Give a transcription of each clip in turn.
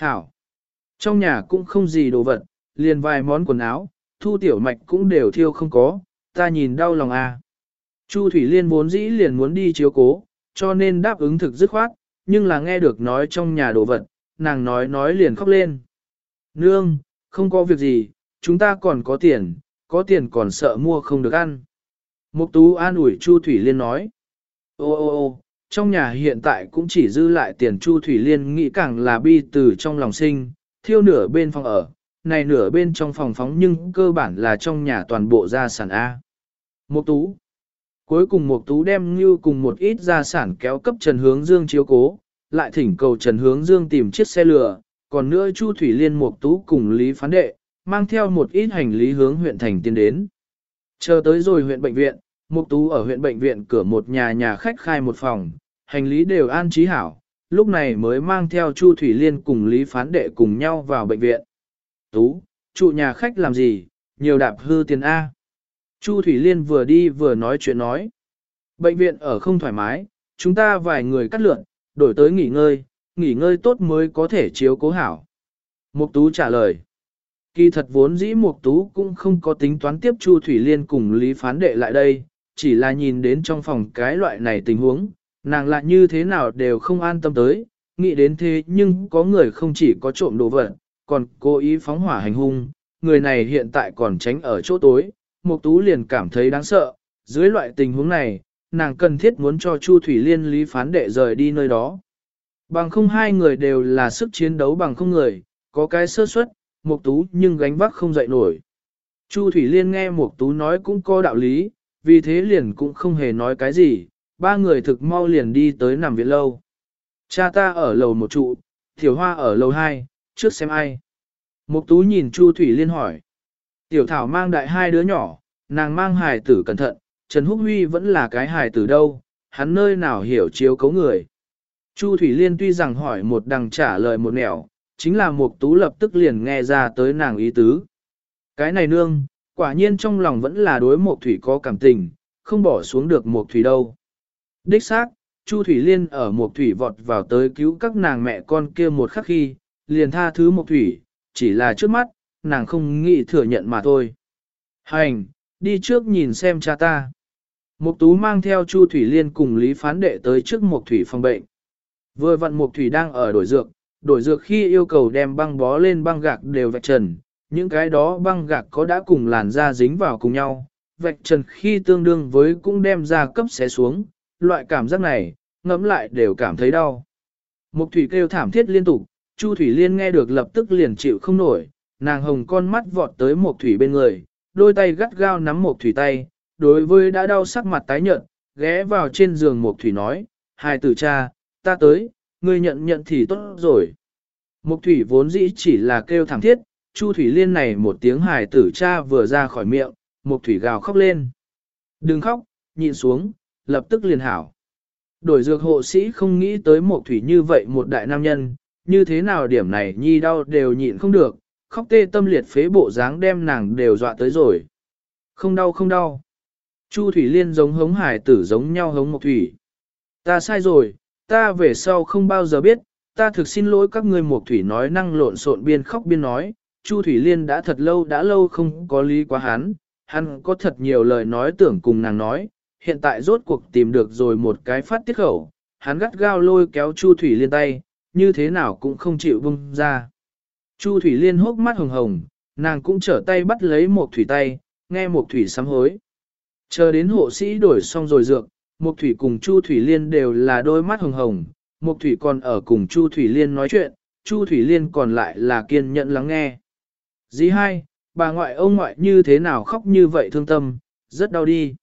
Hảo. Trong nhà cũng không gì đồ vật, liền vài món quần áo, thu tiểu mạch cũng đều thiêu không có, ta nhìn đau lòng à. Chu Thủy Liên vốn dĩ liền muốn đi chiếu cố, cho nên đáp ứng thực dứt khoát, nhưng là nghe được nói trong nhà đồ vật, nàng nói nói liền khóc lên. Nương, không có việc gì, chúng ta còn có tiền, có tiền còn sợ mua không được ăn. Mục tú an ủi Chu Thủy Liên nói. Ô ô ô, trong nhà hiện tại cũng chỉ dư lại tiền Chu Thủy Liên nghĩ càng là bi từ trong lòng sinh, thiêu nửa bên phòng ở, này nửa bên trong phòng phóng nhưng cơ bản là trong nhà toàn bộ gia sản A. một tú. Cuối cùng một tú đem như cùng một ít gia sản kéo cấp Trần Hướng Dương chiếu cố, lại thỉnh cầu Trần Hướng Dương tìm chiếc xe lửa, còn nữa Chu Thủy Liên Mục tú cùng Lý Phán Đệ, mang theo một ít hành lý hướng huyện thành tiến đến. Chờ tới rồi huyện bệnh viện, Mục Tú ở huyện bệnh viện cửa một nhà nhà khách khai một phòng, hành lý đều an trí hảo, lúc này mới mang theo Chu Thủy Liên cùng Lý Phán Đệ cùng nhau vào bệnh viện. Tú, trụ nhà khách làm gì, nhiều đạp hư tiền A. Chu Thủy Liên vừa đi vừa nói chuyện nói. Bệnh viện ở không thoải mái, chúng ta vài người cắt lượn, đổi tới nghỉ ngơi, nghỉ ngơi tốt mới có thể chiếu cố hảo. Mục Tú trả lời. Kỳ thật vốn dĩ Mục Tú cũng không có tính toán tiếp Chu Thủy Liên cùng Lý Phán Đệ lại đây, chỉ là nhìn đến trong phòng cái loại này tình huống, nàng lại như thế nào đều không an tâm tới, nghĩ đến thế nhưng có người không chỉ có trộm đồ vật, còn cố ý phóng hỏa hành hung, người này hiện tại còn tránh ở chỗ tối, Mục Tú liền cảm thấy đáng sợ, dưới loại tình huống này, nàng cần thiết muốn cho Chu Thủy Liên Lý Phán Đệ rời đi nơi đó. Bằng không hai người đều là sức chiến đấu bằng không người, có cái sơ suất, Mục Tú nhưng gánh vác không dậy nổi. Chu Thủy Liên nghe Mục Tú nói cũng có đạo lý, vì thế liền cũng không hề nói cái gì, ba người thực mau liền đi tới nằm viện lâu. Cha ta ở lầu một trụ, Tiểu Hoa ở lầu hai, trước xem ai. Mục Tú nhìn Chu Thủy Liên hỏi. Tiểu Thảo mang đại hai đứa nhỏ, nàng mang hài tử cẩn thận, Trần Húc Huy vẫn là cái hài tử đâu, hắn nơi nào hiểu chiếu cấu người. Chu Thủy Liên tuy rằng hỏi một đằng trả lời một nẻo, chính là Mục Tú lập tức liền nghe ra tới nàng ý tứ. Cái này nương, quả nhiên trong lòng vẫn là đối một Thủy có cảm tình, không bỏ xuống được một Thủy đâu. Đích xác, Chu Thủy Liên ở một Thủy vọt vào tới cứu các nàng mẹ con kia một khắc khi, liền tha thứ một Thủy, chỉ là trước mắt, nàng không nghĩ thừa nhận mà thôi. Hành, đi trước nhìn xem cha ta. Mục Tú mang theo Chu Thủy Liên cùng Lý Phán Đệ tới trước Mục Thủy phòng bệnh. Vừa vặn Mục Thủy đang ở đổi dược, đổi dược khi yêu cầu đem băng bó lên băng gạc đều vạch trần, những cái đó băng gạc có đã cùng làn da dính vào cùng nhau, vạch trần khi tương đương với cũng đem ra cấp xé xuống, loại cảm giác này, ngẫm lại đều cảm thấy đau. Mục thủy kêu thảm thiết liên tục, Chu Thủy Liên nghe được lập tức liền chịu không nổi, nàng hồng con mắt vọt tới Mục thủy bên người, đôi tay gắt gao nắm Mục thủy tay, đối với đã đau sắc mặt tái nhợt, ghé vào trên giường Mục thủy nói, hai tử cha, ta tới, ngươi nhận nhận thì tốt rồi. Mục thủy vốn dĩ chỉ là kêu thảm thiết, Chu Thủy Liên này một tiếng hài tử cha vừa ra khỏi miệng, Mục thủy gào khóc lên. Đừng khóc, nhịn xuống, lập tức liền hảo. Đổi dược hộ sĩ không nghĩ tới Mục thủy như vậy một đại nam nhân, như thế nào điểm này nhi đau đều nhịn không được, khóc tê tâm liệt phế bộ dáng đem nàng đều dọa tới rồi. Không đau không đau. Chu Thủy Liên giống hống hải tử giống nhau hống Mục thủy. Ta sai rồi, ta về sau không bao giờ biết, ta thực xin lỗi các ngươi Mục thủy nói năng lộn xộn biên khóc biên nói, Chu Thủy Liên đã thật lâu đã lâu không có lý quá hắn, hắn có thật nhiều lời nói tưởng cùng nàng nói, hiện tại rốt cuộc tìm được rồi một cái phát tiết khẩu, hắn gắt gao lôi kéo Chu Thủy Liên tay, như thế nào cũng không chịu bung ra. Chu Thủy Liên hốc mắt hồng hồng, nàng cũng trở tay bắt lấy một thủy tay, nghe một thủy sám hối. Chờ đến hộ sĩ đổi xong rồi dược, một thủy cùng Chu Thủy Liên đều là đôi mắt hồng hồng, một thủy còn ở cùng Chu Thủy Liên nói chuyện, Chu Thủy Liên còn lại là kiên nhẫn lắng nghe. Dì hai, bà ngoại ông ngoại như thế nào khóc như vậy thương tâm, rất đau đi.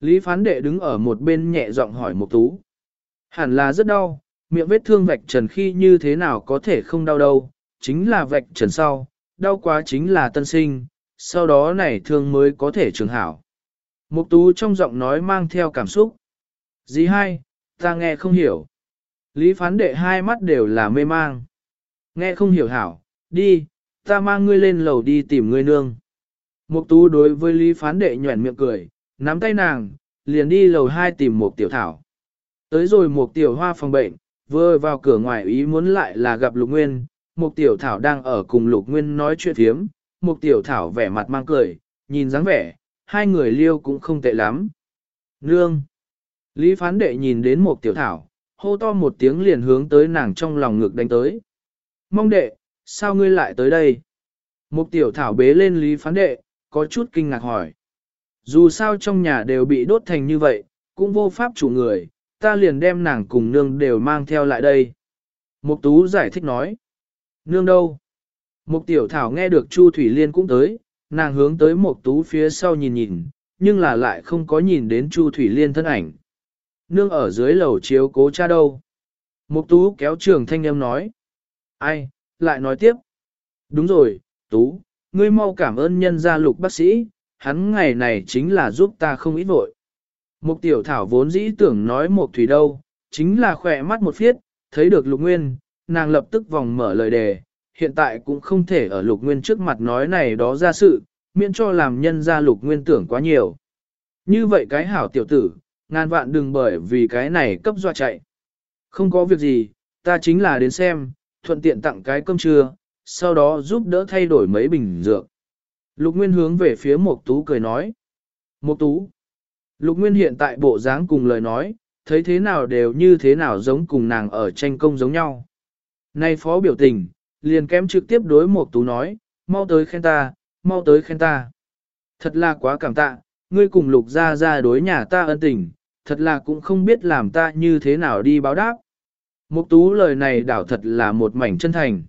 Lý phán đệ đứng ở một bên nhẹ giọng hỏi Mục Tú. Hẳn là rất đau, miệng vết thương vạch trần khi như thế nào có thể không đau đâu, chính là vạch trần sau, đau quá chính là tân sinh, sau đó này thương mới có thể trường hảo. Mục Tú trong giọng nói mang theo cảm xúc. Dì hai, ta nghe không hiểu. Lý phán đệ hai mắt đều là mê mang. Nghe không hiểu hảo, đi, ta mang ngươi lên lầu đi tìm ngươi nương. Mục tú đối với Lý phán đệ nhuẩn miệng cười, nắm tay nàng, liền đi lầu 2 tìm một tiểu thảo. Tới rồi một tiểu hoa phòng bệnh, vừa vào cửa ngoài ý muốn lại là gặp lục nguyên, một tiểu thảo đang ở cùng lục nguyên nói chuyện thiếm, một tiểu thảo vẻ mặt mang cười, nhìn dáng vẻ, hai người liêu cũng không tệ lắm. Nương! Lý phán đệ nhìn đến một tiểu thảo, hô to một tiếng liền hướng tới nàng trong lòng ngực đánh tới. Mong đệ, sao ngươi lại tới đây? Mục tiểu thảo bế lên lý phán đệ, có chút kinh ngạc hỏi. Dù sao trong nhà đều bị đốt thành như vậy, cũng vô pháp chủ người, ta liền đem nàng cùng nương đều mang theo lại đây. Mục tú giải thích nói. Nương đâu? Mục tiểu thảo nghe được Chu Thủy Liên cũng tới, nàng hướng tới mục tú phía sau nhìn nhìn, nhưng là lại không có nhìn đến Chu Thủy Liên thân ảnh. Nương ở dưới lầu chiếu cố cha đâu? Mục tú kéo trường thanh âm nói. Ai, lại nói tiếp. Đúng rồi, tú, ngươi mau cảm ơn nhân gia lục bác sĩ, hắn ngày này chính là giúp ta không ít vội. Mục tiểu thảo vốn dĩ tưởng nói một thủy đâu, chính là khỏe mắt một phiết, thấy được lục nguyên, nàng lập tức vòng mở lời đề, hiện tại cũng không thể ở lục nguyên trước mặt nói này đó ra sự, miễn cho làm nhân ra lục nguyên tưởng quá nhiều. Như vậy cái hảo tiểu tử, ngàn vạn đừng bởi vì cái này cấp doa chạy. Không có việc gì, ta chính là đến xem, thuận tiện tặng cái cơm trưa, sau đó giúp đỡ thay đổi mấy bình dược. Lục Nguyên hướng về phía Mộc Tú cười nói. Mộc Tú. Lục Nguyên hiện tại bộ dáng cùng lời nói, thấy thế nào đều như thế nào giống cùng nàng ở tranh công giống nhau. Nay phó biểu tình, liền kém trực tiếp đối Mộc Tú nói, mau tới khen ta, mau tới khen ta. Thật là quá cảm tạ, ngươi cùng Lục gia gia đối nhà ta ân tình, thật là cũng không biết làm ta như thế nào đi báo đáp. Mục tú lời này đảo thật là một mảnh chân thành.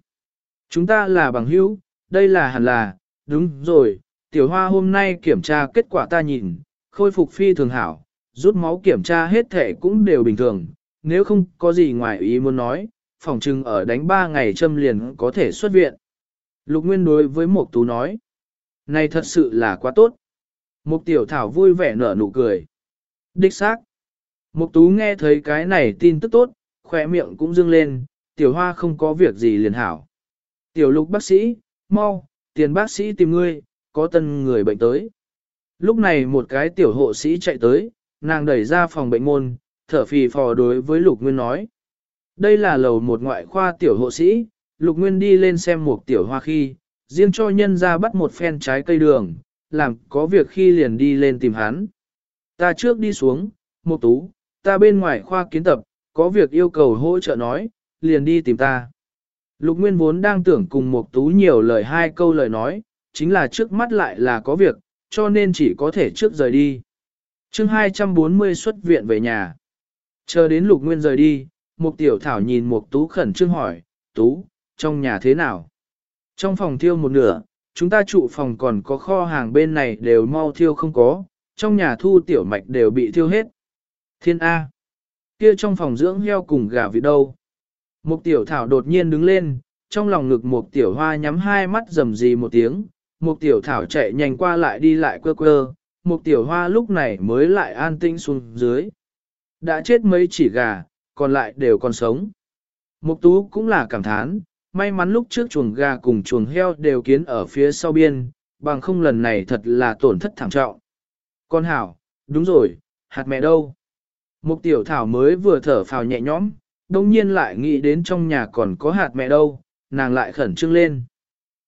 Chúng ta là bằng hữu, đây là hẳn là, đúng rồi, tiểu hoa hôm nay kiểm tra kết quả ta nhìn, khôi phục phi thường hảo, rút máu kiểm tra hết thể cũng đều bình thường, nếu không có gì ngoài ý muốn nói, phòng trưng ở đánh 3 ngày châm liền có thể xuất viện. Lục Nguyên đối với Mục Tú nói, này thật sự là quá tốt. Mục Tiểu Thảo vui vẻ nở nụ cười. Đích xác. Mục Tú nghe thấy cái này tin tức tốt, khỏe miệng cũng dương lên, Tiểu Hoa không có việc gì liền hảo. Tiểu Lục bác sĩ, mau, tiền bác sĩ tìm ngươi, có tân người bệnh tới. Lúc này một cái tiểu hộ sĩ chạy tới, nàng đẩy ra phòng bệnh môn, thở phì phò đối với Lục Nguyên nói. Đây là lầu một ngoại khoa tiểu hộ sĩ, Lục Nguyên đi lên xem một tiểu hoa khi, riêng cho nhân ra bắt một phen trái cây đường, làm có việc khi liền đi lên tìm hắn. Ta trước đi xuống, một tú, ta bên ngoài khoa kiến tập, có việc yêu cầu hỗ trợ nói, liền đi tìm ta. Lục Nguyên vốn đang tưởng cùng Mục tú nhiều lời hai câu lời nói, chính là trước mắt lại là có việc, cho nên chỉ có thể trước rời đi. chương 240 xuất viện về nhà. Chờ đến Lục Nguyên rời đi, Mục Tiểu Thảo nhìn Mục Tú khẩn trương hỏi, Tú, trong nhà thế nào? Trong phòng thiêu một nửa, chúng ta trụ phòng còn có kho hàng bên này đều mau thiêu không có, trong nhà thu tiểu mạch đều bị thiêu hết. Thiên A. Kia trong phòng dưỡng heo cùng gà vịt đâu? Mục Tiểu Thảo đột nhiên đứng lên, trong lòng ngực Mục Tiểu Hoa nhắm hai mắt rầm rì một tiếng, Mục Tiểu Thảo chạy nhanh qua lại đi lại quơ quơ, Mục Tiểu Hoa lúc này mới lại an tĩnh xuống dưới. Đã chết mấy chỉ gà, còn lại đều còn sống. Mục Tú cũng là cảm thán, may mắn lúc trước chuồng gà cùng chuồng heo đều kiến ở phía sau biên, bằng không lần này thật là tổn thất thảm trọng. Con hảo, đúng rồi, hạt mẹ đâu? Mục Tiểu Thảo mới vừa thở phào nhẹ nhõm, đồng nhiên lại nghĩ đến trong nhà còn có hạt mẹ đâu, nàng lại khẩn trương lên.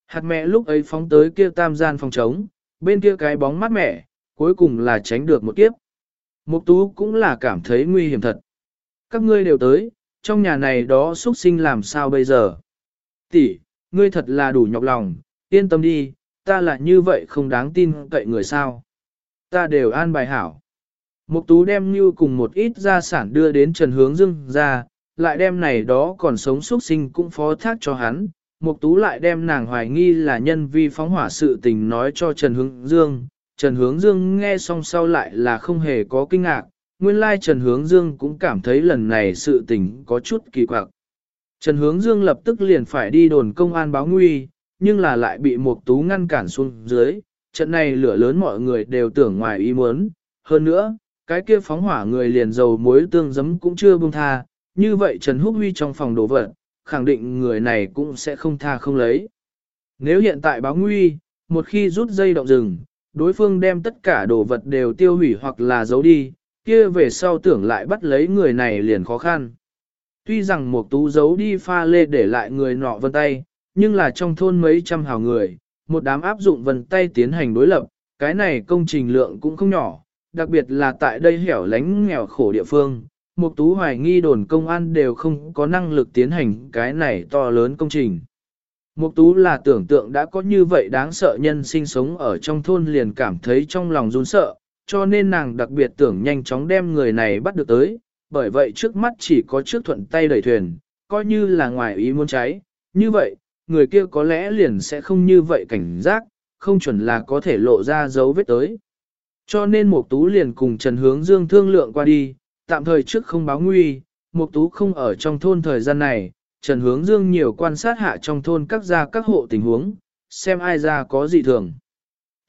Hạt mẹ lúc ấy phóng tới kia tam gian phòng trống, bên kia cái bóng mát mẻ, cuối cùng là tránh được một kiếp. Mục tú cũng là cảm thấy nguy hiểm thật. Các ngươi đều tới, trong nhà này đó xuất sinh làm sao bây giờ? Tỷ, ngươi thật là đủ nhọc lòng, yên tâm đi, ta là như vậy không đáng tin cậy người sao. Ta đều an bài hảo. Mục tú đem như cùng một ít gia sản đưa đến Trần Hướng Dương ra, lại đem này đó còn sống xuất sinh cũng phó thác cho hắn. Mục tú lại đem nàng hoài nghi là nhân vi phóng hỏa sự tình nói cho Trần Hướng Dương. Trần Hướng Dương nghe xong sau lại là không hề có kinh ngạc, nguyên lai Trần Hướng Dương cũng cảm thấy lần này sự tình có chút kỳ quặc. Trần Hướng Dương lập tức liền phải đi đồn công an báo nguy, nhưng là lại bị Mục Tú ngăn cản xuống dưới, trận này lửa lớn mọi người đều tưởng ngoài ý muốn. Hơn nữa, cái kia phóng hỏa người liền dầu muối tương giấm cũng chưa buông tha, như vậy Trần Húc Huy trong phòng đổ vật, khẳng định người này cũng sẽ không tha không lấy. Nếu hiện tại báo nguy, một khi rút dây động rừng, đối phương đem tất cả đồ vật đều tiêu hủy hoặc là giấu đi, kia về sau tưởng lại bắt lấy người này liền khó khăn. Tuy rằng một tú giấu đi pha lê để lại người nọ vân tay, nhưng là trong thôn mấy trăm hào người, một đám áp dụng vân tay tiến hành đối lập, cái này công trình lượng cũng không nhỏ, đặc biệt là tại đây hẻo lánh nghèo khổ địa phương. Mục tú hoài nghi đồn công an đều không có năng lực tiến hành cái này to lớn công trình. Mục tú là tưởng tượng đã có như vậy đáng sợ nhân sinh sống ở trong thôn liền cảm thấy trong lòng run sợ, cho nên nàng đặc biệt tưởng nhanh chóng đem người này bắt được tới, bởi vậy trước mắt chỉ có trước thuận tay đẩy thuyền, coi như là ngoài ý muốn cháy, như vậy, người kia có lẽ liền sẽ không như vậy cảnh giác, không chuẩn là có thể lộ ra dấu vết tới. Cho nên Mục Tú liền cùng Trần Hướng Dương thương lượng qua đi, tạm thời trước không báo nguy, Mục Tú không ở trong thôn thời gian này, Trần Hướng Dương nhiều quan sát hạ trong thôn các gia các hộ tình huống, xem ai ra có gì thường.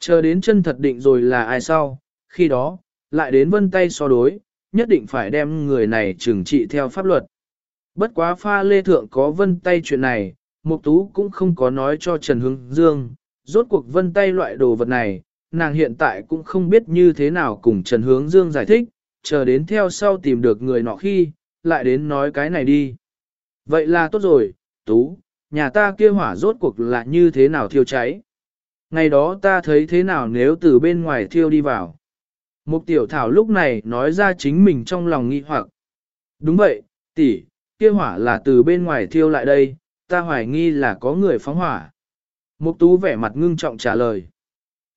Chờ đến chân thật định rồi là ai sau, khi đó, lại đến vân tay so đối, nhất định phải đem người này trừng trị theo pháp luật. Bất quá pha lê thượng có vân tay chuyện này, Mục Tú cũng không có nói cho Trần Hướng Dương, rốt cuộc vân tay loại đồ vật này, nàng hiện tại cũng không biết như thế nào cùng Trần Hướng Dương giải thích, chờ đến theo sau tìm được người nọ khi, lại đến nói cái này đi. Vậy là tốt rồi, Tú, nhà ta kia hỏa rốt cuộc là như thế nào thiêu cháy. Ngày đó ta thấy thế nào nếu từ bên ngoài thiêu đi vào. Mục tiểu thảo lúc này nói ra chính mình trong lòng nghi hoặc. Đúng vậy, tỷ, kia hỏa là từ bên ngoài thiêu lại đây, ta hoài nghi là có người phóng hỏa. Mục tú vẻ mặt ngưng trọng trả lời.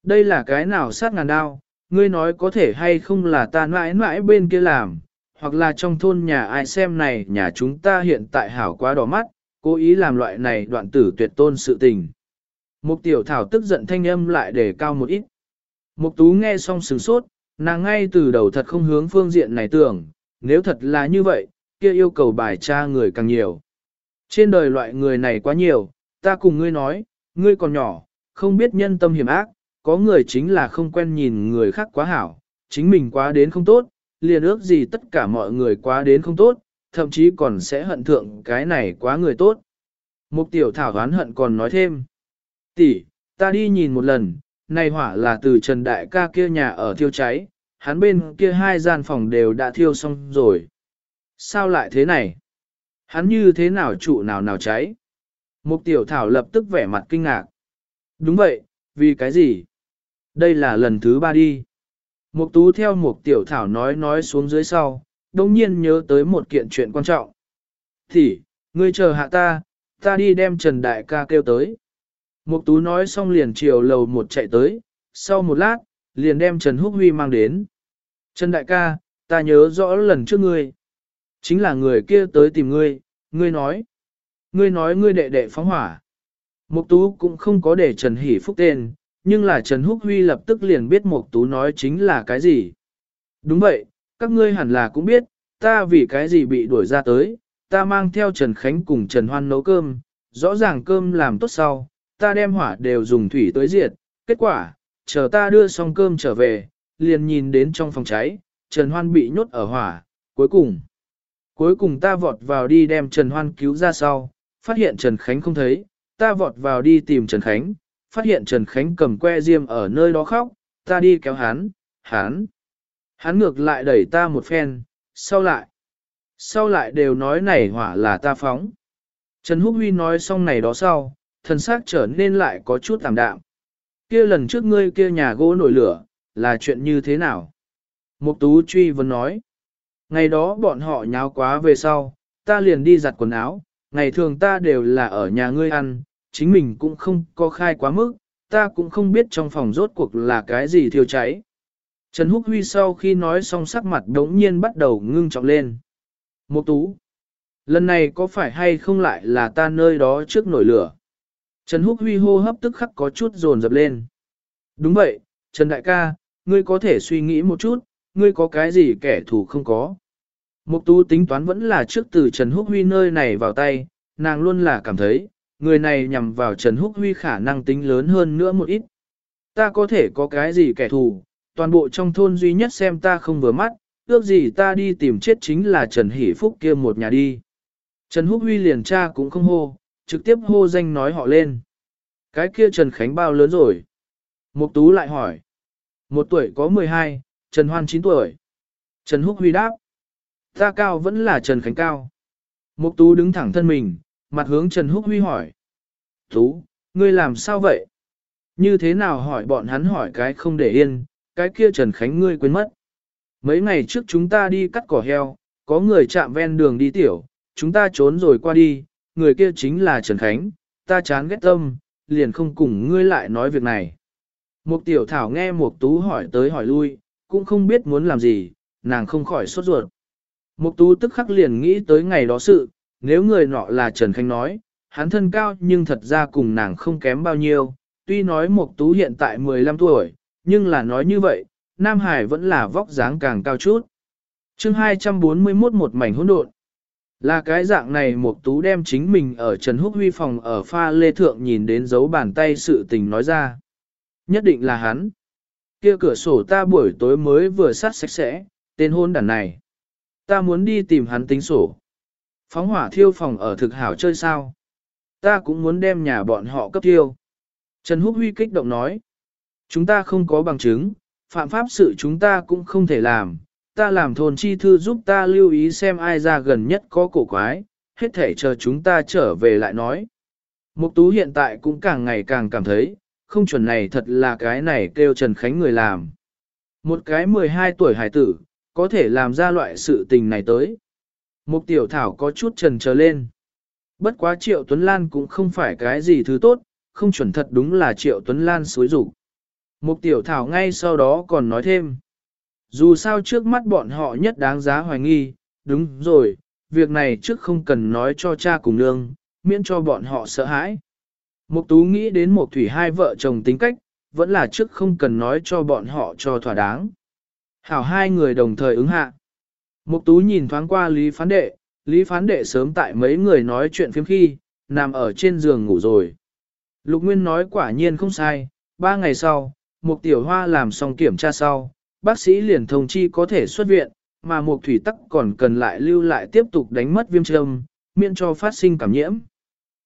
Đây là cái nào sát ngàn đao, ngươi nói có thể hay không là ta mãi mãi bên kia làm, hoặc là trong thôn nhà ai xem này nhà chúng ta hiện tại hảo quá đỏ mắt, cố ý làm loại này đoạn tử tuyệt tôn sự tình. Mục tiểu thảo tức giận thanh âm lại để cao một ít. Mục tú nghe xong sửng sốt, nàng ngay từ đầu thật không hướng phương diện này tưởng, nếu thật là như vậy, kia yêu cầu bài tra người càng nhiều. Trên đời loại người này quá nhiều, ta cùng ngươi nói, ngươi còn nhỏ, không biết nhân tâm hiểm ác, có người chính là không quen nhìn người khác quá hảo, chính mình quá đến không tốt, liền ước gì tất cả mọi người quá đến không tốt, thậm chí còn sẽ hận thượng cái này quá người tốt. Mục tiểu thảo oán hận còn nói thêm. tỷ, ta đi nhìn một lần, này hỏa là từ Trần Đại ca kia nhà ở thiêu cháy, hắn bên kia hai gian phòng đều đã thiêu xong rồi. Sao lại thế này? Hắn như thế nào trụ nào nào cháy? Mục tiểu thảo lập tức vẻ mặt kinh ngạc. Đúng vậy, vì cái gì? Đây là lần thứ ba đi. Mục tú theo mục tiểu thảo nói nói xuống dưới sau, đồng nhiên nhớ tới một kiện chuyện quan trọng. Thì, ngươi chờ hạ ta, ta đi đem Trần Đại ca kêu tới. Mục tú nói xong liền chiều lầu một chạy tới, sau một lát, liền đem Trần Húc Huy mang đến. Trần Đại ca, ta nhớ rõ lần trước ngươi. Chính là người kia tới tìm ngươi, ngươi nói. Ngươi nói ngươi đệ đệ phóng hỏa. Mục tú cũng không có để Trần Hỷ Phúc tên, nhưng là Trần Húc Huy lập tức liền biết Mục Tú nói chính là cái gì. Đúng vậy, các ngươi hẳn là cũng biết, ta vì cái gì bị đuổi ra tới, ta mang theo Trần Khánh cùng Trần Hoan nấu cơm, rõ ràng cơm làm tốt sau, ta đem hỏa đều dùng thủy tới diệt, kết quả, chờ ta đưa xong cơm trở về, liền nhìn đến trong phòng cháy, Trần Hoan bị nhốt ở hỏa, cuối cùng. Cuối cùng ta vọt vào đi đem Trần Hoan cứu ra sau, phát hiện Trần Khánh không thấy, ta vọt vào đi tìm Trần Khánh, phát hiện Trần Khánh cầm que diêm ở nơi đó khóc, ta đi kéo hắn, hắn. Hắn ngược lại đẩy ta một phen, sau lại. Sau lại đều nói này hỏa là ta phóng. Trần Húc Huy nói xong này đó sau, thần xác trở nên lại có chút tạm đạm. Kia lần trước ngươi kia nhà gỗ nổi lửa, là chuyện như thế nào? Mục Tú truy vấn nói. Ngày đó bọn họ nháo quá về sau, ta liền đi giặt quần áo, ngày thường ta đều là ở nhà ngươi ăn, chính mình cũng không có khai quá mức, ta cũng không biết trong phòng rốt cuộc là cái gì thiêu cháy. Trần Húc Huy sau khi nói xong sắc mặt đống nhiên bắt đầu ngưng trọng lên. Một tú. Lần này có phải hay không lại là ta nơi đó trước nổi lửa? Trần Húc Huy hô hấp tức khắc có chút dồn dập lên. Đúng vậy, Trần Đại ca, ngươi có thể suy nghĩ một chút, ngươi có cái gì kẻ thù không có. Mục tú tính toán vẫn là trước từ Trần Húc Huy nơi này vào tay, nàng luôn là cảm thấy, người này nhằm vào Trần Húc Huy khả năng tính lớn hơn nữa một ít. Ta có thể có cái gì kẻ thù, toàn bộ trong thôn duy nhất xem ta không vừa mắt, ước gì ta đi tìm chết chính là Trần Hỷ Phúc kia một nhà đi. Trần Húc Huy liền cha cũng không hô, trực tiếp hô danh nói họ lên. Cái kia Trần Khánh bao lớn rồi? Mục Tú lại hỏi. Một tuổi có 12, Trần Hoan 9 tuổi. Trần Húc Huy đáp. Ta cao vẫn là Trần Khánh cao. Mục Tú đứng thẳng thân mình, mặt hướng Trần Húc Huy hỏi. Tú, ngươi làm sao vậy? Như thế nào hỏi bọn hắn hỏi cái không để yên, cái kia Trần Khánh ngươi quên mất. Mấy ngày trước chúng ta đi cắt cỏ heo, có người chạm ven đường đi tiểu, chúng ta trốn rồi qua đi, người kia chính là Trần Khánh, ta chán ghét tâm, liền không cùng ngươi lại nói việc này. Mục tiểu thảo nghe Mục tú hỏi tới hỏi lui, cũng không biết muốn làm gì, nàng không khỏi sốt ruột. Mục tú tức khắc liền nghĩ tới ngày đó sự, nếu người nọ là Trần Khánh nói, hắn thân cao nhưng thật ra cùng nàng không kém bao nhiêu, tuy nói Mộc tú hiện tại 15 tuổi, nhưng là nói như vậy, Nam Hải vẫn là vóc dáng càng cao chút. Chương 241 một mảnh hỗn độn. Là cái dạng này Mộc Tú đem chính mình ở Trần Húc Huy phòng ở pha lê thượng nhìn đến dấu bàn tay sự tình nói ra. Nhất định là hắn. Kia cửa sổ ta buổi tối mới vừa sát sạch sẽ, tên hôn đàn này. Ta muốn đi tìm hắn tính sổ. Phóng hỏa thiêu phòng ở thực hảo chơi sao. Ta cũng muốn đem nhà bọn họ cấp thiêu. Trần Húc Huy kích động nói. Chúng ta không có bằng chứng, phạm pháp sự chúng ta cũng không thể làm. Ta làm thôn chi thư giúp ta lưu ý xem ai ra gần nhất có cổ quái, hết thể chờ chúng ta trở về lại nói. Mục tú hiện tại cũng càng ngày càng cảm thấy, không chuẩn này thật là cái này kêu Trần Khánh người làm. Một cái 12 tuổi hải tử, có thể làm ra loại sự tình này tới. Mục tiểu thảo có chút trần trở lên. Bất quá Triệu Tuấn Lan cũng không phải cái gì thứ tốt, không chuẩn thật đúng là Triệu Tuấn Lan xối rủ. Mục tiểu thảo ngay sau đó còn nói thêm. Dù sao trước mắt bọn họ nhất đáng giá hoài nghi, đúng rồi, việc này trước không cần nói cho cha cùng nương, miễn cho bọn họ sợ hãi. Mục tú nghĩ đến một thủy hai vợ chồng tính cách, vẫn là trước không cần nói cho bọn họ cho thỏa đáng. Hảo hai người đồng thời ứng hạ. Mục tú nhìn thoáng qua Lý Phán Đệ, Lý Phán Đệ sớm tại mấy người nói chuyện phiếm khi, nằm ở trên giường ngủ rồi. Lục Nguyên nói quả nhiên không sai, ba ngày sau, Mục Tiểu Hoa làm xong kiểm tra sau, bác sĩ liền thông chi có thể xuất viện, mà Mục Thủy Tắc còn cần lại lưu lại tiếp tục đánh mất viêm châm, miễn cho phát sinh cảm nhiễm.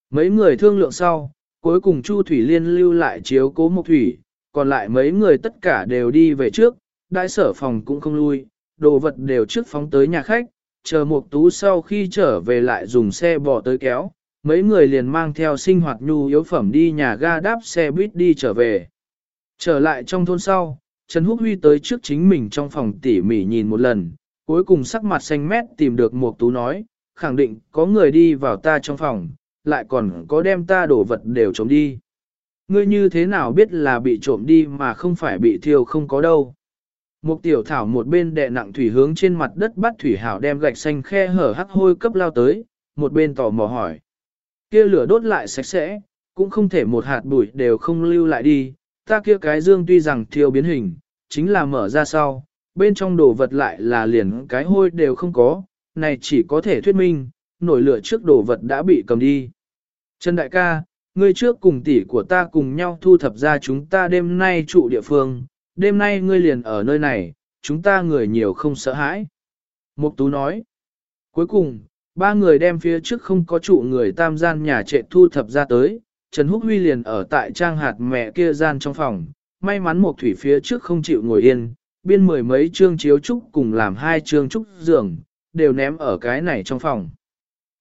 Mấy người thương lượng sau, cuối cùng Chu Thủy Liên lưu lại chiếu cố Mục Thủy, còn lại mấy người tất cả đều đi về trước, đại sở phòng cũng không lui, đồ vật đều trước phóng tới nhà khách, chờ Mục Tú sau khi trở về lại dùng xe bò tới kéo, mấy người liền mang theo sinh hoạt nhu yếu phẩm đi nhà ga đáp xe buýt đi trở về. Trở lại trong thôn sau, Trần Húc Huy tới trước chính mình trong phòng tỉ mỉ nhìn một lần, cuối cùng sắc mặt xanh mét tìm được Mục Tú nói, khẳng định có người đi vào ta trong phòng, lại còn có đem ta đổ vật đều trộm đi. Ngươi như thế nào biết là bị trộm đi mà không phải bị thiêu không có đâu. Mục tiểu thảo một bên đè nặng thủy hướng trên mặt đất bắt thủy hảo đem gạch xanh khe hở hắc hôi cấp lao tới, một bên tò mò hỏi. Kia lửa đốt lại sạch sẽ, cũng không thể một hạt bụi đều không lưu lại đi, ta kia cái dương tuy rằng thiêu biến hình, chính là mở ra sau, bên trong đồ vật lại là liền cái hôi đều không có, này chỉ có thể thuyết minh, nổi lửa trước đồ vật đã bị cầm đi. Trần đại ca, ngươi trước cùng tỷ của ta cùng nhau thu thập ra chúng ta đêm nay trụ địa phương, đêm nay ngươi liền ở nơi này, chúng ta người nhiều không sợ hãi. Mục tú nói, cuối cùng, ba người đem phía trước không có trụ người tam gian nhà trệ thu thập ra tới, Trần Húc Huy liền ở tại trang hạt mẹ kia gian trong phòng, may mắn Mục thủy phía trước không chịu ngồi yên, biên mười mấy chương chiếu trúc cùng làm hai chương trúc giường, đều ném ở cái này trong phòng.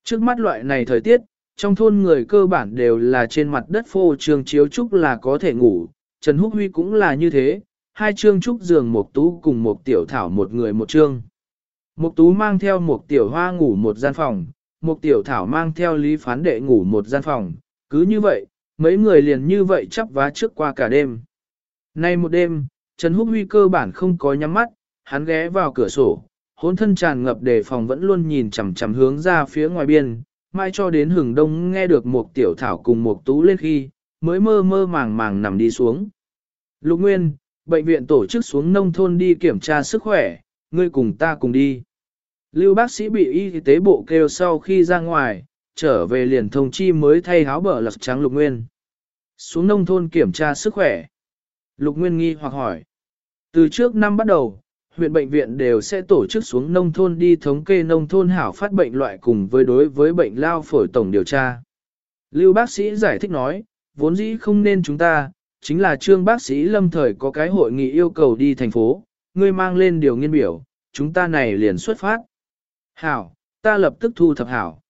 Trước mắt loại này thời tiết, trong thôn người cơ bản đều là trên mặt đất phô trường chiếu trúc là có thể ngủ, Trần Húc Huy cũng là như thế, hai chương trúc giường một tú cùng một tiểu thảo một người một chương. Một tú mang theo một tiểu hoa ngủ một gian phòng, một tiểu thảo mang theo lý phán đệ ngủ một gian phòng, cứ như vậy, mấy người liền như vậy chắp vá trước qua cả đêm. Nay một đêm, Trần Húc Huy cơ bản không có nhắm mắt, hắn ghé vào cửa sổ, hôn thân tràn ngập đề phòng vẫn luôn nhìn chằm chằm hướng ra phía ngoài biên, mai cho đến hừng đông nghe được một tiểu thảo cùng một tú lên khi, mới mơ mơ màng màng nằm đi xuống. Lục Nguyên, bệnh viện tổ chức xuống nông thôn đi kiểm tra sức khỏe, ngươi cùng ta cùng đi. Lưu bác sĩ bị y tế bộ kêu sau khi ra ngoài, trở về liền thông chi mới thay áo bờ lật trắng Lục Nguyên. Xuống nông thôn kiểm tra sức khỏe. Lục Nguyên nghi hoặc hỏi. Từ trước năm bắt đầu, huyện bệnh viện đều sẽ tổ chức xuống nông thôn đi thống kê nông thôn hảo phát bệnh loại cùng với đối với bệnh lao phổi tổng điều tra. Lưu bác sĩ giải thích nói, vốn dĩ không nên chúng ta, chính là trương bác sĩ lâm thời có cái hội nghị yêu cầu đi thành phố, ngươi mang lên điều nghiên biểu, chúng ta này liền xuất phát. Hảo, ta lập tức thu thập hảo.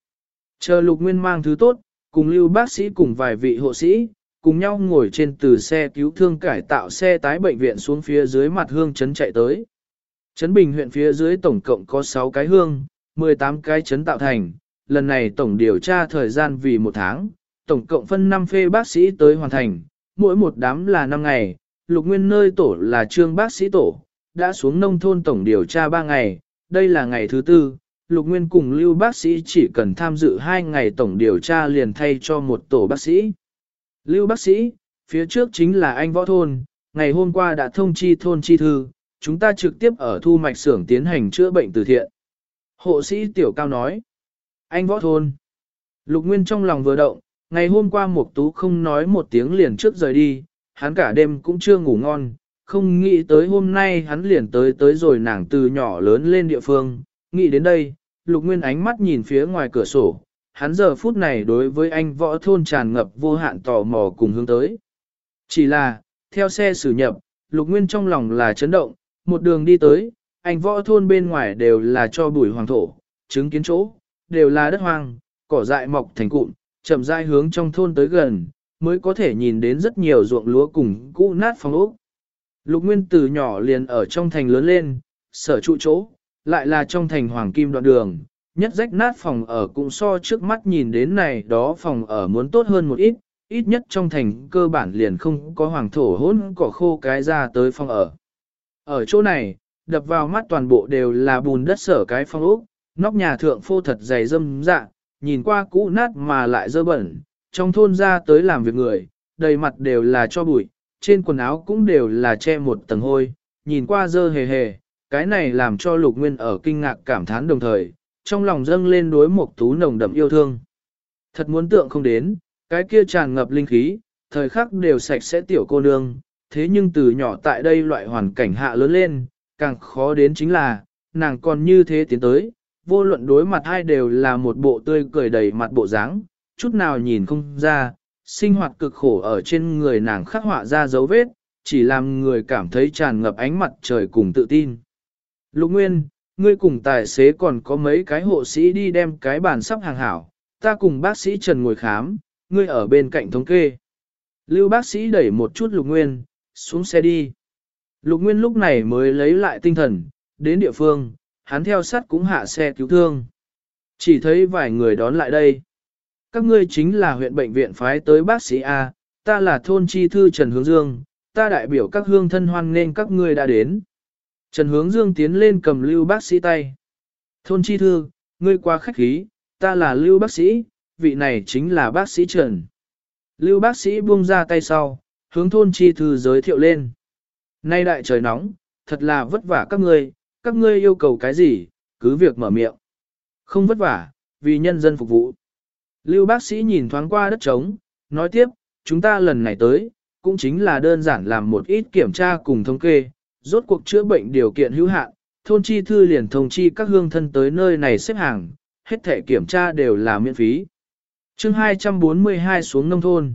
Chờ lục nguyên mang thứ tốt, cùng lưu bác sĩ cùng vài vị hộ sĩ, cùng nhau ngồi trên từ xe cứu thương cải tạo xe tái bệnh viện xuống phía dưới mặt hương chấn chạy tới. Trấn Bình huyện phía dưới tổng cộng có 6 cái hương, 18 cái chấn tạo thành, lần này tổng điều tra thời gian vì một tháng, tổng cộng phân 5 phê bác sĩ tới hoàn thành, mỗi một đám là 5 ngày, lục nguyên nơi tổ là trương bác sĩ tổ, đã xuống nông thôn tổng điều tra 3 ngày, đây là ngày thứ tư, lục nguyên cùng lưu bác sĩ chỉ cần tham dự 2 ngày tổng điều tra liền thay cho một tổ bác sĩ. Lưu bác sĩ, phía trước chính là anh võ thôn, ngày hôm qua đã thông chi thôn chi thư, chúng ta trực tiếp ở thu mạch xưởng tiến hành chữa bệnh từ thiện. Hộ sĩ tiểu cao nói, anh võ thôn. Lục Nguyên trong lòng vừa động, ngày hôm qua Mục Tú không nói một tiếng liền trước rời đi, hắn cả đêm cũng chưa ngủ ngon, không nghĩ tới hôm nay hắn liền tới tới rồi nàng từ nhỏ lớn lên địa phương, nghĩ đến đây, Lục Nguyên ánh mắt nhìn phía ngoài cửa sổ, hắn giờ phút này đối với anh võ thôn tràn ngập vô hạn tò mò cùng hướng tới. Chỉ là, theo xe xử nhập, Lục Nguyên trong lòng là chấn động, một đường đi tới, anh võ thôn bên ngoài đều là cho bụi hoàng thổ, chứng kiến chỗ, đều là đất hoang, cỏ dại mọc thành cụm, chậm rãi hướng trong thôn tới gần, mới có thể nhìn đến rất nhiều ruộng lúa cùng cũ nát phong ốc. Lục Nguyên từ nhỏ liền ở trong thành lớn lên, sở trụ chỗ, lại là trong thành hoàng kim đoạn đường, nhất rách nát phòng ở cũng so trước mắt nhìn đến này đó phòng ở muốn tốt hơn một ít, ít nhất trong thành cơ bản liền không có hoàng thổ hỗn cỏ khô cái ra tới phòng ở. Ở chỗ này, đập vào mắt toàn bộ đều là bùn đất sở cái phong ốc, nóc nhà thượng phô thật dày dâm dạ, nhìn qua cũ nát mà lại dơ bẩn, trong thôn ra tới làm việc người, đầy mặt đều là cho bụi, trên quần áo cũng đều là che một tầng hôi, nhìn qua dơ hề hề, cái này làm cho lục nguyên ở kinh ngạc cảm thán đồng thời, trong lòng dâng lên đối một tú nồng đậm yêu thương. Thật muốn tượng không đến, cái kia tràn ngập linh khí, thời khắc đều sạch sẽ tiểu cô nương, thế nhưng từ nhỏ tại đây loại hoàn cảnh hạ lớn lên, càng khó đến chính là, nàng còn như thế tiến tới, vô luận đối mặt hai đều là một bộ tươi cười đầy mặt bộ dáng, chút nào nhìn không ra, sinh hoạt cực khổ ở trên người nàng khắc họa ra dấu vết, chỉ làm người cảm thấy tràn ngập ánh mặt trời cùng tự tin. Lục Nguyên, ngươi cùng tài xế còn có mấy cái hộ sĩ đi đem cái bàn sắp hàng hảo, ta cùng bác sĩ Trần ngồi khám, ngươi ở bên cạnh thống kê. Lưu bác sĩ đẩy một chút Lục Nguyên, xuống xe đi. Lục Nguyên lúc này mới lấy lại tinh thần, đến địa phương, hắn theo sát cũng hạ xe cứu thương. Chỉ thấy vài người đón lại đây. Các ngươi chính là huyện bệnh viện phái tới bác sĩ A, ta là thôn chi thư Trần Hướng Dương, ta đại biểu các hương thân hoan nên các ngươi đã đến. Trần Hướng Dương tiến lên cầm lưu bác sĩ tay. Thôn chi thư, ngươi qua khách khí, ta là lưu bác sĩ, vị này chính là bác sĩ Trần. Lưu bác sĩ buông ra tay sau, hướng thôn chi thư giới thiệu lên. Nay đại trời nóng, thật là vất vả các ngươi, các ngươi yêu cầu cái gì, cứ việc mở miệng. Không vất vả, vì nhân dân phục vụ. Lưu bác sĩ nhìn thoáng qua đất trống, nói tiếp, chúng ta lần này tới, cũng chính là đơn giản làm một ít kiểm tra cùng thống kê, rốt cuộc chữa bệnh điều kiện hữu hạn, thôn chi thư liền thông chi các hương thân tới nơi này xếp hàng, hết thể kiểm tra đều là miễn phí. chương 242 xuống nông thôn.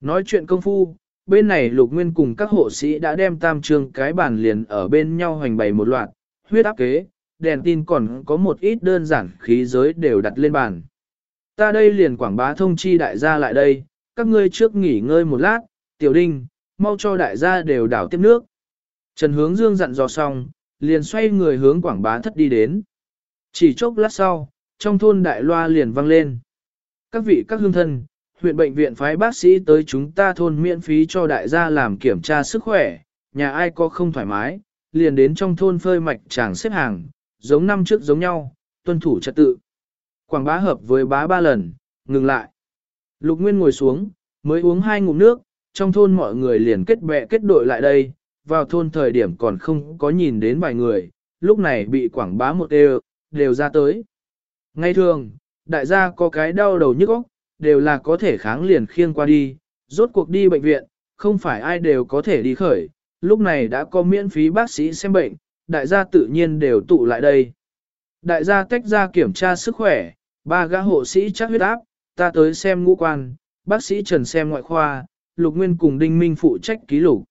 Nói chuyện công phu, bên này lục nguyên cùng các hộ sĩ đã đem tam trường cái bàn liền ở bên nhau hoành bày một loạt, huyết áp kế, đèn tin còn có một ít đơn giản khí giới đều đặt lên bàn. Ta đây liền quảng bá thông chi đại gia lại đây, các ngươi trước nghỉ ngơi một lát, tiểu đinh, mau cho đại gia đều đảo tiếp nước. Trần hướng dương dặn dò xong, liền xoay người hướng quảng bá thất đi đến. Chỉ chốc lát sau, trong thôn đại loa liền vang lên. Các vị các hương thân, huyện bệnh viện phái bác sĩ tới chúng ta thôn miễn phí cho đại gia làm kiểm tra sức khỏe, nhà ai có không thoải mái, liền đến trong thôn phơi mạch chàng xếp hàng, giống năm trước giống nhau, tuân thủ trật tự. Quảng bá hợp với bá ba lần, ngừng lại. Lục Nguyên ngồi xuống, mới uống hai ngụm nước, trong thôn mọi người liền kết bè kết đội lại đây, vào thôn thời điểm còn không có nhìn đến vài người, lúc này bị quảng bá một đều, đều ra tới. Ngay thường, đại gia có cái đau đầu nhức óc, đều là có thể kháng liền khiêng qua đi, rốt cuộc đi bệnh viện, không phải ai đều có thể đi khởi, lúc này đã có miễn phí bác sĩ xem bệnh, đại gia tự nhiên đều tụ lại đây. Đại gia tách ra kiểm tra sức khỏe, ba gã hộ sĩ chắc huyết áp, ta tới xem ngũ quan, bác sĩ Trần xem ngoại khoa, Lục Nguyên cùng Đinh Minh phụ trách ký lục.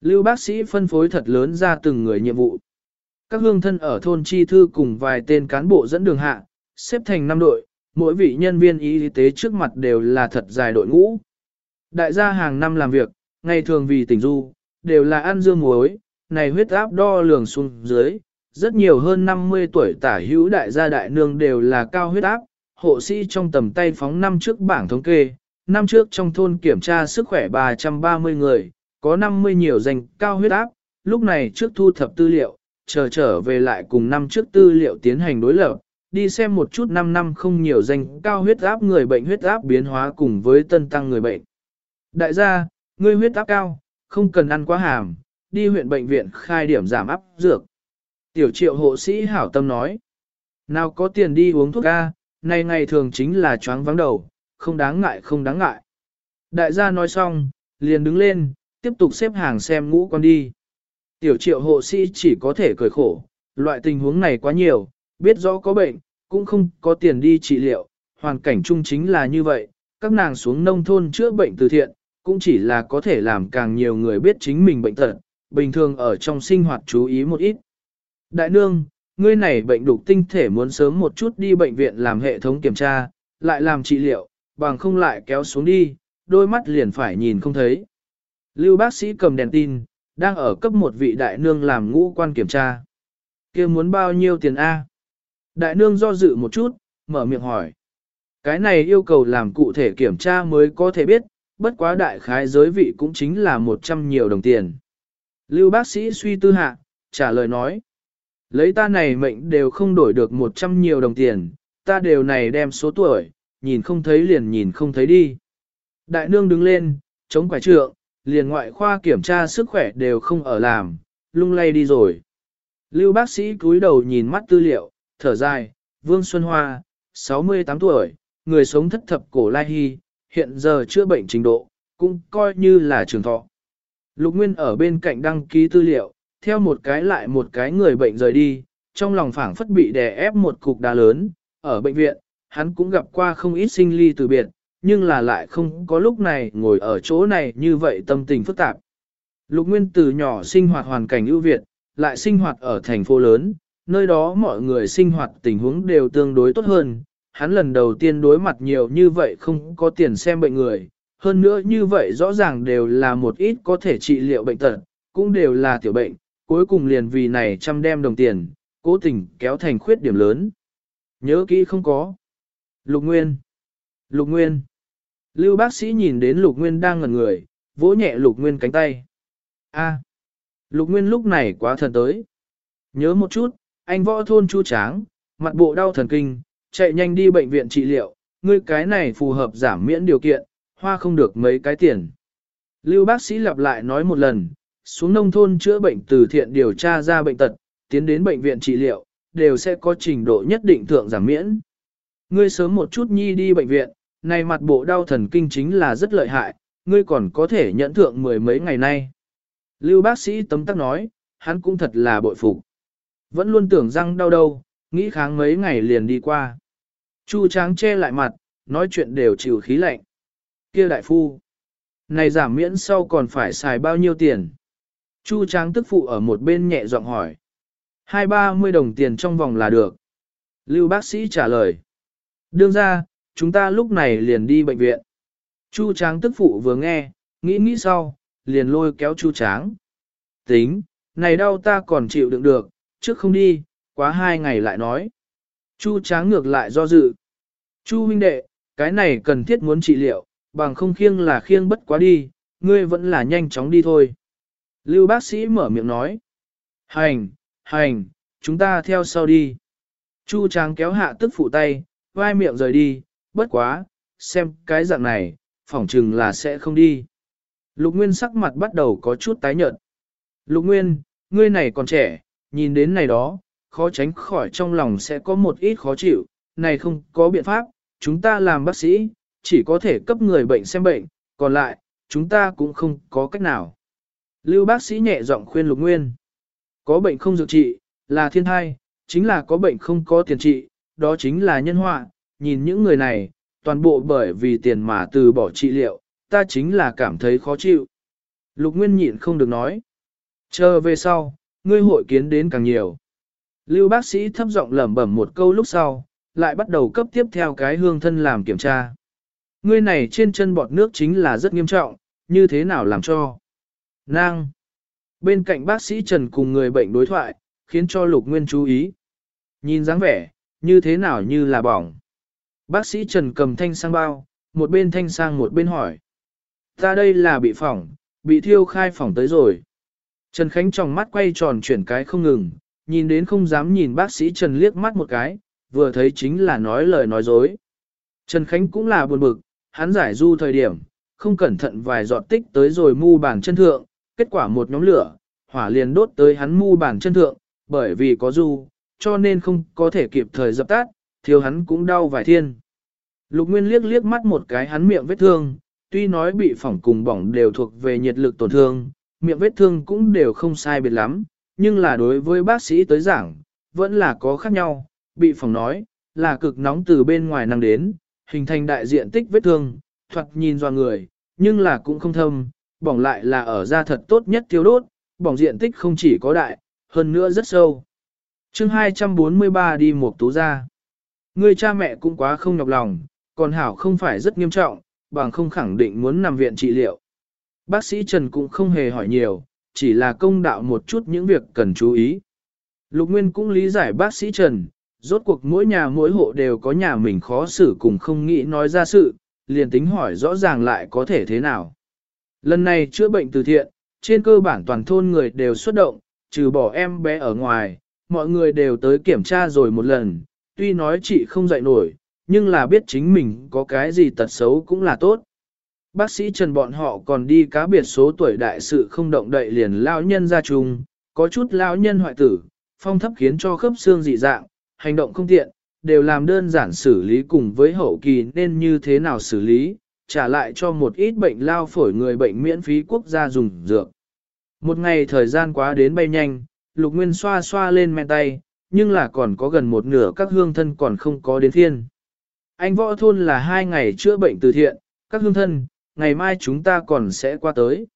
Lưu bác sĩ phân phối thật lớn ra từng người nhiệm vụ. Các hương thân ở thôn chi thư cùng vài tên cán bộ dẫn đường hạ, xếp thành năm đội, mỗi vị nhân viên y tế trước mặt đều là thật dài đội ngũ. Đại gia hàng năm làm việc, ngày thường vì tỉnh du, đều là ăn dưa muối, này huyết áp đo lường xuống dưới, rất nhiều hơn 50 tuổi tả hữu đại gia đại nương đều là cao huyết áp, hộ sĩ trong tầm tay phóng năm trước bảng thống kê, năm trước trong thôn kiểm tra sức khỏe 330 người, có 50 nhiều danh cao huyết áp, lúc này trước thu thập tư liệu, chờ trở về lại cùng năm trước tư liệu tiến hành đối lập, đi xem một chút 5 năm không nhiều danh cao huyết áp người bệnh huyết áp biến hóa cùng với tân tăng người bệnh. Đại gia, ngươi huyết áp cao, không cần ăn quá hàm, đi huyện bệnh viện khai điểm giảm áp dược. Tiểu triệu hộ sĩ hảo tâm nói, nào có tiền đi uống thuốc A, nay ngày thường chính là choáng vắng đầu, không đáng ngại không đáng ngại. Đại gia nói xong, liền đứng lên, tiếp tục xếp hàng xem ngũ con đi. Tiểu triệu hộ sĩ chỉ có thể cười khổ, loại tình huống này quá nhiều, biết rõ có bệnh, cũng không có tiền đi trị liệu, hoàn cảnh chung chính là như vậy, các nàng xuống nông thôn chữa bệnh từ thiện, cũng chỉ là có thể làm càng nhiều người biết chính mình bệnh tật, bình thường ở trong sinh hoạt chú ý một ít. Đại nương, ngươi này bệnh đục tinh thể muốn sớm một chút đi bệnh viện làm hệ thống kiểm tra, lại làm trị liệu, bằng không lại kéo xuống đi, đôi mắt liền phải nhìn không thấy. Lưu bác sĩ cầm đèn tin, đang ở cấp một vị đại nương làm ngũ quan kiểm tra. kia muốn bao nhiêu tiền A? Đại nương do dự một chút, mở miệng hỏi. Cái này yêu cầu làm cụ thể kiểm tra mới có thể biết, bất quá đại khái giới vị cũng chính là 100 nhiều đồng tiền. Lưu bác sĩ suy tư hạ, trả lời nói. Lấy ta này mệnh đều không đổi được 100 nhiều đồng tiền, ta đều này đem số tuổi, nhìn không thấy liền nhìn không thấy đi. Đại nương đứng lên, chống quả trượng, liền ngoại khoa kiểm tra sức khỏe đều không ở làm, lung lay đi rồi. Lưu bác sĩ cúi đầu nhìn mắt tư liệu, thở dài, Vương Xuân Hoa, 68 tuổi, người sống thất thập cổ lai hy, hiện giờ chữa bệnh trình độ, cũng coi như là trường thọ. Lục Nguyên ở bên cạnh đăng ký tư liệu, theo một cái lại một cái người bệnh rời đi, trong lòng phảng phất bị đè ép một cục đá lớn, ở bệnh viện, hắn cũng gặp qua không ít sinh ly từ biệt, nhưng là lại không có lúc này ngồi ở chỗ này như vậy tâm tình phức tạp. Lục Nguyên từ nhỏ sinh hoạt hoàn cảnh ưu việt, lại sinh hoạt ở thành phố lớn, nơi đó mọi người sinh hoạt tình huống đều tương đối tốt hơn. Hắn lần đầu tiên đối mặt nhiều như vậy không có tiền xem bệnh người, hơn nữa như vậy rõ ràng đều là một ít có thể trị liệu bệnh tật, cũng đều là tiểu bệnh, cuối cùng liền vì này chăm đem đồng tiền, cố tình kéo thành khuyết điểm lớn. Nhớ kỹ không có. Lục Nguyên. Lục Nguyên. Lưu bác sĩ nhìn đến Lục Nguyên đang ngẩn người, vỗ nhẹ Lục Nguyên cánh tay. A. Lục Nguyên lúc này quá thần tới. Nhớ một chút, anh võ thôn chu tráng, mặt bộ đau thần kinh, chạy nhanh đi bệnh viện trị liệu, ngươi cái này phù hợp giảm miễn điều kiện, hoa không được mấy cái tiền. Lưu bác sĩ lặp lại nói một lần, xuống nông thôn chữa bệnh từ thiện điều tra ra bệnh tật, tiến đến bệnh viện trị liệu, đều sẽ có trình độ nhất định thượng giảm miễn. Ngươi sớm một chút nhi đi bệnh viện, này mặt bộ đau thần kinh chính là rất lợi hại, ngươi còn có thể nhận thượng mười mấy ngày nay. Lưu bác sĩ tấm tắc nói, hắn cũng thật là bội phục. Vẫn luôn tưởng răng đau đâu, nghĩ kháng mấy ngày liền đi qua. Chu tráng che lại mặt, nói chuyện đều chịu khí lạnh. Kia đại phu, này giảm miễn sau còn phải xài bao nhiêu tiền? Chu tráng tức phụ ở một bên nhẹ giọng hỏi. Hai ba mươi đồng tiền trong vòng là được. Lưu bác sĩ trả lời. Đương ra, chúng ta lúc này liền đi bệnh viện. Chu tráng tức phụ vừa nghe, nghĩ nghĩ sau, liền lôi kéo chu tráng. Tính, này đau ta còn chịu đựng được, trước không đi, quá hai ngày lại nói. Chu tráng ngược lại do dự. Chu huynh đệ, cái này cần thiết muốn trị liệu, bằng không khiêng là khiêng bất quá đi, ngươi vẫn là nhanh chóng đi thôi. Lưu bác sĩ mở miệng nói. Hành, hành, chúng ta theo sau đi. Chu tráng kéo hạ tức phụ tay, vai miệng rời đi, bất quá, xem cái dạng này, phỏng chừng là sẽ không đi. Lục Nguyên sắc mặt bắt đầu có chút tái nhợt. Lục Nguyên, ngươi này còn trẻ, nhìn đến này đó, khó tránh khỏi trong lòng sẽ có một ít khó chịu, này không có biện pháp, chúng ta làm bác sĩ, chỉ có thể cấp người bệnh xem bệnh, còn lại, chúng ta cũng không có cách nào. Lưu bác sĩ nhẹ giọng khuyên Lục Nguyên. Có bệnh không dược trị, là thiên thai, chính là có bệnh không có tiền trị, đó chính là nhân họa. Nhìn những người này, toàn bộ bởi vì tiền mà từ bỏ trị liệu, ta chính là cảm thấy khó chịu. Lục Nguyên nhịn không được nói. Chờ về sau, ngươi hội kiến đến càng nhiều. Lưu bác sĩ thấp giọng lẩm bẩm một câu lúc sau, lại bắt đầu cấp tiếp theo cái hương thân làm kiểm tra. Ngươi này trên chân bọt nước chính là rất nghiêm trọng, như thế nào làm cho? Nang! Bên cạnh bác sĩ Trần cùng người bệnh đối thoại, khiến cho Lục Nguyên chú ý. Nhìn dáng vẻ, như thế nào như là bỏng. Bác sĩ Trần cầm thanh sang bao, một bên thanh sang một bên hỏi. Ta đây là bị phỏng, bị thiêu khai phỏng tới rồi. Trần Khánh trong mắt quay tròn chuyển cái không ngừng, nhìn đến không dám nhìn bác sĩ Trần liếc mắt một cái, vừa thấy chính là nói lời nói dối. Trần Khánh cũng là buồn bực, hắn giải du thời điểm, không cẩn thận vài giọt tích tới rồi mu bàn chân thượng, kết quả một nhóm lửa, hỏa liền đốt tới hắn mu bàn chân thượng, bởi vì có du, cho nên không có thể kịp thời dập tắt, thiếu hắn cũng đau vài thiên. Lục Nguyên liếc liếc mắt một cái hắn miệng vết thương, tuy nói bị phỏng cùng bỏng đều thuộc về nhiệt lực tổn thương, miệng vết thương cũng đều không sai biệt lắm, nhưng là đối với bác sĩ tới giảng, vẫn là có khác nhau, bị phỏng nói, là cực nóng từ bên ngoài năng đến, hình thành đại diện tích vết thương, thoạt nhìn dò người, nhưng là cũng không thâm, bỏng lại là ở da thật tốt nhất tiêu đốt, bỏng diện tích không chỉ có đại, hơn nữa rất sâu. chương 243 đi một tú ra. Người cha mẹ cũng quá không nhọc lòng, còn hảo không phải rất nghiêm trọng, bằng không khẳng định muốn nằm viện trị liệu. Bác sĩ Trần cũng không hề hỏi nhiều, chỉ là công đạo một chút những việc cần chú ý. Lục Nguyên cũng lý giải bác sĩ Trần, rốt cuộc mỗi nhà mỗi hộ đều có nhà mình khó xử cùng không nghĩ nói ra sự, liền tính hỏi rõ ràng lại có thể thế nào. Lần này chữa bệnh từ thiện, trên cơ bản toàn thôn người đều xuất động, trừ bỏ em bé ở ngoài, mọi người đều tới kiểm tra rồi một lần, tuy nói chị không dạy nổi, nhưng là biết chính mình có cái gì tật xấu cũng là tốt. Bác sĩ Trần bọn họ còn đi cá biệt số tuổi đại sự không động đậy liền lão nhân ra chung, có chút lão nhân hoại tử, phong thấp khiến cho khớp xương dị dạng, hành động không tiện, đều làm đơn giản xử lý cùng với hậu kỳ nên như thế nào xử lý, trả lại cho một ít bệnh lao phổi người bệnh miễn phí quốc gia dùng dược. Một ngày thời gian quá đến bay nhanh, Lục Nguyên xoa xoa lên men tay, nhưng là còn có gần một nửa các hương thân còn không có đến thiên. Anh võ thôn là hai ngày chữa bệnh từ thiện, các hương thân, ngày mai chúng ta còn sẽ qua tới.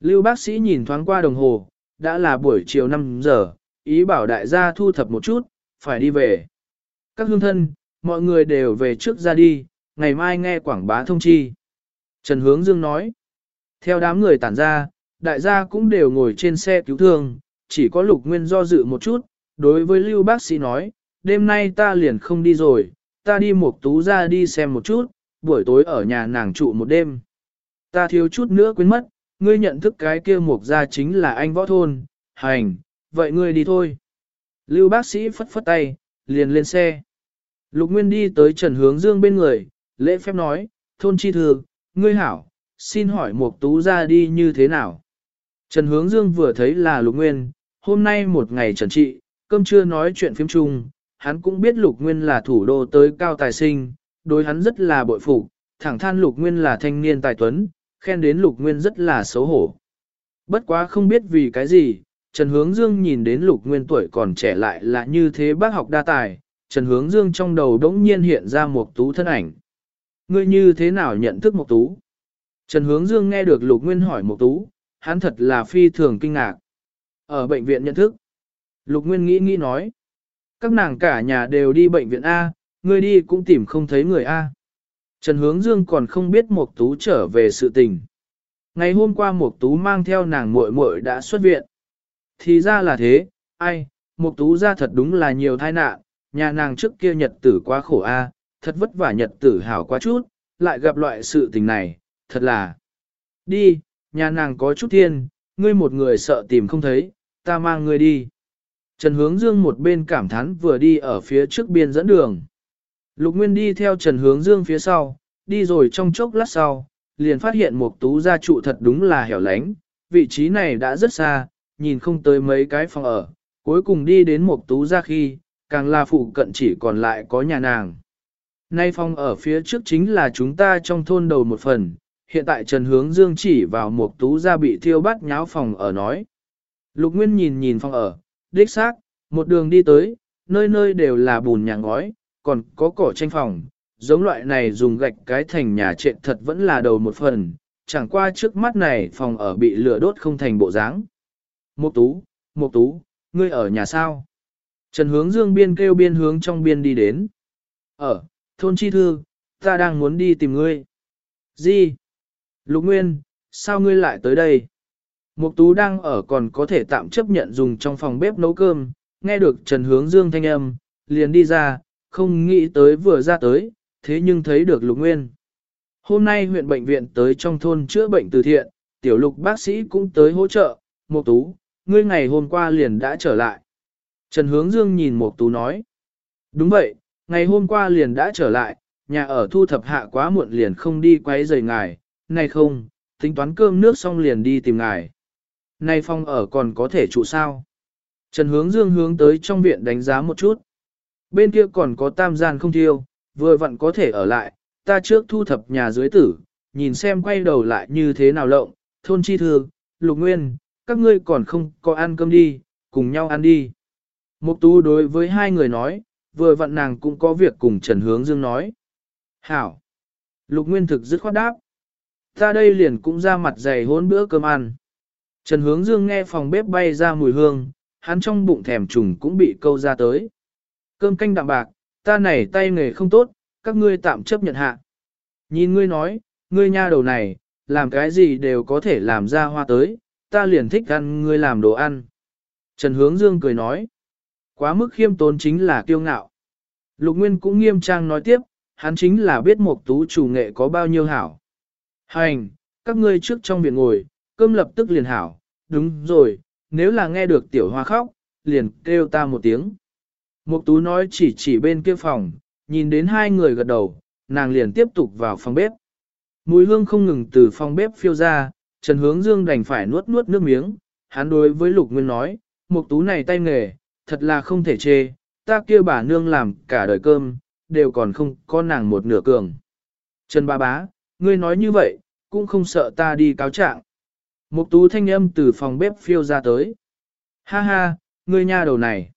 Lưu bác sĩ nhìn thoáng qua đồng hồ, đã là buổi chiều 5 giờ, ý bảo đại gia thu thập một chút, phải đi về. Các hương thân, mọi người đều về trước ra đi, ngày mai nghe quảng bá thông chi. Trần Hướng Dương nói, theo đám người tản ra, đại gia cũng đều ngồi trên xe cứu thương, chỉ có lục nguyên do dự một chút, đối với lưu bác sĩ nói, đêm nay ta liền không đi rồi, ta đi một tú ra đi xem một chút, buổi tối ở nhà nàng trụ một đêm. Ta thiếu chút nữa quên mất, ngươi nhận thức cái kia mục ra chính là anh võ thôn, hành, vậy ngươi đi thôi. Lưu bác sĩ phất phất tay, liền lên xe. Lục Nguyên đi tới Trần Hướng Dương bên người, lễ phép nói, thôn chi thư, ngươi hảo, xin hỏi Mục Tú ra đi như thế nào? Trần Hướng Dương vừa thấy là Lục Nguyên, hôm nay một ngày trần trị, cơm trưa nói chuyện phim chung, hắn cũng biết Lục Nguyên là thủ đô tới cao tài sinh, đối hắn rất là bội phục, thẳng than Lục Nguyên là thanh niên tài tuấn, khen đến Lục Nguyên rất là xấu hổ. Bất quá không biết vì cái gì, Trần Hướng Dương nhìn đến Lục Nguyên tuổi còn trẻ lại là như thế bác học đa tài, Trần Hướng Dương trong đầu đống nhiên hiện ra một tú thân ảnh. Ngươi như thế nào nhận thức một tú? Trần Hướng Dương nghe được Lục Nguyên hỏi một tú, hắn thật là phi thường kinh ngạc. Ở bệnh viện nhận thức. Lục Nguyên nghĩ nghĩ nói. Các nàng cả nhà đều đi bệnh viện A, ngươi đi cũng tìm không thấy người A. Trần Hướng Dương còn không biết Mộc Tú trở về sự tình. Ngày hôm qua Mộc Tú mang theo nàng muội muội đã xuất viện. Thì ra là thế, ai, Mộc Tú ra thật đúng là nhiều tai nạn, nhà nàng trước kia nhật tử quá khổ a, thật vất vả nhật tử hảo quá chút, lại gặp loại sự tình này, thật là. Đi, nhà nàng có chút thiên, ngươi một người sợ tìm không thấy, ta mang ngươi đi. Trần Hướng Dương một bên cảm thán vừa đi ở phía trước biên dẫn đường. Lục Nguyên đi theo Trần Hướng Dương phía sau, đi rồi trong chốc lát sau, liền phát hiện một tú gia trụ thật đúng là hẻo lánh, vị trí này đã rất xa, nhìn không tới mấy cái phòng ở, cuối cùng đi đến một tú gia khi, càng là phụ cận chỉ còn lại có nhà nàng. Nay phòng ở phía trước chính là chúng ta trong thôn đầu một phần, hiện tại Trần Hướng Dương chỉ vào một tú gia bị thiêu bắt nháo phòng ở nói. Lục Nguyên nhìn nhìn phòng ở, đích xác, một đường đi tới, nơi nơi đều là bùn nhà ngói, còn có cỏ tranh phòng, giống loại này dùng gạch cái thành nhà trệ thật vẫn là đầu một phần, chẳng qua trước mắt này phòng ở bị lửa đốt không thành bộ dáng. Một tú, một tú, ngươi ở nhà sao? Trần hướng dương biên kêu biên hướng trong biên đi đến. Ở, thôn chi thư, ta đang muốn đi tìm ngươi. Gì? Lục Nguyên, sao ngươi lại tới đây? Mục Tú đang ở còn có thể tạm chấp nhận dùng trong phòng bếp nấu cơm, nghe được Trần Hướng Dương thanh âm, liền đi ra, không nghĩ tới vừa ra tới, thế nhưng thấy được Lục Nguyên. Hôm nay huyện bệnh viện tới trong thôn chữa bệnh từ thiện, tiểu lục bác sĩ cũng tới hỗ trợ, Mộc Tú, ngươi ngày hôm qua liền đã trở lại. Trần Hướng Dương nhìn Mộc Tú nói, đúng vậy, ngày hôm qua liền đã trở lại, nhà ở thu thập hạ quá muộn liền không đi quấy rầy ngài, này không, tính toán cơm nước xong liền đi tìm ngài. Này phong ở còn có thể trụ sao? Trần hướng dương hướng tới trong viện đánh giá một chút. Bên kia còn có tam gian không thiêu, vừa vặn có thể ở lại, ta trước thu thập nhà dưới tử, nhìn xem quay đầu lại như thế nào lộng, thôn chi thường, lục nguyên, các ngươi còn không có ăn cơm đi, cùng nhau ăn đi. Mục tú đối với hai người nói, vừa vặn nàng cũng có việc cùng Trần Hướng Dương nói. Hảo! Lục Nguyên thực dứt khoát đáp. Ta đây liền cũng ra mặt dày hôn bữa cơm ăn. Trần Hướng Dương nghe phòng bếp bay ra mùi hương, hắn trong bụng thèm trùng cũng bị câu ra tới. Cơm canh đạm bạc, ta này tay nghề không tốt, các ngươi tạm chấp nhận hạ. Nhìn ngươi nói, ngươi nha đầu này, làm cái gì đều có thể làm ra hoa tới, ta liền thích ăn ngươi làm đồ ăn. Trần Hướng Dương cười nói, quá mức khiêm tốn chính là kiêu ngạo. Lục Nguyên cũng nghiêm trang nói tiếp, hắn chính là biết một tú chủ nghệ có bao nhiêu hảo. Hành, các ngươi trước trong viện ngồi, cơm lập tức liền hảo, đúng rồi, nếu là nghe được tiểu hoa khóc, liền kêu ta một tiếng. Mục tú nói chỉ chỉ bên kia phòng, nhìn đến hai người gật đầu, nàng liền tiếp tục vào phòng bếp. Mùi hương không ngừng từ phòng bếp phiêu ra, Trần Hướng Dương đành phải nuốt nuốt nước miếng, hắn đối với Lục Nguyên nói, mục tú này tay nghề, thật là không thể chê, ta kia bà nương làm cả đời cơm, đều còn không có nàng một nửa cường. Trần ba bá, ngươi nói như vậy, cũng không sợ ta đi cáo trạng. Mục tú thanh âm từ phòng bếp phiêu ra tới. Ha ha, ngươi nha đầu này.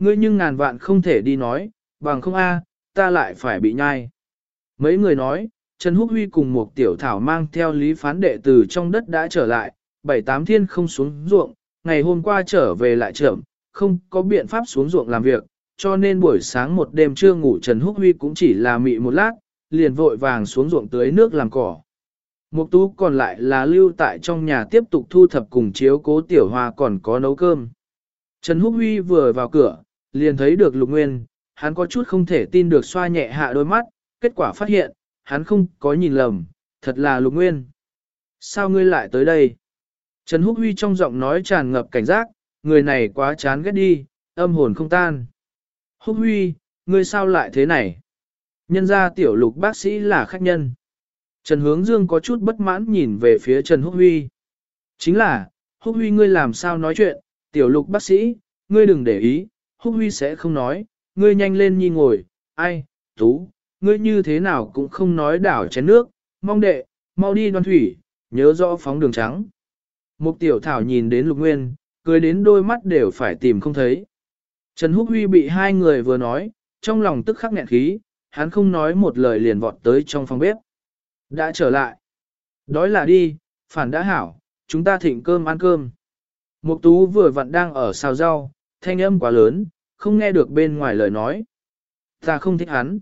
Ngươi nhưng ngàn vạn không thể đi nói, bằng không a, ta lại phải bị nhai. Mấy người nói, Trần Húc Huy cùng một tiểu thảo mang theo lý phán đệ từ trong đất đã trở lại, bảy tám thiên không xuống ruộng, ngày hôm qua trở về lại trưởng, không có biện pháp xuống ruộng làm việc, cho nên buổi sáng một đêm chưa ngủ Trần Húc Huy cũng chỉ là mị một lát, liền vội vàng xuống ruộng tưới nước làm cỏ. Mục tú còn lại là lưu tại trong nhà tiếp tục thu thập cùng chiếu cố tiểu hoa còn có nấu cơm. Trần Húc Huy vừa vào cửa, liền thấy được Lục Nguyên, hắn có chút không thể tin được xoa nhẹ hạ đôi mắt, kết quả phát hiện, hắn không có nhìn lầm, thật là Lục Nguyên. Sao ngươi lại tới đây? Trần Húc Huy trong giọng nói tràn ngập cảnh giác, người này quá chán ghét đi, âm hồn không tan. Húc Huy, ngươi sao lại thế này? Nhân ra tiểu lục bác sĩ là khách nhân. Trần Hướng Dương có chút bất mãn nhìn về phía Trần Húc Huy. Chính là, Húc Huy ngươi làm sao nói chuyện, tiểu lục bác sĩ, ngươi đừng để ý, Húc Huy sẽ không nói, ngươi nhanh lên nhi ngồi, ai, tú, ngươi như thế nào cũng không nói đảo chén nước, mong đệ, mau đi đoan thủy, nhớ rõ phóng đường trắng. Mục tiểu thảo nhìn đến lục nguyên, cười đến đôi mắt đều phải tìm không thấy. Trần Húc Huy bị hai người vừa nói, trong lòng tức khắc nghẹn khí, hắn không nói một lời liền vọt tới trong phòng bếp. Đã trở lại. Đói là đi, phản đã hảo, chúng ta thịnh cơm ăn cơm. Mục tú vừa vặn đang ở xào rau, thanh âm quá lớn, không nghe được bên ngoài lời nói. Ta không thích hắn.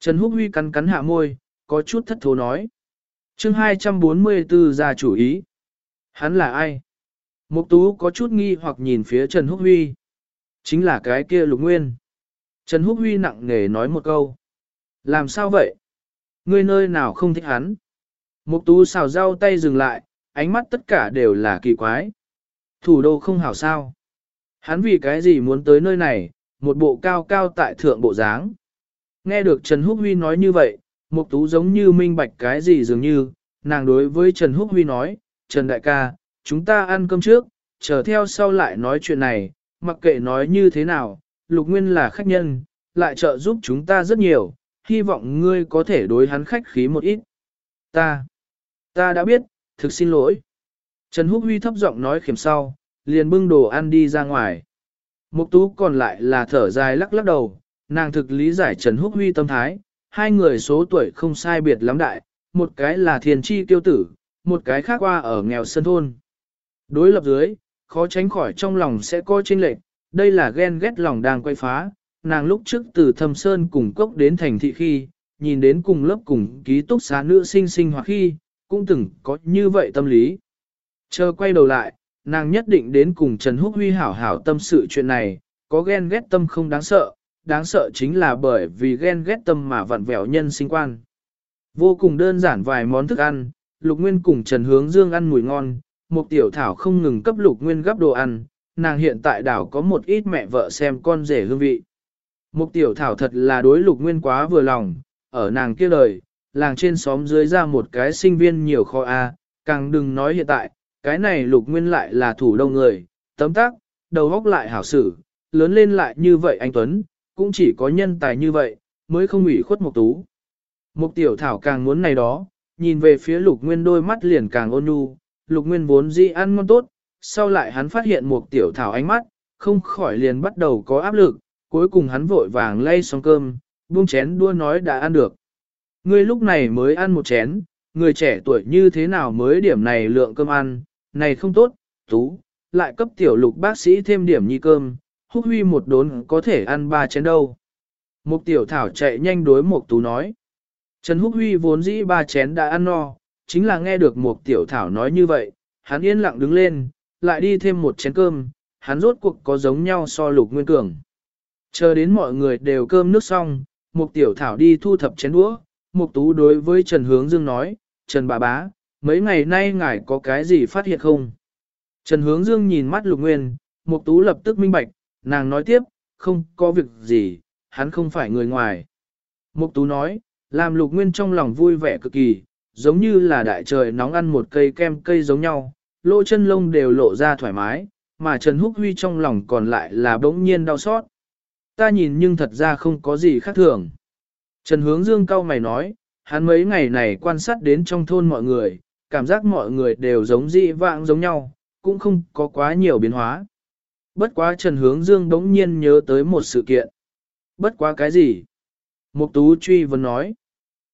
Trần Húc Huy cắn cắn hạ môi, có chút thất thố nói. chương 244 ra chủ ý. Hắn là ai? Mục tú có chút nghi hoặc nhìn phía Trần Húc Huy. Chính là cái kia lục nguyên. Trần Húc Huy nặng nề nói một câu. Làm sao vậy? Ngươi nơi nào không thích hắn? Mục tú xào rau tay dừng lại, ánh mắt tất cả đều là kỳ quái. Thủ đô không hảo sao? Hắn vì cái gì muốn tới nơi này, một bộ cao cao tại thượng bộ dáng. Nghe được Trần Húc Huy nói như vậy, Mục Tú giống như minh bạch cái gì dường như, nàng đối với Trần Húc Huy nói, Trần Đại ca, chúng ta ăn cơm trước, chờ theo sau lại nói chuyện này, mặc kệ nói như thế nào, Lục Nguyên là khách nhân, lại trợ giúp chúng ta rất nhiều, hy vọng ngươi có thể đối hắn khách khí một ít. Ta, ta đã biết, thực xin lỗi. Trần Húc Huy thấp giọng nói khiểm sau, liền bưng đồ ăn đi ra ngoài. Mục tú còn lại là thở dài lắc lắc đầu, nàng thực lý giải Trần Húc Huy tâm thái, hai người số tuổi không sai biệt lắm đại, một cái là thiền chi tiêu tử, một cái khác qua ở nghèo sân thôn. Đối lập dưới, khó tránh khỏi trong lòng sẽ có chênh lệch, đây là ghen ghét lòng đang quay phá, nàng lúc trước từ thâm sơn cùng cốc đến thành thị khi, nhìn đến cùng lớp cùng ký túc xá nữ sinh sinh hoặc khi, cũng từng có như vậy tâm lý. Chờ quay đầu lại, nàng nhất định đến cùng Trần Húc Huy hảo hảo tâm sự chuyện này, có ghen ghét tâm không đáng sợ, đáng sợ chính là bởi vì ghen ghét tâm mà vặn vẹo nhân sinh quan. Vô cùng đơn giản vài món thức ăn, Lục Nguyên cùng Trần Hướng Dương ăn mùi ngon, một tiểu thảo không ngừng cấp Lục Nguyên gấp đồ ăn, nàng hiện tại đảo có một ít mẹ vợ xem con rể hương vị. Mục tiểu thảo thật là đối Lục Nguyên quá vừa lòng, ở nàng kia lời, làng trên xóm dưới ra một cái sinh viên nhiều kho A, càng đừng nói hiện tại, cái này Lục Nguyên lại là thủ đông người, tấm tác, đầu góc lại hảo sử, lớn lên lại như vậy anh Tuấn, cũng chỉ có nhân tài như vậy, mới không ủy khuất mục tú. Mục tiểu thảo càng muốn này đó, nhìn về phía lục nguyên đôi mắt liền càng ôn nhu, lục nguyên vốn dĩ ăn ngon tốt, sau lại hắn phát hiện mục tiểu thảo ánh mắt, không khỏi liền bắt đầu có áp lực, cuối cùng hắn vội vàng lay xong cơm, buông chén đua nói đã ăn được. Ngươi lúc này mới ăn một chén, người trẻ tuổi như thế nào mới điểm này lượng cơm ăn, này không tốt, tú, lại cấp tiểu lục bác sĩ thêm điểm nhi cơm, húc huy một đốn có thể ăn ba chén đâu. Mục tiểu thảo chạy nhanh đối mục tú nói. Trần Húc Huy vốn dĩ ba chén đã ăn no, chính là nghe được một tiểu thảo nói như vậy, hắn yên lặng đứng lên, lại đi thêm một chén cơm, hắn rốt cuộc có giống nhau so lục nguyên cường. Chờ đến mọi người đều cơm nước xong, một tiểu thảo đi thu thập chén đũa, một tú đối với Trần Hướng Dương nói, Trần bà bá, mấy ngày nay ngài có cái gì phát hiện không? Trần Hướng Dương nhìn mắt lục nguyên, Mục tú lập tức minh bạch, nàng nói tiếp, không có việc gì, hắn không phải người ngoài. Mục tú nói, làm lục nguyên trong lòng vui vẻ cực kỳ, giống như là đại trời nóng ăn một cây kem cây giống nhau, lỗ chân lông đều lộ ra thoải mái, mà Trần Húc Huy trong lòng còn lại là bỗng nhiên đau xót. Ta nhìn nhưng thật ra không có gì khác thường. Trần Hướng Dương cau mày nói, hắn mấy ngày này quan sát đến trong thôn mọi người, cảm giác mọi người đều giống dị vãng giống nhau, cũng không có quá nhiều biến hóa. Bất quá Trần Hướng Dương đống nhiên nhớ tới một sự kiện. Bất quá cái gì? Mục Tú truy vấn nói.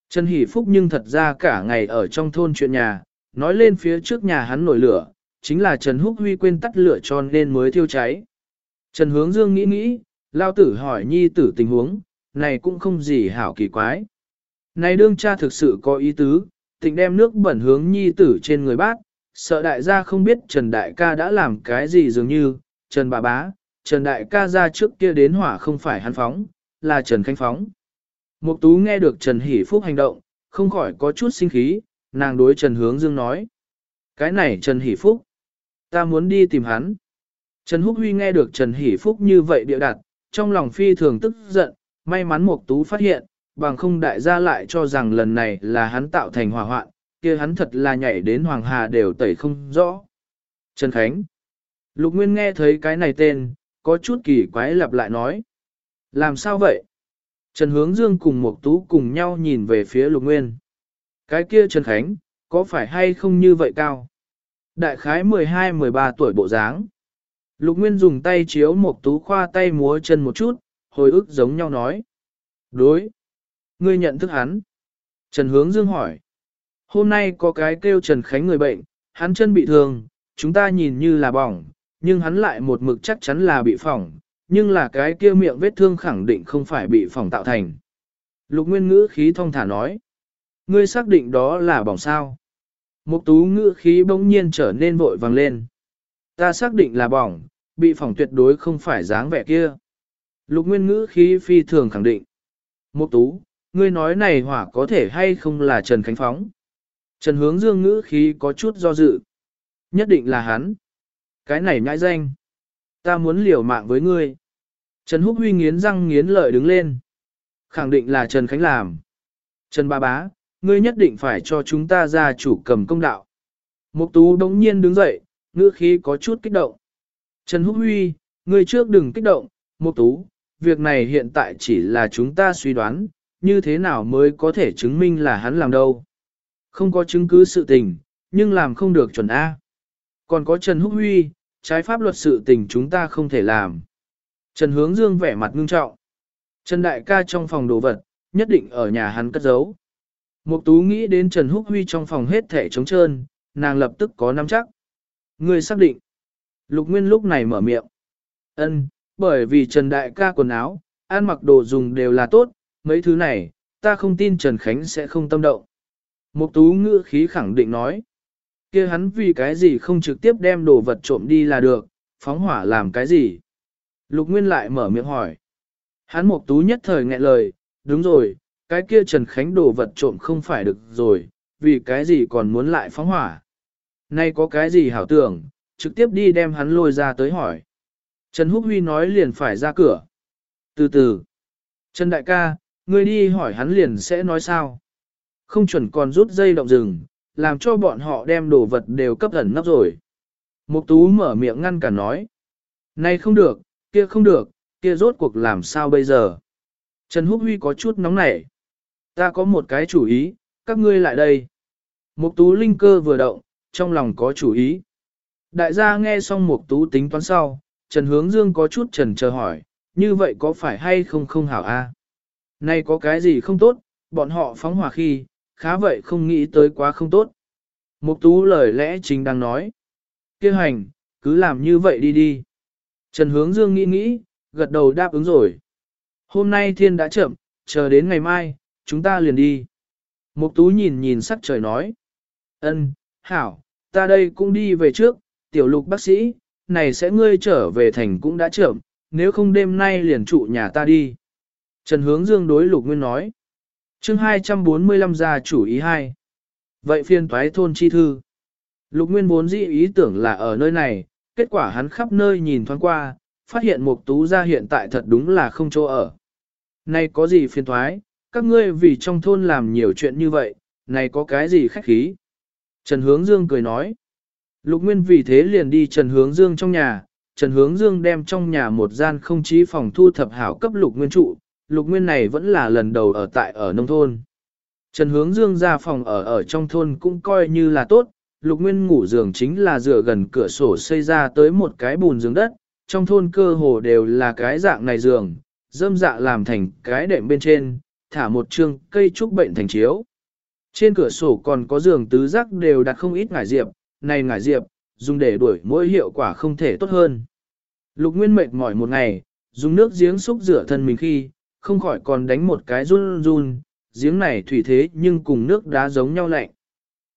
Trần Hỷ Phúc nhưng thật ra cả ngày ở trong thôn chuyện nhà, nói lên phía trước nhà hắn nổi lửa, chính là Trần Húc Huy quên tắt lửa cho nên mới thiêu cháy. Trần Hướng Dương nghĩ nghĩ, lao tử hỏi nhi tử tình huống, này cũng không gì hảo kỳ quái. Này đương cha thực sự có ý tứ, tịnh đem nước bẩn hướng nhi tử trên người bác, sợ đại gia không biết Trần Đại ca đã làm cái gì dường như, Trần bà bá, Trần Đại ca ra trước kia đến hỏa không phải hắn phóng, là Trần Khánh phóng. Mục tú nghe được Trần Hỷ Phúc hành động, không khỏi có chút sinh khí, nàng đối Trần Hướng Dương nói. Cái này Trần Hỷ Phúc, ta muốn đi tìm hắn. Trần Húc Huy nghe được Trần Hỷ Phúc như vậy địa đặt, trong lòng phi thường tức giận, may mắn Mục tú phát hiện, bằng không đại gia lại cho rằng lần này là hắn tạo thành hỏa hoạn, kia hắn thật là nhảy đến Hoàng Hà đều tẩy không rõ. Trần Khánh. Lục Nguyên nghe thấy cái này tên, có chút kỳ quái lặp lại nói. Làm sao vậy? Trần Hướng Dương cùng Mộc Tú cùng nhau nhìn về phía Lục Nguyên. Cái kia Trần Khánh, có phải hay không như vậy cao? Đại khái 12-13 tuổi bộ dáng. Lục Nguyên dùng tay chiếu Mộc Tú khoa tay múa chân một chút, hồi ức giống nhau nói. Đối. Ngươi nhận thức hắn. Trần Hướng Dương hỏi. Hôm nay có cái kêu Trần Khánh người bệnh, hắn chân bị thương, chúng ta nhìn như là bỏng, nhưng hắn lại một mực chắc chắn là bị phỏng, nhưng là cái kia miệng vết thương khẳng định không phải bị phỏng tạo thành. Lục Nguyên ngữ khí thông thả nói. Ngươi xác định đó là bỏng sao. Mục tú ngữ khí bỗng nhiên trở nên vội vàng lên. Ta xác định là bỏng, bị phỏng tuyệt đối không phải dáng vẻ kia. Lục Nguyên ngữ khí phi thường khẳng định. Mục tú, ngươi nói này hỏa có thể hay không là Trần Khánh Phóng. Trần Hướng Dương ngữ khí có chút do dự. Nhất định là hắn. Cái này nhãi danh ta muốn liều mạng với ngươi. Trần Húc Huy nghiến răng nghiến lợi đứng lên. Khẳng định là Trần Khánh làm. Trần Ba Bá, ngươi nhất định phải cho chúng ta ra chủ cầm công đạo. Mục Tú đống nhiên đứng dậy, ngữ khí có chút kích động. Trần Húc Huy, ngươi trước đừng kích động, Mục Tú, việc này hiện tại chỉ là chúng ta suy đoán, như thế nào mới có thể chứng minh là hắn làm đâu. Không có chứng cứ sự tình, nhưng làm không được chuẩn A. Còn có Trần Húc Huy, trái pháp luật sự tình chúng ta không thể làm. Trần Hướng Dương vẻ mặt ngưng trọng. Trần Đại ca trong phòng đồ vật, nhất định ở nhà hắn cất giấu. Mục Tú nghĩ đến Trần Húc Huy trong phòng hết thể trống trơn, nàng lập tức có nắm chắc. Người xác định. Lục Nguyên lúc này mở miệng. Ân, bởi vì Trần Đại ca quần áo, ăn mặc đồ dùng đều là tốt, mấy thứ này, ta không tin Trần Khánh sẽ không tâm động. Mục tú ngữ khí khẳng định nói, kia hắn vì cái gì không trực tiếp đem đồ vật trộm đi là được, phóng hỏa làm cái gì? Lục Nguyên lại mở miệng hỏi. Hắn mục tú nhất thời nghẹn lời, đúng rồi, cái kia Trần Khánh đồ vật trộm không phải được rồi, vì cái gì còn muốn lại phóng hỏa. Nay có cái gì hảo tưởng, trực tiếp đi đem hắn lôi ra tới hỏi. Trần Húc Huy nói liền phải ra cửa. Từ từ, Trần Đại ca, ngươi đi hỏi hắn liền sẽ nói sao. Không chuẩn còn rút dây động rừng, làm cho bọn họ đem đồ vật đều cấp ẩn nấp rồi. Mục tú mở miệng ngăn cả nói. Này không được, kia không được, kia rốt cuộc làm sao bây giờ. Trần Húc Huy có chút nóng nảy. Ta có một cái chủ ý, các ngươi lại đây. Mục tú linh cơ vừa động, trong lòng có chủ ý. Đại gia nghe xong mục tú tính toán sau, Trần Hướng Dương có chút trần chờ hỏi, như vậy có phải hay không không hảo a? Nay có cái gì không tốt, bọn họ phóng hỏa khi, khá vậy không nghĩ tới quá không tốt. Mục tú lời lẽ chính đang nói. Kêu hành, cứ làm như vậy đi đi. Trần Hướng Dương nghĩ nghĩ, gật đầu đáp ứng rồi. Hôm nay thiên đã chậm, chờ đến ngày mai, chúng ta liền đi. Mục tú nhìn nhìn sắc trời nói. Ân, hảo, ta đây cũng đi về trước, tiểu lục bác sĩ, này sẽ ngươi trở về thành cũng đã chậm, nếu không đêm nay liền trụ nhà ta đi. Trần Hướng Dương đối lục nguyên nói. chương 245 gia chủ ý 2. Vậy phiên toái thôn chi thư. Lục nguyên vốn dĩ ý tưởng là ở nơi này, kết quả hắn khắp nơi nhìn thoáng qua, phát hiện mục tú gia hiện tại thật đúng là không chỗ ở. Này có gì phiên toái, các ngươi vì trong thôn làm nhiều chuyện như vậy, này có cái gì khách khí? Trần Hướng Dương cười nói. Lục Nguyên vì thế liền đi Trần Hướng Dương trong nhà, Trần Hướng Dương đem trong nhà một gian không chí phòng thu thập hảo cấp Lục Nguyên trụ, Lục Nguyên này vẫn là lần đầu ở tại ở nông thôn. Trần Hướng Dương ra phòng ở ở trong thôn cũng coi như là tốt, Lục Nguyên ngủ giường chính là dựa gần cửa sổ xây ra tới một cái bùn giường đất, trong thôn cơ hồ đều là cái dạng này giường, dâm dạ làm thành cái đệm bên trên, thả một chương cây trúc bệnh thành chiếu. Trên cửa sổ còn có giường tứ giác đều đặt không ít ngải diệp, này ngải diệp, dùng để đuổi mỗi hiệu quả không thể tốt hơn. Lục Nguyên mệt mỏi một ngày, dùng nước giếng xúc rửa thân mình khi, không khỏi còn đánh một cái run run, giếng này thủy thế nhưng cùng nước đá giống nhau lạnh.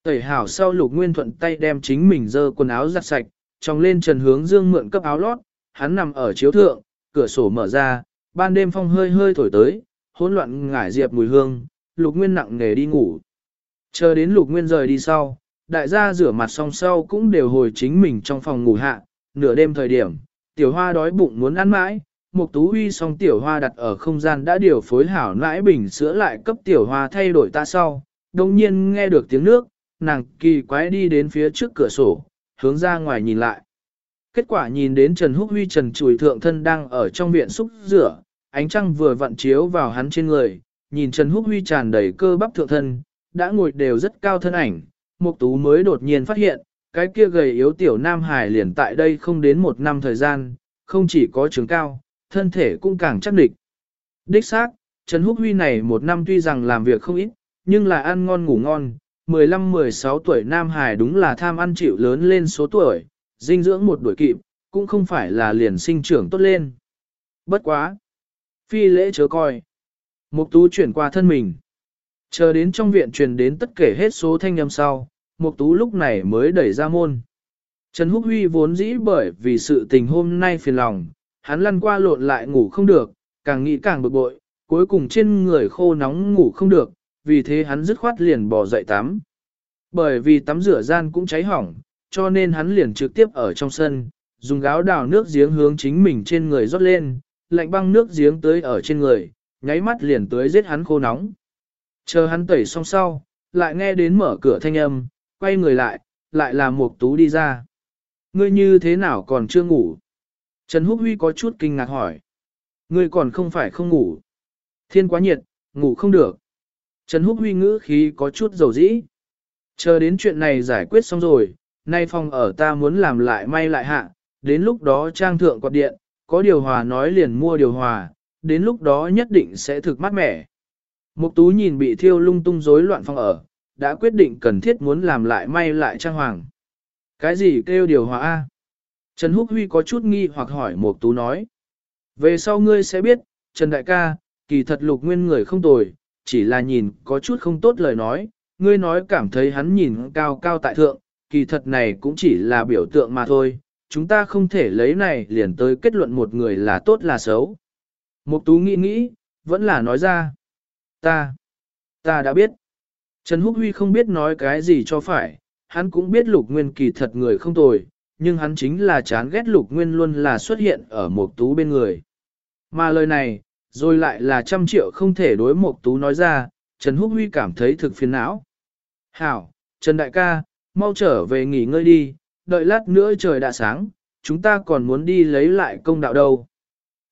Tẩy hảo sau Lục Nguyên thuận tay đem chính mình dơ quần áo giặt sạch, trong lên trần hướng dương mượn cấp áo lót, hắn nằm ở chiếu thượng, cửa sổ mở ra, ban đêm phong hơi hơi thổi tới, hỗn loạn ngải diệp mùi hương, Lục Nguyên nặng nề đi ngủ. Chờ đến Lục Nguyên rời đi sau, đại gia rửa mặt xong sau cũng đều hồi chính mình trong phòng ngủ hạ, nửa đêm thời điểm, tiểu hoa đói bụng muốn ăn mãi, Mục tú huy xong tiểu hoa đặt ở không gian đã điều phối hảo nãi bình sữa lại cấp tiểu hoa thay đổi ta sau, đồng nhiên nghe được tiếng nước, nàng kỳ quái đi đến phía trước cửa sổ, hướng ra ngoài nhìn lại. Kết quả nhìn đến Trần Húc Huy Trần Trùi Thượng Thân đang ở trong viện xúc rửa, ánh trăng vừa vặn chiếu vào hắn trên người, nhìn Trần Húc Huy tràn đầy cơ bắp thượng thân, đã ngồi đều rất cao thân ảnh, Mục Tú mới đột nhiên phát hiện, cái kia gầy yếu tiểu Nam Hải liền tại đây không đến một năm thời gian, không chỉ có trường cao, thân thể cũng càng chắc địch. Đích xác, Trần Húc Huy này một năm tuy rằng làm việc không ít, nhưng là ăn ngon ngủ ngon, 15-16 tuổi Nam Hải đúng là tham ăn chịu lớn lên số tuổi, dinh dưỡng một đuổi kịp, cũng không phải là liền sinh trưởng tốt lên. Bất quá. Phi lễ chớ coi. Mục tú chuyển qua thân mình. Chờ đến trong viện truyền đến tất kể hết số thanh âm sau, Mục Tú lúc này mới đẩy ra môn. Trần Húc Huy vốn dĩ bởi vì sự tình hôm nay phiền lòng, hắn lăn qua lộn lại ngủ không được, càng nghĩ càng bực bội, cuối cùng trên người khô nóng ngủ không được, vì thế hắn dứt khoát liền bỏ dậy tắm. Bởi vì tắm rửa gian cũng cháy hỏng, cho nên hắn liền trực tiếp ở trong sân, dùng gáo đào nước giếng hướng chính mình trên người rót lên, lạnh băng nước giếng tới ở trên người, nháy mắt liền tới giết hắn khô nóng. Chờ hắn tẩy xong sau, lại nghe đến mở cửa thanh âm, quay người lại, lại là một tú đi ra. Ngươi như thế nào còn chưa ngủ? Trần Húc Huy có chút kinh ngạc hỏi. Ngươi còn không phải không ngủ. Thiên quá nhiệt, ngủ không được. Trần Húc Huy ngữ khí có chút dầu dĩ. Chờ đến chuyện này giải quyết xong rồi, nay phòng ở ta muốn làm lại may lại hạ, đến lúc đó trang thượng quạt điện, có điều hòa nói liền mua điều hòa, đến lúc đó nhất định sẽ thực mát mẻ. Mục tú nhìn bị thiêu lung tung rối loạn phòng ở, đã quyết định cần thiết muốn làm lại may lại trang hoàng. Cái gì kêu điều hòa A? Trần Húc Huy có chút nghi hoặc hỏi Mục tú nói. Về sau ngươi sẽ biết, Trần Đại ca, kỳ thật lục nguyên người không tồi, chỉ là nhìn có chút không tốt lời nói, ngươi nói cảm thấy hắn nhìn cao cao tại thượng, kỳ thật này cũng chỉ là biểu tượng mà thôi, chúng ta không thể lấy này liền tới kết luận một người là tốt là xấu. Mục tú nghĩ nghĩ, vẫn là nói ra. Ta, ta đã biết. Trần Húc Huy không biết nói cái gì cho phải, hắn cũng biết lục nguyên kỳ thật người không tồi, nhưng hắn chính là chán ghét lục nguyên luôn là xuất hiện ở mục tú bên người. Mà lời này, rồi lại là trăm triệu không thể đối mục tú nói ra, Trần Húc Huy cảm thấy thực phiền não. Hảo, Trần Đại ca, mau trở về nghỉ ngơi đi, đợi lát nữa trời đã sáng, chúng ta còn muốn đi lấy lại công đạo đâu.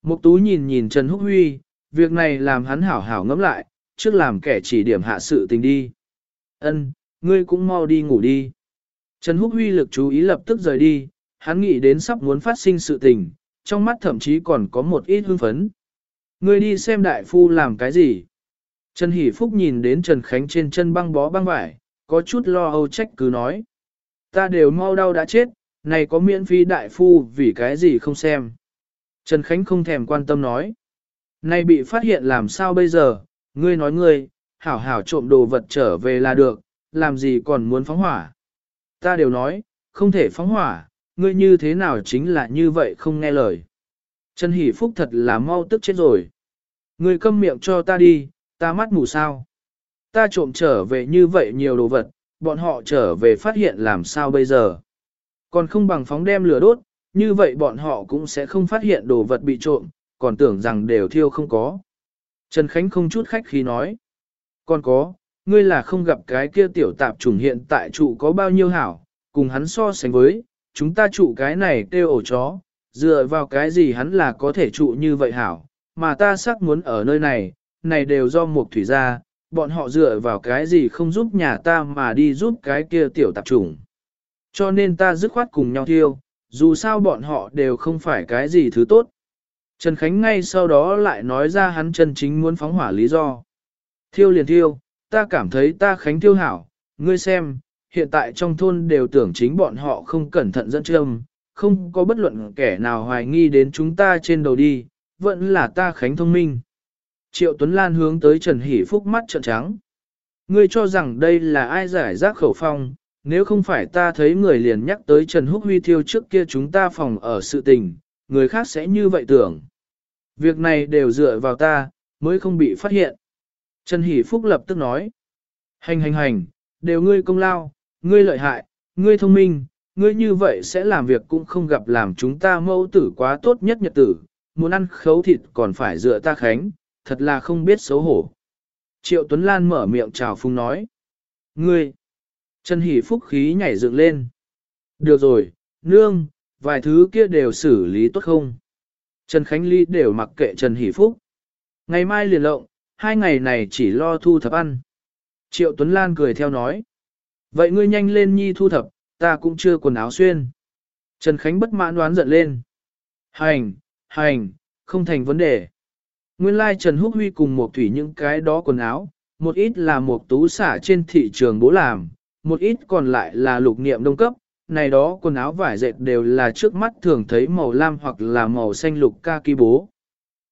Mục tú nhìn nhìn Trần Húc Huy, việc này làm hắn hảo hảo ngẫm lại, trước làm kẻ chỉ điểm hạ sự tình đi. Ân, ngươi cũng mau đi ngủ đi. Trần Húc Huy lực chú ý lập tức rời đi, hắn nghĩ đến sắp muốn phát sinh sự tình, trong mắt thậm chí còn có một ít hưng phấn. Ngươi đi xem đại phu làm cái gì? Trần Hỷ Phúc nhìn đến Trần Khánh trên chân băng bó băng vải, có chút lo âu trách cứ nói. Ta đều mau đau đã chết, này có miễn phí đại phu vì cái gì không xem. Trần Khánh không thèm quan tâm nói. Này bị phát hiện làm sao bây giờ, ngươi nói ngươi, hảo hảo trộm đồ vật trở về là được, làm gì còn muốn phóng hỏa. Ta đều nói, không thể phóng hỏa, ngươi như thế nào chính là như vậy không nghe lời. Trần Hỷ Phúc thật là mau tức chết rồi. Ngươi câm miệng cho ta đi, ta mắt mù sao. Ta trộm trở về như vậy nhiều đồ vật, bọn họ trở về phát hiện làm sao bây giờ. Còn không bằng phóng đem lửa đốt, như vậy bọn họ cũng sẽ không phát hiện đồ vật bị trộm, còn tưởng rằng đều thiêu không có. Trần Khánh không chút khách khí nói. Còn có, ngươi là không gặp cái kia tiểu tạp trùng hiện tại trụ có bao nhiêu hảo, cùng hắn so sánh với, chúng ta trụ cái này kêu ổ chó, dựa vào cái gì hắn là có thể trụ như vậy hảo, mà ta xác muốn ở nơi này, này đều do một thủy gia, bọn họ dựa vào cái gì không giúp nhà ta mà đi giúp cái kia tiểu tạp trùng. Cho nên ta dứt khoát cùng nhau thiêu, dù sao bọn họ đều không phải cái gì thứ tốt. Trần Khánh ngay sau đó lại nói ra hắn chân chính muốn phóng hỏa lý do. Thiêu liền thiêu, ta cảm thấy ta Khánh tiêu hảo, ngươi xem, hiện tại trong thôn đều tưởng chính bọn họ không cẩn thận dẫn châm, không có bất luận kẻ nào hoài nghi đến chúng ta trên đầu đi, vẫn là ta Khánh thông minh. Triệu Tuấn Lan hướng tới Trần Hỷ Phúc mắt trợn trắng. Ngươi cho rằng đây là ai giải rác khẩu phong, nếu không phải ta thấy người liền nhắc tới Trần Húc Huy thiêu trước kia chúng ta phòng ở sự tình, người khác sẽ như vậy tưởng. Việc này đều dựa vào ta, mới không bị phát hiện. Trần Hỷ Phúc lập tức nói. Hành hành hành, đều ngươi công lao, ngươi lợi hại, ngươi thông minh, ngươi như vậy sẽ làm việc cũng không gặp làm chúng ta mẫu tử quá tốt nhất nhật tử, muốn ăn khấu thịt còn phải dựa ta khánh, thật là không biết xấu hổ. Triệu Tuấn Lan mở miệng chào phung nói. Ngươi! Trần Hỷ Phúc khí nhảy dựng lên. Được rồi, nương, vài thứ kia đều xử lý tốt không? Trần Khánh Ly đều mặc kệ Trần Hỷ Phúc. Ngày mai liền lộng, hai ngày này chỉ lo thu thập ăn. Triệu Tuấn Lan cười theo nói. Vậy ngươi nhanh lên nhi thu thập, ta cũng chưa quần áo xuyên. Trần Khánh bất mãn đoán giận lên. Hành, hành, không thành vấn đề. Nguyên lai Trần Húc Huy cùng một thủy những cái đó quần áo, một ít là một tú xả trên thị trường bố làm, một ít còn lại là lục niệm đông cấp, này đó quần áo vải dệt đều là trước mắt thường thấy màu lam hoặc là màu xanh lục ca kỳ bố.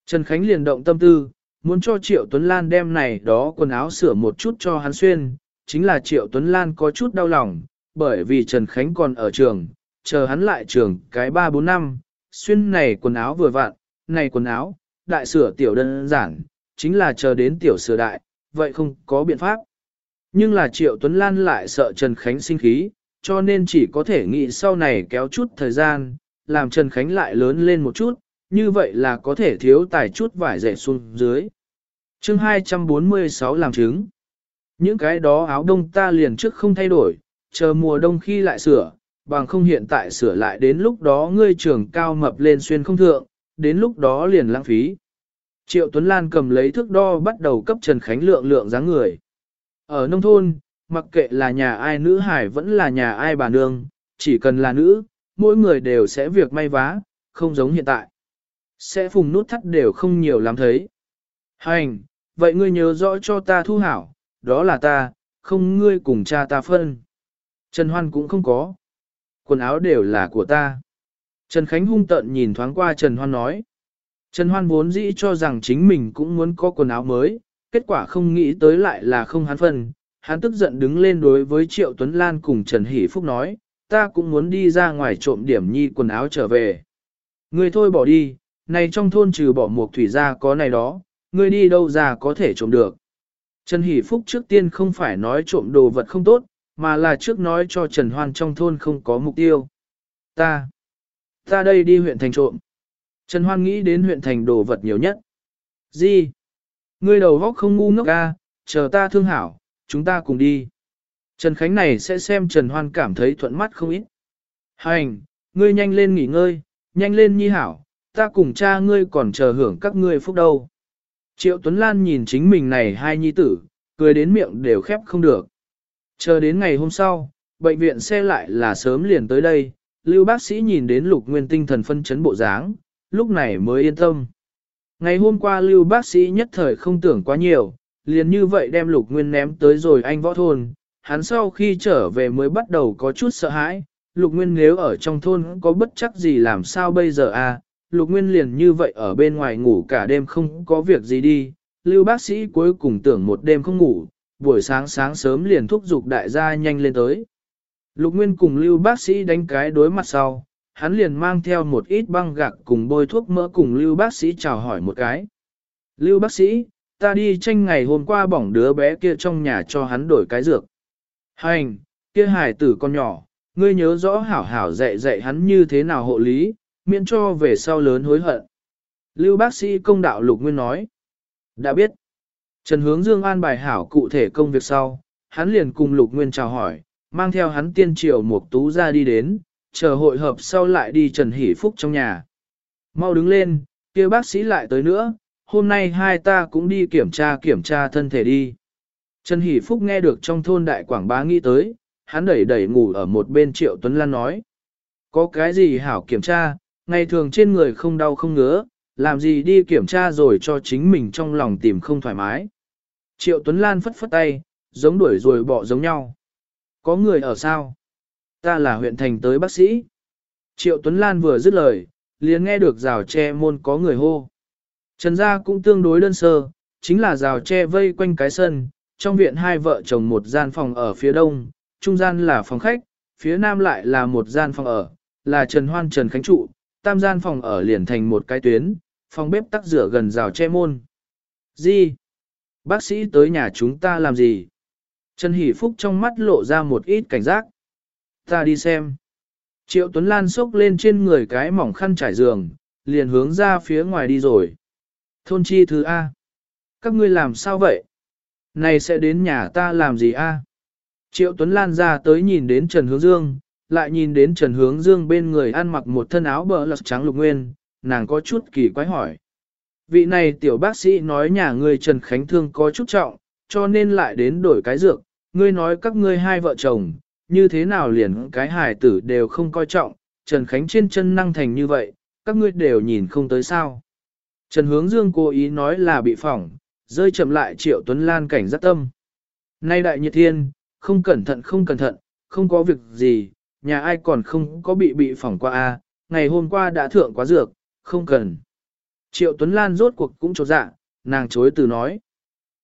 Trần Khánh liền động tâm tư, muốn cho Triệu Tuấn Lan đem này đó quần áo sửa một chút cho hắn xuyên, chính là Triệu Tuấn Lan có chút đau lòng, bởi vì Trần Khánh còn ở trường, chờ hắn lại trường cái 3-4 năm, xuyên này quần áo vừa vặn, này quần áo, đại sửa tiểu đơn giản, chính là chờ đến tiểu sửa đại, vậy không có biện pháp. Nhưng là Triệu Tuấn Lan lại sợ Trần Khánh sinh khí, cho nên chỉ có thể nghĩ sau này kéo chút thời gian, làm Trần Khánh lại lớn lên một chút, như vậy là có thể thiếu tài chút vải rẻ xuống dưới chương 246 làm chứng. Những cái đó áo đông ta liền trước không thay đổi, chờ mùa đông khi lại sửa, bằng không hiện tại sửa lại đến lúc đó ngươi trưởng cao mập lên xuyên không thượng, đến lúc đó liền lãng phí. Triệu Tuấn Lan cầm lấy thước đo bắt đầu cấp Trần Khánh lượng lượng dáng người. Ở nông thôn, mặc kệ là nhà ai nữ hải vẫn là nhà ai bà nương, chỉ cần là nữ, mỗi người đều sẽ việc may vá, không giống hiện tại. Sẽ phùng nút thắt đều không nhiều lắm thấy. Hành, vậy ngươi nhớ rõ cho ta thu hảo, đó là ta, không ngươi cùng cha ta phân. Trần Hoan cũng không có. Quần áo đều là của ta. Trần Khánh hung tận nhìn thoáng qua Trần Hoan nói. Trần Hoan vốn dĩ cho rằng chính mình cũng muốn có quần áo mới, kết quả không nghĩ tới lại là không hắn phân. Hắn tức giận đứng lên đối với Triệu Tuấn Lan cùng Trần Hỷ Phúc nói, ta cũng muốn đi ra ngoài trộm điểm nhi quần áo trở về. Ngươi thôi bỏ đi, này trong thôn trừ bỏ một thủy ra có này đó, ngươi đi đâu ra có thể trộm được. Trần Hỷ Phúc trước tiên không phải nói trộm đồ vật không tốt, mà là trước nói cho Trần Hoan trong thôn không có mục tiêu. Ta, ta đây đi huyện thành trộm. Trần Hoan nghĩ đến huyện thành đồ vật nhiều nhất. Gì? Ngươi đầu góc không ngu ngốc ca, chờ ta thương hảo, chúng ta cùng đi. Trần Khánh này sẽ xem Trần Hoan cảm thấy thuận mắt không ít. Hành, ngươi nhanh lên nghỉ ngơi, nhanh lên nhi hảo, ta cùng cha ngươi còn chờ hưởng các ngươi phúc đâu. Triệu Tuấn Lan nhìn chính mình này hai nhi tử, cười đến miệng đều khép không được. Chờ đến ngày hôm sau, bệnh viện xe lại là sớm liền tới đây, lưu bác sĩ nhìn đến lục nguyên tinh thần phân chấn bộ dáng, lúc này mới yên tâm. Ngày hôm qua lưu bác sĩ nhất thời không tưởng quá nhiều, liền như vậy đem lục nguyên ném tới rồi anh võ thôn, hắn sau khi trở về mới bắt đầu có chút sợ hãi, lục nguyên nếu ở trong thôn có bất chắc gì làm sao bây giờ à, lục nguyên liền như vậy ở bên ngoài ngủ cả đêm không có việc gì đi, lưu bác sĩ cuối cùng tưởng một đêm không ngủ, buổi sáng sáng sớm liền thúc giục đại gia nhanh lên tới. Lục Nguyên cùng lưu bác sĩ đánh cái đối mặt sau, hắn liền mang theo một ít băng gạc cùng bôi thuốc mỡ cùng lưu bác sĩ chào hỏi một cái. Lưu bác sĩ, ta đi tranh ngày hôm qua bỏng đứa bé kia trong nhà cho hắn đổi cái dược. Hành, kia hải tử con nhỏ, ngươi nhớ rõ hảo hảo dạy dạy hắn như thế nào hộ lý, miễn cho về sau lớn hối hận. Lưu bác sĩ công đạo Lục Nguyên nói. Đã biết. Trần Hướng Dương an bài hảo cụ thể công việc sau, hắn liền cùng Lục Nguyên chào hỏi, mang theo hắn tiên triều một tú ra đi đến, chờ hội hợp sau lại đi Trần Hỷ Phúc trong nhà. Mau đứng lên, kia bác sĩ lại tới nữa, hôm nay hai ta cũng đi kiểm tra kiểm tra thân thể đi. Trần Hỷ Phúc nghe được trong thôn đại quảng bá nghĩ tới, hắn đẩy đẩy ngủ ở một bên Triệu Tuấn Lan nói. Có cái gì hảo kiểm tra, ngày thường trên người không đau không ngứa, làm gì đi kiểm tra rồi cho chính mình trong lòng tìm không thoải mái. Triệu Tuấn Lan phất phất tay, giống đuổi rồi bỏ giống nhau. Có người ở sao? Ta là huyện thành tới bác sĩ. Triệu Tuấn Lan vừa dứt lời, liền nghe được rào tre môn có người hô. Trần gia cũng tương đối đơn sơ, chính là rào tre vây quanh cái sân, trong viện hai vợ chồng một gian phòng ở phía đông, trung gian là phòng khách, phía nam lại là một gian phòng ở, là Trần Hoan Trần Khánh Trụ, tam gian phòng ở liền thành một cái tuyến, phòng bếp tắc rửa gần rào che môn. Gì? Bác sĩ tới nhà chúng ta làm gì? Trần Hỷ Phúc trong mắt lộ ra một ít cảnh giác. Ta đi xem. Triệu Tuấn Lan xốc lên trên người cái mỏng khăn trải giường, liền hướng ra phía ngoài đi rồi. Thôn chi thứ A. Các ngươi làm sao vậy? Này sẽ đến nhà ta làm gì A? Triệu Tuấn Lan ra tới nhìn đến Trần Hướng Dương, lại nhìn đến Trần Hướng Dương bên người ăn mặc một thân áo bờ lật trắng lục nguyên, nàng có chút kỳ quái hỏi. Vị này tiểu bác sĩ nói nhà ngươi Trần Khánh Thương có chút trọng, cho nên lại đến đổi cái dược, ngươi nói các ngươi hai vợ chồng, như thế nào liền cái hài tử đều không coi trọng, Trần Khánh trên chân năng thành như vậy, các ngươi đều nhìn không tới sao. Trần Hướng Dương cố ý nói là bị phỏng, rơi chậm lại Triệu Tuấn Lan cảnh giác tâm. Nay đại nhiệt thiên, không cẩn thận không cẩn thận, không có việc gì, nhà ai còn không có bị bị phỏng qua a ngày hôm qua đã thượng quá dược, không cần. Triệu Tuấn Lan rốt cuộc cũng trột dạ, nàng chối từ nói.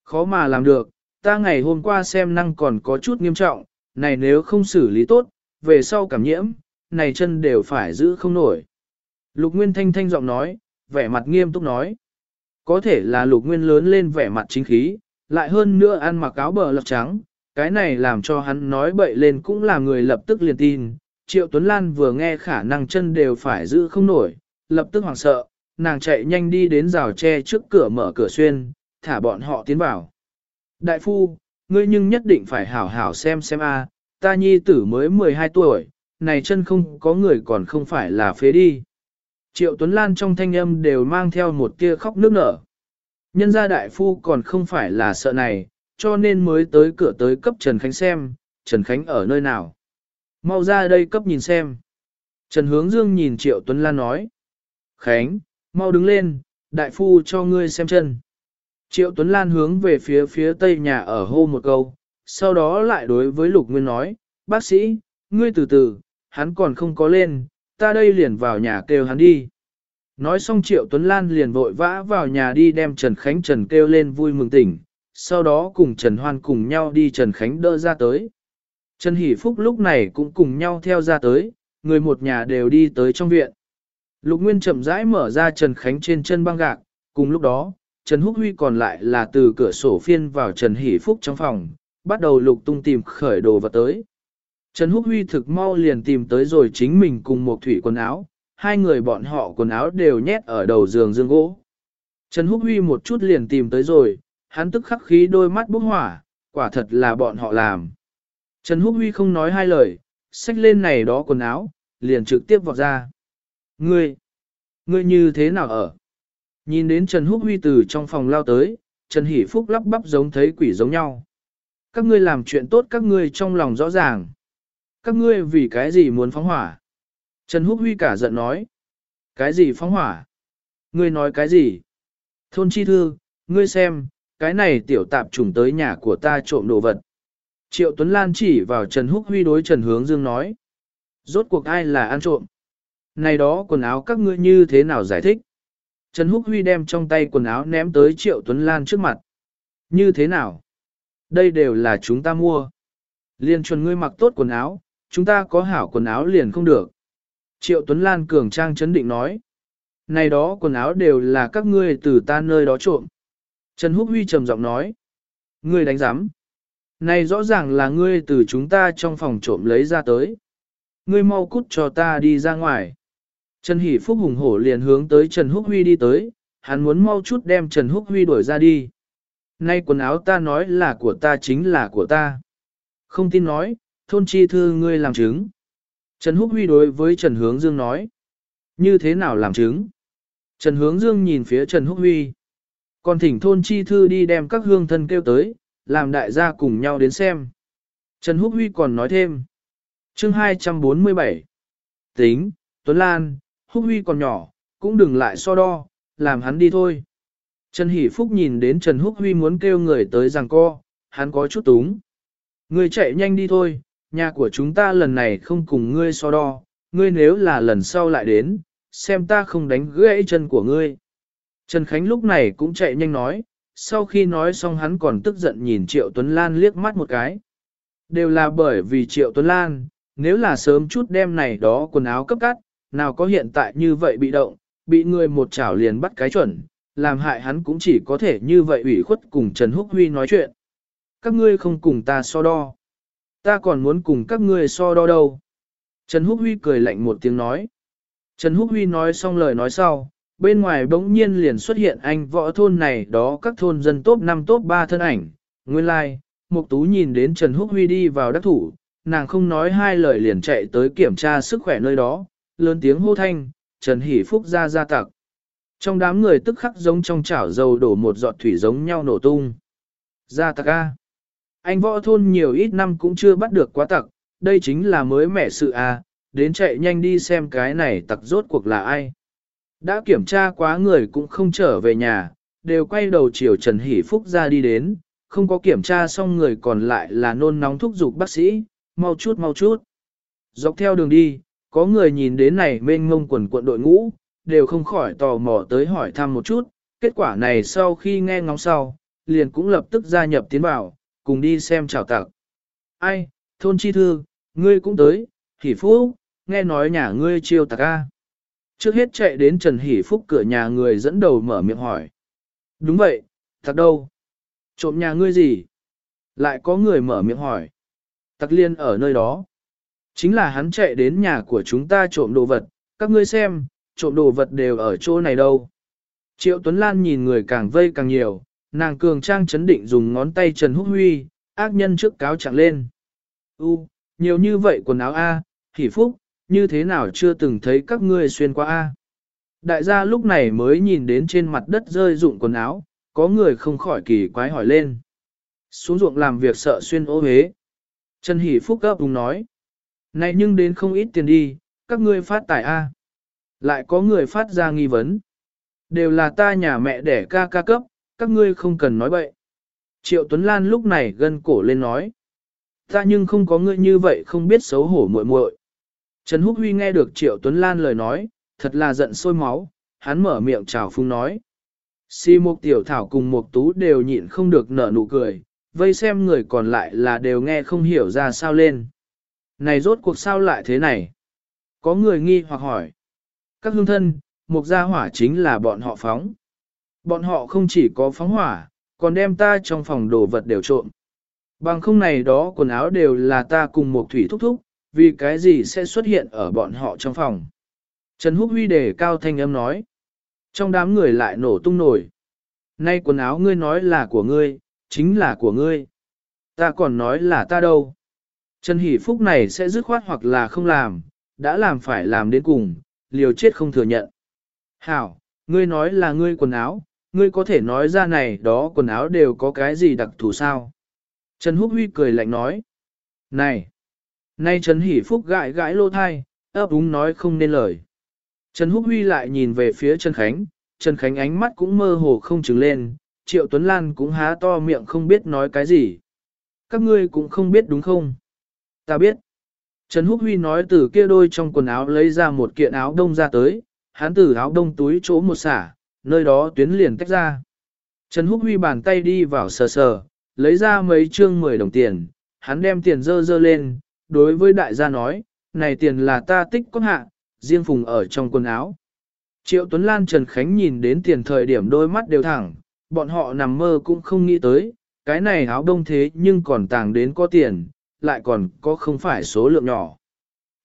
Khó mà làm được, ta ngày hôm qua xem năng còn có chút nghiêm trọng, này nếu không xử lý tốt, về sau cảm nhiễm, này chân đều phải giữ không nổi. Lục Nguyên thanh thanh giọng nói, vẻ mặt nghiêm túc nói. Có thể là lục nguyên lớn lên vẻ mặt chính khí, lại hơn nữa ăn mặc áo bờ lọc trắng, cái này làm cho hắn nói bậy lên cũng là người lập tức liền tin. Triệu Tuấn Lan vừa nghe khả năng chân đều phải giữ không nổi, lập tức hoảng sợ, nàng chạy nhanh đi đến rào tre trước cửa mở cửa xuyên, thả bọn họ tiến vào. Đại phu, ngươi nhưng nhất định phải hảo hảo xem xem a, ta nhi tử mới 12 tuổi, này chân không có người còn không phải là phế đi. Triệu Tuấn Lan trong thanh âm đều mang theo một tia khóc nước nở. Nhân gia đại phu còn không phải là sợ này, cho nên mới tới cửa tới cấp Trần Khánh xem, Trần Khánh ở nơi nào. Mau ra đây cấp nhìn xem. Trần Hướng Dương nhìn Triệu Tuấn Lan nói. Khánh, mau đứng lên, đại phu cho ngươi xem chân. Triệu Tuấn Lan hướng về phía phía tây nhà ở hô một câu, sau đó lại đối với Lục Nguyên nói, bác sĩ, ngươi từ từ, hắn còn không có lên, ta đây liền vào nhà kêu hắn đi. Nói xong Triệu Tuấn Lan liền vội vã vào nhà đi đem Trần Khánh Trần kêu lên vui mừng tỉnh, sau đó cùng Trần Hoan cùng nhau đi Trần Khánh đỡ ra tới. Trần Hỷ Phúc lúc này cũng cùng nhau theo ra tới, người một nhà đều đi tới trong viện. Lục Nguyên chậm rãi mở ra Trần Khánh trên chân băng gạc, cùng lúc đó, Trần Húc Huy còn lại là từ cửa sổ phiên vào Trần Hỷ Phúc trong phòng, bắt đầu lục tung tìm khởi đồ vật tới. Trần Húc Huy thực mau liền tìm tới rồi chính mình cùng một thủy quần áo, hai người bọn họ quần áo đều nhét ở đầu giường dương gỗ. Trần Húc Huy một chút liền tìm tới rồi, hắn tức khắc khí đôi mắt bốc hỏa, quả thật là bọn họ làm. Trần Húc Huy không nói hai lời, xách lên này đó quần áo, liền trực tiếp vọt ra. Ngươi, ngươi như thế nào ở? Nhìn đến Trần Húc Huy từ trong phòng lao tới, Trần Hỷ Phúc lắp bắp giống thấy quỷ giống nhau. Các ngươi làm chuyện tốt các ngươi trong lòng rõ ràng. Các ngươi vì cái gì muốn phóng hỏa? Trần Húc Huy cả giận nói. Cái gì phóng hỏa? Ngươi nói cái gì? Thôn chi thư, ngươi xem, cái này tiểu tạp trùng tới nhà của ta trộm đồ vật. Triệu Tuấn Lan chỉ vào Trần Húc Huy đối Trần Hướng Dương nói. Rốt cuộc ai là ăn trộm? Này đó quần áo các ngươi như thế nào giải thích? Trần Húc Huy đem trong tay quần áo ném tới Triệu Tuấn Lan trước mặt. Như thế nào? Đây đều là chúng ta mua. Liên chuẩn ngươi mặc tốt quần áo, chúng ta có hảo quần áo liền không được. Triệu Tuấn Lan cường trang chấn định nói. Này đó quần áo đều là các ngươi từ ta nơi đó trộm. Trần Húc Huy trầm giọng nói. Ngươi đánh giám. Này rõ ràng là ngươi từ chúng ta trong phòng trộm lấy ra tới. Ngươi mau cút cho ta đi ra ngoài. Trần Hỷ Phúc hùng hổ liền hướng tới Trần Húc Huy đi tới, hắn muốn mau chút đem Trần Húc Huy đuổi ra đi. Nay quần áo ta nói là của ta chính là của ta. Không tin nói, thôn chi thư ngươi làm chứng. Trần Húc Huy đối với Trần Hướng Dương nói. Như thế nào làm chứng? Trần Hướng Dương nhìn phía Trần Húc Huy. Còn thỉnh thôn chi thư đi đem các hương thân kêu tới, làm đại gia cùng nhau đến xem. Trần Húc Huy còn nói thêm. chương 247. Tính, Tuấn Lan, Húc Huy còn nhỏ, cũng đừng lại so đo, làm hắn đi thôi. Trần Hỷ Phúc nhìn đến Trần Húc Huy muốn kêu người tới rằng co, hắn có chút túng. Ngươi chạy nhanh đi thôi, nhà của chúng ta lần này không cùng ngươi so đo, ngươi nếu là lần sau lại đến, xem ta không đánh gãy chân của ngươi. Trần Khánh lúc này cũng chạy nhanh nói, sau khi nói xong hắn còn tức giận nhìn Triệu Tuấn Lan liếc mắt một cái. Đều là bởi vì Triệu Tuấn Lan, nếu là sớm chút đêm này đó quần áo cấp cắt, nào có hiện tại như vậy bị động, bị người một chảo liền bắt cái chuẩn, làm hại hắn cũng chỉ có thể như vậy ủy khuất cùng Trần Húc Huy nói chuyện. Các ngươi không cùng ta so đo. Ta còn muốn cùng các ngươi so đo đâu. Trần Húc Huy cười lạnh một tiếng nói. Trần Húc Huy nói xong lời nói sau, bên ngoài bỗng nhiên liền xuất hiện anh võ thôn này đó các thôn dân top 5 top 3 thân ảnh. Nguyên lai, like, Mục Tú nhìn đến Trần Húc Huy đi vào đắc thủ, nàng không nói hai lời liền chạy tới kiểm tra sức khỏe nơi đó, lớn tiếng hô thanh, Trần Hỷ Phúc ra ra tặc. Trong đám người tức khắc giống trong chảo dầu đổ một giọt thủy giống nhau nổ tung. Ra tặc A. Anh võ thôn nhiều ít năm cũng chưa bắt được quá tặc, đây chính là mới mẻ sự A, đến chạy nhanh đi xem cái này tặc rốt cuộc là ai. Đã kiểm tra quá người cũng không trở về nhà, đều quay đầu chiều Trần Hỷ Phúc ra đi đến, không có kiểm tra xong người còn lại là nôn nóng thúc giục bác sĩ, mau chút mau chút. Dọc theo đường đi, có người nhìn đến này mênh ngông quần cuộn đội ngũ, đều không khỏi tò mò tới hỏi thăm một chút, kết quả này sau khi nghe ngóng sau, liền cũng lập tức gia nhập tiến vào, cùng đi xem chào tặng. Ai, thôn chi thư, ngươi cũng tới, hỷ phúc, nghe nói nhà ngươi chiêu tạc a. Trước hết chạy đến Trần Hỷ Phúc cửa nhà người dẫn đầu mở miệng hỏi. Đúng vậy, thật đâu? Trộm nhà ngươi gì? Lại có người mở miệng hỏi. Tặc liên ở nơi đó. Chính là hắn chạy đến nhà của chúng ta trộm đồ vật, các ngươi xem, trộm đồ vật đều ở chỗ này đâu. Triệu Tuấn Lan nhìn người càng vây càng nhiều, nàng cường trang chấn định dùng ngón tay Trần Húc Huy, ác nhân trước cáo chẳng lên. U, nhiều như vậy quần áo A, hỷ phúc, như thế nào chưa từng thấy các ngươi xuyên qua A. Đại gia lúc này mới nhìn đến trên mặt đất rơi dụng quần áo, có người không khỏi kỳ quái hỏi lên. Xuống ruộng làm việc sợ xuyên ô hế. Trần Hỷ Phúc gấp đúng nói. Này nhưng đến không ít tiền đi, các ngươi phát tài A. Lại có người phát ra nghi vấn. Đều là ta nhà mẹ đẻ ca ca cấp, các ngươi không cần nói bậy. Triệu Tuấn Lan lúc này gân cổ lên nói. Ta nhưng không có ngươi như vậy không biết xấu hổ muội muội. Trần Húc Huy nghe được Triệu Tuấn Lan lời nói, thật là giận sôi máu, hắn mở miệng chào phung nói. Si Mục Tiểu Thảo cùng Mục Tú đều nhịn không được nở nụ cười, vây xem người còn lại là đều nghe không hiểu ra sao lên. Này rốt cuộc sao lại thế này? Có người nghi hoặc hỏi. Các hương thân, Mục gia hỏa chính là bọn họ phóng. Bọn họ không chỉ có phóng hỏa, còn đem ta trong phòng đồ vật đều trộm. Bằng không này đó quần áo đều là ta cùng Mục Thủy thúc thúc, vì cái gì sẽ xuất hiện ở bọn họ trong phòng. Trần Húc Huy đề cao thanh âm nói. Trong đám người lại nổ tung nổi. Nay quần áo ngươi nói là của ngươi, chính là của ngươi. Ta còn nói là ta đâu. Trần Hỷ Phúc này sẽ dứt khoát hoặc là không làm, đã làm phải làm đến cùng, liều chết không thừa nhận. Hảo, ngươi nói là ngươi quần áo, ngươi có thể nói ra này đó quần áo đều có cái gì đặc thù sao? Trần Húc Huy cười lạnh nói. Này! Nay Trần Hỷ Phúc gãi gãi lô thai, ấp úng nói không nên lời. Trần Húc Huy lại nhìn về phía Trần Khánh, Trần Khánh ánh mắt cũng mơ hồ không trừng lên, Triệu Tuấn Lan cũng há to miệng không biết nói cái gì. Các ngươi cũng không biết đúng không? Ta biết. Trần Húc Huy nói từ kia đôi trong quần áo lấy ra một kiện áo đông ra tới, hắn từ áo đông túi chỗ một xả, nơi đó tuyến liền tách ra. Trần Húc Huy bàn tay đi vào sờ sờ, lấy ra mấy trương 10 đồng tiền, hắn đem tiền dơ dơ lên, đối với đại gia nói, này tiền là ta tích có hạ, riêng phùng ở trong quần áo. Triệu Tuấn Lan Trần Khánh nhìn đến tiền thời điểm đôi mắt đều thẳng, bọn họ nằm mơ cũng không nghĩ tới, cái này áo đông thế nhưng còn tàng đến có tiền, lại còn có không phải số lượng nhỏ.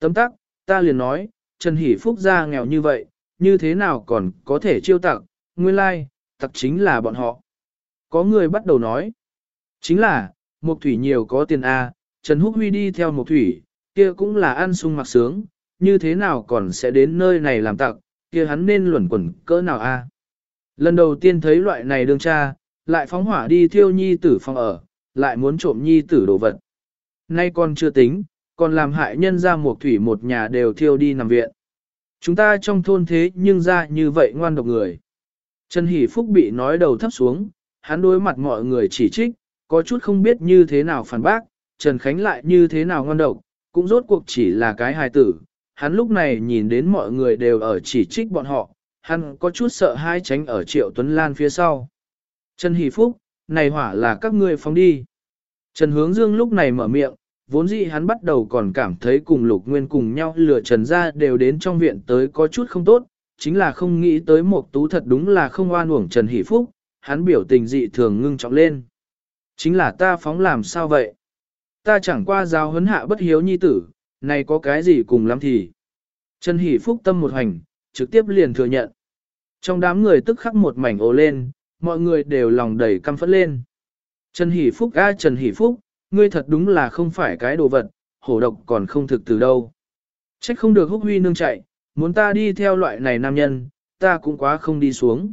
Tấm tắc, ta liền nói, Trần Hỷ Phúc gia nghèo như vậy, như thế nào còn có thể chiêu tặng, nguyên lai, like, tặc chính là bọn họ. Có người bắt đầu nói, chính là, Mục Thủy nhiều có tiền A, Trần Húc Huy đi theo một Thủy, kia cũng là ăn sung mặc sướng, như thế nào còn sẽ đến nơi này làm tặc, kia hắn nên luẩn quẩn cỡ nào A. Lần đầu tiên thấy loại này đương cha, lại phóng hỏa đi thiêu nhi tử phòng ở, lại muốn trộm nhi tử đồ vật. Nay còn chưa tính, còn làm hại nhân ra một thủy một nhà đều thiêu đi nằm viện. Chúng ta trong thôn thế nhưng ra như vậy ngoan độc người. Trần Hỷ Phúc bị nói đầu thấp xuống, hắn đối mặt mọi người chỉ trích, có chút không biết như thế nào phản bác, Trần Khánh lại như thế nào ngon độc, cũng rốt cuộc chỉ là cái hài tử. Hắn lúc này nhìn đến mọi người đều ở chỉ trích bọn họ, hắn có chút sợ hai tránh ở Triệu Tuấn Lan phía sau. Trần Hỷ Phúc, này hỏa là các ngươi phóng đi. Trần Hướng Dương lúc này mở miệng, vốn dĩ hắn bắt đầu còn cảm thấy cùng Lục Nguyên cùng nhau lừa Trần ra đều đến trong viện tới có chút không tốt, chính là không nghĩ tới một tú thật đúng là không oan uổng Trần Hỷ Phúc, hắn biểu tình dị thường ngưng trọng lên. Chính là ta phóng làm sao vậy? Ta chẳng qua giáo huấn hạ bất hiếu nhi tử, này có cái gì cùng lắm thì. Trần Hỷ Phúc tâm một hành, trực tiếp liền thừa nhận. Trong đám người tức khắc một mảnh ồ lên, mọi người đều lòng đầy căm phẫn lên. Trần Hỷ Phúc a Trần Hỷ Phúc, ngươi thật đúng là không phải cái đồ vật, hổ độc còn không thực từ đâu. Trách không được húc huy nương chạy, muốn ta đi theo loại này nam nhân, ta cũng quá không đi xuống.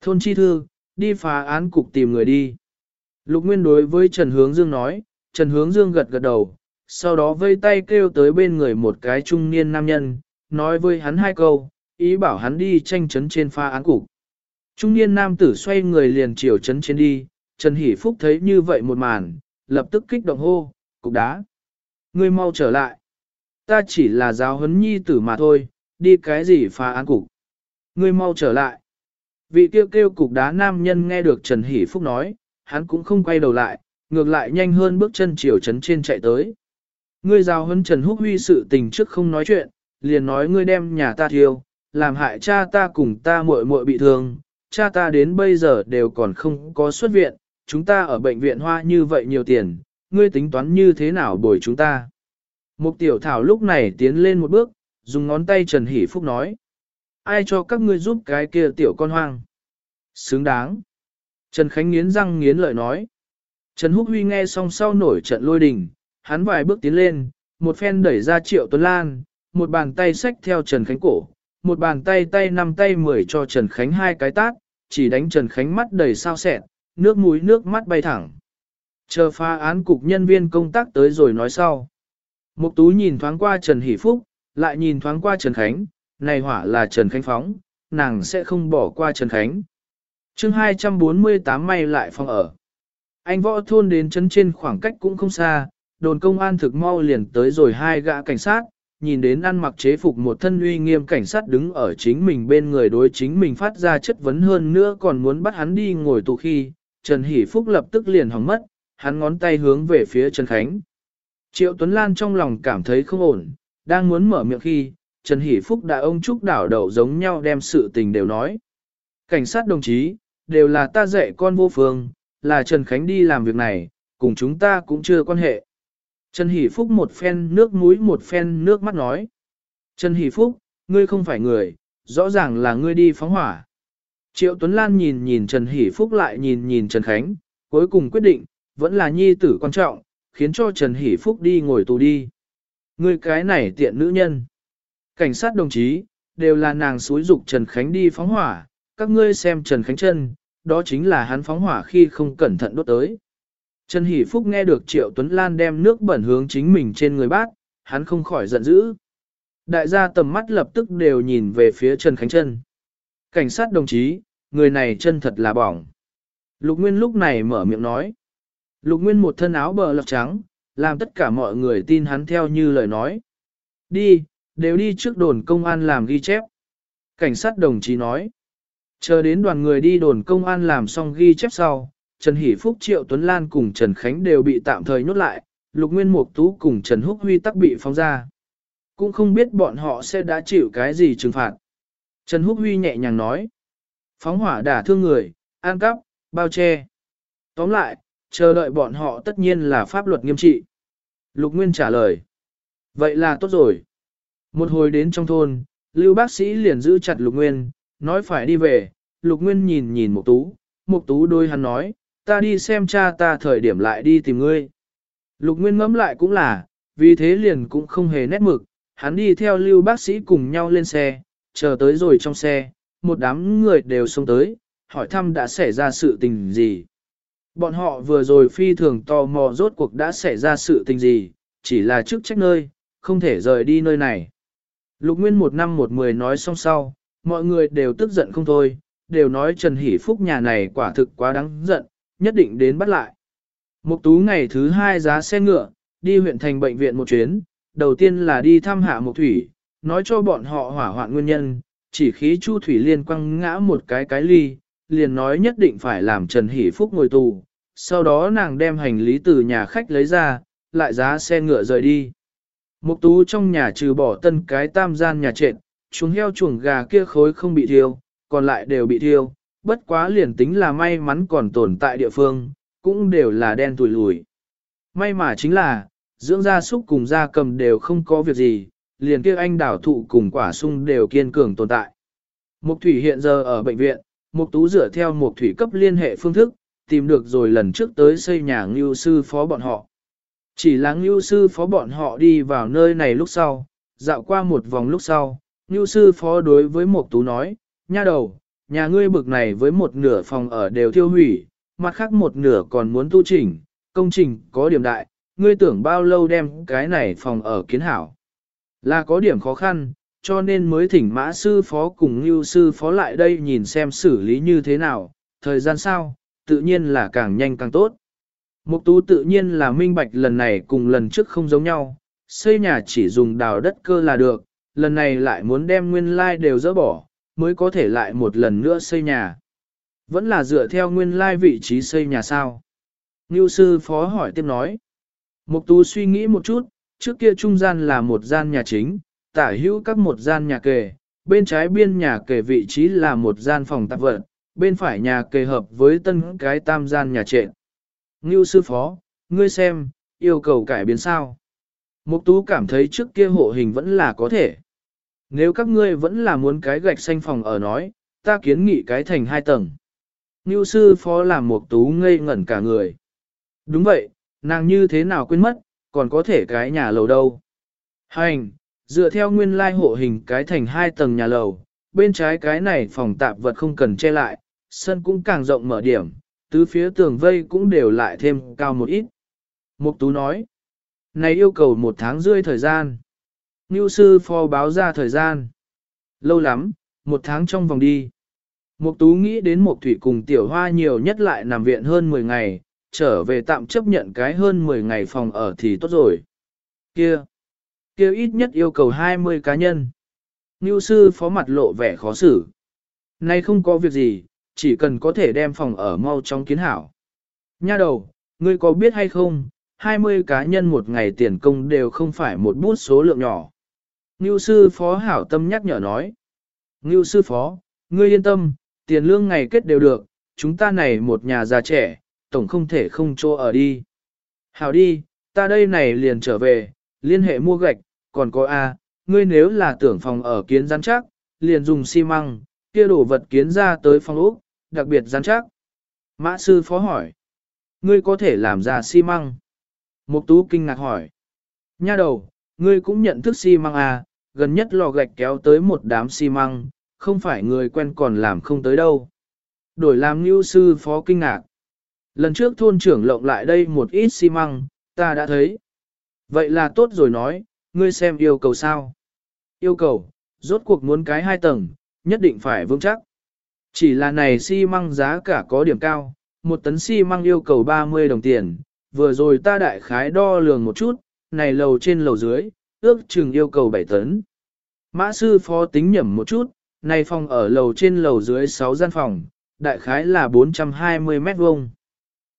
Thôn chi thư, đi phá án cục tìm người đi. Lục Nguyên đối với Trần Hướng Dương nói, Trần Hướng Dương gật gật đầu, sau đó vây tay kêu tới bên người một cái trung niên nam nhân, nói với hắn hai câu, ý bảo hắn đi tranh chấn trên pha án cục. Trung niên nam tử xoay người liền chiều chấn trên đi, Trần Hỷ Phúc thấy như vậy một màn, lập tức kích động hô, cục đá. Ngươi mau trở lại. Ta chỉ là giáo huấn nhi tử mà thôi, đi cái gì phá án cục. Ngươi mau trở lại. Vị kêu kêu cục đá nam nhân nghe được Trần Hỷ Phúc nói, hắn cũng không quay đầu lại, ngược lại nhanh hơn bước chân chiều chấn trên chạy tới. Ngươi giáo huấn Trần Húc Huy sự tình trước không nói chuyện, liền nói ngươi đem nhà ta thiêu, làm hại cha ta cùng ta muội muội bị thương, cha ta đến bây giờ đều còn không có xuất viện, chúng ta ở bệnh viện hoa như vậy nhiều tiền, ngươi tính toán như thế nào bồi chúng ta. Mục tiểu thảo lúc này tiến lên một bước, dùng ngón tay Trần Hỷ Phúc nói. Ai cho các ngươi giúp cái kia tiểu con hoang? Xứng đáng. Trần Khánh nghiến răng nghiến lợi nói. Trần Húc Huy nghe xong sau nổi trận lôi đình, hắn vài bước tiến lên, một phen đẩy ra Triệu Tuấn Lan, một bàn tay xách theo Trần Khánh cổ, một bàn tay tay năm tay mười cho Trần Khánh hai cái tát, chỉ đánh Trần Khánh mắt đầy sao sẹn, nước mũi nước mắt bay thẳng. Chờ pha án cục nhân viên công tác tới rồi nói sau. Mục tú nhìn thoáng qua Trần Hỷ Phúc, lại nhìn thoáng qua Trần Khánh, này hỏa là Trần Khánh phóng, nàng sẽ không bỏ qua Trần Khánh. chương 248 may lại phòng ở. Anh võ thôn đến chấn trên khoảng cách cũng không xa, đồn công an thực mau liền tới rồi hai gã cảnh sát, nhìn đến ăn mặc chế phục một thân uy nghiêm cảnh sát đứng ở chính mình bên người đối chính mình phát ra chất vấn hơn nữa còn muốn bắt hắn đi ngồi tù khi, Trần Hỷ Phúc lập tức liền hỏng mất, hắn ngón tay hướng về phía Trần Khánh. Triệu Tuấn Lan trong lòng cảm thấy không ổn, đang muốn mở miệng khi, Trần Hỷ Phúc đã ông Trúc đảo đầu giống nhau đem sự tình đều nói. Cảnh sát đồng chí, đều là ta dạy con vô phương, là Trần Khánh đi làm việc này, cùng chúng ta cũng chưa quan hệ. Trần Hỷ Phúc một phen nước mũi một phen nước mắt nói. Trần Hỷ Phúc, ngươi không phải người, rõ ràng là ngươi đi phóng hỏa. Triệu Tuấn Lan nhìn nhìn Trần Hỷ Phúc lại nhìn nhìn Trần Khánh, cuối cùng quyết định, vẫn là nhi tử quan trọng, khiến cho Trần Hỷ Phúc đi ngồi tù đi. Ngươi cái này tiện nữ nhân. Cảnh sát đồng chí, đều là nàng xúi dục Trần Khánh đi phóng hỏa, các ngươi xem Trần Khánh chân, đó chính là hắn phóng hỏa khi không cẩn thận đốt tới. Trần Hỷ Phúc nghe được Triệu Tuấn Lan đem nước bẩn hướng chính mình trên người bác, hắn không khỏi giận dữ. Đại gia tầm mắt lập tức đều nhìn về phía Trần Khánh Trân. Cảnh sát đồng chí, người này chân thật là bỏng. Lục Nguyên lúc này mở miệng nói. Lục Nguyên một thân áo bờ lọc trắng, làm tất cả mọi người tin hắn theo như lời nói. Đi, đều đi trước đồn công an làm ghi chép. Cảnh sát đồng chí nói. Chờ đến đoàn người đi đồn công an làm xong ghi chép sau, Trần Hỷ Phúc Triệu Tuấn Lan cùng Trần Khánh đều bị tạm thời nhốt lại, Lục Nguyên Mục Tú cùng Trần Húc Huy tắc bị phóng ra. Cũng không biết bọn họ sẽ đã chịu cái gì trừng phạt. Trần Húc Huy nhẹ nhàng nói. Phóng hỏa đả thương người, an cắp, bao che. Tóm lại, chờ đợi bọn họ tất nhiên là pháp luật nghiêm trị. Lục Nguyên trả lời. Vậy là tốt rồi. Một hồi đến trong thôn, Lưu bác sĩ liền giữ chặt Lục Nguyên, nói phải đi về. Lục Nguyên nhìn nhìn Mục Tú, Mục Tú đôi hắn nói, ta đi xem cha ta thời điểm lại đi tìm ngươi. Lục Nguyên ngẫm lại cũng là, vì thế liền cũng không hề nét mực, hắn đi theo lưu bác sĩ cùng nhau lên xe, chờ tới rồi trong xe, một đám người đều xông tới, hỏi thăm đã xảy ra sự tình gì. Bọn họ vừa rồi phi thường tò mò rốt cuộc đã xảy ra sự tình gì, chỉ là trước trách nơi, không thể rời đi nơi này. Lục Nguyên một năm một mười nói xong sau, mọi người đều tức giận không thôi, đều nói Trần Hỷ Phúc nhà này quả thực quá đáng giận, nhất định đến bắt lại. Mục tú ngày thứ hai giá xe ngựa, đi huyện thành bệnh viện một chuyến, đầu tiên là đi thăm hạ mục thủy, nói cho bọn họ hỏa hoạn nguyên nhân, chỉ khí chu thủy liên quăng ngã một cái cái ly, liền nói nhất định phải làm Trần Hỷ Phúc ngồi tù, sau đó nàng đem hành lý từ nhà khách lấy ra, lại giá xe ngựa rời đi. Mục tú trong nhà trừ bỏ tân cái tam gian nhà trệt, chuồng heo chuồng gà kia khối không bị thiêu, còn lại đều bị thiêu, bất quá liền tính là may mắn còn tồn tại địa phương, cũng đều là đen tùi lùi. May mà chính là, dưỡng gia súc cùng gia cầm đều không có việc gì, liền kia anh đảo thụ cùng quả sung đều kiên cường tồn tại. Mục thủy hiện giờ ở bệnh viện, mục tú dựa theo mục thủy cấp liên hệ phương thức, tìm được rồi lần trước tới xây nhà ngưu sư phó bọn họ. Chỉ là ngưu sư phó bọn họ đi vào nơi này lúc sau, dạo qua một vòng lúc sau, ngưu sư phó đối với Mộc tú nói, nha đầu, nhà ngươi bực này với một nửa phòng ở đều thiêu hủy, mặt khác một nửa còn muốn tu chỉnh, công trình có điểm đại, ngươi tưởng bao lâu đem cái này phòng ở kiến hảo. Là có điểm khó khăn, cho nên mới thỉnh mã sư phó cùng như sư phó lại đây nhìn xem xử lý như thế nào, thời gian sao, tự nhiên là càng nhanh càng tốt. Mục tú tự nhiên là minh bạch lần này cùng lần trước không giống nhau, xây nhà chỉ dùng đào đất cơ là được, lần này lại muốn đem nguyên lai like đều dỡ bỏ, mới có thể lại một lần nữa xây nhà. Vẫn là dựa theo nguyên lai vị trí xây nhà sao. Ngưu sư phó hỏi tiếp nói. Mục tú suy nghĩ một chút, trước kia trung gian là một gian nhà chính, tả hữu các một gian nhà kề, bên trái biên nhà kề vị trí là một gian phòng tạp vật, bên phải nhà kề hợp với tân cái tam gian nhà trệ. Ngưu sư phó, ngươi xem, yêu cầu cải biến sao? Mục tú cảm thấy trước kia hộ hình vẫn là có thể. Nếu các ngươi vẫn là muốn cái gạch xanh phòng ở nói, ta kiến nghị cái thành hai tầng. Ngưu sư phó làm mục tú ngây ngẩn cả người. Đúng vậy, nàng như thế nào quên mất, còn có thể cái nhà lầu đâu. Hành, dựa theo nguyên lai hộ hình cái thành hai tầng nhà lầu, bên trái cái này phòng tạp vật không cần che lại, sân cũng càng rộng mở điểm, tứ phía tường vây cũng đều lại thêm cao một ít. Mục tú nói, này yêu cầu một tháng rưỡi thời gian. Ngưu sư phó báo ra thời gian. Lâu lắm, một tháng trong vòng đi. Mục tú nghĩ đến Mục thủy cùng tiểu hoa nhiều nhất lại nằm viện hơn 10 ngày, trở về tạm chấp nhận cái hơn 10 ngày phòng ở thì tốt rồi. Kia, kia ít nhất yêu cầu 20 cá nhân. Ngưu sư phó mặt lộ vẻ khó xử. Nay không có việc gì, chỉ cần có thể đem phòng ở mau trong kiến hảo. Nha đầu, ngươi có biết hay không, 20 cá nhân một ngày tiền công đều không phải một bút số lượng nhỏ. Ngưu sư phó hảo tâm nhắc nhở nói. Ngưu sư phó, ngươi yên tâm, tiền lương ngày kết đều được, chúng ta này một nhà già trẻ, tổng không thể không cho ở đi. Hảo đi, ta đây này liền trở về, liên hệ mua gạch, còn có A, ngươi nếu là tưởng phòng ở kiến rắn chắc, liền dùng xi măng, kia đổ vật kiến ra tới phòng ốc, đặc biệt rắn chắc. Mã sư phó hỏi, ngươi có thể làm ra xi măng? Mục tú kinh ngạc hỏi, nha đầu, ngươi cũng nhận thức xi măng à, gần nhất lò gạch kéo tới một đám xi măng, không phải người quen còn làm không tới đâu. Đổi làm như sư phó kinh ngạc. Lần trước thôn trưởng lộng lại đây một ít xi măng, ta đã thấy. Vậy là tốt rồi nói, ngươi xem yêu cầu sao? Yêu cầu, rốt cuộc muốn cái hai tầng, nhất định phải vững chắc. Chỉ là này xi măng giá cả có điểm cao, một tấn xi măng yêu cầu 30 đồng tiền, vừa rồi ta đại khái đo lường một chút, này lầu trên lầu dưới, ước chừng yêu cầu 7 tấn. Mã sư phó tính nhẩm một chút, này phòng ở lầu trên lầu dưới 6 gian phòng, đại khái là 420 mét vuông.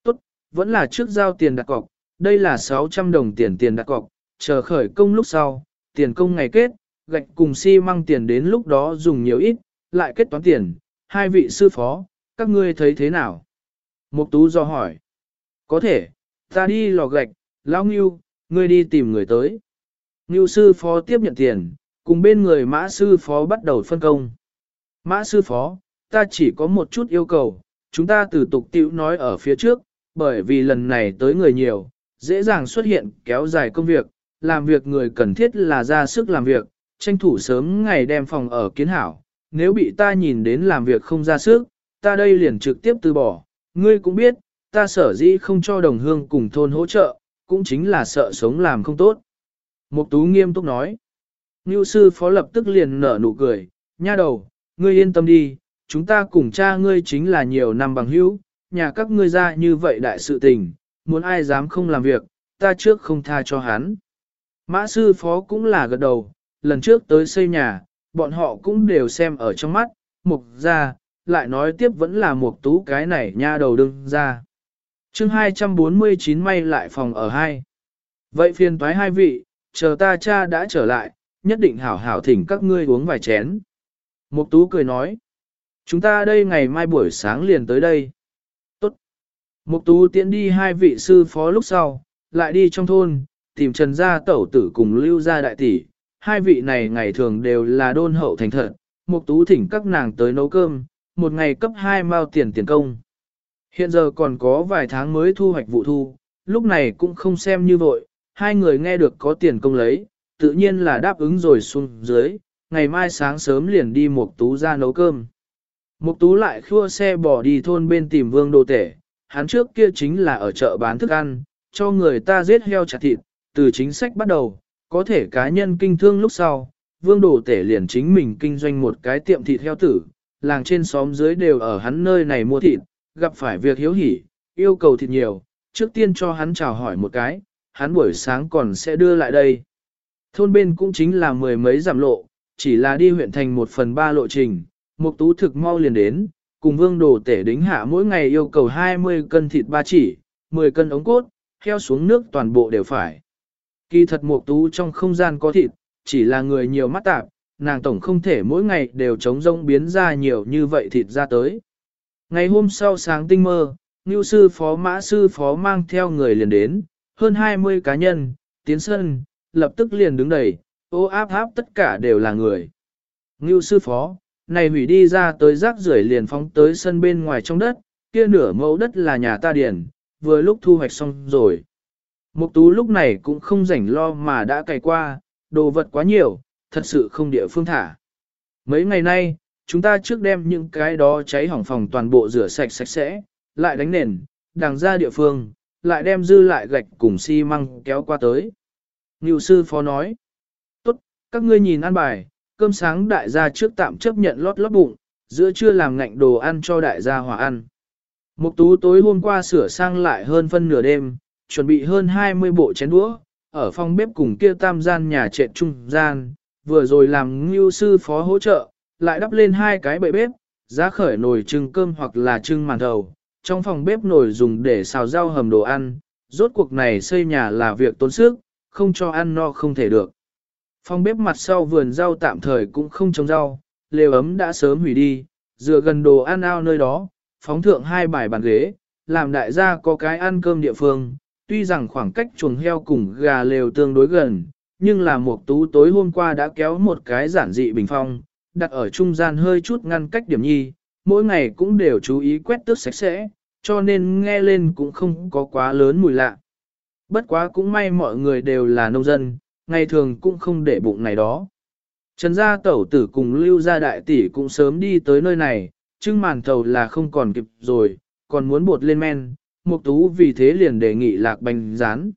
Tốt, vẫn là trước giao tiền đặt cọc, đây là 600 đồng tiền tiền đặt cọc, chờ khởi công lúc sau, tiền công ngày kết, gạch cùng xi si măng tiền đến lúc đó dùng nhiều ít, lại kết toán tiền, hai vị sư phó, các ngươi thấy thế nào? Mục tú do hỏi. Có thể, ta đi lò gạch, lão ngưu, ngươi đi tìm người tới. Ngưu sư phó tiếp nhận tiền, cùng bên người mã sư phó bắt đầu phân công. Mã sư phó, ta chỉ có một chút yêu cầu, chúng ta từ tục tiểu nói ở phía trước, bởi vì lần này tới người nhiều, dễ dàng xuất hiện kéo dài công việc, làm việc người cần thiết là ra sức làm việc, tranh thủ sớm ngày đem phòng ở kiến hảo, nếu bị ta nhìn đến làm việc không ra sức, ta đây liền trực tiếp từ bỏ, ngươi cũng biết, ta sở dĩ không cho đồng hương cùng thôn hỗ trợ, cũng chính là sợ sống làm không tốt. Mục tú nghiêm túc nói, Ngưu sư phó lập tức liền nở nụ cười, nha đầu, ngươi yên tâm đi, chúng ta cùng cha ngươi chính là nhiều năm bằng hữu, nhà các ngươi ra như vậy đại sự tình, muốn ai dám không làm việc, ta trước không tha cho hắn. Mã sư phó cũng là gật đầu, lần trước tới xây nhà, bọn họ cũng đều xem ở trong mắt, mục ra, lại nói tiếp vẫn là mục tú cái này nha đầu đương ra chương 249 may lại phòng ở hai. Vậy phiền toái hai vị, chờ ta cha đã trở lại, nhất định hảo hảo thỉnh các ngươi uống vài chén. Mục tú cười nói, chúng ta đây ngày mai buổi sáng liền tới đây. Tốt. Mục tú tiễn đi hai vị sư phó lúc sau, lại đi trong thôn, tìm Trần gia tẩu tử cùng lưu gia đại tỷ. Hai vị này ngày thường đều là đôn hậu thành thật, mục tú thỉnh các nàng tới nấu cơm, một ngày cấp hai mao tiền tiền công. Hiện giờ còn có vài tháng mới thu hoạch vụ thu, lúc này cũng không xem như vội, hai người nghe được có tiền công lấy, tự nhiên là đáp ứng rồi xuống dưới, ngày mai sáng sớm liền đi Mục Tú ra nấu cơm. Mục Tú lại khua xe bỏ đi thôn bên tìm Vương Đồ Tể, hắn trước kia chính là ở chợ bán thức ăn, cho người ta giết heo chặt thịt, từ chính sách bắt đầu, có thể cá nhân kinh thương lúc sau, Vương Đồ Tể liền chính mình kinh doanh một cái tiệm thịt heo tử, làng trên xóm dưới đều ở hắn nơi này mua thịt, gặp phải việc hiếu hỉ, yêu cầu thịt nhiều, trước tiên cho hắn chào hỏi một cái, hắn buổi sáng còn sẽ đưa lại đây. Thôn bên cũng chính là mười mấy giảm lộ, chỉ là đi huyện thành một phần ba lộ trình, Mục tú thực mau liền đến, cùng vương đồ tể đính hạ mỗi ngày yêu cầu 20 cân thịt ba chỉ, 10 cân ống cốt, heo xuống nước toàn bộ đều phải. Kỳ thật mục tú trong không gian có thịt, chỉ là người nhiều mắt tạp, nàng tổng không thể mỗi ngày đều chống rông biến ra nhiều như vậy thịt ra tới. Ngày hôm sau sáng tinh mơ, Ngưu sư phó mã sư phó mang theo người liền đến, hơn 20 cá nhân, tiến sân, lập tức liền đứng đầy, ô áp áp tất cả đều là người. Ngưu sư phó, này hủy đi ra tới rác rưởi liền phóng tới sân bên ngoài trong đất, kia nửa mẫu đất là nhà ta điền, vừa lúc thu hoạch xong rồi. Mục tú lúc này cũng không rảnh lo mà đã cày qua, đồ vật quá nhiều, thật sự không địa phương thả. Mấy ngày nay, chúng ta trước đem những cái đó cháy hỏng phòng toàn bộ rửa sạch sạch sẽ, lại đánh nền, đằng ra địa phương, lại đem dư lại gạch cùng xi măng kéo qua tới. Ngưu sư phó nói, tốt, các ngươi nhìn ăn bài, cơm sáng đại gia trước tạm chấp nhận lót lót bụng, giữa trưa làm ngạnh đồ ăn cho đại gia hòa ăn. Mục tú tối hôm qua sửa sang lại hơn phân nửa đêm, chuẩn bị hơn 20 bộ chén đũa, ở phòng bếp cùng kia tam gian nhà trệt trung gian, vừa rồi làm ngưu sư phó hỗ trợ, lại đắp lên hai cái bệ bếp, giá khởi nồi trưng cơm hoặc là trưng màn thầu, trong phòng bếp nồi dùng để xào rau hầm đồ ăn, rốt cuộc này xây nhà là việc tốn sức, không cho ăn no không thể được. Phòng bếp mặt sau vườn rau tạm thời cũng không trồng rau, lều ấm đã sớm hủy đi, dựa gần đồ ăn ao nơi đó, phóng thượng hai bài bàn ghế, làm đại gia có cái ăn cơm địa phương, tuy rằng khoảng cách chuồng heo cùng gà lều tương đối gần, nhưng là một tú tối hôm qua đã kéo một cái giản dị bình phong, đặt ở trung gian hơi chút ngăn cách điểm nhi, mỗi ngày cũng đều chú ý quét tước sạch sẽ, cho nên nghe lên cũng không có quá lớn mùi lạ. Bất quá cũng may mọi người đều là nông dân, ngày thường cũng không để bụng này đó. Trần gia tẩu tử cùng lưu gia đại tỷ cũng sớm đi tới nơi này, chưng màn thầu là không còn kịp rồi, còn muốn bột lên men, Mục Tú vì thế liền đề nghị lạc bánh rán.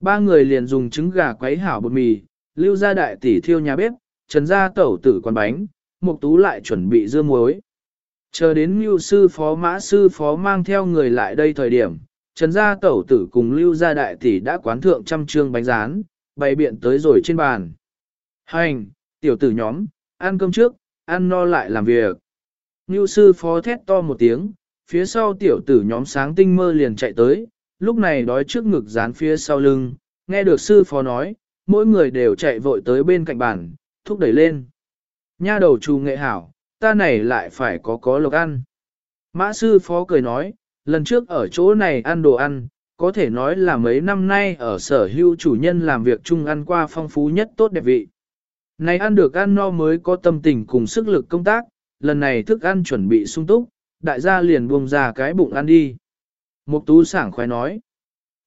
Ba người liền dùng trứng gà quấy hảo bột mì, lưu gia đại tỷ thiêu nhà bếp, Trần gia tẩu tử quán bánh, Mục Tú lại chuẩn bị dưa muối. Chờ đến Lưu sư phó mã sư phó mang theo người lại đây thời điểm, Trần gia tẩu tử cùng Lưu gia đại tỷ đã quán thượng trăm trương bánh rán, bày biện tới rồi trên bàn. Hành, tiểu tử nhóm, ăn cơm trước, ăn no lại làm việc. Lưu sư phó thét to một tiếng, phía sau tiểu tử nhóm sáng tinh mơ liền chạy tới, lúc này đói trước ngực dán phía sau lưng, nghe được sư phó nói, mỗi người đều chạy vội tới bên cạnh bàn, thúc đẩy lên. Nha đầu trù nghệ hảo, ta này lại phải có có lộc ăn. Mã sư phó cười nói, lần trước ở chỗ này ăn đồ ăn, có thể nói là mấy năm nay ở sở hữu chủ nhân làm việc chung ăn qua phong phú nhất tốt đẹp vị. Này ăn được ăn no mới có tâm tình cùng sức lực công tác, lần này thức ăn chuẩn bị sung túc, đại gia liền buông ra cái bụng ăn đi. Mục tú sảng khoái nói.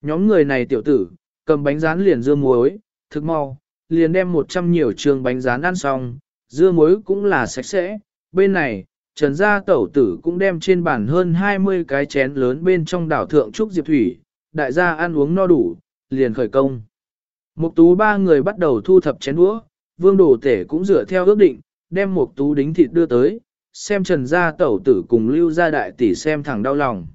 Nhóm người này tiểu tử, cầm bánh rán liền dưa muối, thức mau, liền đem một trăm nhiều trường bánh rán ăn xong, dưa muối cũng là sạch sẽ. Bên này, Trần gia tẩu tử cũng đem trên bàn hơn 20 cái chén lớn bên trong đảo thượng trúc diệp thủy, đại gia ăn uống no đủ, liền khởi công. Mục tú ba người bắt đầu thu thập chén đũa, vương đồ tể cũng dựa theo ước định, đem mục tú đính thịt đưa tới, xem trần gia tẩu tử cùng lưu gia đại tỷ xem thẳng đau lòng.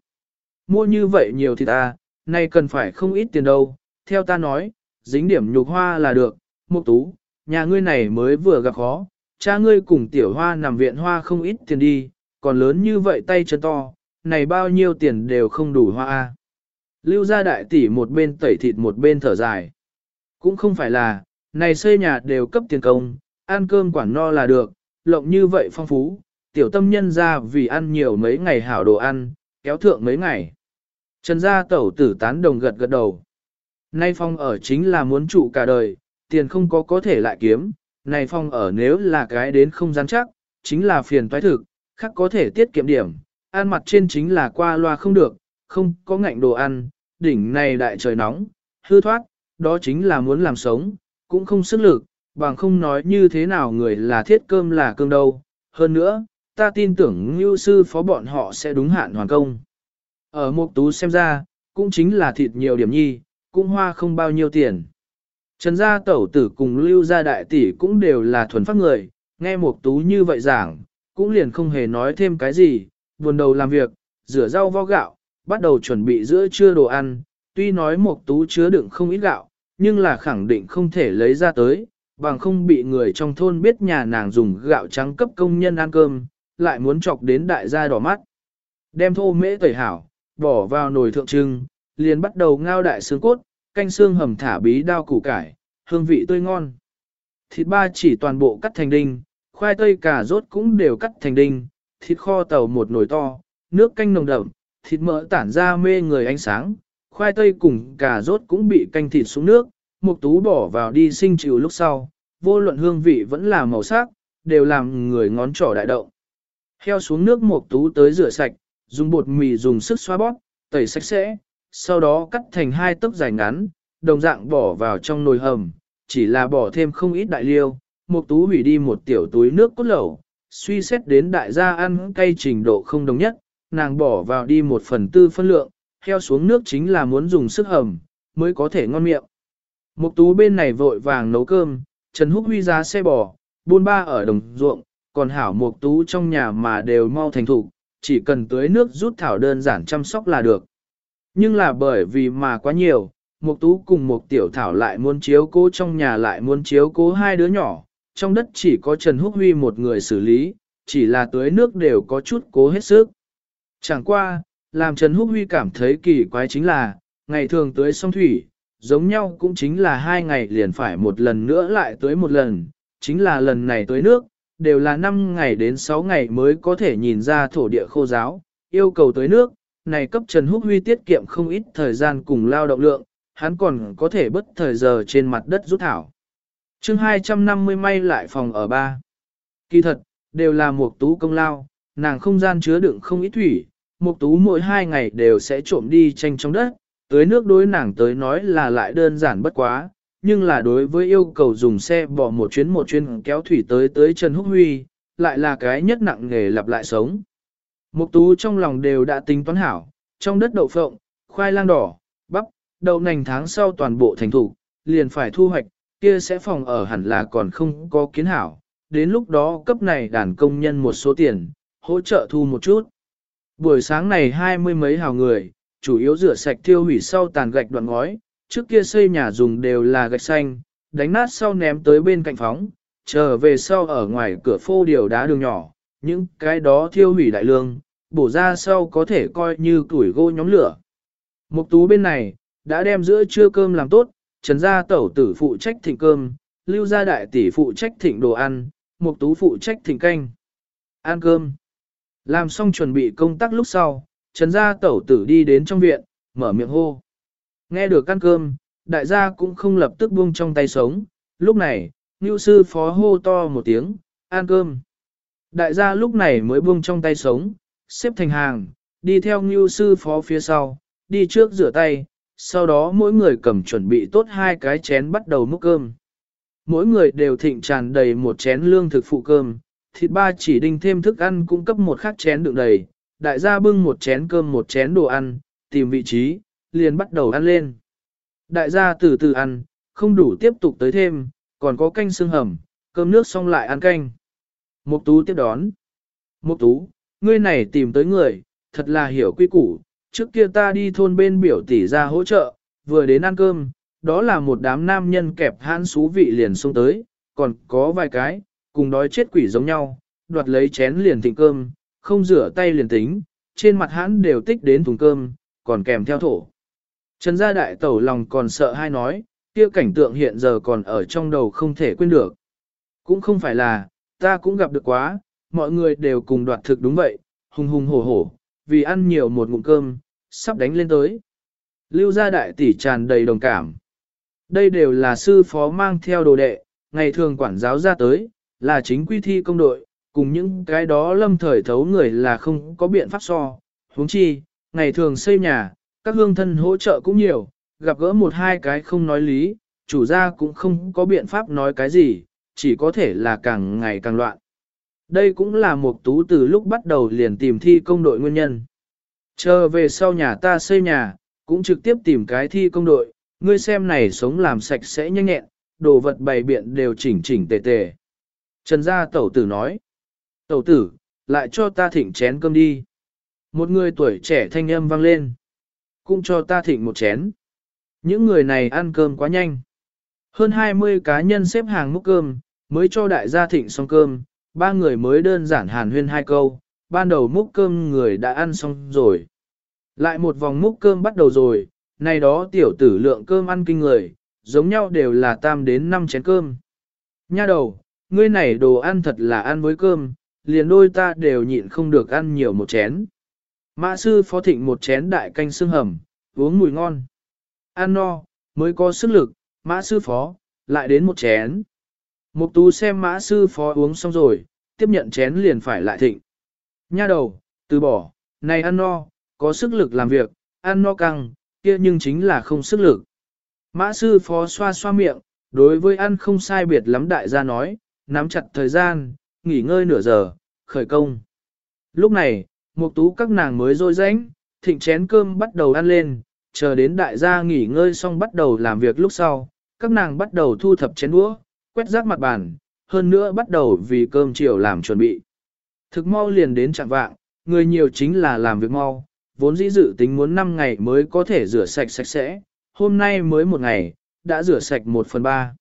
Mua như vậy nhiều thịt ta, nay cần phải không ít tiền đâu, theo ta nói, dính điểm nhục hoa là được, mục tú, nhà ngươi này mới vừa gặp khó, cha ngươi cùng tiểu hoa nằm viện hoa không ít tiền đi, còn lớn như vậy tay chân to, này bao nhiêu tiền đều không đủ hoa a. Lưu gia đại tỷ một bên tẩy thịt một bên thở dài. Cũng không phải là, này xây nhà đều cấp tiền công, ăn cơm quản no là được, lộng như vậy phong phú, tiểu tâm nhân ra vì ăn nhiều mấy ngày hảo đồ ăn, kéo thượng mấy ngày. Trần gia tẩu tử tán đồng gật gật đầu. Nay phong ở chính là muốn trụ cả đời, tiền không có có thể lại kiếm, này phong ở nếu là cái đến không gian chắc, chính là phiền toái thực, khác có thể tiết kiệm điểm, ăn mặt trên chính là qua loa không được, không có ngạnh đồ ăn, đỉnh này đại trời nóng, hư thoát, đó chính là muốn làm sống, cũng không sức lực, bằng không nói như thế nào người là thiết cơm là cơm đâu. Hơn nữa, ta tin tưởng như sư phó bọn họ sẽ đúng hạn hoàn công. Ở Mục Tú xem ra, cũng chính là thịt nhiều điểm nhi, cũng hoa không bao nhiêu tiền. Trần gia tẩu tử cùng lưu gia đại tỷ cũng đều là thuần pháp người, nghe Mục Tú như vậy giảng, cũng liền không hề nói thêm cái gì, buồn đầu làm việc, rửa rau vo gạo, bắt đầu chuẩn bị giữa trưa đồ ăn, tuy nói Mục Tú chứa đựng không ít gạo, nhưng là khẳng định không thể lấy ra tới, bằng không bị người trong thôn biết nhà nàng dùng gạo trắng cấp công nhân ăn cơm, lại muốn chọc đến đại gia đỏ mắt. Đem thô mễ tẩy hảo, bỏ vào nồi thượng trưng, liền bắt đầu ngao đại xương cốt, canh xương hầm thả bí đao củ cải, hương vị tươi ngon. Thịt ba chỉ toàn bộ cắt thành đinh, khoai tây cà rốt cũng đều cắt thành đinh, thịt kho tàu một nồi to, nước canh nồng đậm, thịt mỡ tản ra mê người ánh sáng, khoai tây cùng cà rốt cũng bị canh thịt xuống nước, mục tú bỏ vào đi sinh chịu lúc sau, vô luận hương vị vẫn là màu sắc, đều làm người ngón trỏ đại động. Heo xuống nước mục tú tới rửa sạch, dùng bột mì dùng sức xoa bóp, tẩy sạch sẽ, sau đó cắt thành hai tấc dài ngắn, đồng dạng bỏ vào trong nồi hầm, chỉ là bỏ thêm không ít đại liêu, một tú hủy đi một tiểu túi nước cốt lẩu, suy xét đến đại gia ăn cay trình độ không đồng nhất, nàng bỏ vào đi một phần tư phân lượng, heo xuống nước chính là muốn dùng sức hầm, mới có thể ngon miệng. Mục tú bên này vội vàng nấu cơm, Trần Húc Huy ra xe bò, buôn ba ở đồng ruộng, còn hảo mục tú trong nhà mà đều mau thành thủ, chỉ cần tưới nước rút thảo đơn giản chăm sóc là được. Nhưng là bởi vì mà quá nhiều, Mục Tú cùng Mục Tiểu Thảo lại muốn chiếu cố trong nhà lại muốn chiếu cố hai đứa nhỏ, trong đất chỉ có Trần Húc Huy một người xử lý, chỉ là tưới nước đều có chút cố hết sức. Chẳng qua, làm Trần Húc Huy cảm thấy kỳ quái chính là, ngày thường tưới xong thủy, giống nhau cũng chính là hai ngày liền phải một lần nữa lại tưới một lần, chính là lần này tưới nước, đều là 5 ngày đến 6 ngày mới có thể nhìn ra thổ địa khô giáo, yêu cầu tưới nước, này cấp Trần Húc Huy tiết kiệm không ít thời gian cùng lao động lượng, hắn còn có thể bất thời giờ trên mặt đất rút thảo. chương 250 may lại phòng ở ba. Kỳ thật, đều là một tú công lao, nàng không gian chứa đựng không ít thủy, một tú mỗi hai ngày đều sẽ trộm đi tranh trong đất, tới nước đối nàng tới nói là lại đơn giản bất quá, nhưng là đối với yêu cầu dùng xe bỏ một chuyến một chuyến kéo thủy tới tới Trần Húc Huy, lại là cái nhất nặng nghề lặp lại sống. Mục tú trong lòng đều đã tính toán hảo, trong đất đậu phộng, khoai lang đỏ, bắp, đậu nành tháng sau toàn bộ thành thủ, liền phải thu hoạch, kia sẽ phòng ở hẳn là còn không có kiến hảo, đến lúc đó cấp này đàn công nhân một số tiền, hỗ trợ thu một chút. Buổi sáng này hai mươi mấy hào người, chủ yếu rửa sạch tiêu hủy sau tàn gạch đoạn ngói, trước kia xây nhà dùng đều là gạch xanh, đánh nát sau ném tới bên cạnh phóng, trở về sau ở ngoài cửa phô điều đá đường nhỏ, những cái đó thiêu hủy đại lương, bổ ra sau có thể coi như tuổi gô nhóm lửa. Mục tú bên này, đã đem giữa trưa cơm làm tốt, trần gia tẩu tử phụ trách thịnh cơm, lưu gia đại tỷ phụ trách thịnh đồ ăn, mục tú phụ trách thịnh canh. Ăn cơm. Làm xong chuẩn bị công tác lúc sau, trần gia tẩu tử đi đến trong viện, mở miệng hô. Nghe được ăn cơm, đại gia cũng không lập tức buông trong tay sống, lúc này, Ngưu sư phó hô to một tiếng, ăn cơm. Đại gia lúc này mới buông trong tay sống, xếp thành hàng, đi theo Ngưu sư phó phía sau, đi trước rửa tay, sau đó mỗi người cầm chuẩn bị tốt hai cái chén bắt đầu múc cơm. Mỗi người đều thịnh tràn đầy một chén lương thực phụ cơm, thịt ba chỉ đinh thêm thức ăn cung cấp một khắc chén đựng đầy, đại gia bưng một chén cơm một chén đồ ăn, tìm vị trí, liền bắt đầu ăn lên. Đại gia từ từ ăn, không đủ tiếp tục tới thêm, còn có canh xương hầm, cơm nước xong lại ăn canh. Mục tú tiếp đón. Mục tú, ngươi này tìm tới người, thật là hiểu quy củ, trước kia ta đi thôn bên biểu tỷ ra hỗ trợ, vừa đến ăn cơm, đó là một đám nam nhân kẹp hãn xú vị liền xông tới, còn có vài cái, cùng đói chết quỷ giống nhau, đoạt lấy chén liền thịnh cơm, không rửa tay liền tính, trên mặt hãn đều tích đến thùng cơm, còn kèm theo thổ. Trần gia đại tẩu lòng còn sợ hai nói, kia cảnh tượng hiện giờ còn ở trong đầu không thể quên được. Cũng không phải là, ta cũng gặp được quá, mọi người đều cùng đoạt thực đúng vậy, hùng hùng hổ hổ, vì ăn nhiều một ngụm cơm, sắp đánh lên tới. Lưu gia đại tỷ tràn đầy đồng cảm. Đây đều là sư phó mang theo đồ đệ, ngày thường quản giáo ra tới, là chính quy thi công đội, cùng những cái đó lâm thời thấu người là không có biện pháp so. huống chi, ngày thường xây nhà, các hương thân hỗ trợ cũng nhiều, gặp gỡ một hai cái không nói lý, chủ gia cũng không có biện pháp nói cái gì, chỉ có thể là càng ngày càng loạn. Đây cũng là một tú từ lúc bắt đầu liền tìm thi công đội nguyên nhân. Chờ về sau nhà ta xây nhà, cũng trực tiếp tìm cái thi công đội, ngươi xem này sống làm sạch sẽ nhanh nhẹn, đồ vật bày biện đều chỉnh chỉnh tề tề. Trần gia tẩu tử nói, tẩu tử, lại cho ta thịnh chén cơm đi. Một người tuổi trẻ thanh âm vang lên, cũng cho ta thịnh một chén. Những người này ăn cơm quá nhanh. Hơn 20 cá nhân xếp hàng múc cơm, mới cho đại gia thịnh xong cơm, ba người mới đơn giản hàn huyên hai câu, ban đầu múc cơm người đã ăn xong rồi. Lại một vòng múc cơm bắt đầu rồi, này đó tiểu tử lượng cơm ăn kinh người, giống nhau đều là tam đến năm chén cơm. Nha đầu, ngươi này đồ ăn thật là ăn với cơm, liền đôi ta đều nhịn không được ăn nhiều một chén. Mã sư phó thịnh một chén đại canh xương hầm, uống mùi ngon. Ăn no, mới có sức lực, mã sư phó, lại đến một chén. Mục tú xem mã sư phó uống xong rồi, tiếp nhận chén liền phải lại thịnh. Nha đầu, từ bỏ, này ăn no, có sức lực làm việc, ăn no căng, kia nhưng chính là không sức lực. Mã sư phó xoa xoa miệng, đối với ăn không sai biệt lắm đại gia nói, nắm chặt thời gian, nghỉ ngơi nửa giờ, khởi công. Lúc này, mục tú các nàng mới rôi ránh, thịnh chén cơm bắt đầu ăn lên, chờ đến đại gia nghỉ ngơi xong bắt đầu làm việc lúc sau, các nàng bắt đầu thu thập chén đũa, quét rác mặt bàn, hơn nữa bắt đầu vì cơm chiều làm chuẩn bị. Thực mau liền đến trạng vạng, người nhiều chính là làm việc mau, vốn dĩ dự tính muốn 5 ngày mới có thể rửa sạch sạch sẽ, hôm nay mới một ngày, đã rửa sạch một phần ba.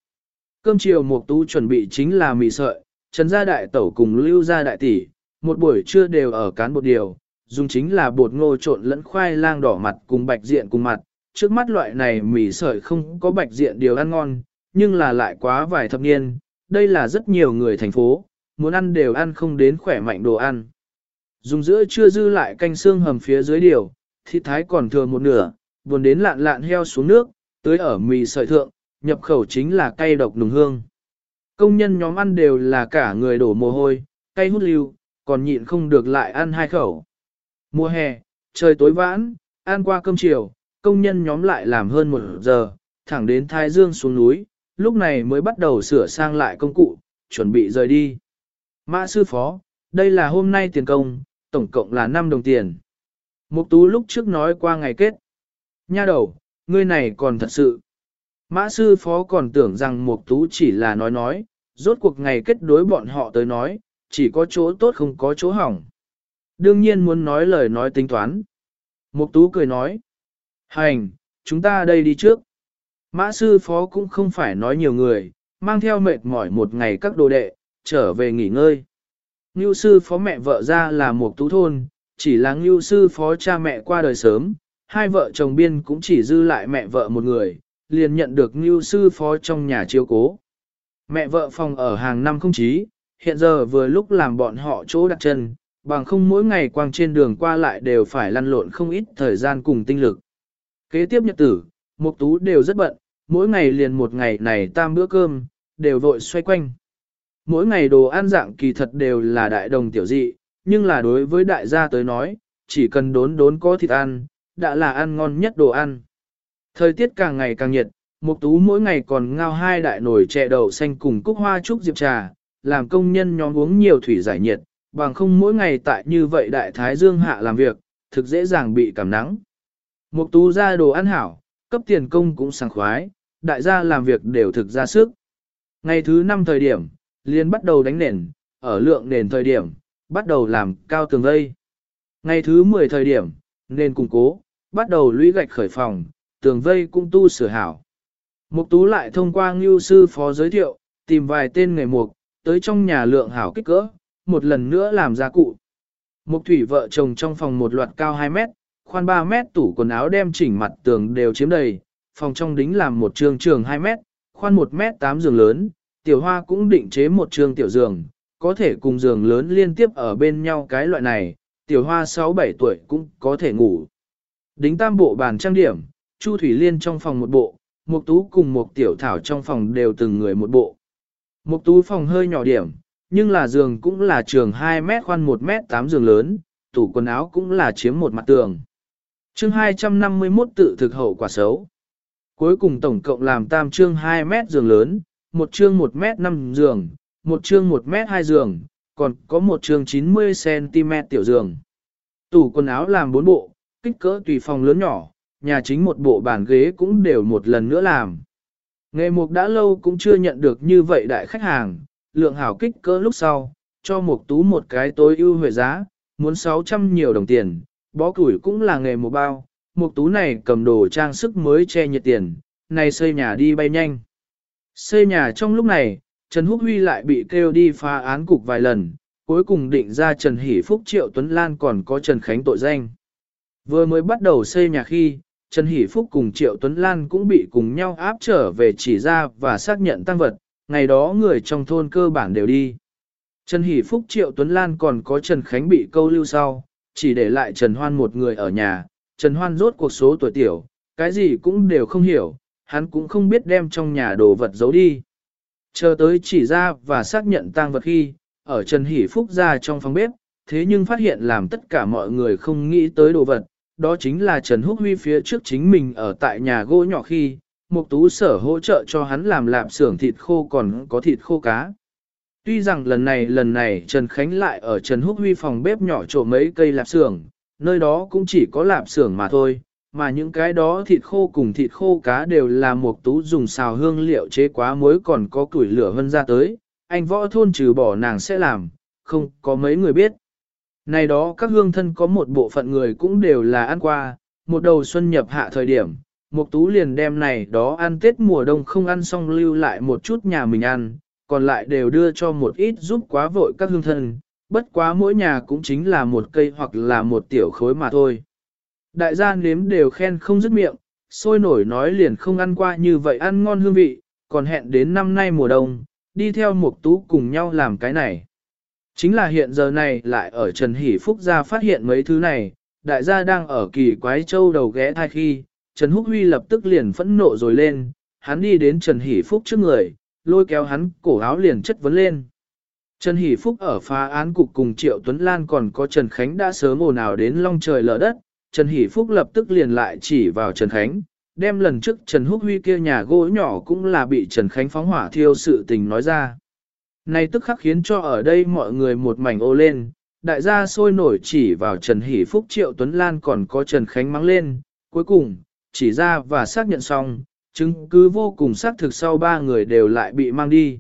Cơm chiều Mục Tú chuẩn bị chính là mì sợi, Trần gia đại tẩu cùng Lưu gia đại tỷ, một buổi trưa đều ở cán bột điều, dùng chính là bột ngô trộn lẫn khoai lang đỏ mặt cùng bạch diện cùng mặt. Trước mắt loại này mì sợi không có bạch diện điều ăn ngon, nhưng là lại quá vài thập niên, đây là rất nhiều người thành phố, muốn ăn đều ăn không đến khỏe mạnh đồ ăn. Dùng giữa chưa dư lại canh xương hầm phía dưới điều, thịt thái còn thừa một nửa, buồn đến lạn lạn heo xuống nước, tới ở mì sợi thượng, nhập khẩu chính là cay độc nùng hương. Công nhân nhóm ăn đều là cả người đổ mồ hôi, cay hút lưu, còn nhịn không được lại ăn hai khẩu. Mùa hè, trời tối vãn, ăn qua cơm chiều, công nhân nhóm lại làm hơn một giờ, thẳng đến Thái Dương xuống núi, lúc này mới bắt đầu sửa sang lại công cụ, chuẩn bị rời đi. Mã sư phó, đây là hôm nay tiền công, tổng cộng là 5 đồng tiền. Mục tú lúc trước nói qua ngày kết. Nha đầu, ngươi này còn thật sự. Mã sư phó còn tưởng rằng mục tú chỉ là nói nói, rốt cuộc ngày kết đối bọn họ tới nói, chỉ có chỗ tốt không có chỗ hỏng. Đương nhiên muốn nói lời nói tính toán. Mục tú cười nói. Hành, chúng ta đây đi trước. Mã sư phó cũng không phải nói nhiều người, mang theo mệt mỏi một ngày các đồ đệ, trở về nghỉ ngơi. Ngưu sư phó mẹ vợ ra là một tú thôn, chỉ là ngưu sư phó cha mẹ qua đời sớm, hai vợ chồng biên cũng chỉ dư lại mẹ vợ một người, liền nhận được ngưu sư phó trong nhà chiếu cố. Mẹ vợ phòng ở hàng năm không chí, hiện giờ vừa lúc làm bọn họ chỗ đặt chân, bằng không mỗi ngày quang trên đường qua lại đều phải lăn lộn không ít thời gian cùng tinh lực. Kế tiếp nhật tử, Mục Tú đều rất bận, mỗi ngày liền một ngày này tam bữa cơm, đều vội xoay quanh. Mỗi ngày đồ ăn dạng kỳ thật đều là đại đồng tiểu dị, nhưng là đối với đại gia tới nói, chỉ cần đốn đốn có thịt ăn, đã là ăn ngon nhất đồ ăn. Thời tiết càng ngày càng nhiệt, Mục Tú mỗi ngày còn ngao hai đại nồi chè đậu xanh cùng cúc hoa trúc diệp trà, làm công nhân nhóm uống nhiều thủy giải nhiệt, bằng không mỗi ngày tại như vậy đại thái dương hạ làm việc, thực dễ dàng bị cảm nắng. Mục Tú ra đồ ăn hảo, cấp tiền công cũng sảng khoái, đại gia làm việc đều thực ra sức. Ngày thứ 5 thời điểm, liền bắt đầu đánh nền, ở lượng nền thời điểm, bắt đầu làm cao tường vây. Ngày thứ 10 thời điểm, nền củng cố, bắt đầu lũy gạch khởi phòng, tường vây cũng tu sửa hảo. Mục tú lại thông qua ngưu sư phó giới thiệu, tìm vài tên nghề mục, tới trong nhà lượng hảo kích cỡ, một lần nữa làm gia cụ. Mục thủy vợ chồng trong phòng một loạt cao 2 mét, khoan 3 mét tủ quần áo đem chỉnh mặt tường đều chiếm đầy, phòng trong đính làm một trường trường 2 mét, khoan 1 mét 8 giường lớn, tiểu hoa cũng định chế một trường tiểu giường, có thể cùng giường lớn liên tiếp ở bên nhau cái loại này, tiểu hoa 6-7 tuổi cũng có thể ngủ. Đính tam bộ bàn trang điểm, Chu Thủy Liên trong phòng một bộ, Mục Tú cùng Mục tiểu thảo trong phòng đều từng người một bộ. Mục Tú phòng hơi nhỏ điểm, nhưng là giường cũng là trường 2 mét khoan 1 mét 8 giường lớn, tủ quần áo cũng là chiếm một mặt tường. Chương 251 tự thực hậu quả xấu. Cuối cùng tổng cộng làm tam chương 2 mét giường lớn, một chương 1 mét 5 giường, một chương 1 mét 2 giường, còn có một chương 90cm tiểu giường. Tủ quần áo làm 4 bộ, kích cỡ tùy phòng lớn nhỏ, nhà chính một bộ bàn ghế cũng đều một lần nữa làm. Nghề mục đã lâu cũng chưa nhận được như vậy đại khách hàng, lượng hảo kích cỡ lúc sau, cho mục tú một cái tối ưu huệ giá, muốn 600 nhiều đồng tiền, bó củi cũng là nghề một bao, một tú này cầm đồ trang sức mới che nhiệt tiền, này xây nhà đi bay nhanh. Xây nhà trong lúc này, Trần Húc Huy lại bị kêu đi phá án cục vài lần, cuối cùng định ra Trần Hỷ Phúc Triệu Tuấn Lan còn có Trần Khánh tội danh. Vừa mới bắt đầu xây nhà khi, Trần Hỷ Phúc cùng Triệu Tuấn Lan cũng bị cùng nhau áp trở về chỉ ra và xác nhận tăng vật, ngày đó người trong thôn cơ bản đều đi. Trần Hỷ Phúc Triệu Tuấn Lan còn có Trần Khánh bị câu lưu sau, chỉ để lại Trần Hoan một người ở nhà, Trần Hoan rốt cuộc số tuổi tiểu, cái gì cũng đều không hiểu, hắn cũng không biết đem trong nhà đồ vật giấu đi. Chờ tới chỉ ra và xác nhận tang vật khi, ở Trần Hỷ Phúc ra trong phòng bếp, thế nhưng phát hiện làm tất cả mọi người không nghĩ tới đồ vật, đó chính là Trần Húc Huy phía trước chính mình ở tại nhà gỗ nhỏ khi, Mục Tú sở hỗ trợ cho hắn làm lạp xưởng thịt khô còn có thịt khô cá. Tuy rằng lần này lần này Trần Khánh lại ở Trần Húc Huy phòng bếp nhỏ chỗ mấy cây lạp xưởng, nơi đó cũng chỉ có lạp xưởng mà thôi, mà những cái đó thịt khô cùng thịt khô cá đều là một Tú dùng xào hương liệu chế quá muối còn có củi lửa vân ra tới, anh võ thôn trừ bỏ nàng sẽ làm, không có mấy người biết. Này đó các hương thân có một bộ phận người cũng đều là ăn qua, một đầu xuân nhập hạ thời điểm, Mục tú liền đem này đó ăn Tết mùa đông không ăn xong lưu lại một chút nhà mình ăn, còn lại đều đưa cho một ít giúp quá vội các hương thân, bất quá mỗi nhà cũng chính là một cây hoặc là một tiểu khối mà thôi. Đại gia nếm đều khen không dứt miệng, sôi nổi nói liền không ăn qua như vậy ăn ngon hương vị, còn hẹn đến năm nay mùa đông, đi theo một tú cùng nhau làm cái này. Chính là hiện giờ này lại ở Trần Hỷ Phúc gia phát hiện mấy thứ này, đại gia đang ở kỳ quái châu đầu ghé thai khi, Trần Húc Huy lập tức liền phẫn nộ rồi lên, hắn đi đến Trần Hỷ Phúc trước người, lôi kéo hắn cổ áo liền chất vấn lên. Trần Hỷ Phúc ở phá án cục cùng Triệu Tuấn Lan còn có Trần Khánh đã sớm ồn ào đến long trời lở đất, Trần Hỷ Phúc lập tức liền lại chỉ vào Trần Khánh, đem lần trước Trần Húc Huy kia nhà gỗ nhỏ cũng là bị Trần Khánh phóng hỏa thiêu sự tình nói ra. Này tức khắc khiến cho ở đây mọi người một mảnh ô lên, đại gia sôi nổi chỉ vào Trần Hỷ Phúc Triệu Tuấn Lan còn có Trần Khánh mắng lên, cuối cùng, chỉ ra và xác nhận xong, chứng cứ vô cùng xác thực sau ba người đều lại bị mang đi.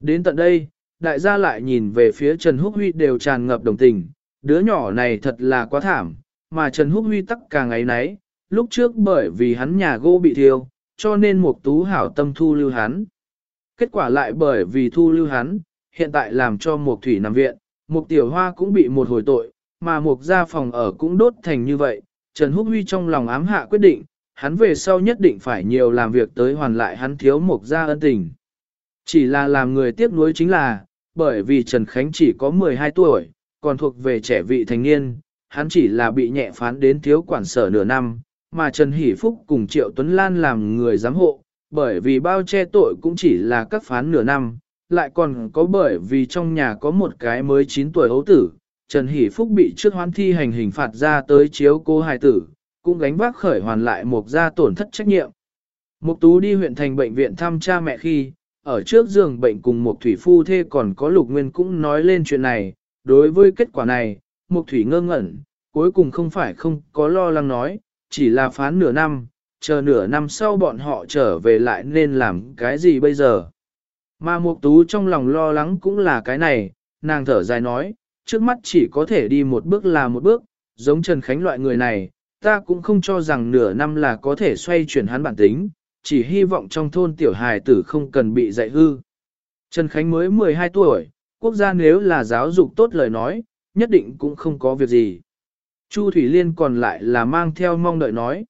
Đến tận đây, đại gia lại nhìn về phía Trần Húc Huy đều tràn ngập đồng tình, đứa nhỏ này thật là quá thảm, mà Trần Húc Huy tắc càng ấy nấy, lúc trước bởi vì hắn nhà gỗ bị thiêu, cho nên một tú hảo tâm thu lưu hắn. Kết quả lại bởi vì thu lưu hắn, hiện tại làm cho một thủy nằm viện, một tiểu hoa cũng bị một hồi tội, mà một gia phòng ở cũng đốt thành như vậy. Trần Húc Huy trong lòng ám hạ quyết định, hắn về sau nhất định phải nhiều làm việc tới hoàn lại hắn thiếu một gia ân tình. Chỉ là làm người tiếc nuối chính là, bởi vì Trần Khánh chỉ có 12 tuổi, còn thuộc về trẻ vị thành niên, hắn chỉ là bị nhẹ phán đến thiếu quản sở nửa năm, mà Trần Hỷ Phúc cùng Triệu Tuấn Lan làm người giám hộ, bởi vì bao che tội cũng chỉ là các phán nửa năm, lại còn có bởi vì trong nhà có một cái mới 9 tuổi hấu tử, Trần Hỷ Phúc bị trước hoán thi hành hình phạt ra tới chiếu cô hài tử, cũng gánh vác khởi hoàn lại một gia tổn thất trách nhiệm. Mục Tú đi huyện thành bệnh viện thăm cha mẹ khi, ở trước giường bệnh cùng một thủy phu thê còn có lục nguyên cũng nói lên chuyện này, đối với kết quả này, mục thủy ngơ ngẩn, cuối cùng không phải không có lo lắng nói, chỉ là phán nửa năm, chờ nửa năm sau bọn họ trở về lại nên làm cái gì bây giờ. Mà Mục Tú trong lòng lo lắng cũng là cái này, nàng thở dài nói, trước mắt chỉ có thể đi một bước là một bước, giống Trần Khánh loại người này, ta cũng không cho rằng nửa năm là có thể xoay chuyển hắn bản tính, chỉ hy vọng trong thôn tiểu hài tử không cần bị dạy hư. Trần Khánh mới 12 tuổi, quốc gia nếu là giáo dục tốt lời nói, nhất định cũng không có việc gì. Chu Thủy Liên còn lại là mang theo mong đợi nói.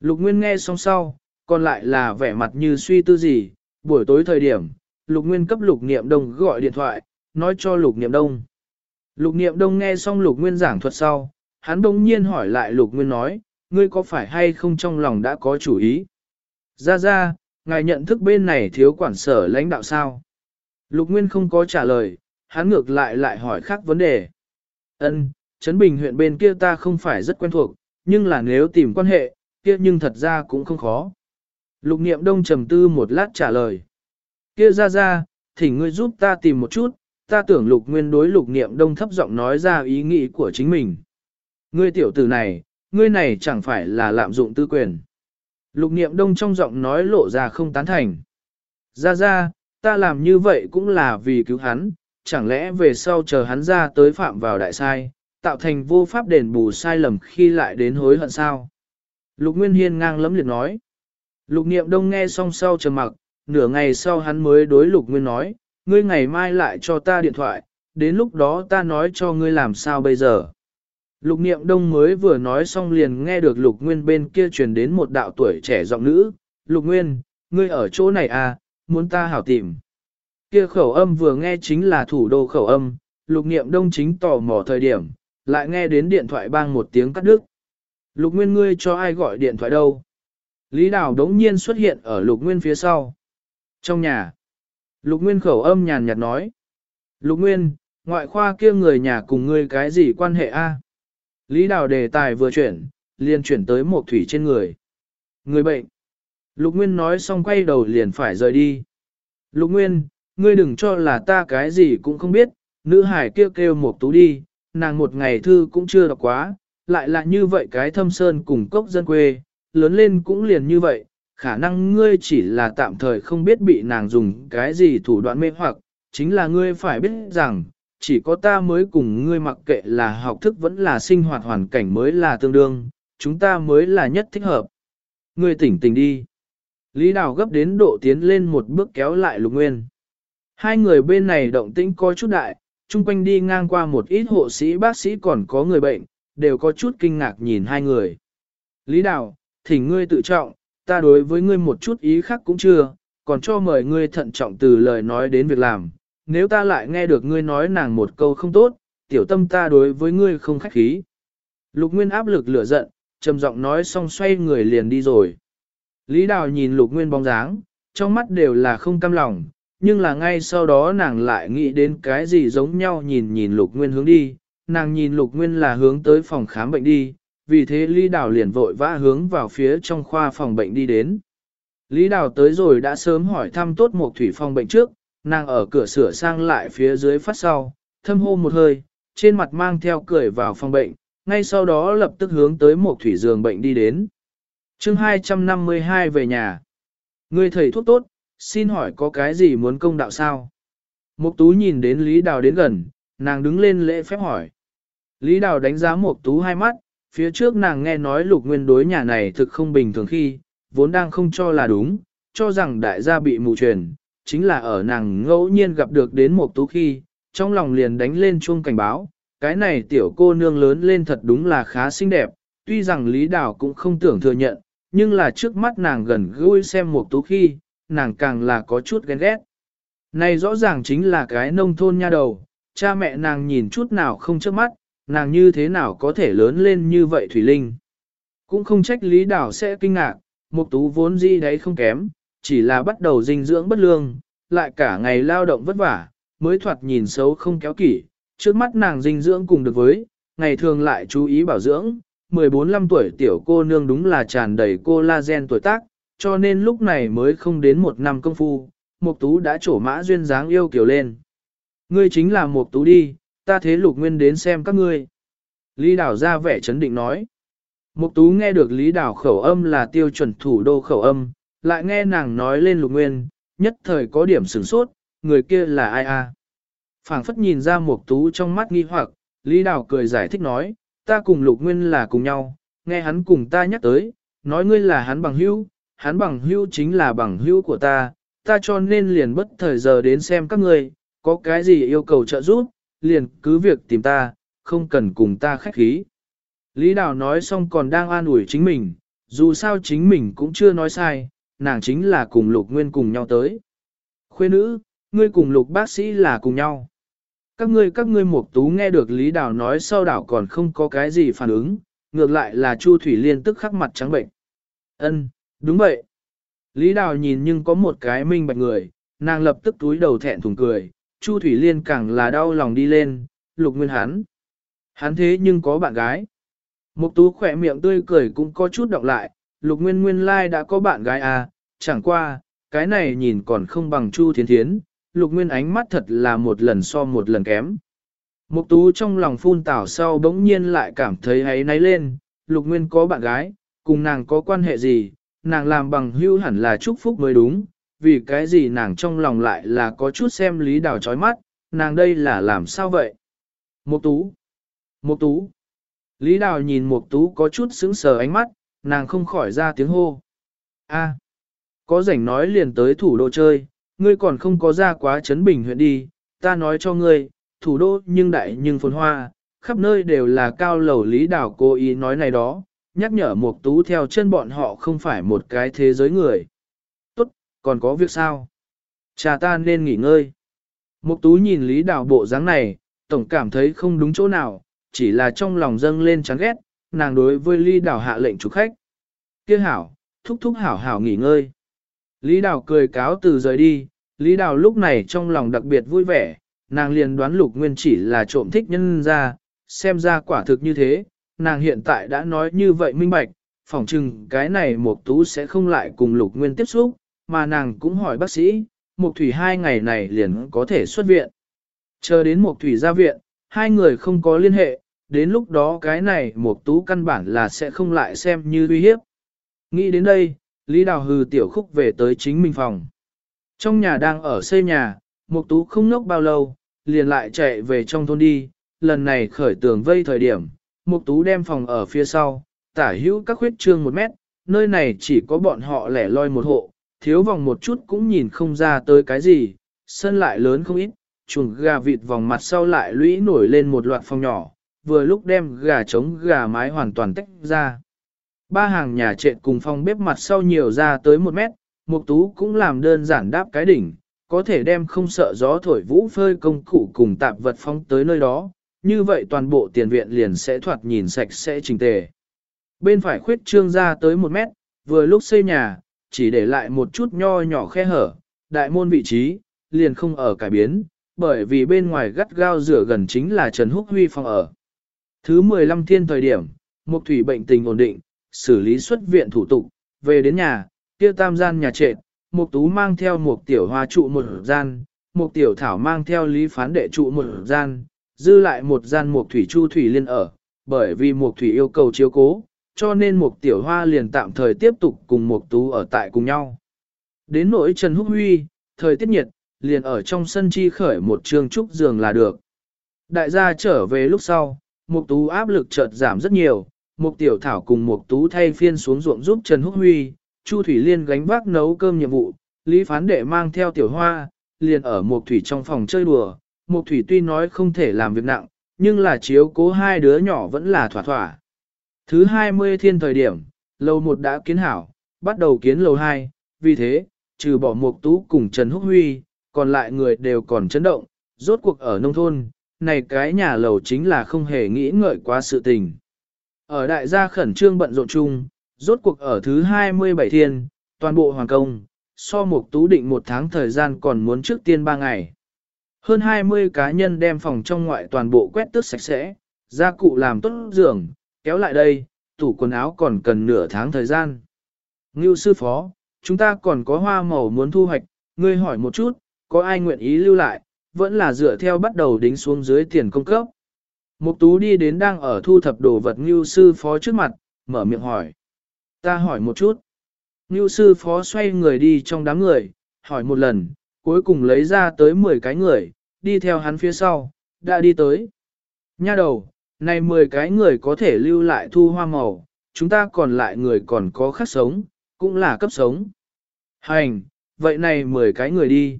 Lục Nguyên nghe xong sau, còn lại là vẻ mặt như suy tư gì, buổi tối thời điểm, Lục Nguyên cấp Lục Niệm Đông gọi điện thoại, nói cho Lục Niệm Đông. Lục Niệm Đông nghe xong Lục Nguyên giảng thuật sau, hắn đông nhiên hỏi lại Lục Nguyên nói, ngươi có phải hay không trong lòng đã có chủ ý? Ra ra, ngài nhận thức bên này thiếu quản sở lãnh đạo sao? Lục Nguyên không có trả lời, hắn ngược lại lại hỏi khác vấn đề. Ân, Trấn Bình huyện bên kia ta không phải rất quen thuộc, nhưng là nếu tìm quan hệ, kia nhưng thật ra cũng không khó. Lục Niệm Đông trầm tư một lát trả lời. Kia ra ra, thỉnh ngươi giúp ta tìm một chút, ta tưởng Lục Nguyên đối Lục Niệm Đông thấp giọng nói ra ý nghĩ của chính mình. Ngươi tiểu tử này, ngươi này chẳng phải là lạm dụng tư quyền. Lục Niệm Đông trong giọng nói lộ ra không tán thành. Ra ra, ta làm như vậy cũng là vì cứu hắn, chẳng lẽ về sau chờ hắn ra tới phạm vào đại sai, tạo thành vô pháp đền bù sai lầm khi lại đến hối hận sao. Lục Nguyên Hiên ngang lấm liệt nói. Lục Niệm Đông nghe xong sau trầm mặc, nửa ngày sau hắn mới đối Lục Nguyên nói, ngươi ngày mai lại cho ta điện thoại, đến lúc đó ta nói cho ngươi làm sao bây giờ. Lục Niệm Đông mới vừa nói xong liền nghe được Lục Nguyên bên kia truyền đến một đạo tuổi trẻ giọng nữ, Lục Nguyên, ngươi ở chỗ này à, muốn ta hảo tìm. Kia khẩu âm vừa nghe chính là thủ đô khẩu âm, Lục Niệm Đông chính tò mò thời điểm, lại nghe đến điện thoại bang một tiếng cắt đứt. Lục Nguyên ngươi cho ai gọi điện thoại đâu? Lý Đào đống nhiên xuất hiện ở Lục Nguyên phía sau. Trong nhà, Lục Nguyên khẩu âm nhàn nhạt nói. Lục Nguyên, ngoại khoa kia người nhà cùng ngươi cái gì quan hệ a? Lý Đào đề tài vừa chuyển, liền chuyển tới một thủy trên người. Người bệnh. Lục Nguyên nói xong quay đầu liền phải rời đi. Lục Nguyên, ngươi đừng cho là ta cái gì cũng không biết, nữ hải kêu kêu một tú đi, nàng một ngày thư cũng chưa đọc quá, lại là như vậy cái thâm sơn cùng cốc dân quê, lớn lên cũng liền như vậy, khả năng ngươi chỉ là tạm thời không biết bị nàng dùng cái gì thủ đoạn mê hoặc, chính là ngươi phải biết rằng, chỉ có ta mới cùng ngươi mặc kệ là học thức vẫn là sinh hoạt hoàn cảnh mới là tương đương, chúng ta mới là nhất thích hợp. Ngươi tỉnh tỉnh đi. Lý Đào gấp đến độ tiến lên một bước kéo lại Lục Nguyên. Hai người bên này động tĩnh có chút đại, chung quanh đi ngang qua một ít hộ sĩ bác sĩ còn có người bệnh, đều có chút kinh ngạc nhìn hai người. Lý Đào, thỉnh ngươi tự trọng, ta đối với ngươi một chút ý khác cũng chưa, còn cho mời ngươi thận trọng từ lời nói đến việc làm. Nếu ta lại nghe được ngươi nói nàng một câu không tốt, tiểu tâm ta đối với ngươi không khách khí. Lục Nguyên áp lực lửa giận, trầm giọng nói xong xoay người liền đi rồi. Lý Đào nhìn Lục Nguyên bóng dáng, trong mắt đều là không cam lòng, nhưng là ngay sau đó nàng lại nghĩ đến cái gì giống nhau nhìn nhìn Lục Nguyên hướng đi, nàng nhìn Lục Nguyên là hướng tới phòng khám bệnh đi, vì thế Lý Đào liền vội vã hướng vào phía trong khoa phòng bệnh đi đến. Lý Đào tới rồi đã sớm hỏi thăm tốt một thủy phòng bệnh trước, nàng ở cửa sửa sang lại phía dưới phát sau, thâm hô một hơi, trên mặt mang theo cười vào phòng bệnh, ngay sau đó lập tức hướng tới một thủy giường bệnh đi đến. chương 252 về nhà. Người thầy thuốc tốt, xin hỏi có cái gì muốn công đạo sao? Mục tú nhìn đến Lý Đào đến gần, nàng đứng lên lễ phép hỏi. Lý Đào đánh giá Mục tú hai mắt, phía trước nàng nghe nói lục nguyên đối nhà này thực không bình thường khi, vốn đang không cho là đúng, cho rằng đại gia bị mù truyền, chính là ở nàng ngẫu nhiên gặp được đến một tú khi, trong lòng liền đánh lên chuông cảnh báo, cái này tiểu cô nương lớn lên thật đúng là khá xinh đẹp, tuy rằng Lý Đào cũng không tưởng thừa nhận, nhưng là trước mắt nàng gần gũi xem một tú khi, nàng càng là có chút ghen ghét. Này rõ ràng chính là cái nông thôn nha đầu, cha mẹ nàng nhìn chút nào không trước mắt, nàng như thế nào có thể lớn lên như vậy Thủy Linh. Cũng không trách Lý Đào sẽ kinh ngạc, một tú vốn gì đấy không kém, chỉ là bắt đầu dinh dưỡng bất lương, lại cả ngày lao động vất vả, mới thoạt nhìn xấu không kéo kỷ, trước mắt nàng dinh dưỡng cùng được với, ngày thường lại chú ý bảo dưỡng, 14-15 tuổi tiểu cô nương đúng là tràn đầy collagen tuổi tác, cho nên lúc này mới không đến một năm công phu, Mục Tú đã trổ mã duyên dáng yêu kiều lên. Ngươi chính là Mục Tú đi, ta thế lục nguyên đến xem các ngươi. Lý Đào ra vẻ chấn định nói. Mục Tú nghe được Lý Đào khẩu âm là tiêu chuẩn thủ đô khẩu âm, lại nghe nàng nói lên lục nguyên, nhất thời có điểm sửng sốt, người kia là ai a? phảng phất nhìn ra một tú trong mắt nghi hoặc, Lý Đào cười giải thích nói, ta cùng lục nguyên là cùng nhau, nghe hắn cùng ta nhắc tới, nói ngươi là hắn bằng hữu, hắn bằng hữu chính là bằng hữu của ta, ta cho nên liền bất thời giờ đến xem các ngươi, có cái gì yêu cầu trợ giúp, liền cứ việc tìm ta, không cần cùng ta khách khí. Lý Đào nói xong còn đang an ủi chính mình, dù sao chính mình cũng chưa nói sai, nàng chính là cùng lục nguyên cùng nhau tới. Khuê nữ, ngươi cùng lục bác sĩ là cùng nhau. Các ngươi các ngươi Mục Tú nghe được Lý Đào nói sau đảo còn không có cái gì phản ứng, ngược lại là Chu Thủy Liên tức khắc mặt trắng bệnh. Ân, đúng vậy. Lý Đào nhìn nhưng có một cái minh bạch người, nàng lập tức túi đầu thẹn thùng cười, Chu Thủy Liên càng là đau lòng đi lên, lục nguyên hắn. Hắn thế nhưng có bạn gái. Mục Tú khỏe miệng tươi cười cũng có chút động lại, lục nguyên nguyên lai đã có bạn gái à, chẳng qua, cái này nhìn còn không bằng Chu Thiến Thiến, lục nguyên ánh mắt thật là một lần so một lần kém. Mục tú trong lòng phun tảo sau bỗng nhiên lại cảm thấy hấy náy lên, lục nguyên có bạn gái, cùng nàng có quan hệ gì, nàng làm bằng hưu hẳn là chúc phúc mới đúng, vì cái gì nàng trong lòng lại là có chút xem lý đào chói mắt, nàng đây là làm sao vậy? Mục tú, mục tú, lý đào nhìn mục tú có chút sững sờ ánh mắt, nàng không khỏi ra tiếng hô. A, có rảnh nói liền tới thủ đô chơi, ngươi còn không có ra quá trấn bình huyện đi, ta nói cho ngươi, thủ đô nhưng đại nhưng phồn hoa, khắp nơi đều là cao lầu lý đảo cố ý nói này đó, nhắc nhở Mục Tú theo chân bọn họ không phải một cái thế giới người. Tốt, còn có việc sao? Cha ta nên nghỉ ngơi. Mục Tú nhìn Lý Đào bộ dáng này, tổng cảm thấy không đúng chỗ nào, chỉ là trong lòng dâng lên chán ghét, nàng đối với Lý Đào hạ lệnh chủ khách. Kia hảo, thúc thúc hảo hảo nghỉ ngơi. Lý Đào cười cáo từ rời đi, Lý Đào lúc này trong lòng đặc biệt vui vẻ, nàng liền đoán lục nguyên chỉ là trộm thích nhân ra, xem ra quả thực như thế, nàng hiện tại đã nói như vậy minh bạch, phỏng chừng cái này Mộc Tú sẽ không lại cùng lục nguyên tiếp xúc, mà nàng cũng hỏi bác sĩ, Mộc Thủy hai ngày này liền có thể xuất viện. Chờ đến Mộc Thủy ra viện, hai người không có liên hệ, đến lúc đó cái này Mục Tú căn bản là sẽ không lại xem như uy hiếp. Nghĩ đến đây, Lý Đào hừ tiểu khúc về tới chính mình phòng. Trong nhà đang ở xây nhà, Mục Tú không nốc bao lâu, liền lại chạy về trong thôn đi, lần này khởi tường vây thời điểm, Mục Tú đem phòng ở phía sau, tả hữu các khuyết trương một mét, nơi này chỉ có bọn họ lẻ loi một hộ, thiếu vòng một chút cũng nhìn không ra tới cái gì, sân lại lớn không ít, chuồng gà vịt vòng mặt sau lại lũy nổi lên một loạt phòng nhỏ, vừa lúc đem gà trống gà mái hoàn toàn tách ra. Ba hàng nhà trệt cùng phòng bếp mặt sau nhiều ra tới một mét, Mục Tú cũng làm đơn giản đáp cái đỉnh, có thể đem không sợ gió thổi vũ phơi công cụ cùng tạp vật phong tới nơi đó, như vậy toàn bộ tiền viện liền sẽ thoạt nhìn sạch sẽ chỉnh tề. Bên phải khuyết trương ra tới một mét, vừa lúc xây nhà, chỉ để lại một chút nho nhỏ khe hở, đại môn vị trí, liền không ở cải biến, bởi vì bên ngoài gắt gao rửa gần chính là Trần Húc Huy phòng ở. Thứ 15 thiên thời điểm, Mục Thủy bệnh tình ổn định, xử lý xuất viện thủ tục, về đến nhà, kia tam gian nhà trệt, Mục Tú mang theo một tiểu hoa trụ một gian, một tiểu thảo mang theo lý phán đệ trụ một gian, dư lại một gian Mục Thủy Chu Thủy Liên ở, bởi vì Mục Thủy yêu cầu chiếu cố, cho nên Mục tiểu hoa liền tạm thời tiếp tục cùng Mục Tú ở tại cùng nhau. Đến nỗi Trần Húc Huy, thời tiết nhiệt, liền ở trong sân chi khởi một trường trúc giường là được. Đại gia trở về lúc sau, Mục Tú áp lực chợt giảm rất nhiều, Mục Tiểu Thảo cùng Mục Tú thay phiên xuống ruộng giúp Trần Húc Huy, Chu Thủy Liên gánh vác nấu cơm nhiệm vụ, Lý Phán Đệ mang theo Tiểu Hoa, liền ở Mục Thủy trong phòng chơi đùa. Mục Thủy tuy nói không thể làm việc nặng, nhưng là chiếu cố hai đứa nhỏ vẫn là thỏa thỏa. Thứ 20 thiên thời điểm, lầu 1 đã kiến hảo, bắt đầu kiến lầu 2, vì thế, trừ bỏ Mục Tú cùng Trần Húc Huy, còn lại người đều còn chấn động, rốt cuộc ở nông thôn, này cái nhà lầu chính là không hề nghĩ ngợi quá sự tình. Ở đại gia khẩn trương bận rộn chung, rốt cuộc ở thứ 27 thiên, toàn bộ hoàng công, so một tú định một tháng thời gian còn muốn trước tiên 3 ngày. Hơn 20 cá nhân đem phòng trong ngoại toàn bộ quét tước sạch sẽ, gia cụ làm tốt giường, kéo lại đây, tủ quần áo còn cần nửa tháng thời gian. Ngưu sư phó, chúng ta còn có hoa màu muốn thu hoạch, ngươi hỏi một chút, có ai nguyện ý lưu lại, vẫn là dựa theo bắt đầu đính xuống dưới tiền công cấp. Mục tú đi đến đang ở thu thập đồ vật Ngưu sư phó trước mặt, mở miệng hỏi. Ta hỏi một chút. Ngưu sư phó xoay người đi trong đám người, hỏi một lần, cuối cùng lấy ra tới 10 cái người, đi theo hắn phía sau, đã đi tới. Nha đầu, này 10 cái người có thể lưu lại thu hoa màu, chúng ta còn lại người còn có khắc sống, cũng là cấp sống. Hành, vậy này 10 cái người đi.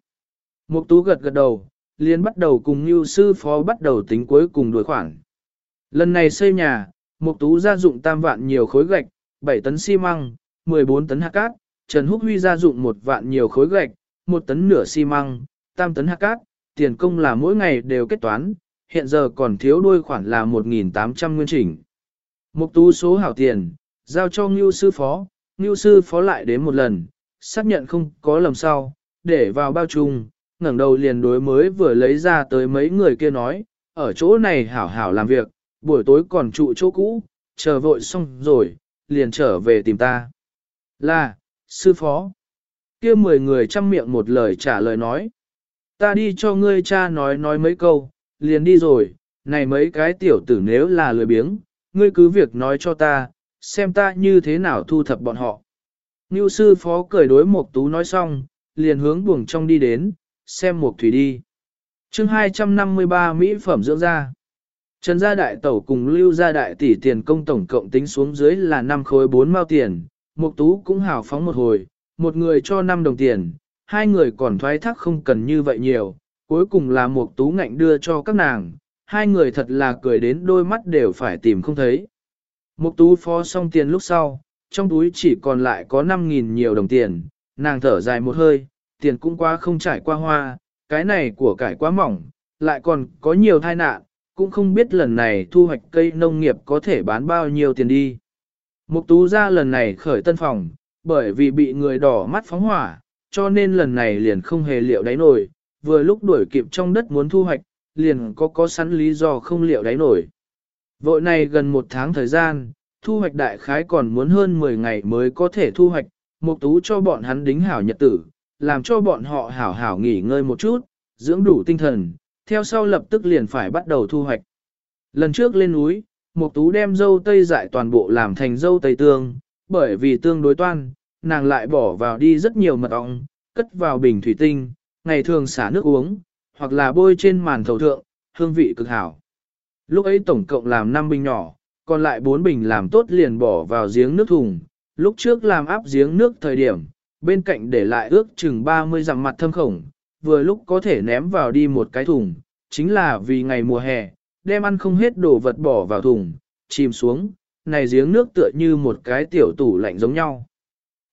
Mục tú gật gật đầu, liền bắt đầu cùng Ngưu sư phó bắt đầu tính cuối cùng đối khoản. Lần này xây nhà, Mục tú gia dụng tam vạn nhiều khối gạch, 7 tấn xi măng, 14 tấn hạt cát, Trần Húc Huy gia dụng một vạn nhiều khối gạch, một tấn nửa xi măng, tam tấn hạt cát, tiền công là mỗi ngày đều kết toán, hiện giờ còn thiếu đôi khoản là 1.800 nguyên chỉnh. Mục tú số hảo tiền, giao cho Ngưu sư phó, Ngưu sư phó lại đến một lần, xác nhận không có lầm sau, để vào bao trùng, ngẩng đầu liền đối mới vừa lấy ra tới mấy người kia nói, ở chỗ này hảo hảo làm việc, buổi tối còn trụ chỗ cũ, chờ vội xong rồi, liền trở về tìm ta. Là, sư phó. kia mười người chăm miệng một lời trả lời nói. Ta đi cho ngươi cha nói nói mấy câu, liền đi rồi, này mấy cái tiểu tử nếu là lười biếng, ngươi cứ việc nói cho ta, xem ta như thế nào thu thập bọn họ. Ngưu sư phó cười đối một tú nói xong, liền hướng buồng trong đi đến, xem một thủy đi. chương 253 Mỹ phẩm dưỡng da. Trần gia đại tẩu cùng lưu gia đại tỷ tiền công tổng cộng tính xuống dưới là 5 khối 4 mao tiền, Mục Tú cũng hào phóng một hồi, một người cho 5 đồng tiền, hai người còn thoái thác không cần như vậy nhiều, cuối cùng là Mục Tú ngạnh đưa cho các nàng, hai người thật là cười đến đôi mắt đều phải tìm không thấy. Mục Tú phó xong tiền lúc sau, trong túi chỉ còn lại có 5.000 nhiều đồng tiền, nàng thở dài một hơi, tiền cũng quá không trải qua hoa, cái này của cải quá mỏng, lại còn có nhiều tai nạn, cũng không biết lần này thu hoạch cây nông nghiệp có thể bán bao nhiêu tiền đi. Mục tú ra lần này khởi tân phòng, bởi vì bị người đỏ mắt phóng hỏa, cho nên lần này liền không hề liệu đáy nổi, vừa lúc đuổi kịp trong đất muốn thu hoạch, liền có có sẵn lý do không liệu đáy nổi. Vội này gần một tháng thời gian, thu hoạch đại khái còn muốn hơn 10 ngày mới có thể thu hoạch, mục tú cho bọn hắn đính hảo nhật tử, làm cho bọn họ hảo hảo nghỉ ngơi một chút, dưỡng đủ tinh thần, theo sau lập tức liền phải bắt đầu thu hoạch. Lần trước lên núi, Mục Tú đem dâu tây dại toàn bộ làm thành dâu tây tương, bởi vì tương đối toan, nàng lại bỏ vào đi rất nhiều mật ong, cất vào bình thủy tinh, ngày thường xả nước uống, hoặc là bôi trên màn thầu thượng, hương vị cực hảo. Lúc ấy tổng cộng làm 5 bình nhỏ, còn lại 4 bình làm tốt liền bỏ vào giếng nước thùng, lúc trước làm áp giếng nước thời điểm, bên cạnh để lại ước chừng 30 dặm mặt thâm khổng, vừa lúc có thể ném vào đi một cái thùng, chính là vì ngày mùa hè, đem ăn không hết đồ vật bỏ vào thùng, chìm xuống, này giếng nước tựa như một cái tiểu tủ lạnh giống nhau.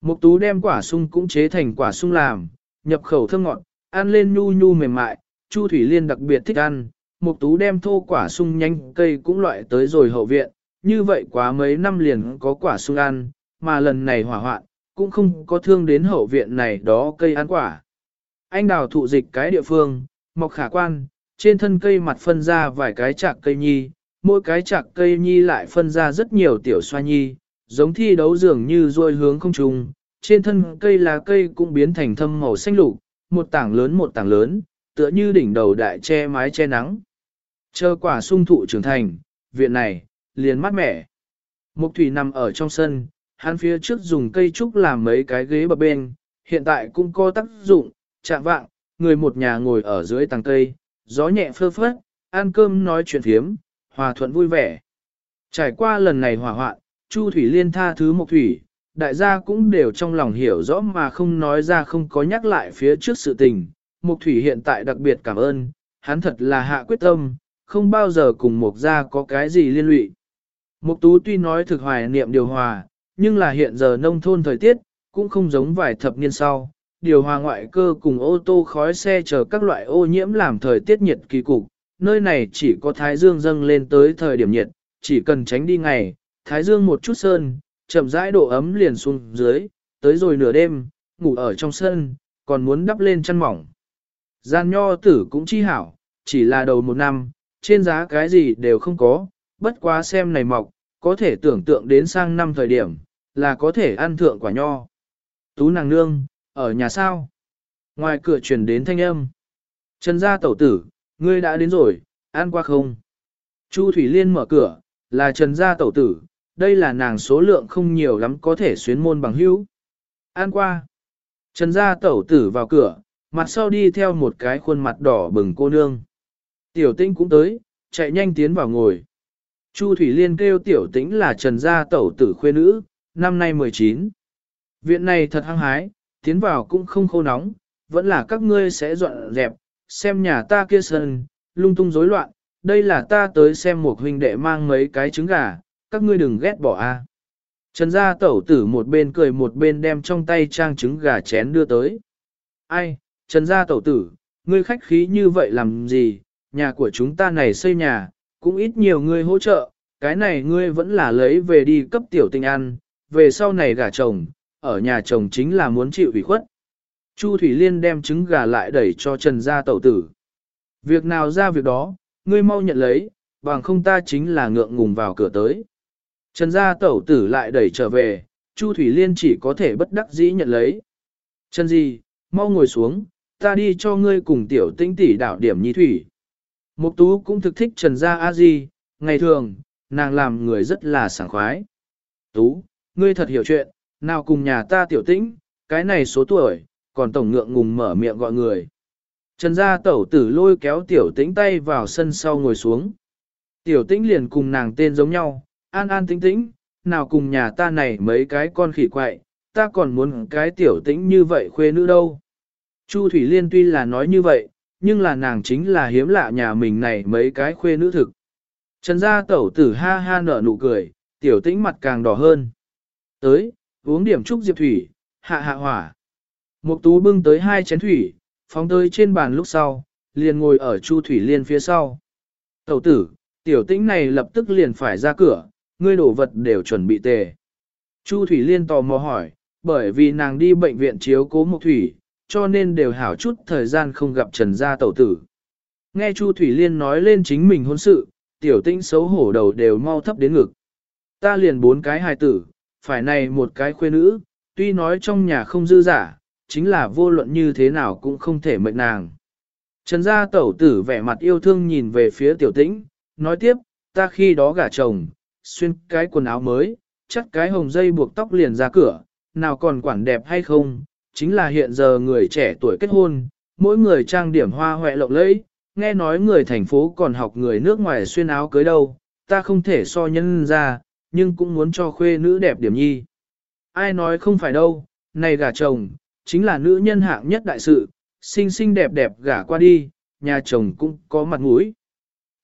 Mục tú đem quả sung cũng chế thành quả sung làm, nhập khẩu thơm ngọt, ăn lên nhu nhu mềm mại, Chu Thủy Liên đặc biệt thích ăn. Mục tú đem thô quả sung nhanh cây cũng loại tới rồi hậu viện, như vậy quá mấy năm liền có quả sung ăn, mà lần này hỏa hoạn, cũng không có thương đến hậu viện này đó cây ăn quả. Anh đào thụ dịch cái địa phương, mọc khả quan, trên thân cây mặt phân ra vài cái chạc cây nhi, mỗi cái chạc cây nhi lại phân ra rất nhiều tiểu xoa nhi, giống thi đấu dường như rôi hướng không trùng, trên thân cây lá cây cũng biến thành thâm màu xanh lục, một tảng lớn một tảng lớn, tựa như đỉnh đầu đại che mái che nắng. Chờ quả sung thụ trưởng thành, viện này, liền mát mẻ. Mục thủy nằm ở trong sân, hắn phía trước dùng cây trúc làm mấy cái ghế bập bên, hiện tại cũng có tác dụng, chạm vạng, người một nhà ngồi ở dưới tàng cây, gió nhẹ phơ phất, ăn cơm nói chuyện thiếm, hòa thuận vui vẻ. Trải qua lần này hỏa hoạn, Chu Thủy Liên tha thứ Mộc Thủy, đại gia cũng đều trong lòng hiểu rõ mà không nói ra không có nhắc lại phía trước sự tình. Mộc Thủy hiện tại đặc biệt cảm ơn, hắn thật là hạ quyết tâm, không bao giờ cùng Mộc gia có cái gì liên lụy. Mộc Tú tuy nói thực hoài niệm điều hòa, nhưng là hiện giờ nông thôn thời tiết, cũng không giống vài thập niên sau. Điều hòa ngoại cơ cùng ô tô khói xe chờ các loại ô nhiễm làm thời tiết nhiệt kỳ cục, nơi này chỉ có thái dương dâng lên tới thời điểm nhiệt, chỉ cần tránh đi ngày, thái dương một chút sơn, chậm rãi độ ấm liền xuống dưới, tới rồi nửa đêm, ngủ ở trong sân, còn muốn đắp lên chăn mỏng. Gian nho tử cũng chi hảo, chỉ là đầu một năm, trên giá cái gì đều không có, bất quá xem này mọc, có thể tưởng tượng đến sang năm thời điểm, là có thể ăn thượng quả nho. Tú nàng nương, ở nhà sao? Ngoài cửa truyền đến thanh âm. Trần gia tẩu tử, ngươi đã đến rồi, ăn qua không? Chu Thủy Liên mở cửa, là Trần gia tẩu tử, đây là nàng số lượng không nhiều lắm có thể xuyến môn bằng hữu. An qua. Trần gia tẩu tử vào cửa, mặt sau đi theo một cái khuôn mặt đỏ bừng cô nương. Tiểu tĩnh cũng tới, chạy nhanh tiến vào ngồi. Chu Thủy Liên kêu tiểu tĩnh là Trần gia tẩu tử khuê nữ, năm nay 19. Viện này thật hăng hái, tiến vào cũng không khô nóng, vẫn là các ngươi sẽ dọn dẹp, xem nhà ta kia sân, lung tung rối loạn, đây là ta tới xem một huynh đệ mang mấy cái trứng gà, các ngươi đừng ghét bỏ a. Trần gia tẩu tử một bên cười một bên đem trong tay trang trứng gà chén đưa tới. Ai, Trần gia tẩu tử, ngươi khách khí như vậy làm gì, nhà của chúng ta này xây nhà, cũng ít nhiều ngươi hỗ trợ, cái này ngươi vẫn là lấy về đi cấp tiểu tình ăn, về sau này gà chồng, ở nhà chồng chính là muốn chịu ủy khuất. Chu Thủy Liên đem trứng gà lại đẩy cho Trần gia tẩu tử. Việc nào ra việc đó, ngươi mau nhận lấy, bằng không ta chính là ngượng ngùng vào cửa tới. Trần gia tẩu tử lại đẩy trở về, Chu Thủy Liên chỉ có thể bất đắc dĩ nhận lấy. Trần gì, mau ngồi xuống, ta đi cho ngươi cùng tiểu tinh tỷ đảo điểm nhi thủy. Mục tú cũng thực thích Trần gia a di, ngày thường, nàng làm người rất là sảng khoái. Tú, ngươi thật hiểu chuyện, nào cùng nhà ta tiểu tĩnh, cái này số tuổi, còn tổng ngượng ngùng mở miệng gọi người. Trần gia tẩu tử lôi kéo tiểu tĩnh tay vào sân sau ngồi xuống. Tiểu tĩnh liền cùng nàng tên giống nhau, an an tĩnh tĩnh, nào cùng nhà ta này mấy cái con khỉ quậy, ta còn muốn cái tiểu tĩnh như vậy khuê nữ đâu. Chu Thủy Liên tuy là nói như vậy, nhưng là nàng chính là hiếm lạ nhà mình này mấy cái khuê nữ thực. Trần gia tẩu tử ha ha nở nụ cười, tiểu tĩnh mặt càng đỏ hơn. Tới, uống điểm trúc diệp thủy, hạ hạ hỏa. Mục tú bưng tới hai chén thủy, phóng tới trên bàn lúc sau, liền ngồi ở Chu Thủy Liên phía sau. Tẩu tử, tiểu tĩnh này lập tức liền phải ra cửa, ngươi đổ vật đều chuẩn bị tề. Chu Thủy Liên tò mò hỏi, bởi vì nàng đi bệnh viện chiếu cố Mục Thủy, cho nên đều hảo chút thời gian không gặp Trần Gia tẩu tử. Nghe Chu Thủy Liên nói lên chính mình hôn sự, tiểu tĩnh xấu hổ đầu đều mau thấp đến ngực. Ta liền bốn cái hài tử, phải này một cái khuê nữ, tuy nói trong nhà không dư giả, chính là vô luận như thế nào cũng không thể mệnh nàng. Trần gia tẩu tử vẻ mặt yêu thương nhìn về phía tiểu tĩnh, nói tiếp, ta khi đó gả chồng, xuyên cái quần áo mới, chắc cái hồng dây buộc tóc liền ra cửa, nào còn quản đẹp hay không, chính là hiện giờ người trẻ tuổi kết hôn, mỗi người trang điểm hoa hoẹ lộng lẫy, nghe nói người thành phố còn học người nước ngoài xuyên áo cưới đâu, ta không thể so nhân ra, nhưng cũng muốn cho khuê nữ đẹp điểm nhi. ai nói không phải đâu, này gả chồng, chính là nữ nhân hạng nhất đại sự, xinh xinh đẹp đẹp gả qua đi, nhà chồng cũng có mặt mũi.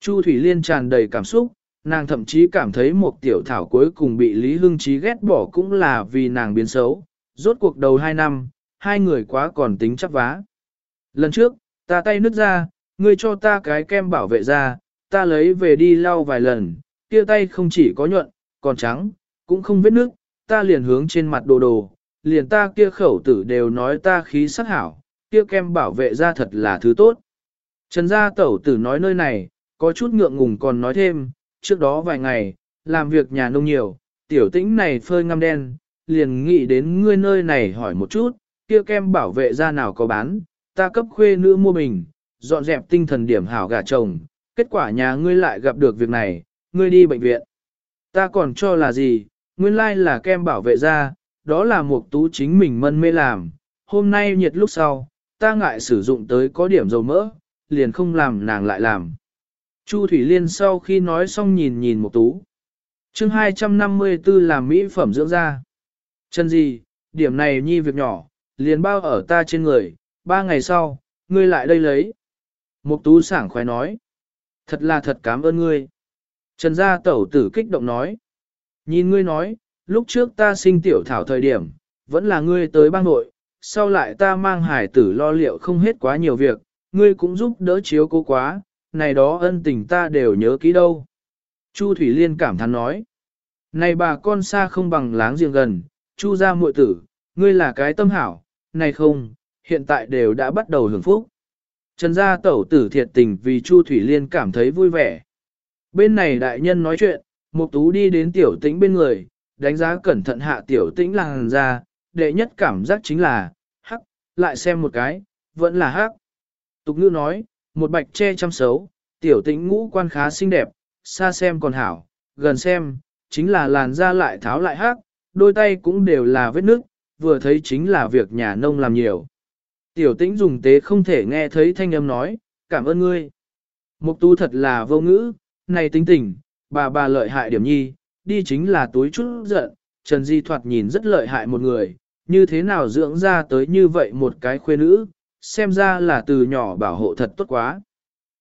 Chu Thủy Liên tràn đầy cảm xúc, nàng thậm chí cảm thấy một tiểu thảo cuối cùng bị Lý Hưng Chí ghét bỏ cũng là vì nàng biến xấu, rốt cuộc đầu hai năm, hai người quá còn tính chấp vá. Lần trước, ta tay nứt ra, ngươi cho ta cái kem bảo vệ ra, ta lấy về đi lau vài lần, kia tay không chỉ có nhuận, còn trắng, cũng không vết nước, ta liền hướng trên mặt đồ đồ, liền ta kia khẩu tử đều nói ta khí sắc hảo, kia kem bảo vệ da thật là thứ tốt. Trần gia tẩu tử nói nơi này, có chút ngượng ngùng còn nói thêm, trước đó vài ngày, làm việc nhà nông nhiều, tiểu tĩnh này phơi ngăm đen, liền nghĩ đến ngươi nơi này hỏi một chút, kia kem bảo vệ da nào có bán, ta cấp khuê nữ mua bình, dọn dẹp tinh thần điểm hảo gà chồng, kết quả nhà ngươi lại gặp được việc này, ngươi đi bệnh viện. Ta còn cho là gì, nguyên lai là kem bảo vệ ra, đó là một tú chính mình mân mê làm, hôm nay nhiệt lúc sau, ta ngại sử dụng tới có điểm dầu mỡ, liền không làm nàng lại làm. Chu Thủy Liên sau khi nói xong nhìn nhìn một tú. chương 254 làm mỹ phẩm dưỡng da. Chân gì, điểm này nhi việc nhỏ, liền bao ở ta trên người, ba ngày sau, ngươi lại đây lấy. Mục tú sảng khoái nói. Thật là thật cảm ơn ngươi. Trần gia tẩu tử kích động nói. Nhìn ngươi nói, lúc trước ta sinh tiểu thảo thời điểm, vẫn là ngươi tới bang nội, sau lại ta mang hải tử lo liệu không hết quá nhiều việc, ngươi cũng giúp đỡ chiếu cố quá, này đó ân tình ta đều nhớ kỹ đâu. Chu Thủy Liên cảm thán nói. Này bà con xa không bằng láng giềng gần, Chu gia muội tử, ngươi là cái tâm hảo, này không, hiện tại đều đã bắt đầu hưởng phúc. Trần gia tẩu tử thiệt tình vì Chu Thủy Liên cảm thấy vui vẻ. Bên này đại nhân nói chuyện, Mục Tú đi đến tiểu tĩnh bên người, đánh giá cẩn thận hạ tiểu tĩnh làng ra, đệ nhất cảm giác chính là, hắc, lại xem một cái, vẫn là hắc. Tục ngữ nói, một bạch che chăm xấu, tiểu tĩnh ngũ quan khá xinh đẹp, xa xem còn hảo, gần xem, chính là làn da lại tháo lại hắc, đôi tay cũng đều là vết nước, vừa thấy chính là việc nhà nông làm nhiều. Tiểu tĩnh dùng tế không thể nghe thấy thanh âm nói, cảm ơn ngươi. Mục tu thật là vô ngữ, này tính tình, bà bà lợi hại điểm nhi, đi chính là túi chút giận, Trần Di thoạt nhìn rất lợi hại một người, như thế nào dưỡng ra tới như vậy một cái khuê nữ, xem ra là từ nhỏ bảo hộ thật tốt quá.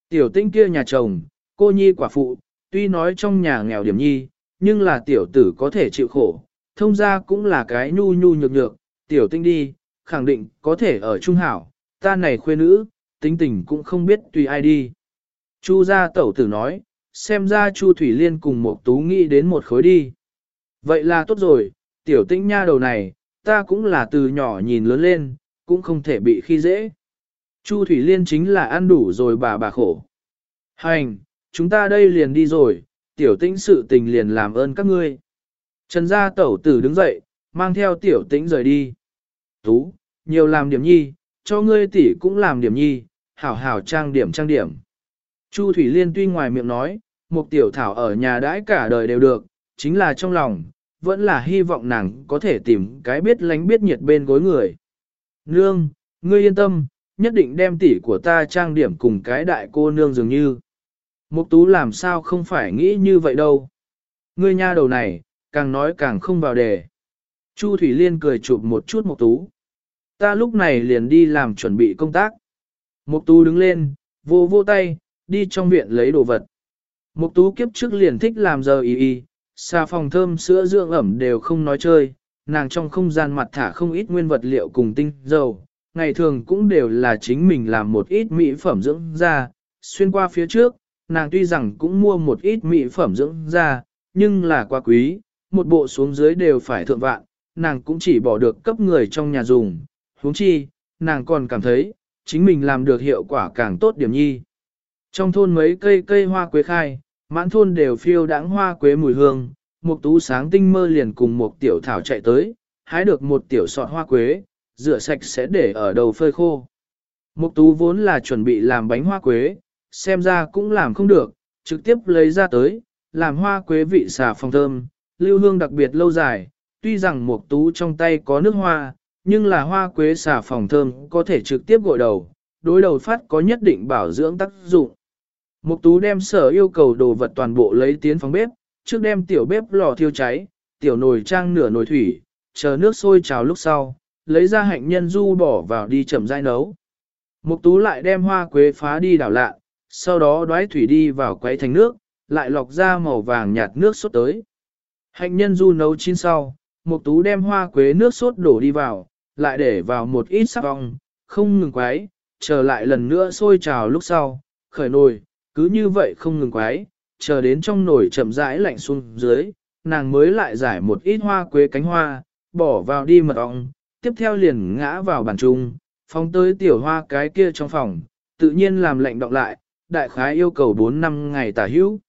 Tiểu tinh kia nhà chồng, cô nhi quả phụ, tuy nói trong nhà nghèo điểm nhi, nhưng là tiểu tử có thể chịu khổ, thông ra cũng là cái nhu nhu nhược nhược, tiểu tinh đi, khẳng định có thể ở trung hảo, ta này khuê nữ, tính tình cũng không biết tùy ai đi. Chu gia tẩu tử nói, xem ra Chu Thủy Liên cùng một tú nghĩ đến một khối đi. Vậy là tốt rồi, tiểu tĩnh nha đầu này, ta cũng là từ nhỏ nhìn lớn lên, cũng không thể bị khi dễ. Chu Thủy Liên chính là ăn đủ rồi bà bà khổ. Hành, chúng ta đây liền đi rồi, tiểu tĩnh sự tình liền làm ơn các ngươi. Trần gia tẩu tử đứng dậy, mang theo tiểu tĩnh rời đi. Tú, nhiều làm điểm nhi, cho ngươi tỷ cũng làm điểm nhi, hảo hảo trang điểm trang điểm. Chu Thủy Liên tuy ngoài miệng nói, một tiểu thảo ở nhà đãi cả đời đều được, chính là trong lòng, vẫn là hy vọng nàng có thể tìm cái biết lánh biết nhiệt bên gối người. Nương, ngươi yên tâm, nhất định đem tỷ của ta trang điểm cùng cái đại cô nương dường như. Mục tú làm sao không phải nghĩ như vậy đâu. Ngươi nha đầu này, càng nói càng không vào đề. Chu Thủy Liên cười chụp một chút Mục tú. Ta lúc này liền đi làm chuẩn bị công tác. Mục tú đứng lên, vô vô tay, đi trong viện lấy đồ vật. Mục tú kiếp trước liền thích làm giờ y y, xà phòng thơm sữa dưỡng ẩm đều không nói chơi, nàng trong không gian mặt thả không ít nguyên vật liệu cùng tinh dầu, ngày thường cũng đều là chính mình làm một ít mỹ phẩm dưỡng da, xuyên qua phía trước, nàng tuy rằng cũng mua một ít mỹ phẩm dưỡng da, nhưng là quá quý, một bộ xuống dưới đều phải thượng vạn, nàng cũng chỉ bỏ được cấp người trong nhà dùng, huống chi, nàng còn cảm thấy, chính mình làm được hiệu quả càng tốt điểm nhi. Trong thôn mấy cây cây hoa quế khai, mãn thôn đều phiêu đãng hoa quế mùi hương, một tú sáng tinh mơ liền cùng một tiểu thảo chạy tới, hái được một tiểu sọt hoa quế, rửa sạch sẽ để ở đầu phơi khô. Mục tú vốn là chuẩn bị làm bánh hoa quế, xem ra cũng làm không được, trực tiếp lấy ra tới, làm hoa quế vị xà phòng thơm, lưu hương đặc biệt lâu dài, tuy rằng mục tú trong tay có nước hoa, nhưng là hoa quế xà phòng thơm có thể trực tiếp gội đầu, đối đầu phát có nhất định bảo dưỡng tác dụng. Mục tú đem sở yêu cầu đồ vật toàn bộ lấy tiến phòng bếp, trước đem tiểu bếp lò thiêu cháy, tiểu nồi trang nửa nồi thủy, chờ nước sôi trào lúc sau, lấy ra hạnh nhân du bỏ vào đi chậm rãi nấu. Mục tú lại đem hoa quế phá đi đảo lạ, sau đó đoái thủy đi vào quấy thành nước, lại lọc ra màu vàng nhạt nước sốt tới. Hạnh nhân du nấu chín sau, mục tú đem hoa quế nước sốt đổ đi vào, lại để vào một ít sắc vong, không ngừng quấy, chờ lại lần nữa sôi trào lúc sau, khởi nồi, cứ như vậy không ngừng quái, chờ đến trong nồi chậm rãi lạnh xuống dưới, nàng mới lại giải một ít hoa quế cánh hoa, bỏ vào đi mật ong, tiếp theo liền ngã vào bàn chung, phóng tới tiểu hoa cái kia trong phòng, tự nhiên làm lạnh đọng lại, đại khái yêu cầu 4 năm ngày tả hữu.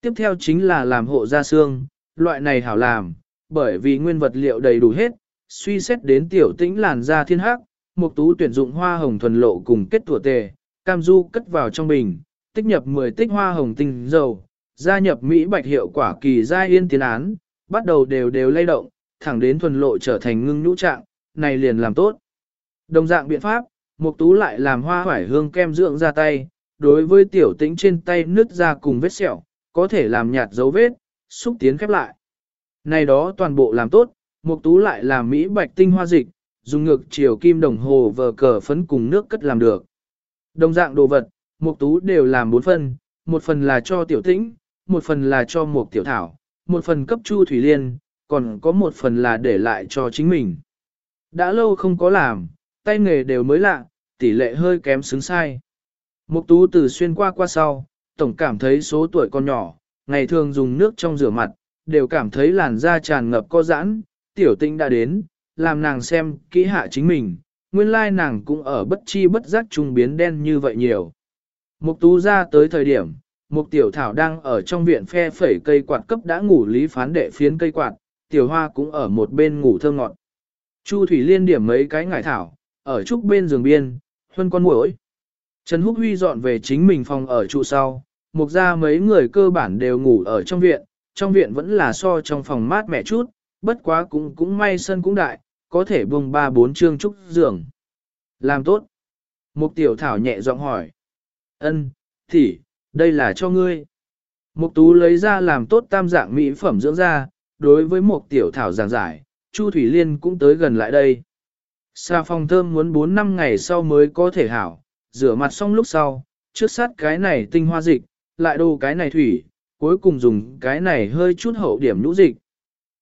Tiếp theo chính là làm hộ da xương, loại này hảo làm, bởi vì nguyên vật liệu đầy đủ hết, suy xét đến tiểu tĩnh làn da thiên hắc, mục tú tuyển dụng hoa hồng thuần lộ cùng kết tủa tề, cam du cất vào trong bình, tích nhập 10 tích hoa hồng tinh dầu, gia nhập Mỹ bạch hiệu quả kỳ gia yên tiến án, bắt đầu đều đều lay động, thẳng đến thuần lộ trở thành ngưng nhũ trạng, này liền làm tốt. Đồng dạng biện pháp, Mục Tú lại làm hoa hoải hương kem dưỡng ra tay, đối với tiểu tĩnh trên tay nứt ra cùng vết sẹo, có thể làm nhạt dấu vết, xúc tiến khép lại. Này đó toàn bộ làm tốt, Mục Tú lại làm mỹ bạch tinh hoa dịch, dùng ngược chiều kim đồng hồ vờ cờ phấn cùng nước cất làm được. Đồng dạng đồ vật, Mục Tú đều làm bốn phần, một phần là cho tiểu tĩnh, một phần là cho Mục tiểu thảo, một phần cấp Chu Thủy Liên, còn có một phần là để lại cho chính mình. Đã lâu không có làm, tay nghề đều mới lạ, tỷ lệ hơi kém xứng sai. Mục tú từ xuyên qua qua sau, tổng cảm thấy số tuổi còn nhỏ, ngày thường dùng nước trong rửa mặt, đều cảm thấy làn da tràn ngập co giãn, tiểu tĩnh đã đến, làm nàng xem kỹ hạ chính mình, nguyên lai nàng cũng ở bất chi bất giác trung biến đen như vậy nhiều. Mục tú ra tới thời điểm, mục tiểu thảo đang ở trong viện phe phẩy cây quạt cấp đã ngủ lý phán đệ phiến cây quạt, tiểu hoa cũng ở một bên ngủ thơ ngọt. Chu Thủy Liên điểm mấy cái ngải thảo, ở trúc bên giường biên, huân con muỗi. Trần Húc Huy dọn về chính mình phòng ở trụ sau, mục ra mấy người cơ bản đều ngủ ở trong viện, trong viện vẫn là so trong phòng mát mẻ chút, bất quá cũng cũng may sân cũng đại, có thể buông ba bốn chương trúc giường. Làm tốt. Mục tiểu thảo nhẹ giọng hỏi. Ân, thì, đây là cho ngươi. Mục tú lấy ra làm tốt tam dạng mỹ phẩm dưỡng da, đối với một tiểu thảo giảng giải, Chu Thủy Liên cũng tới gần lại đây. Xà phòng thơm muốn 4 năm ngày sau mới có thể hảo, rửa mặt xong lúc sau, trước sát cái này tinh hoa dịch, lại đồ cái này thủy, cuối cùng dùng cái này hơi chút hậu điểm nhũ dịch.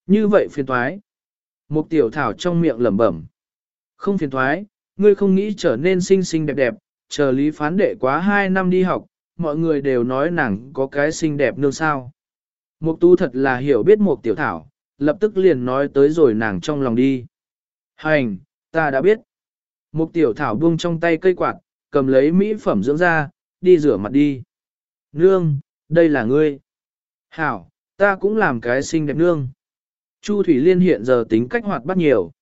Như vậy phiền thoái. Một tiểu thảo trong miệng lẩm bẩm. Không phiền thoái, ngươi không nghĩ trở nên xinh xinh đẹp đẹp, chờ lý phán đệ quá 2 năm đi học, mọi người đều nói nàng có cái xinh đẹp nương sao. Mục tu thật là hiểu biết một tiểu thảo, lập tức liền nói tới rồi nàng trong lòng đi. Hành, ta đã biết. Mục tiểu thảo buông trong tay cây quạt, cầm lấy mỹ phẩm dưỡng ra, đi rửa mặt đi. Nương, đây là ngươi. Hảo, ta cũng làm cái xinh đẹp nương. Chu Thủy Liên hiện giờ tính cách hoạt bát nhiều.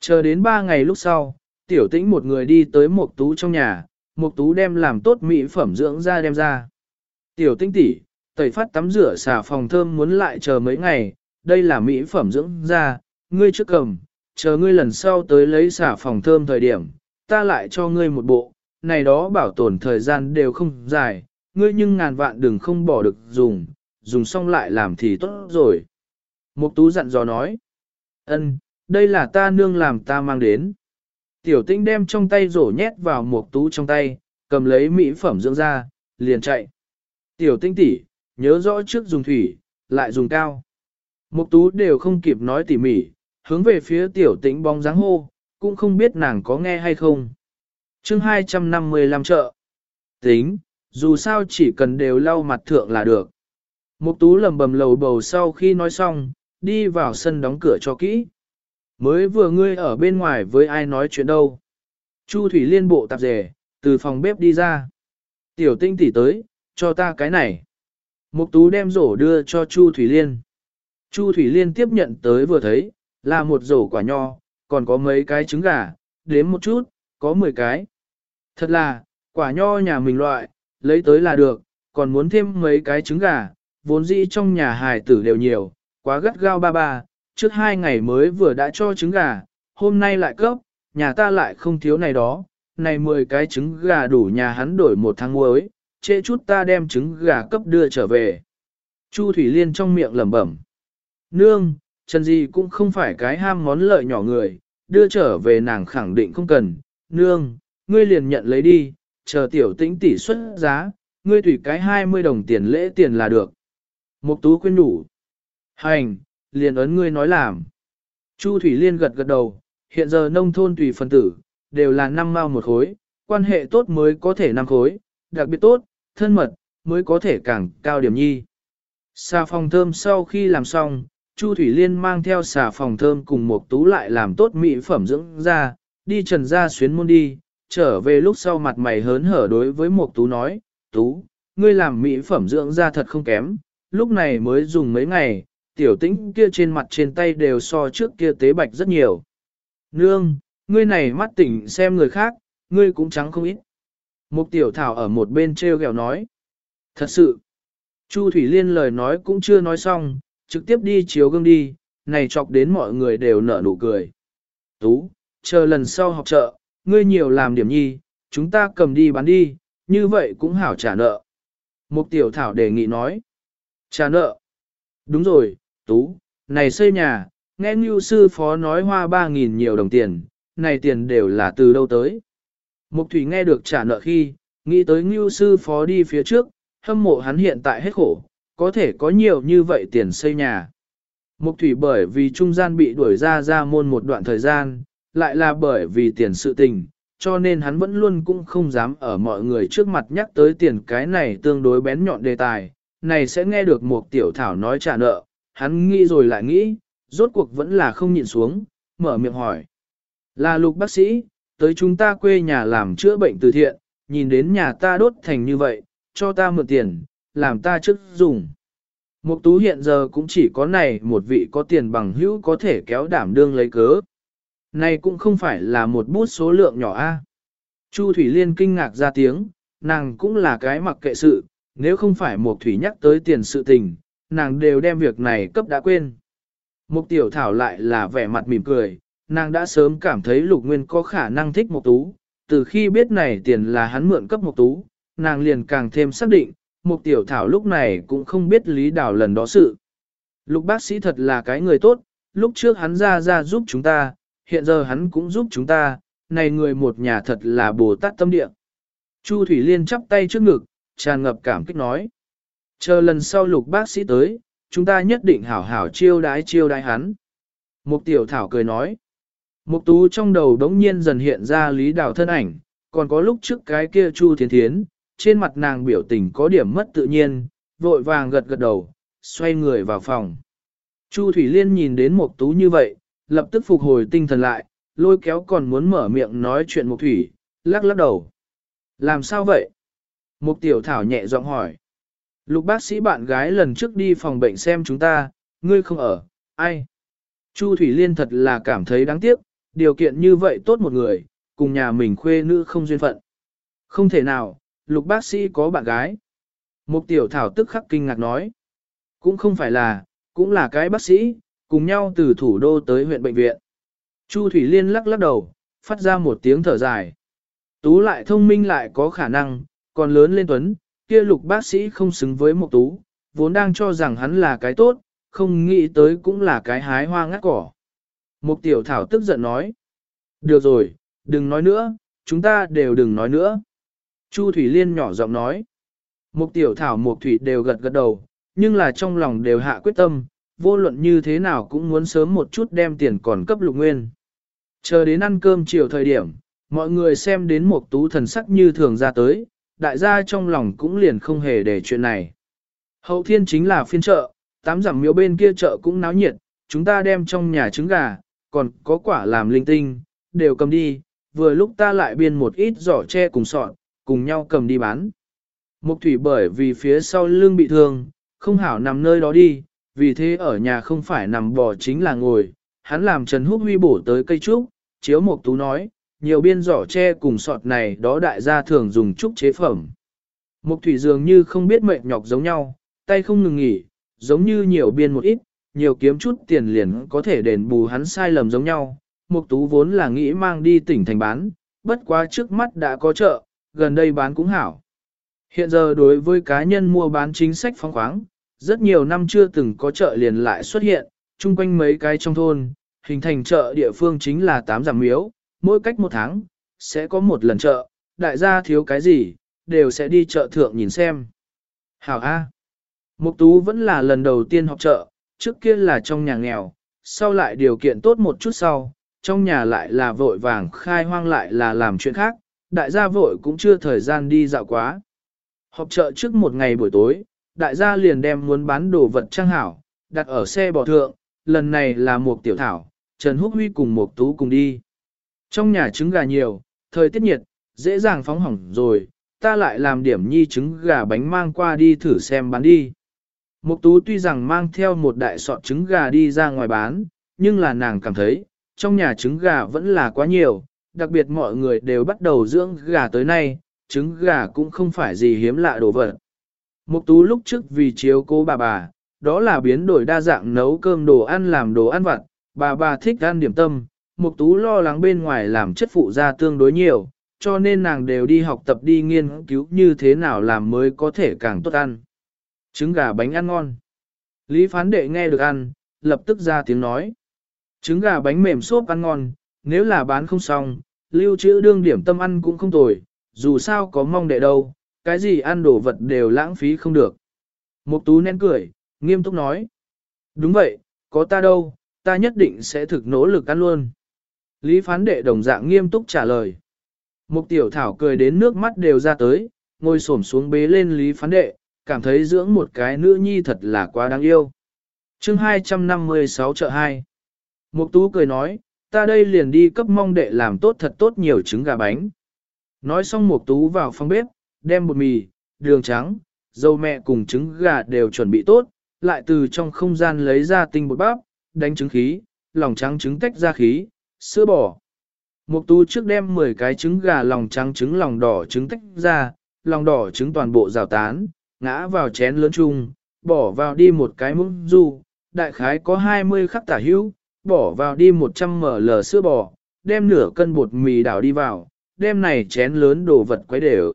Chờ đến ba ngày lúc sau, tiểu tĩnh một người đi tới một tú trong nhà, Mục tú đem làm tốt mỹ phẩm dưỡng da đem ra. Tiểu tinh tỷ, tẩy phát tắm rửa xả phòng thơm muốn lại chờ mấy ngày, đây là mỹ phẩm dưỡng da, ngươi trước cầm, chờ ngươi lần sau tới lấy xả phòng thơm thời điểm, ta lại cho ngươi một bộ, này đó bảo tồn thời gian đều không dài, ngươi nhưng ngàn vạn đừng không bỏ được dùng, dùng xong lại làm thì tốt rồi. Mục tú dặn dò nói, ân, đây là ta nương làm ta mang đến. Tiểu tinh đem trong tay rổ nhét vào một tú trong tay, cầm lấy mỹ phẩm dưỡng da, liền chạy. Tiểu tinh tỷ, nhớ rõ trước dùng thủy, lại dùng cao. Mục tú đều không kịp nói tỉ mỉ, hướng về phía tiểu tĩnh bóng dáng hô, cũng không biết nàng có nghe hay không. chương 255 chợ. Tính, dù sao chỉ cần đều lau mặt thượng là được. Mục tú lầm bầm lầu bầu sau khi nói xong, đi vào sân đóng cửa cho kỹ. Mới vừa ngươi ở bên ngoài với ai nói chuyện đâu. Chu Thủy Liên bộ tạp dề, từ phòng bếp đi ra. Tiểu tinh tỉ tới, cho ta cái này. Mục tú đem rổ đưa cho Chu Thủy Liên. Chu Thủy Liên tiếp nhận tới vừa thấy, là một rổ quả nho, còn có mấy cái trứng gà, đếm một chút, có 10 cái. Thật là, quả nho nhà mình loại, lấy tới là được, còn muốn thêm mấy cái trứng gà, vốn dĩ trong nhà hài tử đều nhiều, quá gắt gao ba ba, trước hai ngày mới vừa đã cho trứng gà, hôm nay lại cấp, nhà ta lại không thiếu này đó, này 10 cái trứng gà đủ nhà hắn đổi một tháng muối, trễ chút ta đem trứng gà cấp đưa trở về. Chu Thủy Liên trong miệng lẩm bẩm. Nương, Trần Di cũng không phải cái ham món lợi nhỏ người, đưa trở về nàng khẳng định không cần, nương, ngươi liền nhận lấy đi, chờ tiểu tĩnh tỷ xuất giá, ngươi tùy cái 20 đồng tiền lễ tiền là được. Mục tú khuyên đủ. Hành, liền ấn ngươi nói làm. Chu Thủy Liên gật gật đầu, hiện giờ nông thôn tùy phần tử, đều là năm mao một khối, quan hệ tốt mới có thể năm khối, đặc biệt tốt, thân mật, mới có thể càng cao điểm nhi. Xà phòng thơm sau khi làm xong, Chu Thủy Liên mang theo xà phòng thơm cùng một tú lại làm tốt mỹ phẩm dưỡng ra, đi trần ra xuyến môn đi, trở về lúc sau mặt mày hớn hở đối với một tú nói, tú, ngươi làm mỹ phẩm dưỡng da thật không kém, lúc này mới dùng mấy ngày, tiểu tĩnh kia trên mặt trên tay đều so trước kia tế bạch rất nhiều. Nương, ngươi này mắt tỉnh xem người khác, ngươi cũng trắng không ít. Mục tiểu thảo ở một bên treo gẹo nói. Thật sự, Chu Thủy Liên lời nói cũng chưa nói xong, trực tiếp đi chiếu gương đi, này chọc đến mọi người đều nở nụ cười. Tú, chờ lần sau học chợ, ngươi nhiều làm điểm nhi, chúng ta cầm đi bán đi, như vậy cũng hảo trả nợ. Mục tiểu thảo đề nghị nói. Trả nợ. Đúng rồi, Tú, này xây nhà, nghe như sư phó nói hoa 3.000 nhiều đồng tiền, này tiền đều là từ đâu tới. Mục thủy nghe được trả nợ khi, nghĩ tới Ngưu sư phó đi phía trước, hâm mộ hắn hiện tại hết khổ, có thể có nhiều như vậy tiền xây nhà. Mục thủy bởi vì trung gian bị đuổi ra ra môn một đoạn thời gian, lại là bởi vì tiền sự tình, cho nên hắn vẫn luôn cũng không dám ở mọi người trước mặt nhắc tới tiền cái này tương đối bén nhọn đề tài, này sẽ nghe được một tiểu thảo nói trả nợ, hắn nghĩ rồi lại nghĩ, rốt cuộc vẫn là không nhịn xuống, mở miệng hỏi. Là lục bác sĩ, tới chúng ta quê nhà làm chữa bệnh từ thiện, nhìn đến nhà ta đốt thành như vậy, cho ta mượn tiền, làm ta trước dùng. Mục tú hiện giờ cũng chỉ có này một vị có tiền bằng hữu có thể kéo đảm đương lấy cớ. Này cũng không phải là một bút số lượng nhỏ a. Chu Thủy Liên kinh ngạc ra tiếng, nàng cũng là cái mặc kệ sự, nếu không phải Mục Thủy nhắc tới tiền sự tình, nàng đều đem việc này cấp đã quên. Mục Tiểu Thảo lại là vẻ mặt mỉm cười, nàng đã sớm cảm thấy Lục Nguyên có khả năng thích Mục Tú, từ khi biết này tiền là hắn mượn cấp Mục Tú, nàng liền càng thêm xác định, Mục Tiểu Thảo lúc này cũng không biết Lý đảo lần đó sự. Lục bác sĩ thật là cái người tốt, lúc trước hắn ra ra giúp chúng ta, hiện giờ hắn cũng giúp chúng ta, này người một nhà thật là Bồ Tát tâm địa. Chu Thủy Liên chắp tay trước ngực, tràn ngập cảm kích nói. Chờ lần sau lục bác sĩ tới, chúng ta nhất định hảo hảo chiêu đái chiêu đái hắn. Mục tiểu thảo cười nói. Mục tú trong đầu đống nhiên dần hiện ra lý đào thân ảnh, còn có lúc trước cái kia Chu Thiến Thiến, trên mặt nàng biểu tình có điểm mất tự nhiên, vội vàng gật gật đầu, xoay người vào phòng. Chu Thủy Liên nhìn đến Mục Tú như vậy, lập tức phục hồi tinh thần lại, lôi kéo còn muốn mở miệng nói chuyện Mục Thủy, lắc lắc đầu. Làm sao vậy? Mục Tiểu Thảo nhẹ giọng hỏi. Lục bác sĩ bạn gái lần trước đi phòng bệnh xem chúng ta, ngươi không ở, ai? Chu Thủy Liên thật là cảm thấy đáng tiếc, điều kiện như vậy tốt một người, cùng nhà mình khuê nữ không duyên phận. Không thể nào, lục bác sĩ có bạn gái. Mục tiểu thảo tức khắc kinh ngạc nói. Cũng không phải là, cũng là cái bác sĩ, cùng nhau từ thủ đô tới huyện bệnh viện. Chu Thủy Liên lắc lắc đầu, phát ra một tiếng thở dài. Tú lại thông minh lại có khả năng, còn lớn lên tuấn, kia lục bác sĩ không xứng với Mộc tú, vốn đang cho rằng hắn là cái tốt, không nghĩ tới cũng là cái hái hoa ngắt cỏ. Mục tiểu thảo tức giận nói. Được rồi, đừng nói nữa, chúng ta đều đừng nói nữa. Chu Thủy Liên nhỏ giọng nói. Mục tiểu thảo mục thủy đều gật gật đầu, nhưng là trong lòng đều hạ quyết tâm, vô luận như thế nào cũng muốn sớm một chút đem tiền còn cấp lục nguyên. Chờ đến ăn cơm chiều thời điểm, mọi người xem đến mục tú thần sắc như thường ra tới, đại gia trong lòng cũng liền không hề để chuyện này. Hậu thiên chính là phiên chợ, tám giảm miếu bên kia chợ cũng náo nhiệt, chúng ta đem trong nhà trứng gà, còn có quả làm linh tinh, đều cầm đi, vừa lúc ta lại biên một ít giỏ tre cùng sọn, cùng nhau cầm đi bán. Mục thủy bởi vì phía sau lưng bị thương, không hảo nằm nơi đó đi, vì thế ở nhà không phải nằm bò chính là ngồi, hắn làm Trần Húc Huy bổ tới cây trúc, chiếu Mục Tú nói, nhiều biên giỏ tre cùng sọt này đó đại gia thường dùng trúc chế phẩm. Mục thủy dường như không biết mệt nhọc giống nhau, tay không ngừng nghỉ, giống như nhiều biên một ít, nhiều kiếm chút tiền liền có thể đền bù hắn sai lầm giống nhau. Mục tú vốn là nghĩ mang đi tỉnh thành bán, bất quá trước mắt đã có chợ, gần đây bán cũng hảo. Hiện giờ đối với cá nhân mua bán chính sách phóng khoáng, rất nhiều năm chưa từng có chợ liền lại xuất hiện, chung quanh mấy cái trong thôn, hình thành chợ địa phương chính là tám giảm miếu, mỗi cách một tháng, sẽ có một lần chợ, đại gia thiếu cái gì, đều sẽ đi chợ thượng nhìn xem. Hảo A. Mục Tú vẫn là lần đầu tiên học chợ, trước kia là trong nhà nghèo, sau lại điều kiện tốt một chút sau, trong nhà lại là vội vàng khai hoang lại là làm chuyện khác, đại gia vội cũng chưa thời gian đi dạo quá. Họp chợ trước một ngày buổi tối, đại gia liền đem muốn bán đồ vật trang hảo, đặt ở xe bò thượng, lần này là một tiểu thảo, Trần Húc Huy cùng một tú cùng đi. Trong nhà trứng gà nhiều, thời tiết nhiệt, dễ dàng phóng hỏng rồi, ta lại làm điểm nhi trứng gà bánh mang qua đi thử xem bán đi. Mục tú tuy rằng mang theo một đại sọt trứng gà đi ra ngoài bán, nhưng là nàng cảm thấy, trong nhà trứng gà vẫn là quá nhiều, đặc biệt mọi người đều bắt đầu dưỡng gà tới nay, trứng gà cũng không phải gì hiếm lạ đồ vật. Mục tú lúc trước vì chiếu cố bà bà, đó là biến đổi đa dạng nấu cơm đồ ăn làm đồ ăn vặt, bà bà thích ăn điểm tâm, mục tú lo lắng bên ngoài làm chất phụ ra tương đối nhiều, cho nên nàng đều đi học tập đi nghiên cứu như thế nào làm mới có thể càng tốt ăn. Trứng gà bánh ăn ngon. Lý phán đệ nghe được ăn, lập tức ra tiếng nói. Trứng gà bánh mềm xốp ăn ngon, nếu là bán không xong, lưu trữ đương điểm tâm ăn cũng không tồi, dù sao có mong đệ đâu, cái gì ăn đồ vật đều lãng phí không được. Mục tú nén cười, nghiêm túc nói. Đúng vậy, có ta đâu, ta nhất định sẽ thực nỗ lực ăn luôn. Lý phán đệ đồng dạng nghiêm túc trả lời. Mục tiểu thảo cười đến nước mắt đều ra tới, ngồi xổm xuống bế lên lý phán đệ, cảm thấy dưỡng một cái nữ nhi thật là quá đáng yêu. chương 256 chợ 2 Mục tú cười nói, ta đây liền đi cấp mong đệ làm tốt thật tốt nhiều trứng gà bánh. Nói xong mục tú vào phòng bếp, đem bột mì, đường trắng, dầu mẹ cùng trứng gà đều chuẩn bị tốt, lại từ trong không gian lấy ra tinh bột bắp, đánh trứng khí, lòng trắng trứng tách ra khí, sữa bò. Mục tú trước đem 10 cái trứng gà lòng trắng trứng lòng đỏ trứng tách ra, lòng đỏ trứng toàn bộ rào tán, ngã vào chén lớn chung, bỏ vào đi một cái muỗng du, đại khái có 20 khắc tả hữu, bỏ vào đi 100 ml sữa bò, đem nửa cân bột mì đảo đi vào, đem này chén lớn đồ vật quấy đều.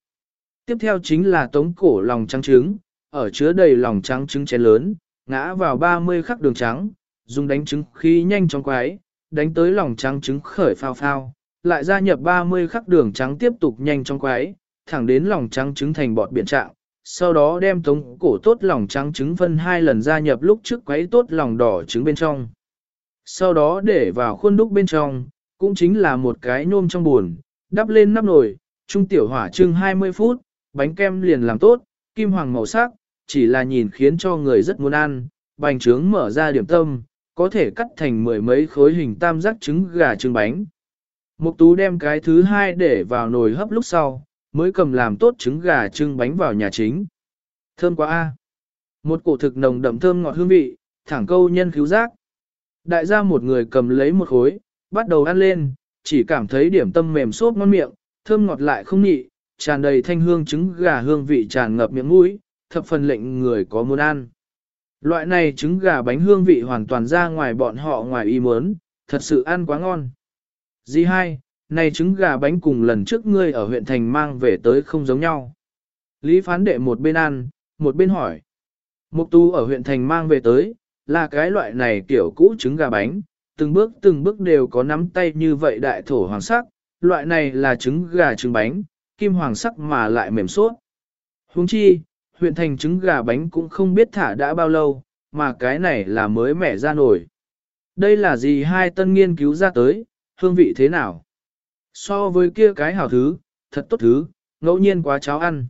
Tiếp theo chính là tống cổ lòng trắng trứng, ở chứa đầy lòng trắng trứng chén lớn, ngã vào 30 khắc đường trắng, dùng đánh trứng khí nhanh chóng quấy, đánh tới lòng trắng trứng khởi phao phao, lại gia nhập 30 khắc đường trắng tiếp tục nhanh trong quấy, thẳng đến lòng trắng trứng thành bọt biển trạng. Sau đó đem tống cổ tốt lòng trắng trứng phân hai lần gia nhập lúc trước quấy tốt lòng đỏ trứng bên trong. Sau đó để vào khuôn đúc bên trong, cũng chính là một cái nôm trong buồn, đắp lên nắp nồi, trung tiểu hỏa trưng 20 phút, bánh kem liền làm tốt, kim hoàng màu sắc, chỉ là nhìn khiến cho người rất muốn ăn, bánh trướng mở ra điểm tâm, có thể cắt thành mười mấy khối hình tam giác trứng gà trứng bánh. Mục tú đem cái thứ hai để vào nồi hấp lúc sau, mới cầm làm tốt trứng gà trứng bánh vào nhà chính. Thơm quá a. Một cổ thực nồng đậm thơm ngọt hương vị, thẳng câu nhân cứu giác. Đại gia một người cầm lấy một khối, bắt đầu ăn lên, chỉ cảm thấy điểm tâm mềm xốp ngon miệng, thơm ngọt lại không nhị, tràn đầy thanh hương trứng gà hương vị tràn ngập miệng mũi, thập phần lệnh người có muốn ăn. Loại này trứng gà bánh hương vị hoàn toàn ra ngoài bọn họ ngoài ý muốn, thật sự ăn quá ngon. Dì hai, này trứng gà bánh cùng lần trước ngươi ở huyện thành mang về tới không giống nhau. Lý phán đệ một bên ăn, một bên hỏi. Mục tu ở huyện thành mang về tới, là cái loại này kiểu cũ trứng gà bánh, từng bước từng bước đều có nắm tay như vậy đại thổ hoàng sắc, loại này là trứng gà trứng bánh, kim hoàng sắc mà lại mềm suốt. Huống chi, huyện thành trứng gà bánh cũng không biết thả đã bao lâu, mà cái này là mới mẻ ra nổi. Đây là gì hai tân nghiên cứu ra tới, hương vị thế nào? So với kia cái hảo thứ, thật tốt thứ, ngẫu nhiên quá cháo ăn.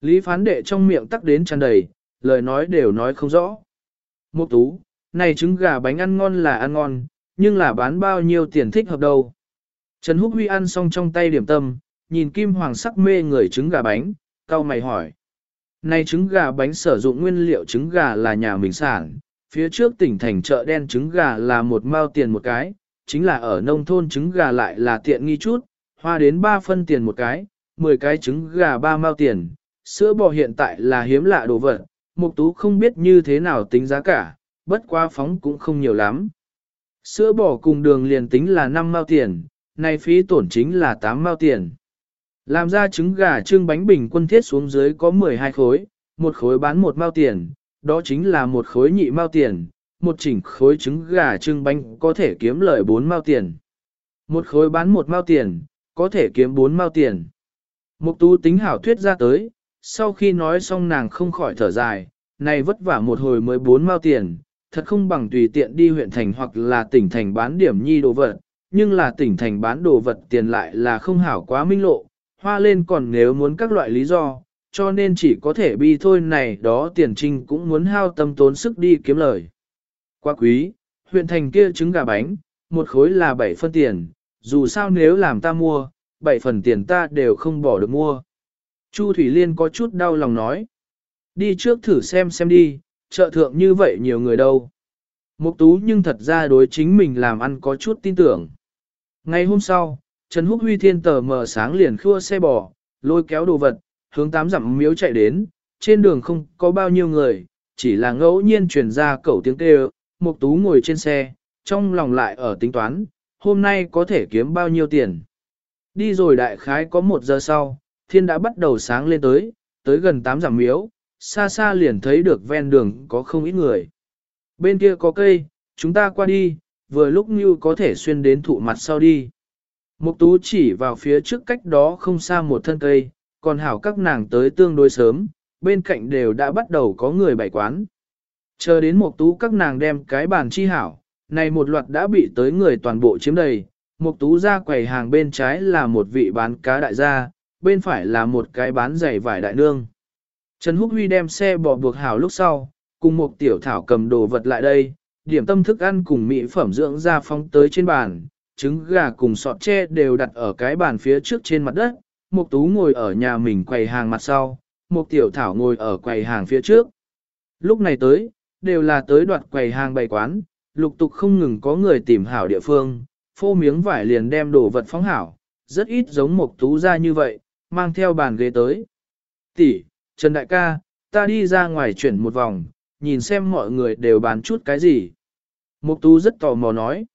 Lý phán đệ trong miệng tắc đến tràn đầy, lời nói đều nói không rõ. Mục tú, này trứng gà bánh ăn ngon là ăn ngon, nhưng là bán bao nhiêu tiền thích hợp đâu. Trần Húc Huy ăn xong trong tay điểm tâm, nhìn kim hoàng sắc mê người trứng gà bánh, cau mày hỏi. Này trứng gà bánh sử dụng nguyên liệu trứng gà là nhà mình sản, phía trước tỉnh thành chợ đen trứng gà là một mao tiền một cái, chính là ở nông thôn trứng gà lại là tiện nghi chút, hoa đến 3 phân tiền một cái, 10 cái trứng gà 3 mao tiền, sữa bò hiện tại là hiếm lạ đồ vật, mục tú không biết như thế nào tính giá cả, bất quá phóng cũng không nhiều lắm. Sữa bò cùng đường liền tính là 5 mao tiền, nay phí tổn chính là 8 mao tiền. Làm ra trứng gà trưng bánh bình quân thiết xuống dưới có 12 khối, một khối bán một mao tiền, đó chính là một khối nhị mao tiền, một chỉnh khối trứng gà trưng bánh có thể kiếm lợi 4 mao tiền. Một khối bán một mao tiền, có thể kiếm 4 mao tiền. Mục tú tính hảo thuyết ra tới, sau khi nói xong nàng không khỏi thở dài, này vất vả một hồi mới 4 mao tiền, thật không bằng tùy tiện đi huyện thành hoặc là tỉnh thành bán điểm nhi đồ vật, nhưng là tỉnh thành bán đồ vật tiền lại là không hảo quá minh lộ, hoa lên còn nếu muốn các loại lý do, cho nên chỉ có thể bi thôi này đó tiền trinh cũng muốn hao tâm tốn sức đi kiếm lời. Quá quý, huyện thành kia trứng gà bánh, một khối là 7 phân tiền, dù sao nếu làm ta mua, 7 phần tiền ta đều không bỏ được mua. Chu Thủy Liên có chút đau lòng nói. Đi trước thử xem xem đi, chợ thượng như vậy nhiều người đâu. Mục tú nhưng thật ra đối chính mình làm ăn có chút tin tưởng. Ngày hôm sau, Trần Húc Huy thiên tờ mở sáng liền khua xe bò, lôi kéo đồ vật, hướng tám dặm miếu chạy đến, trên đường không có bao nhiêu người, chỉ là ngẫu nhiên truyền ra cẩu tiếng kêu, Mục Tú ngồi trên xe, trong lòng lại ở tính toán, hôm nay có thể kiếm bao nhiêu tiền. Đi rồi đại khái có một giờ sau, thiên đã bắt đầu sáng lên tới, tới gần tám dặm miếu, xa xa liền thấy được ven đường có không ít người. Bên kia có cây, chúng ta qua đi, vừa lúc như có thể xuyên đến thụ mặt sau đi. Mục tú chỉ vào phía trước cách đó không xa một thân cây, còn hảo các nàng tới tương đối sớm, bên cạnh đều đã bắt đầu có người bày quán. Chờ đến mục tú các nàng đem cái bàn chi hảo, này một loạt đã bị tới người toàn bộ chiếm đầy, mục tú ra quầy hàng bên trái là một vị bán cá đại gia, bên phải là một cái bán giày vải đại nương. Trần Húc Huy đem xe bỏ buộc hảo lúc sau, cùng một tiểu thảo cầm đồ vật lại đây, điểm tâm thức ăn cùng mỹ phẩm dưỡng ra phóng tới trên bàn, trứng gà cùng sọt tre đều đặt ở cái bàn phía trước trên mặt đất, Mục Tú ngồi ở nhà mình quầy hàng mặt sau, Mục Tiểu Thảo ngồi ở quầy hàng phía trước. Lúc này tới, đều là tới đoạt quầy hàng bày quán, lục tục không ngừng có người tìm hảo địa phương, phô miếng vải liền đem đồ vật phóng hảo, rất ít giống Mục Tú ra như vậy, mang theo bàn ghế tới. Tỷ, Trần Đại ca, ta đi ra ngoài chuyển một vòng, nhìn xem mọi người đều bán chút cái gì. Mục Tú rất tò mò nói.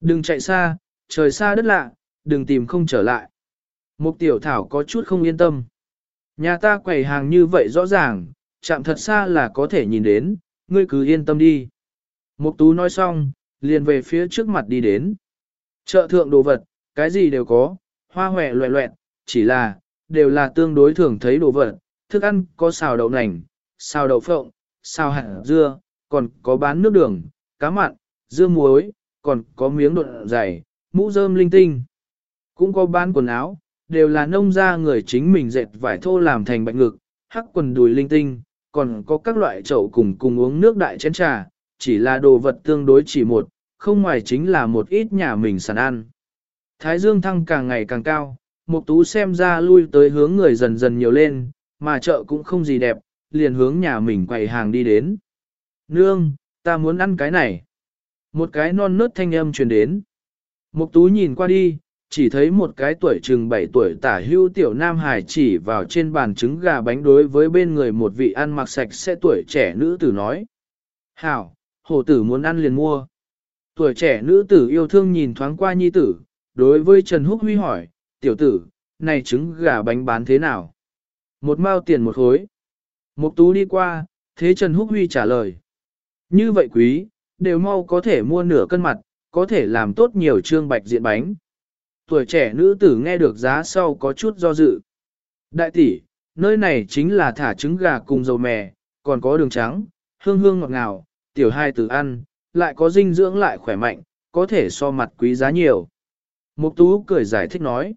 Đừng chạy xa, trời xa đất lạ, đừng tìm không trở lại. Mục tiểu thảo có chút không yên tâm. Nhà ta quầy hàng như vậy rõ ràng, chạm thật xa là có thể nhìn đến, ngươi cứ yên tâm đi. Mục tú nói xong, liền về phía trước mặt đi đến. Chợ thượng đồ vật, cái gì đều có, hoa hòe loẹ loẹt, chỉ là, đều là tương đối thường thấy đồ vật, thức ăn có xào đậu nành, xào đậu phộng, xào hạt dưa, còn có bán nước đường, cá mặn, dưa muối, còn có miếng độn dày, mũ rơm linh tinh. Cũng có bán quần áo, đều là nông gia người chính mình dệt vải thô làm thành bạch ngực, hắc quần đùi linh tinh, còn có các loại chậu cùng cùng uống nước đại chén trà, chỉ là đồ vật tương đối chỉ một, không ngoài chính là một ít nhà mình sản ăn. Thái dương thăng càng ngày càng cao, Mục Tú xem ra lui tới hướng người dần dần nhiều lên, mà chợ cũng không gì đẹp, liền hướng nhà mình quầy hàng đi đến. Nương, ta muốn ăn cái này. Một cái non nớt thanh âm truyền đến. Mục tú nhìn qua đi, chỉ thấy một cái tuổi chừng 7 tuổi tả hưu tiểu nam hải chỉ vào trên bàn trứng gà bánh đối với bên người một vị ăn mặc sạch sẽ tuổi trẻ nữ tử nói. Hảo, hổ tử muốn ăn liền mua. Tuổi trẻ nữ tử yêu thương nhìn thoáng qua nhi tử, đối với Trần Húc Huy hỏi, tiểu tử, này trứng gà bánh bán thế nào? Một mao tiền một khối. Mục tú đi qua, thế Trần Húc Huy trả lời. Như vậy quý, đều mau có thể mua nửa cân mặt, có thể làm tốt nhiều trương bạch diện bánh. Tuổi trẻ nữ tử nghe được giá sau có chút do dự. Đại tỷ, nơi này chính là thả trứng gà cùng dầu mè, còn có đường trắng, hương hương ngọt ngào, tiểu hai tử ăn, lại có dinh dưỡng lại khỏe mạnh, có thể so mặt quý giá nhiều. Mục tú cười giải thích nói.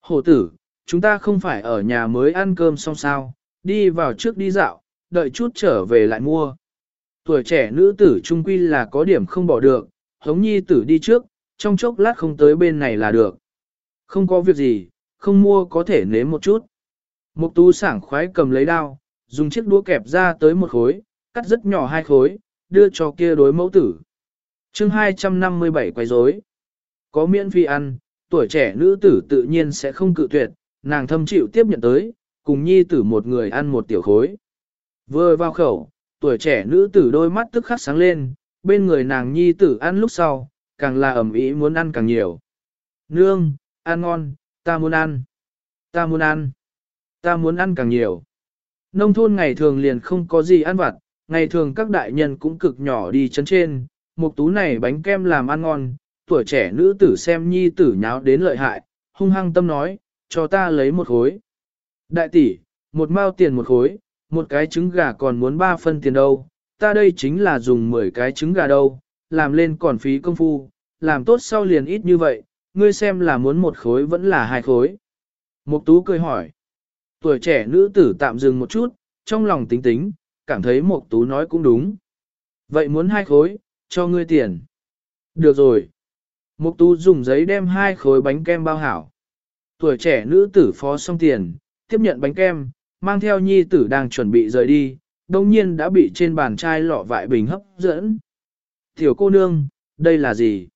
Hổ tử, chúng ta không phải ở nhà mới ăn cơm xong sao, đi vào trước đi dạo, đợi chút trở về lại mua. Tuổi trẻ nữ tử trung quy là có điểm không bỏ được, hống nhi tử đi trước, trong chốc lát không tới bên này là được. Không có việc gì, không mua có thể nếm một chút. Mục tú sảng khoái cầm lấy đao dùng chiếc đũa kẹp ra tới một khối, cắt rất nhỏ hai khối, đưa cho kia đối mẫu tử. chương 257 quấy rối. Có miễn phí ăn, tuổi trẻ nữ tử tự nhiên sẽ không cự tuyệt, nàng thâm chịu tiếp nhận tới, cùng nhi tử một người ăn một tiểu khối. Vừa vào khẩu, tuổi trẻ nữ tử đôi mắt tức khắc sáng lên, bên người nàng nhi tử ăn lúc sau, càng là ẩm ý muốn ăn càng nhiều. Nương, ăn ngon, ta muốn ăn, ta muốn ăn, ta muốn ăn càng nhiều. Nông thôn ngày thường liền không có gì ăn vặt, ngày thường các đại nhân cũng cực nhỏ đi chấn trên, một tú này bánh kem làm ăn ngon, tuổi trẻ nữ tử xem nhi tử nháo đến lợi hại, hung hăng tâm nói, cho ta lấy một khối. Đại tỷ, một mao tiền một khối, một cái trứng gà còn muốn ba phân tiền đâu, ta đây chính là dùng 10 cái trứng gà đâu, làm lên còn phí công phu, làm tốt sau liền ít như vậy, ngươi xem là muốn một khối vẫn là hai khối. Mục tú cười hỏi. Tuổi trẻ nữ tử tạm dừng một chút, trong lòng tính tính, cảm thấy mục tú nói cũng đúng. Vậy muốn hai khối, cho ngươi tiền. Được rồi. Mục tú dùng giấy đem hai khối bánh kem bao hảo. Tuổi trẻ nữ tử phó xong tiền, tiếp nhận bánh kem, mang theo nhi tử đang chuẩn bị rời đi, đồng nhiên đã bị trên bàn chai lọ vại bình hấp dẫn. Tiểu cô nương, đây là gì?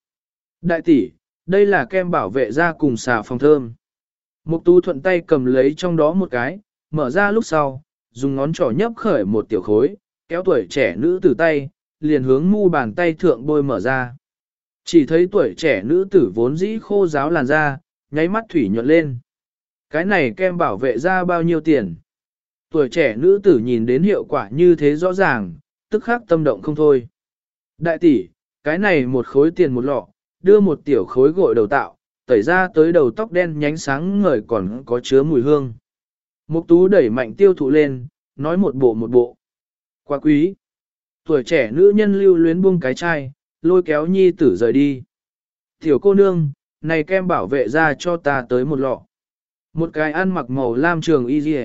Đại tỷ, đây là kem bảo vệ da cùng xà phòng thơm. Mục Tu thuận tay cầm lấy trong đó một cái, mở ra lúc sau, dùng ngón trỏ nhấp khởi một tiểu khối, kéo tuổi trẻ nữ tử tay, liền hướng mu bàn tay thượng bôi mở ra. Chỉ thấy tuổi trẻ nữ tử vốn dĩ khô giáo làn da, nháy mắt thủy nhuận lên. Cái này kem bảo vệ da bao nhiêu tiền? Tuổi trẻ nữ tử nhìn đến hiệu quả như thế rõ ràng, tức khắc tâm động không thôi. Đại tỷ, cái này một khối tiền một lọ, đưa một tiểu khối gội đầu tạo, tẩy ra tới đầu tóc đen nhánh sáng ngời còn có chứa mùi hương. Mục tú đẩy mạnh tiêu thụ lên, nói một bộ một bộ. Quá quý. Tuổi trẻ nữ nhân lưu luyến buông cái chai, lôi kéo nhi tử rời đi. Tiểu cô nương, này kem bảo vệ ra cho ta tới một lọ. Một cái ăn mặc màu lam trường y dì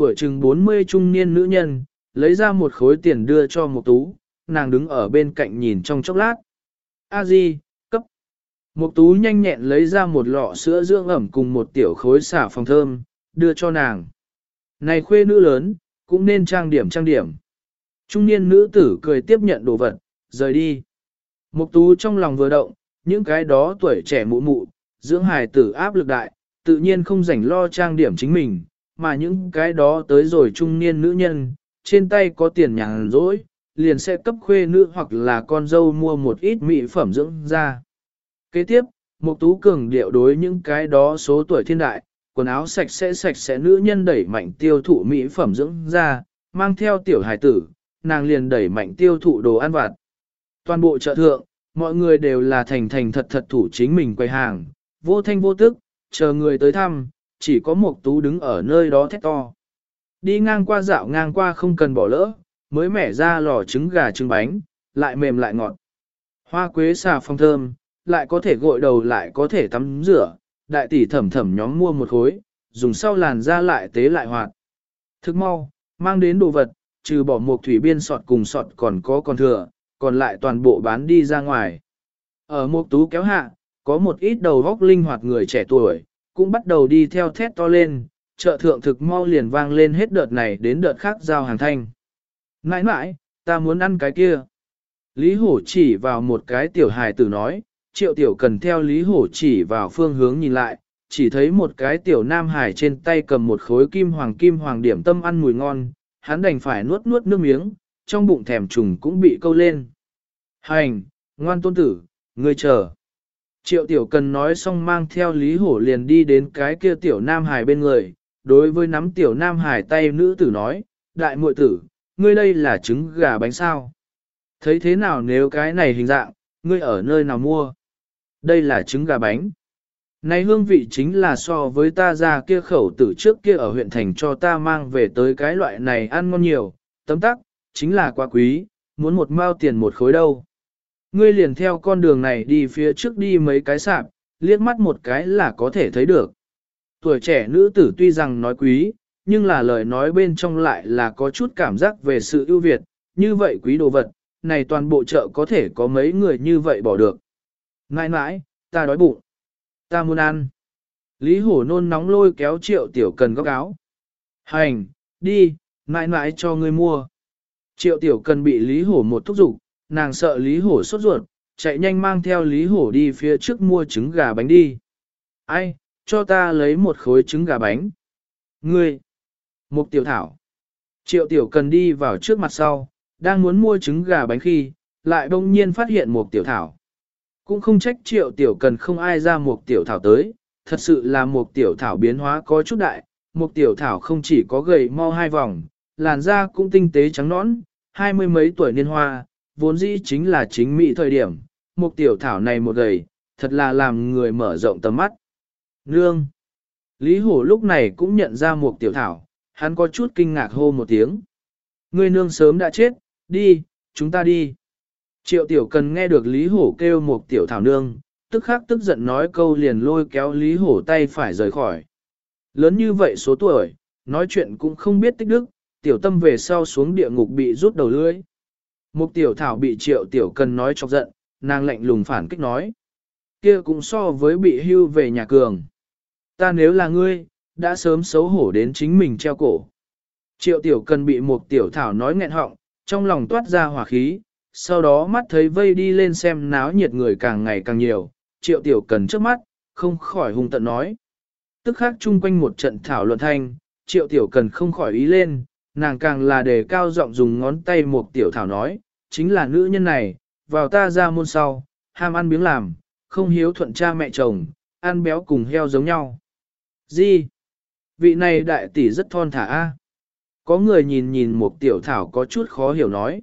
tuổi chừng 40 trung niên nữ nhân, lấy ra một khối tiền đưa cho một tú, nàng đứng ở bên cạnh nhìn trong chốc lát. A di, cấp. Một tú nhanh nhẹn lấy ra một lọ sữa dưỡng ẩm cùng một tiểu khối xả phòng thơm, đưa cho nàng. Này khuê nữ lớn, cũng nên trang điểm trang điểm. Trung niên nữ tử cười tiếp nhận đồ vật, rời đi. Mục tú trong lòng vừa động, những cái đó tuổi trẻ mụ mụ, dưỡng hài tử áp lực đại, tự nhiên không rảnh lo trang điểm chính mình, mà những cái đó tới rồi trung niên nữ nhân, trên tay có tiền nhàn rỗi, liền sẽ cấp khuê nữ hoặc là con dâu mua một ít mỹ phẩm dưỡng da. Kế tiếp, Mục Tú cường điệu đối những cái đó số tuổi thiên đại, quần áo sạch sẽ sạch sẽ nữ nhân đẩy mạnh tiêu thụ mỹ phẩm dưỡng da, mang theo tiểu hài tử, nàng liền đẩy mạnh tiêu thụ đồ ăn vặt. Toàn bộ chợ thượng, mọi người đều là thành thành thật thật thủ chính mình quầy hàng, vô thanh vô tức, chờ người tới thăm, chỉ có một tú đứng ở nơi đó thét to. Đi ngang qua dạo ngang qua không cần bỏ lỡ, mới mẻ ra lò trứng gà trứng bánh, lại mềm lại ngọt. Hoa quế xà phong thơm, lại có thể gội đầu lại có thể tắm rửa, đại tỷ thẩm thẩm nhóm mua một khối, dùng sau làn ra lại tế lại hoạt. Thức mau, mang đến đồ vật, trừ bỏ một thủy biên sọt cùng sọt còn có còn thừa, còn lại toàn bộ bán đi ra ngoài. Ở một tú kéo hạ, có một ít đầu góc linh hoạt người trẻ tuổi, cũng bắt đầu đi theo thét to lên, chợ thượng thực mau liền vang lên hết đợt này đến đợt khác giao hàng thanh. Nãi nãi, ta muốn ăn cái kia. Lý Hổ chỉ vào một cái tiểu hài tử nói, triệu tiểu cần theo Lý Hổ chỉ vào phương hướng nhìn lại, chỉ thấy một cái tiểu nam hải trên tay cầm một khối kim hoàng kim hoàng điểm tâm ăn mùi ngon, hắn đành phải nuốt nuốt nước miếng, trong bụng thèm trùng cũng bị câu lên. Hành, ngoan tôn tử, ngươi chờ. Triệu tiểu cần nói xong mang theo Lý Hổ liền đi đến cái kia tiểu nam hải bên người, đối với nắm tiểu nam hải tay nữ tử nói, đại muội tử, ngươi đây là trứng gà bánh sao. Thấy thế nào nếu cái này hình dạng, ngươi ở nơi nào mua? Đây là trứng gà bánh. Này hương vị chính là so với ta ra kia khẩu tử trước kia ở huyện thành cho ta mang về tới cái loại này ăn ngon nhiều, tấm tắc, chính là quá quý, muốn một mao tiền một khối đâu. Ngươi liền theo con đường này đi phía trước đi mấy cái sạp, liếc mắt một cái là có thể thấy được. Tuổi trẻ nữ tử tuy rằng nói quý, nhưng là lời nói bên trong lại là có chút cảm giác về sự ưu việt, như vậy quý đồ vật, này toàn bộ chợ có thể có mấy người như vậy bỏ được. Nãi nãi, ta đói bụng. Ta muốn ăn. Lý hổ nôn nóng lôi kéo triệu tiểu cần góc áo. Hành, đi, nãi nãi cho ngươi mua. Triệu tiểu cần bị Lý hổ một thúc giục, nàng sợ Lý hổ sốt ruột, chạy nhanh mang theo Lý hổ đi phía trước mua trứng gà bánh đi. Ai, cho ta lấy một khối trứng gà bánh. Ngươi, Mục tiểu thảo. Triệu tiểu cần đi vào trước mặt sau, đang muốn mua trứng gà bánh khi, lại đông nhiên phát hiện một tiểu thảo. Cũng không trách triệu tiểu cần không ai ra một tiểu thảo tới, thật sự là một tiểu thảo biến hóa có chút đại, một tiểu thảo không chỉ có gầy mau hai vòng, làn da cũng tinh tế trắng nõn, hai mươi mấy tuổi niên hoa, vốn dĩ chính là chính mỹ thời điểm, một tiểu thảo này một gầy, thật là làm người mở rộng tầm mắt. Nương! Lý Hổ lúc này cũng nhận ra một tiểu thảo, hắn có chút kinh ngạc hô một tiếng. người nương sớm đã chết, đi, chúng ta đi. Triệu tiểu cần nghe được Lý Hổ kêu một tiểu thảo nương, tức khắc tức giận nói câu liền lôi kéo Lý Hổ tay phải rời khỏi. Lớn như vậy số tuổi, nói chuyện cũng không biết tích đức, tiểu tâm về sau xuống địa ngục bị rút đầu lưỡi. Một tiểu thảo bị triệu tiểu cần nói chọc giận, nàng lạnh lùng phản kích nói. kia cũng so với bị hưu về nhà cường. Ta nếu là ngươi, đã sớm xấu hổ đến chính mình treo cổ. Triệu tiểu cần bị một tiểu thảo nói nghẹn họng, trong lòng toát ra hỏa khí, sau đó mắt thấy vây đi lên xem náo nhiệt người càng ngày càng nhiều, triệu tiểu cần trước mắt, không khỏi hung tận nói. Tức khác chung quanh một trận thảo luận thanh, triệu tiểu cần không khỏi ý lên, nàng càng là đề cao giọng dùng ngón tay một tiểu thảo nói, chính là nữ nhân này, vào ta ra môn sau, ham ăn miếng làm, không hiếu thuận cha mẹ chồng, ăn béo cùng heo giống nhau. Gì? Vị này đại tỷ rất thon thả a. Có người nhìn nhìn một tiểu thảo có chút khó hiểu nói.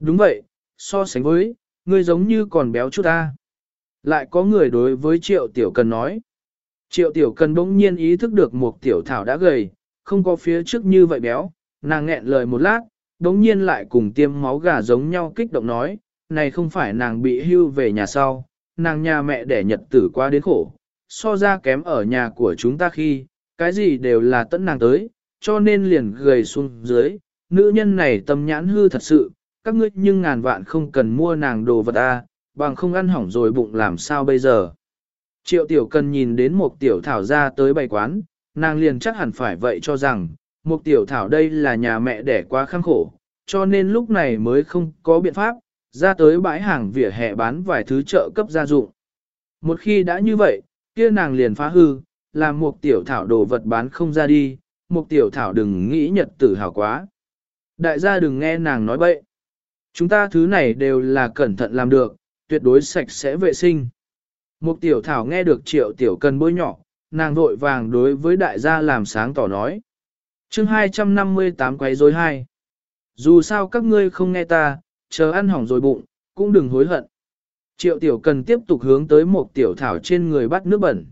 Đúng vậy, so sánh với, ngươi giống như còn béo chút ta. Lại có người đối với triệu tiểu cần nói. Triệu tiểu cần bỗng nhiên ý thức được một tiểu thảo đã gầy, không có phía trước như vậy béo, nàng nghẹn lời một lát, đống nhiên lại cùng tiêm máu gà giống nhau kích động nói, này không phải nàng bị hưu về nhà sau, nàng nhà mẹ đẻ nhật tử qua đến khổ, so ra kém ở nhà của chúng ta khi, cái gì đều là tận nàng tới, cho nên liền gầy xuống dưới, nữ nhân này tâm nhãn hư thật sự, các ngươi nhưng ngàn vạn không cần mua nàng đồ vật a, bằng không ăn hỏng rồi bụng làm sao bây giờ. Triệu tiểu cần nhìn đến một tiểu thảo ra tới bày quán, nàng liền chắc hẳn phải vậy cho rằng, một tiểu thảo đây là nhà mẹ đẻ quá khăng khổ, cho nên lúc này mới không có biện pháp, ra tới bãi hàng vỉa hè bán vài thứ trợ cấp gia dụng. Một khi đã như vậy, kia nàng liền phá hư, làm một tiểu thảo đồ vật bán không ra đi, một tiểu thảo đừng nghĩ nhật tử hào quá. Đại gia đừng nghe nàng nói bậy. Chúng ta thứ này đều là cẩn thận làm được, tuyệt đối sạch sẽ vệ sinh. Một tiểu thảo nghe được triệu tiểu cần bôi nhỏ, nàng vội vàng đối với đại gia làm sáng tỏ nói chương 258 quấy rối hai. Dù sao các ngươi không nghe ta, chờ ăn hỏng rồi bụng, cũng đừng hối hận. Triệu tiểu cần tiếp tục hướng tới một tiểu thảo trên người bắt nước bẩn.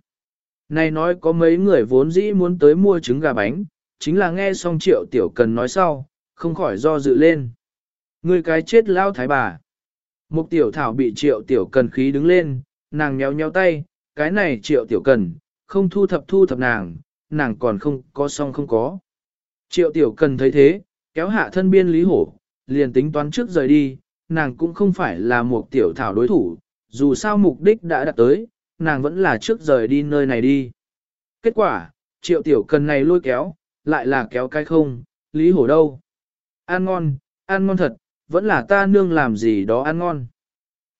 Này nói có mấy người vốn dĩ muốn tới mua trứng gà bánh, chính là nghe xong triệu tiểu cần nói sau, không khỏi do dự lên. Người cái chết lao thái bà. Một tiểu thảo bị triệu tiểu cần khí đứng lên, nàng nhéo nhéo tay, cái này triệu tiểu cần, không thu thập thu thập nàng, nàng còn không có xong không có. Triệu tiểu cần thấy thế, kéo hạ thân biên lý hổ, liền tính toán trước rời đi, nàng cũng không phải là một tiểu thảo đối thủ, dù sao mục đích đã đạt tới, nàng vẫn là trước rời đi nơi này đi. Kết quả, triệu tiểu cần này lôi kéo, lại là kéo cái không, lý hổ đâu. Ăn ngon, ăn ngon thật, vẫn là ta nương làm gì đó ăn ngon.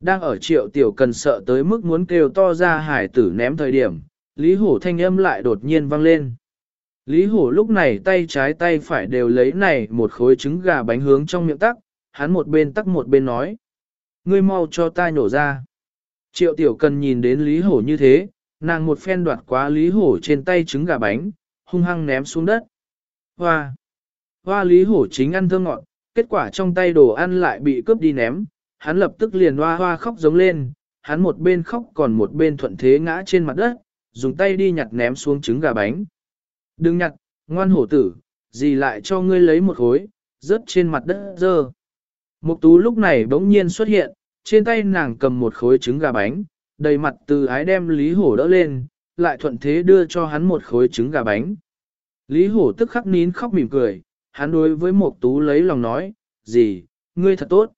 Đang ở triệu tiểu cần sợ tới mức muốn kêu to ra hải tử ném thời điểm, Lý Hổ thanh âm lại đột nhiên vang lên. Lý Hổ lúc này tay trái tay phải đều lấy này một khối trứng gà bánh hướng trong miệng tắc, hắn một bên tắc một bên nói. Ngươi mau cho ta nhổ ra. Triệu tiểu cần nhìn đến Lý Hổ như thế, nàng một phen đoạt quá Lý Hổ trên tay trứng gà bánh, hung hăng ném xuống đất. Hoa! Hoa Lý Hổ chính ăn thơ ngọt, kết quả trong tay đồ ăn lại bị cướp đi ném, hắn lập tức liền hoa hoa khóc giống lên, hắn một bên khóc còn một bên thuận thế ngã trên mặt đất, dùng tay đi nhặt ném xuống trứng gà bánh. Đừng nhặt, ngoan hổ tử, gì lại cho ngươi lấy một khối, rớt trên mặt đất dơ. Mục tú lúc này bỗng nhiên xuất hiện, trên tay nàng cầm một khối trứng gà bánh, đầy mặt từ ái đem Lý Hổ đỡ lên, lại thuận thế đưa cho hắn một khối trứng gà bánh. Lý Hổ tức khắc nín khóc mỉm cười, hắn đối với Mục Tú lấy lòng nói, gì, ngươi thật tốt.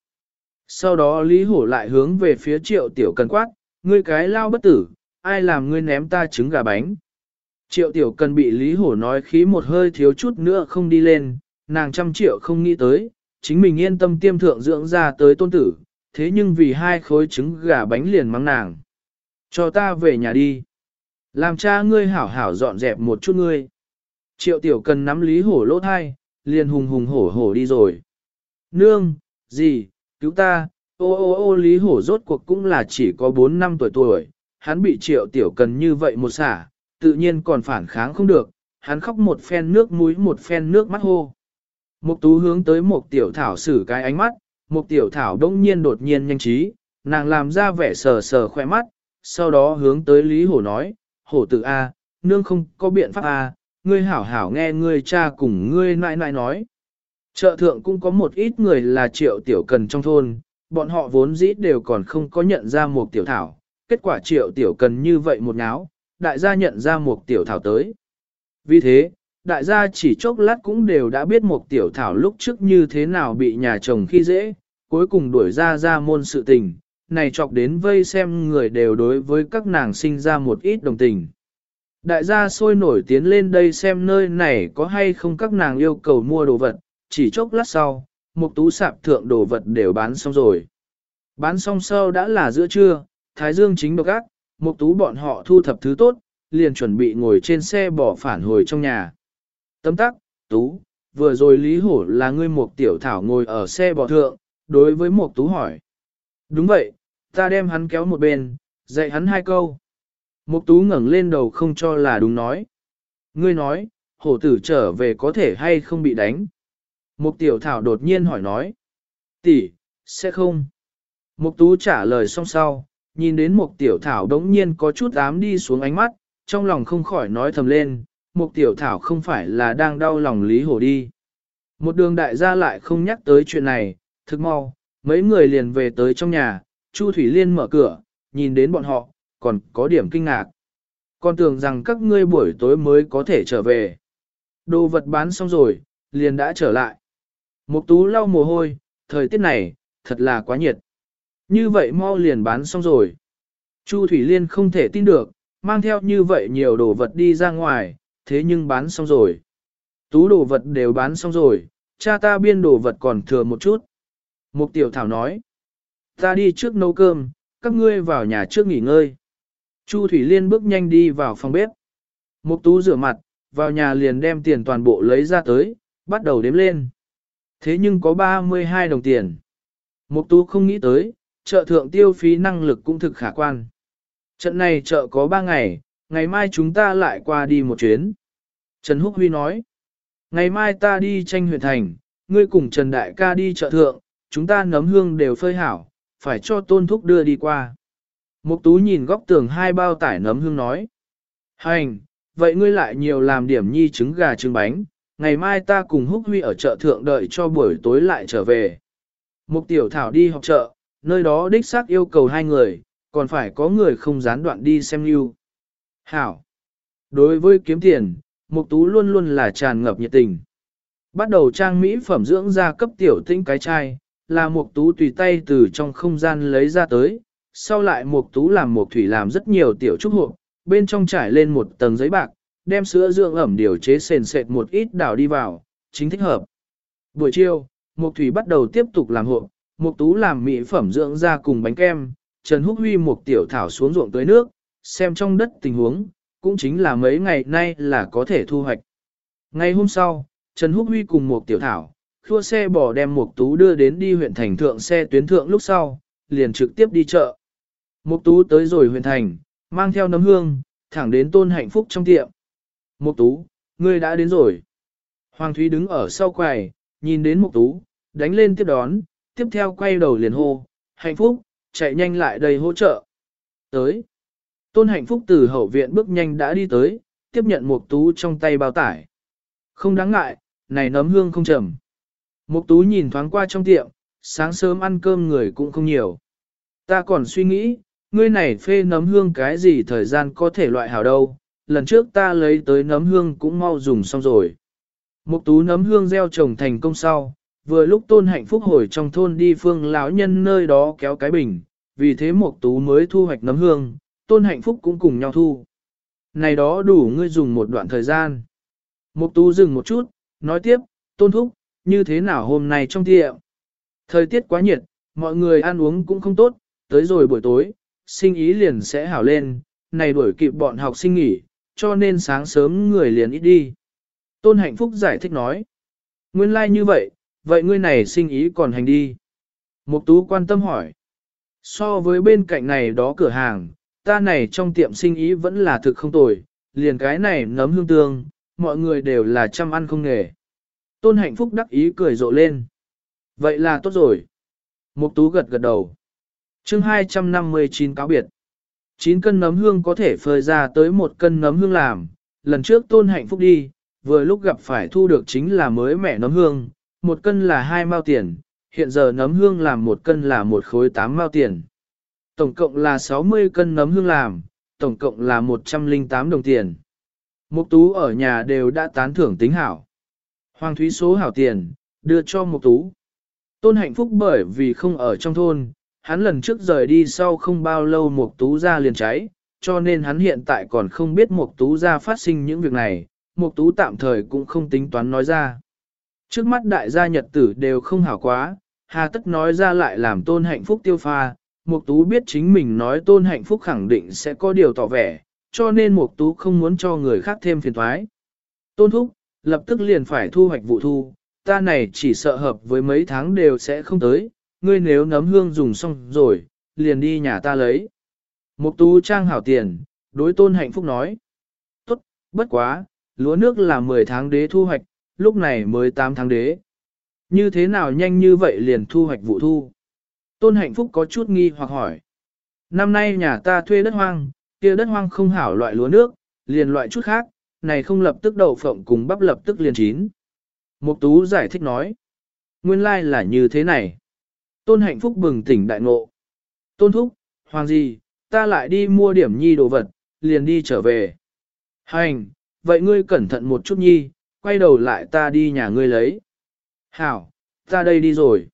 Sau đó Lý Hổ lại hướng về phía triệu tiểu cần quát, ngươi cái lao bất tử, ai làm ngươi ném ta trứng gà bánh. Triệu tiểu cần bị Lý Hổ nói khí một hơi thiếu chút nữa không đi lên, nàng trăm triệu không nghĩ tới, chính mình yên tâm tiêm thượng dưỡng ra tới tôn tử, thế nhưng vì hai khối trứng gà bánh liền mắng nàng. Cho ta về nhà đi. Làm cha ngươi hảo hảo dọn dẹp một chút ngươi. Triệu tiểu cần nắm Lý Hổ lỗ thai, liền hùng hùng hổ hổ đi rồi. Nương, gì, cứu ta, ô ô ô Lý Hổ rốt cuộc cũng là chỉ có 4 năm tuổi tuổi, hắn bị triệu tiểu cần như vậy một xả, tự nhiên còn phản kháng không được, hắn khóc một phen nước mũi một phen nước mắt hô. Mục tú hướng tới một tiểu thảo sử cái ánh mắt, một tiểu thảo đông nhiên đột nhiên nhanh trí, nàng làm ra vẻ sờ sờ khoe mắt, sau đó hướng tới Lý Hổ nói, Hổ tử A, nương không có biện pháp A, ngươi hảo hảo nghe ngươi cha cùng ngươi nại nại nói. Chợ thượng cũng có một ít người là triệu tiểu cần trong thôn, bọn họ vốn dĩ đều còn không có nhận ra một tiểu thảo, kết quả triệu tiểu cần như vậy một náo, đại gia nhận ra một tiểu thảo tới. Vì thế, đại gia chỉ chốc lát cũng đều đã biết một tiểu thảo lúc trước như thế nào bị nhà chồng khi dễ, cuối cùng đuổi ra ra môn sự tình, này chọc đến vây xem người đều đối với các nàng sinh ra một ít đồng tình. Đại gia sôi nổi tiến lên đây xem nơi này có hay không các nàng yêu cầu mua đồ vật, chỉ chốc lát sau, một tú sạp thượng đồ vật đều bán xong rồi. Bán xong sau đã là giữa trưa, Thái Dương chính độc ác, Mục tú bọn họ thu thập thứ tốt, liền chuẩn bị ngồi trên xe bỏ phản hồi trong nhà. Tấm tắc, tú, vừa rồi Lý Hổ là ngươi mục tiểu thảo ngồi ở xe bỏ thượng, đối với mục tú hỏi. Đúng vậy, ta đem hắn kéo một bên, dạy hắn hai câu. Mục tú ngẩng lên đầu không cho là đúng nói. Ngươi nói, hổ tử trở về có thể hay không bị đánh. Mục tiểu thảo đột nhiên hỏi nói. Tỷ, sẽ không. Mục tú trả lời xong sau, nhìn đến mục tiểu thảo đống nhiên có chút ám đi xuống ánh mắt, trong lòng không khỏi nói thầm lên, mục tiểu thảo không phải là đang đau lòng lý hổ đi. Một đường đại gia lại không nhắc tới chuyện này, thực mau, mấy người liền về tới trong nhà, Chu Thủy Liên mở cửa, nhìn đến bọn họ, còn có điểm kinh ngạc. Con tưởng rằng các ngươi buổi tối mới có thể trở về. Đồ vật bán xong rồi, liền đã trở lại. Mục tú lau mồ hôi, thời tiết này, thật là quá nhiệt. Như vậy mau liền bán xong rồi. Chu Thủy Liên không thể tin được, mang theo như vậy nhiều đồ vật đi ra ngoài, thế nhưng bán xong rồi. Tú đồ vật đều bán xong rồi, cha ta biên đồ vật còn thừa một chút. Mục tiểu thảo nói, ta đi trước nấu cơm, các ngươi vào nhà trước nghỉ ngơi. Chu Thủy Liên bước nhanh đi vào phòng bếp. Mục tú rửa mặt, vào nhà liền đem tiền toàn bộ lấy ra tới, bắt đầu đếm lên. Thế nhưng có 32 đồng tiền. Mục tú không nghĩ tới, chợ thượng tiêu phí năng lực cũng thực khả quan. Trận này chợ có 3 ngày, ngày mai chúng ta lại qua đi một chuyến. Trần Húc Huy nói, ngày mai ta đi tranh huyện thành, ngươi cùng Trần Đại ca đi chợ thượng, chúng ta nấm hương đều phơi hảo, phải cho tôn thúc đưa đi qua. Mục tú nhìn góc tường hai bao tải nấm hương nói. Hành, vậy ngươi lại nhiều làm điểm nhi trứng gà trứng bánh, ngày mai ta cùng Húc Huy ở chợ thượng đợi cho buổi tối lại trở về. Mục tiểu thảo đi học chợ, nơi đó đích xác yêu cầu hai người, còn phải có người không gián đoạn đi xem lưu. Hảo. Đối với kiếm tiền, Mục Tú luôn luôn là tràn ngập nhiệt tình. Bắt đầu trang mỹ phẩm dưỡng da cấp tiểu tinh cái chai, là Mục Tú tùy tay từ trong không gian lấy ra tới, sau lại Mục Tú làm Mục Thủy làm rất nhiều tiểu trúc hộp, bên trong trải lên một tầng giấy bạc, đem sữa dưỡng ẩm điều chế sền sệt một ít đảo đi vào, chính thích hợp. Buổi chiều, Mục Thủy bắt đầu tiếp tục làm hộp, Mục Tú làm mỹ phẩm dưỡng da cùng bánh kem, Trần Húc Huy Mục Tiểu Thảo xuống ruộng tưới nước, xem trong đất tình huống, cũng chính là mấy ngày nay là có thể thu hoạch. Ngày hôm sau, Trần Húc Huy cùng Mục Tiểu Thảo, khua xe bò đem Mục Tú đưa đến đi huyện thành thượng xe tuyến thượng lúc sau, liền trực tiếp đi chợ. Mục Tú tới rồi huyện thành, mang theo nấm hương, thẳng đến tôn hạnh phúc trong tiệm. Mục Tú, ngươi đã đến rồi. Hoàng Thúy đứng ở sau quầy, nhìn đến Mục Tú, đánh lên tiếp đón, tiếp theo quay đầu liền hô, hạnh phúc, chạy nhanh lại đây hỗ trợ. Tới. Tôn hạnh phúc từ hậu viện bước nhanh đã đi tới, tiếp nhận Mục Tú trong tay bao tải. Không đáng ngại, này nấm hương không trầm. Mục Tú nhìn thoáng qua trong tiệm, sáng sớm ăn cơm người cũng không nhiều. Ta còn suy nghĩ, ngươi này phê nấm hương cái gì thời gian có thể loại hảo đâu, lần trước ta lấy tới nấm hương cũng mau dùng xong rồi. Mục tú nấm hương gieo trồng thành công sau, vừa lúc tôn hạnh phúc hồi trong thôn đi phương lão nhân nơi đó kéo cái bình, vì thế mục tú mới thu hoạch nấm hương, tôn hạnh phúc cũng cùng nhau thu. Này đó đủ ngươi dùng một đoạn thời gian. Mục tú dừng một chút, nói tiếp, tôn thúc, như thế nào hôm nay trong tiệm? Thời tiết quá nhiệt, mọi người ăn uống cũng không tốt, tới rồi buổi tối, sinh ý liền sẽ hảo lên, này đuổi kịp bọn học sinh nghỉ, cho nên sáng sớm người liền ít đi. Tôn hạnh phúc giải thích nói, nguyên lai like như vậy, vậy ngươi này sinh ý còn hành đi. Mục tú quan tâm hỏi, so với bên cạnh này đó cửa hàng, ta này trong tiệm sinh ý vẫn là thực không tồi, liền cái này nấm hương tương, mọi người đều là chăm ăn không nghề. Tôn hạnh phúc đắc ý cười rộ lên. Vậy là tốt rồi. Mục tú gật gật đầu. chương 259 cáo biệt. 9 cân nấm hương có thể phơi ra tới một cân nấm hương làm. Lần trước tôn hạnh phúc đi, vừa lúc gặp phải thu được chính là mới mẻ nấm hương, một cân là hai mao tiền, hiện giờ nấm hương làm một cân là một khối tám mao tiền. Tổng cộng là 60 cân nấm hương làm, tổng cộng là 108 đồng tiền. Mục tú ở nhà đều đã tán thưởng tính hảo. Hoàng Thúy số hảo tiền, đưa cho Mục tú. Tôn hạnh phúc bởi vì không ở trong thôn, hắn lần trước rời đi sau không bao lâu Mục tú ra liền cháy, cho nên hắn hiện tại còn không biết Mục tú ra phát sinh những việc này, Mục tú tạm thời cũng không tính toán nói ra. Trước mắt đại gia nhật tử đều không hảo quá, hà tất nói ra lại làm tôn hạnh phúc tiêu pha, Mục tú biết chính mình nói tôn hạnh phúc khẳng định sẽ có điều tỏ vẻ, cho nên Mục tú không muốn cho người khác thêm phiền toái. Tôn thúc, lập tức liền phải thu hoạch vụ thu, ta này chỉ sợ hợp với mấy tháng đều sẽ không tới, ngươi nếu nấm hương dùng xong rồi, liền đi nhà ta lấy. Mục tú trang hảo tiền, đối tôn hạnh phúc nói. Tốt, bất quá, lúa nước là 10 tháng đế thu hoạch, lúc này mới 8 tháng đế. Như thế nào nhanh như vậy liền thu hoạch vụ thu? Tôn hạnh phúc có chút nghi hoặc hỏi. Năm nay nhà ta thuê đất hoang, kia đất hoang không hảo loại lúa nước, liền loại chút khác, này không lập tức đậu phộng cùng bắp lập tức liền chín. Mục tú giải thích nói. Nguyên lai là như thế này. Tôn hạnh phúc bừng tỉnh đại ngộ. Tôn thúc, hoàng gì, ta lại đi mua điểm nhi đồ vật, liền đi trở về. Hành, vậy ngươi cẩn thận một chút nhi, quay đầu lại ta đi nhà ngươi lấy. Hảo, ta đây đi rồi.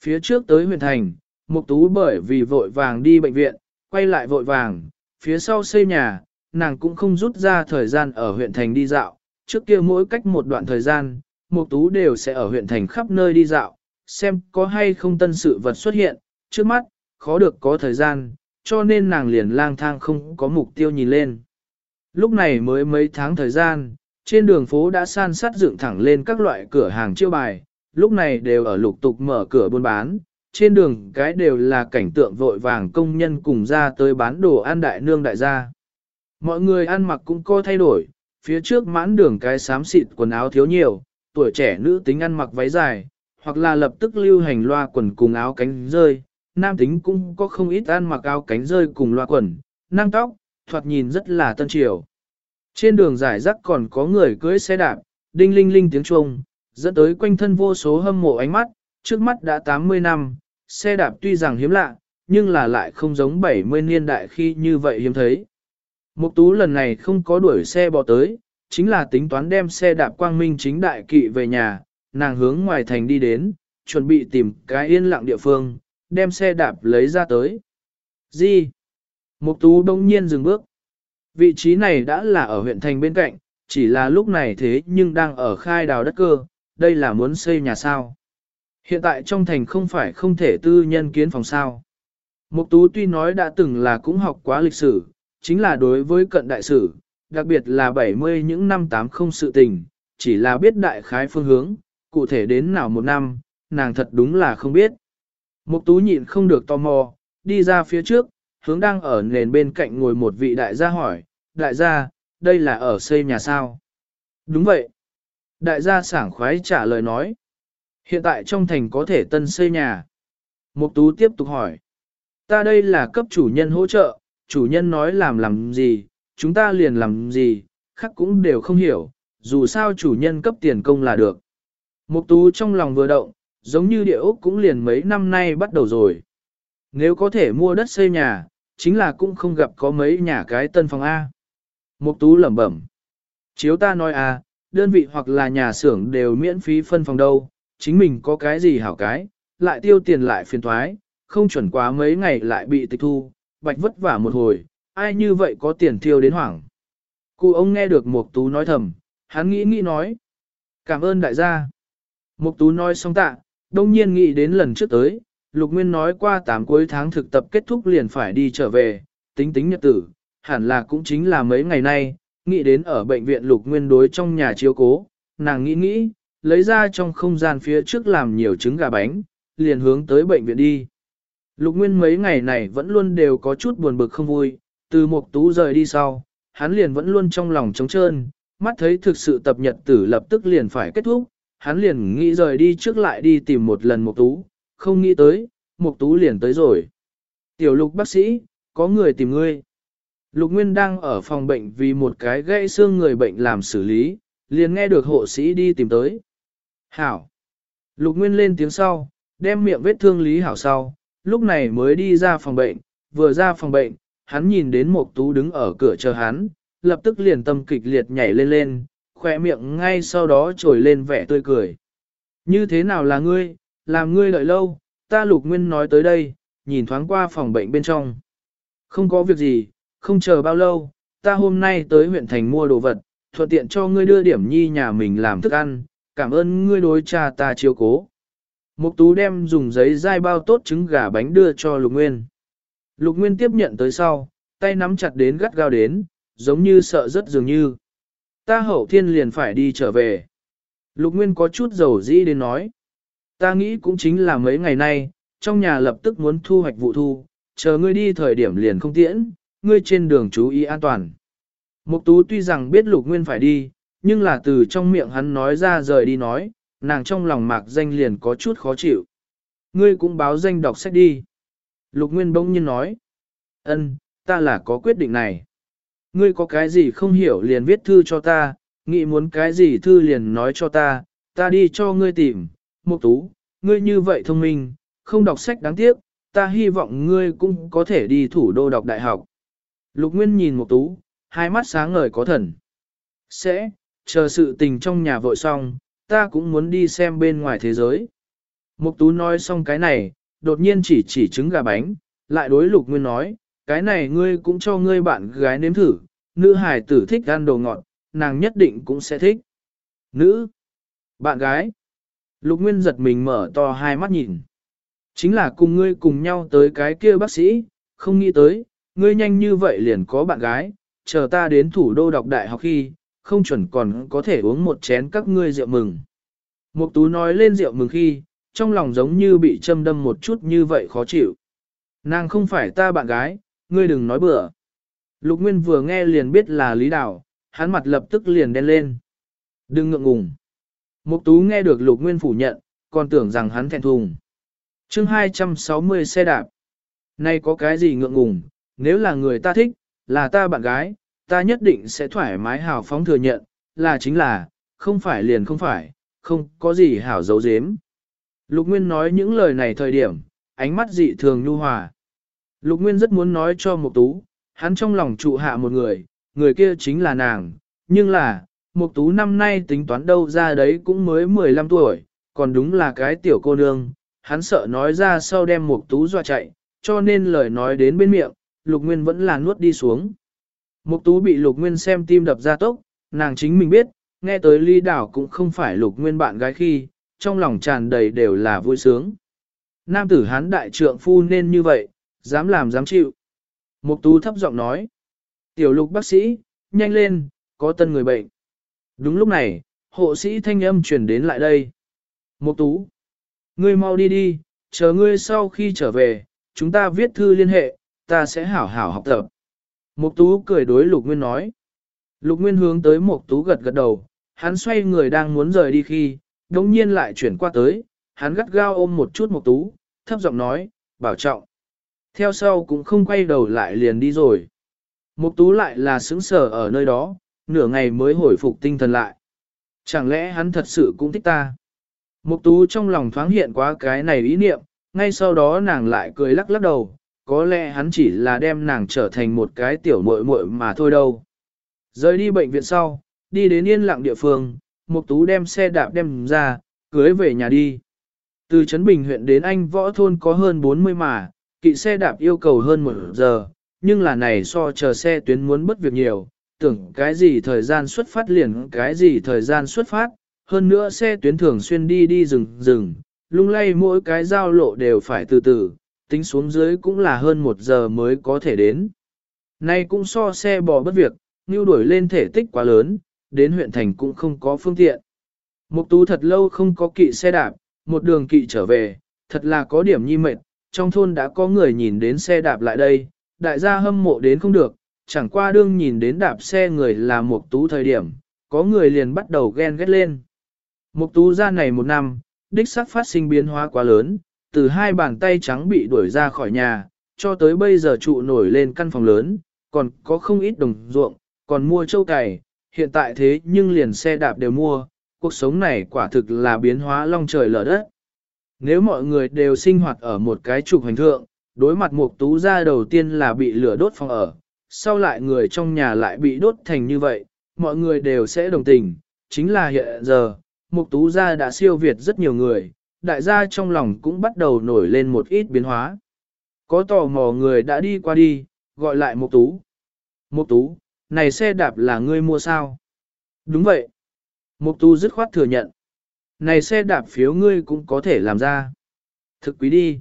Phía trước tới huyện thành, Mục Tú bởi vì vội vàng đi bệnh viện, quay lại vội vàng, phía sau xây nhà, nàng cũng không rút ra thời gian ở huyện thành đi dạo, trước kia mỗi cách một đoạn thời gian, Mục Tú đều sẽ ở huyện thành khắp nơi đi dạo, xem có hay không tân sự vật xuất hiện, trước mắt, khó được có thời gian, cho nên nàng liền lang thang không có mục tiêu nhìn lên. Lúc này mới mấy tháng thời gian, trên đường phố đã san sát dựng thẳng lên các loại cửa hàng chiêu bài, lúc này đều ở lục tục mở cửa buôn bán, trên đường cái đều là cảnh tượng vội vàng công nhân cùng ra tới bán đồ ăn đại nương đại gia. Mọi người ăn mặc cũng có thay đổi, phía trước mãn đường cái xám xịt quần áo thiếu nhiều, tuổi trẻ nữ tính ăn mặc váy dài, hoặc là lập tức lưu hành loa quần cùng áo cánh rơi, nam tính cũng có không ít ăn mặc áo cánh rơi cùng loa quần, năng tóc, thoạt nhìn rất là tân triều. Trên đường giải rắc còn có người cưỡi xe đạp, đinh linh linh tiếng chuông, dẫn tới quanh thân vô số hâm mộ ánh mắt, trước mắt đã 80 năm, xe đạp tuy rằng hiếm lạ, nhưng là lại không giống 70 niên đại khi như vậy hiếm thấy. Mục tú lần này không có đuổi xe bỏ tới, chính là tính toán đem xe đạp quang minh chính đại kỵ về nhà, nàng hướng ngoài thành đi đến, chuẩn bị tìm cái yên lặng địa phương, đem xe đạp lấy ra tới. Gì? Mục tú đông nhiên dừng bước. Vị trí này đã là ở huyện thành bên cạnh, chỉ là lúc này thế nhưng đang ở khai đào đất cơ, đây là muốn xây nhà sao. Hiện tại trong thành không phải không thể tư nhân kiến phòng sao. Mục tú tuy nói đã từng là cũng học quá lịch sử, chính là đối với cận đại sử, đặc biệt là 70 những năm 80 sự tình, chỉ là biết đại khái phương hướng, cụ thể đến nào một năm, nàng thật đúng là không biết. Mục tú nhịn không được tò mò, đi ra phía trước, hướng đang ở nền bên cạnh ngồi một vị đại gia hỏi, đại gia, đây là ở xây nhà sao? Đúng vậy. Đại gia sảng khoái trả lời nói. Hiện tại trong thành có thể tân xây nhà. Mục tú tiếp tục hỏi. Ta đây là cấp chủ nhân hỗ trợ, chủ nhân nói làm làm gì, chúng ta liền làm gì, khác cũng đều không hiểu, dù sao chủ nhân cấp tiền công là được. Mục tú trong lòng vừa động, giống như địa ốc cũng liền mấy năm nay bắt đầu rồi. Nếu có thể mua đất xây nhà, chính là cũng không gặp có mấy nhà cái tân phòng A. Mục tú lẩm bẩm. Chiếu ta nói à, đơn vị hoặc là nhà xưởng đều miễn phí phân phòng đâu, chính mình có cái gì hảo cái, lại tiêu tiền lại phiền thoái, không chuẩn quá mấy ngày lại bị tịch thu, bạch vất vả một hồi, ai như vậy có tiền tiêu đến hoảng. Cụ ông nghe được Mục Tú nói thầm, hắn nghĩ nghĩ nói. Cảm ơn đại gia. Mục Tú nói xong tạ, đông nhiên nghĩ đến lần trước tới, Lục Nguyên nói qua tám cuối tháng thực tập kết thúc liền phải đi trở về, tính tính nhật tử, hẳn là cũng chính là mấy ngày nay, nghĩ đến ở bệnh viện Lục Nguyên đối trong nhà chiếu cố, nàng nghĩ nghĩ, lấy ra trong không gian phía trước làm nhiều trứng gà bánh, liền hướng tới bệnh viện đi. Lục Nguyên mấy ngày này vẫn luôn đều có chút buồn bực không vui, từ một tú rời đi sau, hắn liền vẫn luôn trong lòng trống trơn, mắt thấy thực sự tập nhật tử lập tức liền phải kết thúc, hắn liền nghĩ rời đi trước lại đi tìm một lần Mục Tú, không nghĩ tới, Mục Tú liền tới rồi. Tiểu lục bác sĩ, có người tìm ngươi. Lục Nguyên đang ở phòng bệnh vì một cái gãy xương người bệnh làm xử lý, liền nghe được hộ sĩ đi tìm tới. Hảo. Lục Nguyên lên tiếng sau, đem miệng vết thương lý hảo sau, lúc này mới đi ra phòng bệnh, vừa ra phòng bệnh, hắn nhìn đến một tú đứng ở cửa chờ hắn, lập tức liền tâm kịch liệt nhảy lên lên, khỏe miệng ngay sau đó trồi lên vẻ tươi cười. Như thế nào là ngươi, làm ngươi đợi lâu, ta lục nguyên nói tới đây, nhìn thoáng qua phòng bệnh bên trong. Không có việc gì, không chờ bao lâu, ta hôm nay tới huyện thành mua đồ vật, thuận tiện cho ngươi đưa điểm nhi nhà mình làm thức ăn, cảm ơn ngươi đối cha ta chiếu cố. Mục tú đem dùng giấy dai bao tốt trứng gà bánh đưa cho Lục Nguyên. Lục Nguyên tiếp nhận tới sau, tay nắm chặt đến gắt gao đến, giống như sợ rất dường như. Ta hậu thiên liền phải đi trở về. Lục Nguyên có chút dầu dĩ đến nói. Ta nghĩ cũng chính là mấy ngày nay, trong nhà lập tức muốn thu hoạch vụ thu, chờ ngươi đi thời điểm liền không tiễn, ngươi trên đường chú ý an toàn. Mục tú tuy rằng biết lục nguyên phải đi, nhưng là từ trong miệng hắn nói ra rời đi nói, nàng trong lòng mạc danh liền có chút khó chịu. Ngươi cũng báo danh đọc sách đi. Lục nguyên bỗng nhiên nói. ân, ta là có quyết định này. Ngươi có cái gì không hiểu liền viết thư cho ta, nghĩ muốn cái gì thư liền nói cho ta, ta đi cho ngươi tìm. Mục tú, ngươi như vậy thông minh, không đọc sách đáng tiếc, ta hy vọng ngươi cũng có thể đi thủ đô đọc đại học. Lục Nguyên nhìn Mục Tú, hai mắt sáng ngời có thần. Sẽ, chờ sự tình trong nhà vội xong, ta cũng muốn đi xem bên ngoài thế giới. Mục Tú nói xong cái này, đột nhiên chỉ chỉ trứng gà bánh, lại đối Lục Nguyên nói, cái này ngươi cũng cho ngươi bạn gái nếm thử, nữ hài tử thích ăn đồ ngọt, nàng nhất định cũng sẽ thích. Nữ, bạn gái. Lục Nguyên giật mình mở to hai mắt nhìn. Chính là cùng ngươi cùng nhau tới cái kia bác sĩ, không nghĩ tới, ngươi nhanh như vậy liền có bạn gái, chờ ta đến thủ đô đọc đại học khi, không chuẩn còn có thể uống một chén các ngươi rượu mừng. Mục tú nói lên rượu mừng khi, trong lòng giống như bị châm đâm một chút như vậy khó chịu. Nàng không phải ta bạn gái, ngươi đừng nói bừa. Lục Nguyên vừa nghe liền biết là Lý Đào, hắn mặt lập tức liền đen lên. Đừng ngượng ngùng. Mục tú nghe được Lục Nguyên phủ nhận, còn tưởng rằng hắn thẹn thùng. Chương 260 xe đạp. Này có cái gì ngượng ngùng, nếu là người ta thích, là ta bạn gái, ta nhất định sẽ thoải mái hào phóng thừa nhận, là chính là, không phải liền không phải, không có gì hảo giấu giếm. Lục Nguyên nói những lời này thời điểm, ánh mắt dị thường nhu hòa. Lục Nguyên rất muốn nói cho Mục Tú, hắn trong lòng trụ hạ một người, người kia chính là nàng, nhưng là, Mục Tú năm nay tính toán đâu ra đấy cũng mới 15 tuổi, còn đúng là cái tiểu cô nương, hắn sợ nói ra sau đem Mục Tú dọa chạy, cho nên lời nói đến bên miệng, Lục Nguyên vẫn là nuốt đi xuống. Mục Tú bị Lục Nguyên xem tim đập ra tốc, nàng chính mình biết, nghe tới Ly Đảo cũng không phải Lục Nguyên bạn gái khi, trong lòng tràn đầy đều là vui sướng. Nam tử hán đại trượng phu nên như vậy, dám làm dám chịu. Mục Tú thấp giọng nói, tiểu lục bác sĩ, nhanh lên, có tân người bệnh. Đúng lúc này, hộ sĩ thanh âm truyền đến lại đây. Mục Tú, ngươi mau đi đi, chờ ngươi sau khi trở về, chúng ta viết thư liên hệ, ta sẽ hảo hảo học tập. Mục tú cười đối lục nguyên nói. Lục nguyên hướng tới mục tú gật gật đầu, hắn xoay người đang muốn rời đi khi, đồng nhiên lại chuyển qua tới, hắn gắt gao ôm một chút mục tú, thấp giọng nói, bảo trọng. Theo sau cũng không quay đầu lại liền đi rồi. Mục tú lại là sững sờ ở nơi đó, nửa ngày mới hồi phục tinh thần lại. Chẳng lẽ hắn thật sự cũng thích ta? Mục tú trong lòng thoáng hiện quá cái này ý niệm, ngay sau đó nàng lại cười lắc lắc đầu, có lẽ hắn chỉ là đem nàng trở thành một cái tiểu muội muội mà thôi đâu. Rời đi bệnh viện sau, đi đến yên lặng địa phương, Mục Tú đem xe đạp đem ra, cưới về nhà đi. Từ Trấn Bình huyện đến Anh Võ Thôn có hơn 40 mà, kỵ xe đạp yêu cầu hơn một giờ, nhưng là này so chờ xe tuyến muốn bất việc nhiều, tưởng cái gì thời gian xuất phát liền cái gì thời gian xuất phát, hơn nữa xe tuyến thường xuyên đi đi rừng rừng, lung lay mỗi cái giao lộ đều phải từ từ, tính xuống dưới cũng là hơn một giờ mới có thể đến. Nay cũng so xe bò bất việc, như đuổi lên thể tích quá lớn, đến huyện thành cũng không có phương tiện. Mục tú thật lâu không có kỵ xe đạp, một đường kỵ trở về, thật là có điểm nhi mệt, trong thôn đã có người nhìn đến xe đạp lại đây, đại gia hâm mộ đến không được, chẳng qua đương nhìn đến đạp xe người là mục tú thời điểm, có người liền bắt đầu ghen ghét lên. Mục tú ra này một năm, đích sắc phát sinh biến hóa quá lớn, từ hai bàn tay trắng bị đuổi ra khỏi nhà, cho tới bây giờ trụ nổi lên căn phòng lớn, còn có không ít đồng ruộng, còn mua châu cày, hiện tại thế nhưng liền xe đạp đều mua, cuộc sống này quả thực là biến hóa long trời lở đất. Nếu mọi người đều sinh hoạt ở một cái trục hành thượng, đối mặt mục tú ra đầu tiên là bị lửa đốt phòng ở, sau lại người trong nhà lại bị đốt thành như vậy, mọi người đều sẽ đồng tình, chính là hiện giờ, mục tú gia đã siêu việt rất nhiều người, đại gia trong lòng cũng bắt đầu nổi lên một ít biến hóa. Có tò mò người đã đi qua đi, gọi lại mục tú. Mục tú, này xe đạp là ngươi mua sao? Đúng vậy. Mục tú dứt khoát thừa nhận. Này xe đạp phiếu ngươi cũng có thể làm ra. Thực quý đi.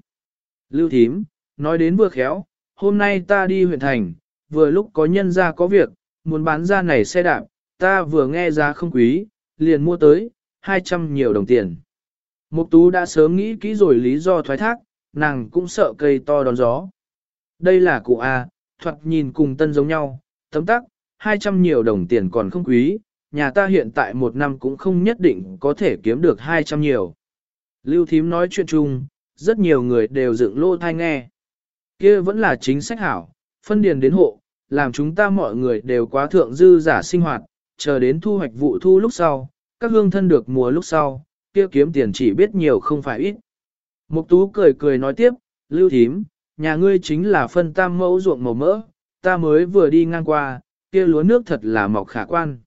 Lưu thím, nói đến vừa khéo, hôm nay ta đi huyện thành, vừa lúc có nhân ra có việc, muốn bán ra này xe đạp, ta vừa nghe giá không quý, liền mua tới, 200 nhiều đồng tiền. Mục tú đã sớm nghĩ kỹ rồi lý do thoái thác, nàng cũng sợ cây to đón gió. Đây là cụ A, thoạt nhìn cùng tân giống nhau, tấm tắc, 200 nhiều đồng tiền còn không quý, nhà ta hiện tại một năm cũng không nhất định có thể kiếm được 200 nhiều. Lưu thím nói chuyện chung, rất nhiều người đều dựng lô thai nghe. kia vẫn là chính sách hảo, phân điền đến hộ, làm chúng ta mọi người đều quá thượng dư giả sinh hoạt, chờ đến thu hoạch vụ thu lúc sau, các hương thân được mùa lúc sau, kia kiếm tiền chỉ biết nhiều không phải ít. Mục tú cười cười nói tiếp, lưu thím, nhà ngươi chính là phân tam mẫu ruộng màu mỡ, ta mới vừa đi ngang qua, kia lúa nước thật là mọc khả quan.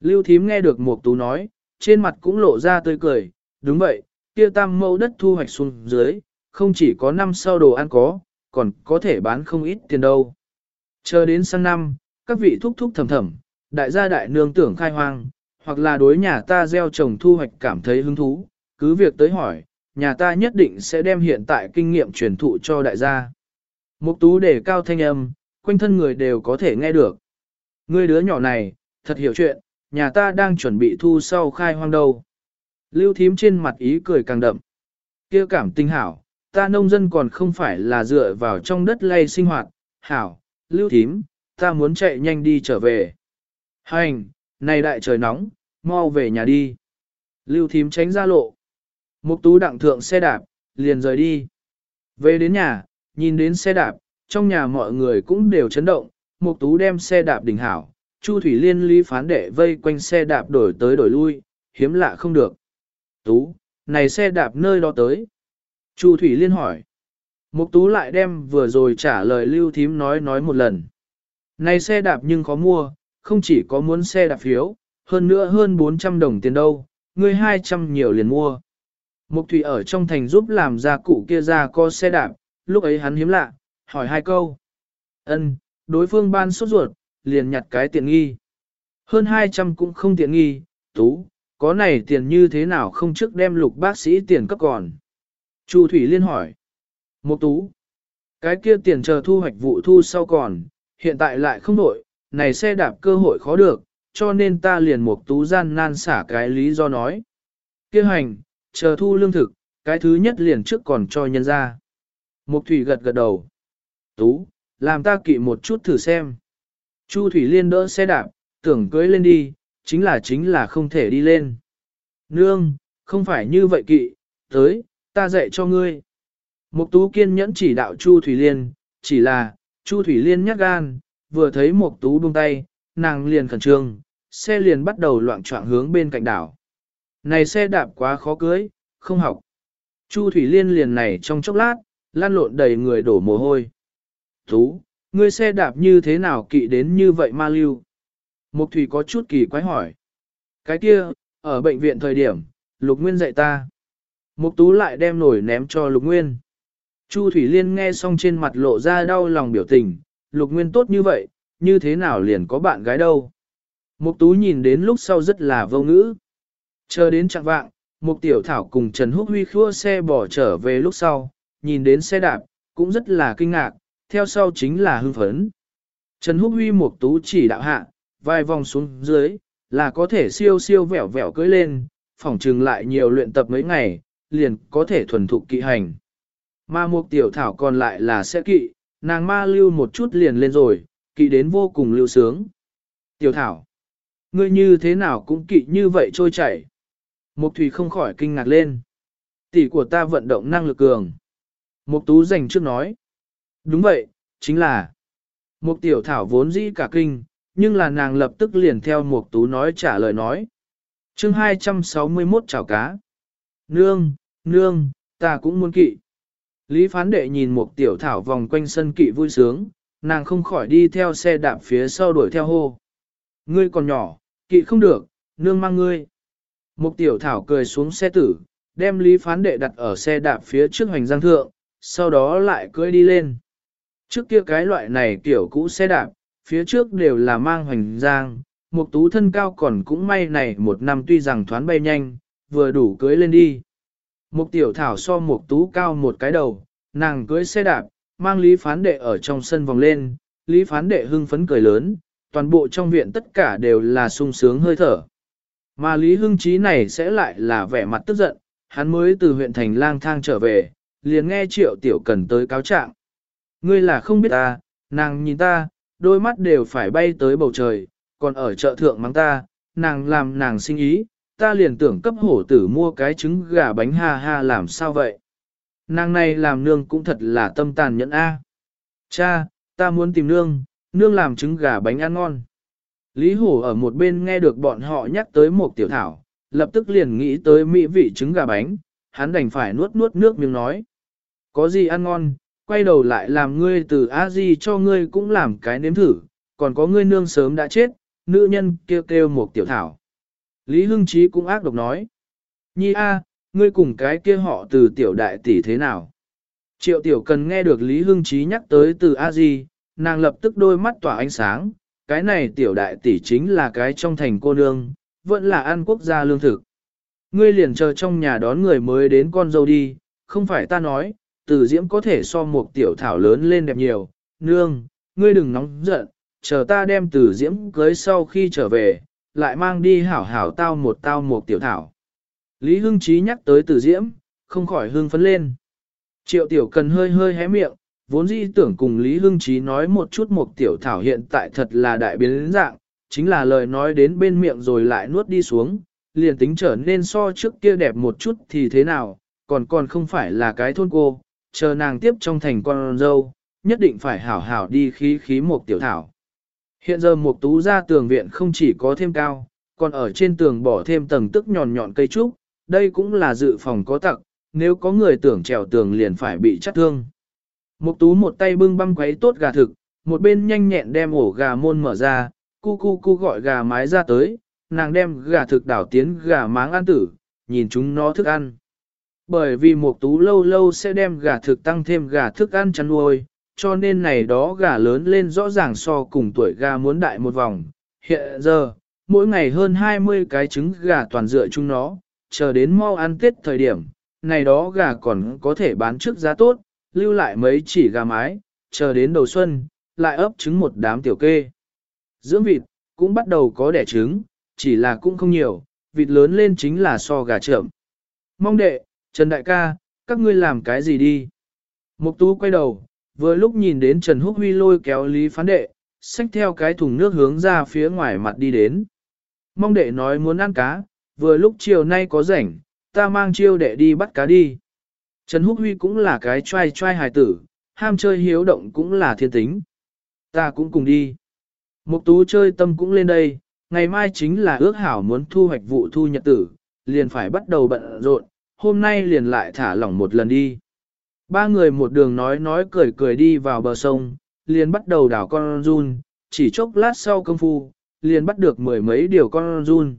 Lưu thím nghe được mục tú nói, trên mặt cũng lộ ra tươi cười, đúng vậy, kia tam mẫu đất thu hoạch xuống dưới, không chỉ có năm sau đồ ăn có, còn có thể bán không ít tiền đâu. Chờ đến sang năm, các vị thúc thúc thầm thầm, đại gia đại nương tưởng khai hoang, hoặc là đối nhà ta gieo trồng thu hoạch cảm thấy hứng thú, cứ việc tới hỏi, nhà ta nhất định sẽ đem hiện tại kinh nghiệm truyền thụ cho đại gia. Mục tú để cao thanh âm, quanh thân người đều có thể nghe được. Ngươi đứa nhỏ này, thật hiểu chuyện, nhà ta đang chuẩn bị thu sau khai hoang đâu. Lưu thím trên mặt ý cười càng đậm. kia cảm tinh hảo, ta nông dân còn không phải là dựa vào trong đất lay sinh hoạt, hảo, lưu thím, ta muốn chạy nhanh đi trở về. Hành, này đại trời nóng, mau về nhà đi. Lưu thím tránh ra lộ. Mục tú đặng thượng xe đạp, liền rời đi. Về đến nhà, nhìn đến xe đạp, trong nhà mọi người cũng đều chấn động. Mục tú đem xe đạp đỉnh hảo, Chu Thủy Liên lý phán đệ vây quanh xe đạp đổi tới đổi lui, hiếm lạ không được. Tú, này xe đạp nơi đó tới. Chu Thủy Liên hỏi. Mục tú lại đem vừa rồi trả lời lưu thím nói nói một lần. Này xe đạp nhưng khó mua, không chỉ có muốn xe đạp phiếu, hơn nữa hơn 400 đồng tiền đâu, ngươi 200 nhiều liền mua. Mục Thủy ở trong thành giúp làm ra cụ kia ra co xe đạp, lúc ấy hắn hiếm lạ, hỏi hai câu. Ân, đối phương ban sốt ruột, liền nhặt cái tiện nghi. Hơn 200 cũng không tiện nghi, tú, có này tiền như thế nào không trước đem lục bác sĩ tiền cấp còn. Chu Thủy Liên hỏi. Mục tú, cái kia tiền chờ thu hoạch vụ thu sau còn, hiện tại lại không đổi, này xe đạp cơ hội khó được, cho nên ta liền mục tú gian nan xả cái lý do nói. Kêu hành, chờ thu lương thực, cái thứ nhất liền trước còn cho nhân ra. Mục Thủy gật gật đầu. Tú, làm ta kỵ một chút thử xem. Chu Thủy Liên đỡ xe đạp, tưởng cưới lên đi, chính là chính là không thể đi lên. Nương, không phải như vậy kỵ, tới, ta dạy cho ngươi. Mục Tú kiên nhẫn chỉ đạo Chu Thủy Liên, chỉ là, Chu Thủy Liên nhát gan, vừa thấy Mục Tú buông tay, nàng liền khẩn trương, xe liền bắt đầu loạn choạng hướng bên cạnh đảo. Này xe đạp quá khó cưới, không học. Chu Thủy Liên liền này trong chốc lát, lan lộn đầy người đổ mồ hôi. Tú, ngươi xe đạp như thế nào kỵ đến như vậy ma lưu? Mục Thủy có chút kỳ quái hỏi. Cái kia, ở bệnh viện thời điểm, Lục Nguyên dạy ta. Mục Tú lại đem nổi ném cho Lục Nguyên. Chu Thủy Liên nghe xong trên mặt lộ ra đau lòng biểu tình, Lục Nguyên tốt như vậy, như thế nào liền có bạn gái đâu. Mục Tú nhìn đến lúc sau rất là vô ngữ. Chờ đến trạng vạng, Mục Tiểu Thảo cùng Trần Húc Huy khua xe bỏ trở về lúc sau, nhìn đến xe đạp, cũng rất là kinh ngạc, theo sau chính là hưng phấn. Trần Húc Huy Mục Tú chỉ đạo hạ, vài vòng xuống dưới, là có thể siêu siêu vẻo vẻo cưỡi lên, phỏng trừng lại nhiều luyện tập mấy ngày, liền có thể thuần thụ kỵ hành. Mà Mục Tiểu Thảo còn lại là sẽ kỵ, nàng ma lưu một chút liền lên rồi, kỵ đến vô cùng lưu sướng. Tiểu Thảo, ngươi như thế nào cũng kỵ như vậy trôi chảy. Mục Thủy không khỏi kinh ngạc lên. Tỷ của ta vận động năng lực cường. Mục Tú dành trước nói. Đúng vậy, chính là. Mục Tiểu Thảo vốn dĩ cả kinh, nhưng là nàng lập tức liền theo Mục Tú nói trả lời nói. Chương 261 chào cá. Nương, nương, ta cũng muốn kỵ. Lý phán đệ nhìn một Tiểu Thảo vòng quanh sân kỵ vui sướng, nàng không khỏi đi theo xe đạp phía sau đuổi theo hô. Ngươi còn nhỏ, kỵ không được, nương mang ngươi. Mục tiểu thảo cười xuống xe tử, đem lý phán đệ đặt ở xe đạp phía trước hoành giang thượng, sau đó lại cưỡi đi lên. Trước kia cái loại này kiểu cũ xe đạp, phía trước đều là mang hoành giang, mục tú thân cao còn cũng may này một năm tuy rằng thoán bay nhanh, vừa đủ cưỡi lên đi. Mục tiểu thảo so mục tú cao một cái đầu, nàng cưỡi xe đạp, mang lý phán đệ ở trong sân vòng lên, lý phán đệ hưng phấn cười lớn, toàn bộ trong viện tất cả đều là sung sướng hơi thở. Mà Lý Hưng Chí này sẽ lại là vẻ mặt tức giận, hắn mới từ huyện thành lang thang trở về, liền nghe triệu tiểu cần tới cáo trạng. Ngươi là không biết ta, nàng nhìn ta, đôi mắt đều phải bay tới bầu trời, còn ở chợ thượng mắng ta, nàng làm nàng sinh ý, ta liền tưởng cấp hổ tử mua cái trứng gà bánh ha ha làm sao vậy. Nàng này làm nương cũng thật là tâm tàn nhẫn a. Cha, ta muốn tìm nương, nương làm trứng gà bánh ăn ngon. Lý Hổ ở một bên nghe được bọn họ nhắc tới một tiểu thảo, lập tức liền nghĩ tới mỹ vị trứng gà bánh, hắn đành phải nuốt nuốt nước miếng nói. Có gì ăn ngon, quay đầu lại làm ngươi từ a di cho ngươi cũng làm cái nếm thử, còn có ngươi nương sớm đã chết, nữ nhân kêu kêu một tiểu thảo. Lý Hưng Chí cũng ác độc nói. Nhi a, ngươi cùng cái kia họ từ tiểu đại tỷ thế nào? Triệu tiểu cần nghe được Lý Hưng Chí nhắc tới từ a di, nàng lập tức đôi mắt tỏa ánh sáng, cái này tiểu đại tỷ chính là cái trong thành cô nương, vẫn là ăn quốc gia lương thực. Ngươi liền chờ trong nhà đón người mới đến con dâu đi, không phải ta nói, từ diễm có thể so một tiểu thảo lớn lên đẹp nhiều, nương, ngươi đừng nóng giận, chờ ta đem từ diễm cưới sau khi trở về, lại mang đi hảo hảo tao một tao một tiểu thảo. Lý Hưng Chí nhắc tới từ diễm, không khỏi hưng phấn lên. Triệu tiểu cần hơi hơi hé miệng, vốn dĩ tưởng cùng Lý Hưng Chí nói một chút một tiểu thảo hiện tại thật là đại biến dạng, chính là lời nói đến bên miệng rồi lại nuốt đi xuống, liền tính trở nên so trước kia đẹp một chút thì thế nào, còn còn không phải là cái thôn cô, chờ nàng tiếp trong thành con dâu, nhất định phải hảo hảo đi khí khí một tiểu thảo. Hiện giờ một tú ra tường viện không chỉ có thêm cao, còn ở trên tường bỏ thêm tầng tức nhọn nhọn cây trúc, đây cũng là dự phòng có tặc, nếu có người tưởng trèo tường liền phải bị chắt thương. Mục tú một tay bưng băm quấy tốt gà thực, một bên nhanh nhẹn đem ổ gà môn mở ra, cu cu cu gọi gà mái ra tới, nàng đem gà thực đảo tiến gà máng ăn tử, nhìn chúng nó thức ăn. Bởi vì mục tú lâu lâu sẽ đem gà thực tăng thêm gà thức ăn chăn nuôi, cho nên này đó gà lớn lên rõ ràng so cùng tuổi gà muốn đại một vòng. Hiện giờ, mỗi ngày hơn 20 cái trứng gà toàn dựa chung nó, chờ đến mau ăn tết thời điểm, này đó gà còn có thể bán trước giá tốt, lưu lại mấy chỉ gà mái, chờ đến đầu xuân, lại ấp trứng một đám tiểu kê. Dưỡng vịt, cũng bắt đầu có đẻ trứng, chỉ là cũng không nhiều, vịt lớn lên chính là so gà trợm. Mong đệ, Trần Đại ca, các ngươi làm cái gì đi? Mục tú quay đầu, vừa lúc nhìn đến Trần Húc Huy lôi kéo Lý Phán Đệ, xách theo cái thùng nước hướng ra phía ngoài mặt đi đến. Mong đệ nói muốn ăn cá, vừa lúc chiều nay có rảnh, ta mang chiêu đệ đi bắt cá đi. Trần Húc Huy cũng là cái trai trai hài tử, ham chơi hiếu động cũng là thiên tính. Ta cũng cùng đi. Mục tú chơi tâm cũng lên đây, ngày mai chính là ước hảo muốn thu hoạch vụ thu nhật tử, liền phải bắt đầu bận rộn, hôm nay liền lại thả lỏng một lần đi. Ba người một đường nói nói cười cười đi vào bờ sông, liền bắt đầu đảo con run, chỉ chốc lát sau công phu, liền bắt được mười mấy điều con run.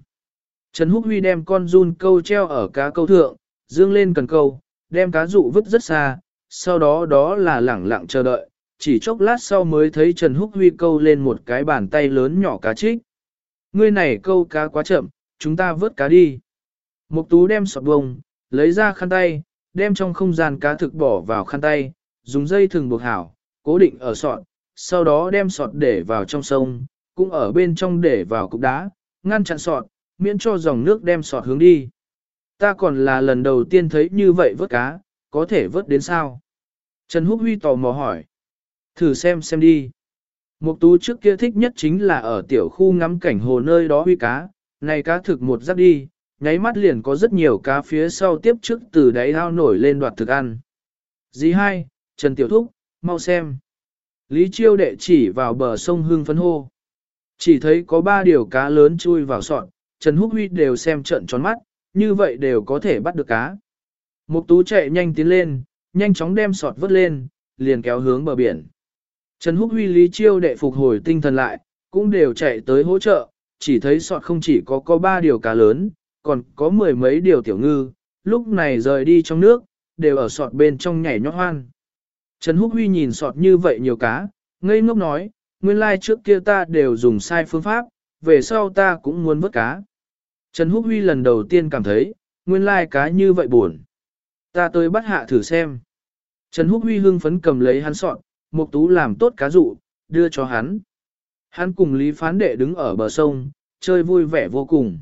Trần Húc Huy đem con run câu treo ở cá câu thượng, dương lên cần câu, đem cá dụ vứt rất xa, sau đó đó là lẳng lặng chờ đợi, chỉ chốc lát sau mới thấy Trần Húc Huy câu lên một cái bàn tay lớn nhỏ cá trích. Ngươi này câu cá quá chậm, chúng ta vớt cá đi. Mục tú đem sọt bông, lấy ra khăn tay, đem trong không gian cá thực bỏ vào khăn tay, dùng dây thừng buộc hảo, cố định ở sọt, sau đó đem sọt để vào trong sông, cũng ở bên trong để vào cục đá, ngăn chặn sọt, miễn cho dòng nước đem sọt hướng đi. Ta còn là lần đầu tiên thấy như vậy vớt cá, có thể vớt đến sao? Trần Húc Huy tò mò hỏi. Thử xem xem đi. Mục tú trước kia thích nhất chính là ở tiểu khu ngắm cảnh hồ nơi đó huy cá, này cá thực một giáp đi, nháy mắt liền có rất nhiều cá phía sau tiếp trước từ đáy ao nổi lên đoạt thực ăn. Dì hai, Trần Tiểu Thúc, mau xem. Lý Chiêu đệ chỉ vào bờ sông hương phấn hô. Chỉ thấy có ba điều cá lớn chui vào sọt, Trần Húc Huy đều xem trận tròn mắt, như vậy đều có thể bắt được cá. Mục tú chạy nhanh tiến lên, nhanh chóng đem sọt vớt lên, liền kéo hướng bờ biển. Trần Húc Huy Lý Chiêu đệ phục hồi tinh thần lại, cũng đều chạy tới hỗ trợ, chỉ thấy sọt không chỉ có có ba điều cá lớn, còn có mười mấy điều tiểu ngư, lúc này rời đi trong nước, đều ở sọt bên trong nhảy nhót hoan. Trần Húc Huy nhìn sọt như vậy nhiều cá, ngây ngốc nói, nguyên lai trước kia ta đều dùng sai phương pháp, về sau ta cũng muốn vớt cá. Trần Húc Huy lần đầu tiên cảm thấy, nguyên lai cá như vậy buồn. Ta tới bắt hạ thử xem. Trần Húc Huy hưng phấn cầm lấy hắn sọt, Mục Tú làm tốt cá dụ, đưa cho hắn. Hắn cùng Lý Phán Đệ đứng ở bờ sông, chơi vui vẻ vô cùng.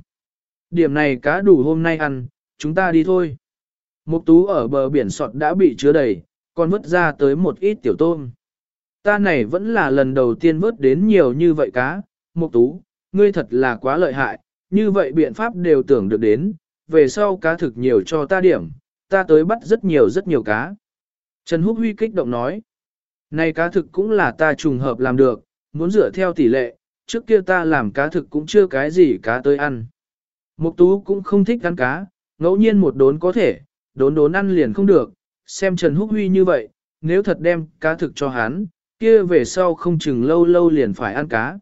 Điểm này cá đủ hôm nay ăn, chúng ta đi thôi. Mục Tú ở bờ biển sọt đã bị chứa đầy, còn vớt ra tới một ít tiểu tôm. Ta này vẫn là lần đầu tiên vớt đến nhiều như vậy cá, Mục Tú, ngươi thật là quá lợi hại, như vậy biện pháp đều tưởng được đến, về sau cá thực nhiều cho ta điểm, ta tới bắt rất nhiều rất nhiều cá. Trần Húc Huy kích động nói, này cá thực cũng là ta trùng hợp làm được, muốn dựa theo tỷ lệ, trước kia ta làm cá thực cũng chưa cái gì cá tới ăn. Mục tú cũng không thích ăn cá, ngẫu nhiên một đốn có thể, đốn đốn ăn liền không được, xem Trần Húc Huy như vậy, nếu thật đem cá thực cho hắn, kia về sau không chừng lâu lâu liền phải ăn cá.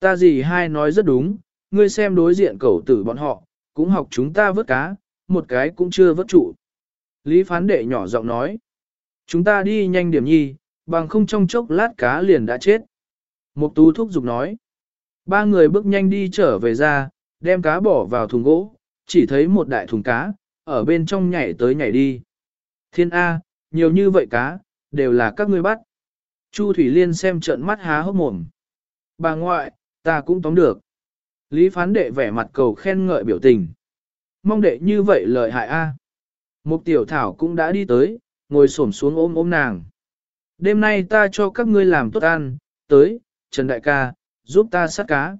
Ta gì hai nói rất đúng, ngươi xem đối diện cẩu tử bọn họ, cũng học chúng ta vớt cá, một cái cũng chưa vớt trụ. Lý phán đệ nhỏ giọng nói, chúng ta đi nhanh điểm nhi, bằng không trong chốc lát cá liền đã chết. Mục tú thúc giục nói, ba người bước nhanh đi trở về ra, đem cá bỏ vào thùng gỗ, chỉ thấy một đại thùng cá, ở bên trong nhảy tới nhảy đi. Thiên A, nhiều như vậy cá, đều là các ngươi bắt. Chu Thủy Liên xem trợn mắt há hốc mồm. Bà ngoại, ta cũng tóm được. Lý phán đệ vẻ mặt cầu khen ngợi biểu tình. Mong đệ như vậy lợi hại A. Mục tiểu thảo cũng đã đi tới, ngồi xổm xuống ôm ôm nàng. Đêm nay ta cho các ngươi làm tốt ăn, tới, Trần Đại ca, giúp ta sát cá.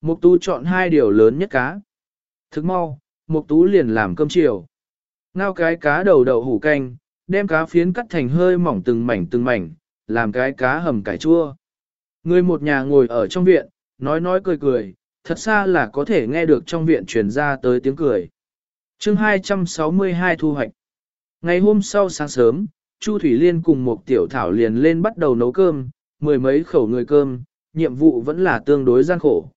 Mục tú chọn hai điều lớn nhất cá. Thức mau, mục tú liền làm cơm chiều. Ngao cái cá đầu đậu hủ canh, đem cá phiến cắt thành hơi mỏng từng mảnh từng mảnh, làm cái cá hầm cải chua. Người một nhà ngồi ở trong viện, nói nói cười cười, thật xa là có thể nghe được trong viện truyền ra tới tiếng cười. chương 262 thu hoạch. Ngày hôm sau sáng sớm, Chu Thủy Liên cùng một tiểu thảo liền lên bắt đầu nấu cơm, mười mấy khẩu người cơm, nhiệm vụ vẫn là tương đối gian khổ.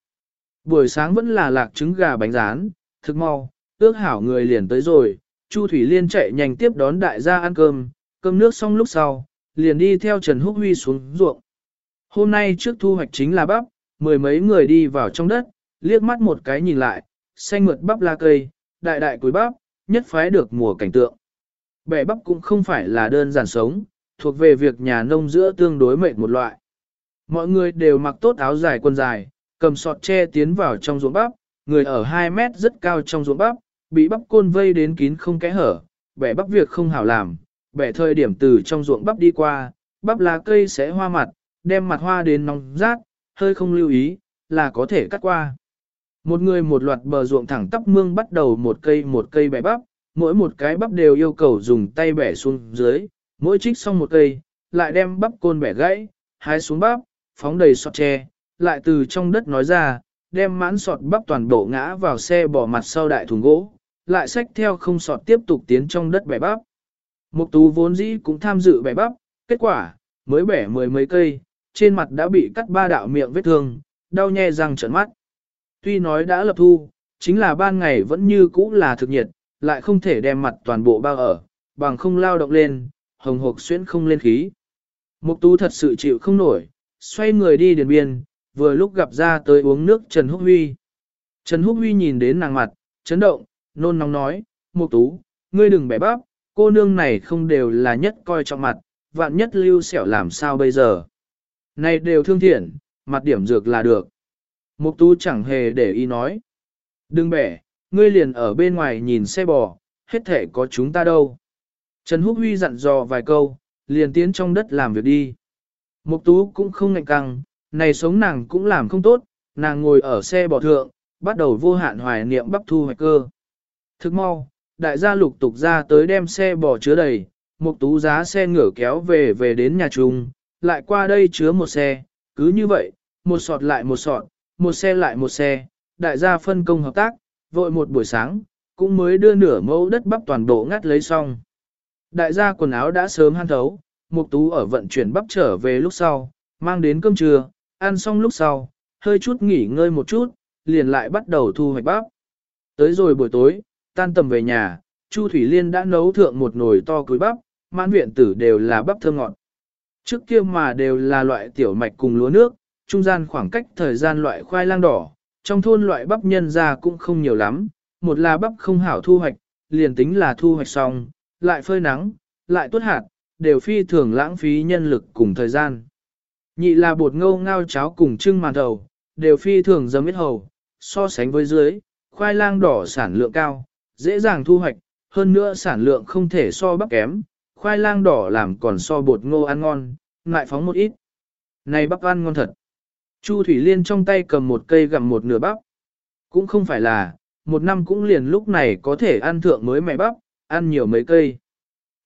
Buổi sáng vẫn là lạc trứng gà bánh rán, thức mau, ước hảo người liền tới rồi, Chu Thủy Liên chạy nhanh tiếp đón đại gia ăn cơm, cơm nước xong lúc sau, liền đi theo Trần Húc Huy xuống ruộng. Hôm nay trước thu hoạch chính là bắp, mười mấy người đi vào trong đất, liếc mắt một cái nhìn lại, xanh mượt bắp la cây, đại đại cuối bắp, nhất phái được mùa cảnh tượng. Bẻ bắp cũng không phải là đơn giản sống, thuộc về việc nhà nông giữa tương đối mệt một loại. Mọi người đều mặc tốt áo dài quần dài, cầm sọt che tiến vào trong ruộng bắp, người ở 2 mét rất cao trong ruộng bắp, bị bắp côn vây đến kín không kẽ hở, bẻ bắp việc không hảo làm, bẻ thời điểm từ trong ruộng bắp đi qua, bắp lá cây sẽ hoa mặt, đem mặt hoa đến nóng rát, hơi không lưu ý, là có thể cắt qua. Một người một loạt bờ ruộng thẳng tắp mương bắt đầu một cây một cây bẻ bắp, mỗi một cái bắp đều yêu cầu dùng tay bẻ xuống dưới, mỗi trích xong một cây, lại đem bắp côn bẻ gãy, hái xuống bắp, phóng đầy sọt tre, lại từ trong đất nói ra, đem mãn sọt bắp toàn bộ ngã vào xe bỏ mặt sau đại thùng gỗ, lại xách theo không sọt tiếp tục tiến trong đất bẻ bắp. Mục tú vốn dĩ cũng tham dự bẻ bắp, kết quả, mới bẻ mười mấy cây, trên mặt đã bị cắt ba đạo miệng vết thương, đau nhè răng trợn mắt. Tuy nói đã lập thu, chính là ban ngày vẫn như cũ là thực nhiệt, lại không thể đem mặt toàn bộ bao ở, bằng không lao động lên, hồng hộc xuyên không lên khí. Mục tú thật sự chịu không nổi, xoay người đi điền biên, vừa lúc gặp ra tới uống nước Trần Húc Huy. Trần Húc Huy nhìn đến nàng mặt, chấn động, nôn nóng nói, Mục tú, ngươi đừng bẻ bắp, cô nương này không đều là nhất coi trọng mặt, vạn nhất lưu xẻo làm sao bây giờ. Này đều thương thiện, mặt điểm dược là được. Mục tú chẳng hề để ý nói. Đừng bẻ, ngươi liền ở bên ngoài nhìn xe bò, hết thể có chúng ta đâu. Trần Húc Huy dặn dò vài câu, liền tiến trong đất làm việc đi. Mục tú cũng không ngạnh căng, này sống nàng cũng làm không tốt, nàng ngồi ở xe bò thượng, bắt đầu vô hạn hoài niệm bắp thu hoạch cơ. Thức mau, đại gia lục tục ra tới đem xe bò chứa đầy, một tú giá xe ngửa kéo về về đến nhà trung, lại qua đây chứa một xe, cứ như vậy, một sọt lại một sọt, một xe lại một xe, đại gia phân công hợp tác, vội một buổi sáng, cũng mới đưa nửa mẫu đất bắp toàn bộ ngắt lấy xong. Đại gia quần áo đã sớm han thấu, Mục Tú ở vận chuyển bắp trở về lúc sau, mang đến cơm trưa, ăn xong lúc sau, hơi chút nghỉ ngơi một chút, liền lại bắt đầu thu hoạch bắp. Tới rồi buổi tối, tan tầm về nhà, Chu Thủy Liên đã nấu thượng một nồi to cưới bắp, mãn viện tử đều là bắp thơm ngọt. Trước kia mà đều là loại tiểu mạch cùng lúa nước, trung gian khoảng cách thời gian loại khoai lang đỏ, trong thôn loại bắp nhân ra cũng không nhiều lắm, một là bắp không hảo thu hoạch, liền tính là thu hoạch xong, lại phơi nắng, lại tuốt hạt, đều phi thường lãng phí nhân lực cùng thời gian. Nhị là bột ngâu ngao cháo cùng trưng màn thầu, đều phi thường dấm ít hầu, so sánh với dưới, khoai lang đỏ sản lượng cao, dễ dàng thu hoạch, hơn nữa sản lượng không thể so bắp kém, khoai lang đỏ làm còn so bột ngô ăn ngon, ngại phóng một ít. Này bắp ăn ngon thật. Chu Thủy Liên trong tay cầm một cây gặm một nửa bắp. Cũng không phải là, một năm cũng liền lúc này có thể ăn thượng mới mẹ bắp, ăn nhiều mấy cây.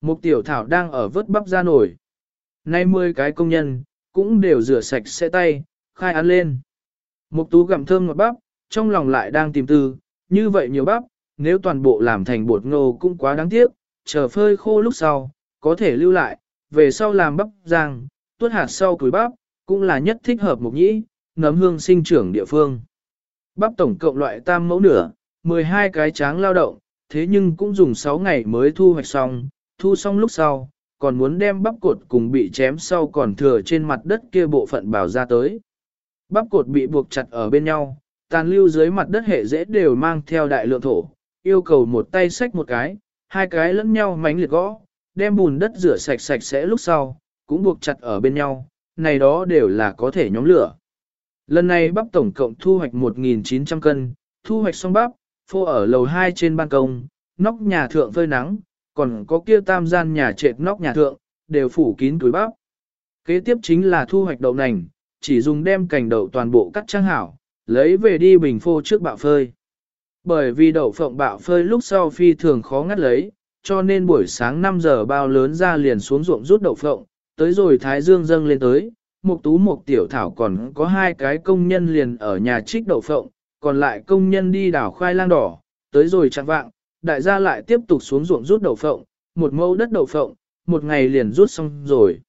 Một tiểu thảo đang ở vớt bắp ra nổi. Nay 10 cái công nhân, cũng đều rửa sạch sẽ tay, khai ăn lên. Một tú gặm thơm ngọt bắp, trong lòng lại đang tìm tư, như vậy nhiều bắp, nếu toàn bộ làm thành bột ngô cũng quá đáng tiếc, chờ phơi khô lúc sau, có thể lưu lại, về sau làm bắp rang, tuốt hạt sau cùi bắp, cũng là nhất thích hợp mục nhĩ, nấm hương sinh trưởng địa phương. Bắp tổng cộng loại tam mẫu nửa, 12 cái tráng lao động, thế nhưng cũng dùng 6 ngày mới thu hoạch xong, thu xong lúc sau, còn muốn đem bắp cột cùng bị chém sau còn thừa trên mặt đất kia bộ phận bảo ra tới. Bắp cột bị buộc chặt ở bên nhau, tàn lưu dưới mặt đất hệ dễ đều mang theo đại lượng thổ, yêu cầu một tay xách một cái, hai cái lẫn nhau mánh liệt gõ, đem bùn đất rửa sạch sạch sẽ lúc sau, cũng buộc chặt ở bên nhau, này đó đều là có thể nhóm lửa. Lần này bắp tổng cộng thu hoạch 1.900 cân, thu hoạch xong bắp, phô ở lầu 2 trên ban công, nóc nhà thượng phơi nắng, còn có kia tam gian nhà trệt nóc nhà thượng, đều phủ kín túi bắp. Kế tiếp chính là thu hoạch đậu nành, chỉ dùng đem cành đậu toàn bộ cắt trang hảo, lấy về đi bình phô trước bạo phơi. Bởi vì đậu phộng bạo phơi lúc sau phi thường khó ngắt lấy, cho nên buổi sáng 5 giờ bao lớn ra liền xuống ruộng rút đậu phộng, tới rồi thái dương dâng lên tới, một tú một tiểu thảo còn có hai cái công nhân liền ở nhà trích đậu phộng, còn lại công nhân đi đảo khoai lang đỏ, tới rồi chặn vạng, đại gia lại tiếp tục xuống ruộng rút đậu phộng, một mẫu đất đậu phộng, một ngày liền rút xong rồi.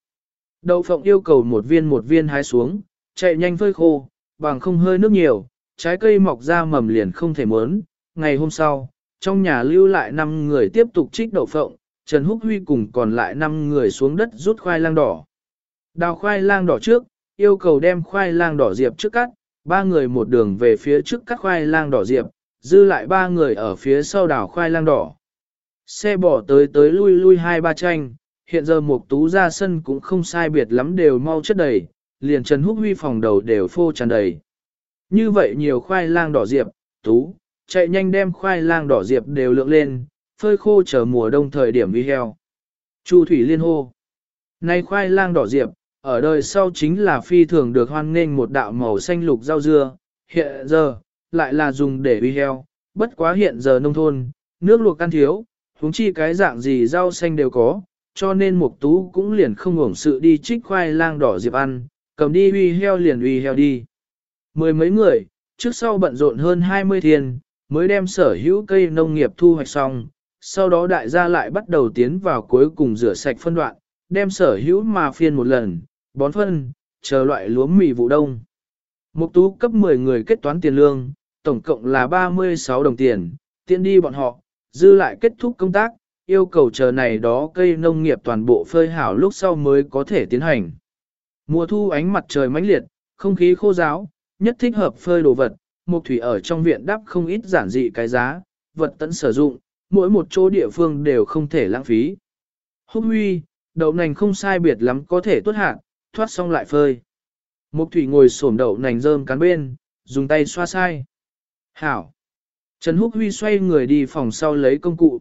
Đậu phộng yêu cầu một viên một viên hái xuống, chạy nhanh phơi khô, bằng không hơi nước nhiều, trái cây mọc ra mầm liền không thể muốn. Ngày hôm sau, trong nhà lưu lại 5 người tiếp tục trích đậu phộng, Trần Húc Huy cùng còn lại 5 người xuống đất rút khoai lang đỏ. Đào khoai lang đỏ trước, yêu cầu đem khoai lang đỏ diệp trước cắt, ba người một đường về phía trước cắt khoai lang đỏ diệp, dư lại ba người ở phía sau đảo khoai lang đỏ. Xe bỏ tới tới lui lui hai ba tranh, hiện giờ một tú ra sân cũng không sai biệt lắm đều mau chất đầy, liền Trần Húc Huy phòng đầu đều phô tràn đầy. Như vậy nhiều khoai lang đỏ diệp, tú, chạy nhanh đem khoai lang đỏ diệp đều lượng lên, phơi khô chờ mùa đông thời điểm vi heo. Chu Thủy Liên hô. Nay khoai lang đỏ diệp, ở đời sau chính là phi thường được hoan nghênh một đạo màu xanh lục rau dưa, hiện giờ, lại là dùng để uy heo, bất quá hiện giờ nông thôn, nước luộc ăn thiếu, huống chi cái dạng gì rau xanh đều có, cho nên mục tú cũng liền không hưởng sự đi trích khoai lang đỏ diệp ăn, cầm đi uy heo liền uy heo đi. Mười mấy người, trước sau bận rộn hơn 20 thiên, mới đem sở hữu cây nông nghiệp thu hoạch xong, sau đó đại gia lại bắt đầu tiến vào cuối cùng rửa sạch phân đoạn, đem sở hữu mà phiên một lần, bón phân, chờ loại lúa mì vụ đông. Mục tú cấp 10 người kết toán tiền lương, tổng cộng là 36 đồng tiền, tiện đi bọn họ, dư lại kết thúc công tác, yêu cầu chờ này đó cây nông nghiệp toàn bộ phơi hảo lúc sau mới có thể tiến hành. Mùa thu ánh mặt trời mãnh liệt, không khí khô giáo, nhất thích hợp phơi đồ vật, mục thủy ở trong viện đắp không ít giản dị cái giá, vật tận sử dụng, mỗi một chỗ địa phương đều không thể lãng phí. Húc huy, đậu nành không sai biệt lắm có thể tuốt hạt, thoát xong lại phơi. Mục thủy ngồi xổm đậu nành rơm cán bên, dùng tay xoa sai. Hảo. Trần Húc Huy xoay người đi phòng sau lấy công cụ.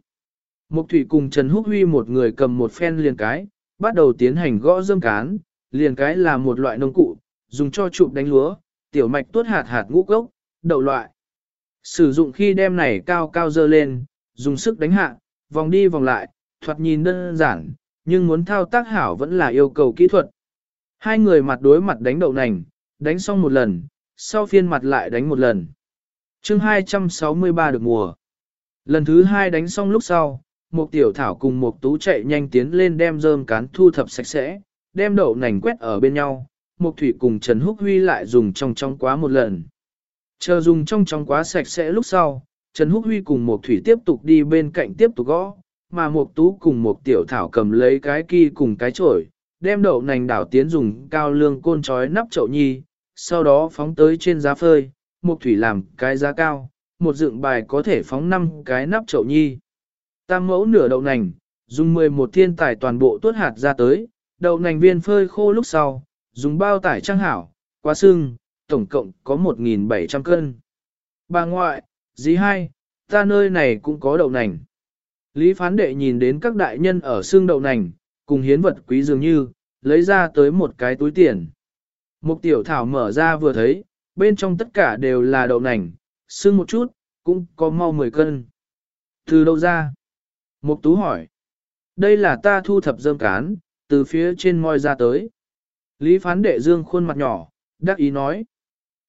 Mục thủy cùng Trần Húc Huy một người cầm một phen liền cái, bắt đầu tiến hành gõ rơm cán, liền cái là một loại nông cụ, dùng cho chụp đánh lúa, tiểu mạch tuốt hạt hạt ngũ cốc, đậu loại. Sử dụng khi đem này cao cao dơ lên, dùng sức đánh hạ, vòng đi vòng lại, thoạt nhìn đơn giản, nhưng muốn thao tác hảo vẫn là yêu cầu kỹ thuật. Hai người mặt đối mặt đánh đậu nành, đánh xong một lần, sau phiên mặt lại đánh một lần chương 263 được mùa. Lần thứ hai đánh xong lúc sau, một tiểu thảo cùng một tú chạy nhanh tiến lên đem rơm cán thu thập sạch sẽ, đem đậu nành quét ở bên nhau, một thủy cùng Trần Húc Huy lại dùng trong trong quá một lần. Chờ dùng trong trong quá sạch sẽ lúc sau, Trần Húc Huy cùng một thủy tiếp tục đi bên cạnh tiếp tục gõ, mà một tú cùng một tiểu thảo cầm lấy cái kia cùng cái chổi, đem đậu nành đảo tiến dùng cao lương côn trói nắp chậu nhi, sau đó phóng tới trên giá phơi, một thủy làm cái giá cao, một dựng bài có thể phóng 5 cái nắp chậu nhi. Tam mẫu nửa đậu nành, dùng 11 thiên tài toàn bộ tuốt hạt ra tới, đậu nành viên phơi khô lúc sau, dùng bao tải trang hảo, quá xương, tổng cộng có 1.700 cân. Bà ngoại, dì hai, ta nơi này cũng có đậu nành. Lý phán đệ nhìn đến các đại nhân ở xương đậu nành, cùng hiến vật quý dường như, lấy ra tới một cái túi tiền. Mục tiểu thảo mở ra vừa thấy, bên trong tất cả đều là đậu nành, xương một chút, cũng có mau 10 cân. Từ đâu ra? Mục tú hỏi. Đây là ta thu thập dơm cán, từ phía trên moi ra tới. Lý phán đệ dương khuôn mặt nhỏ, đắc ý nói.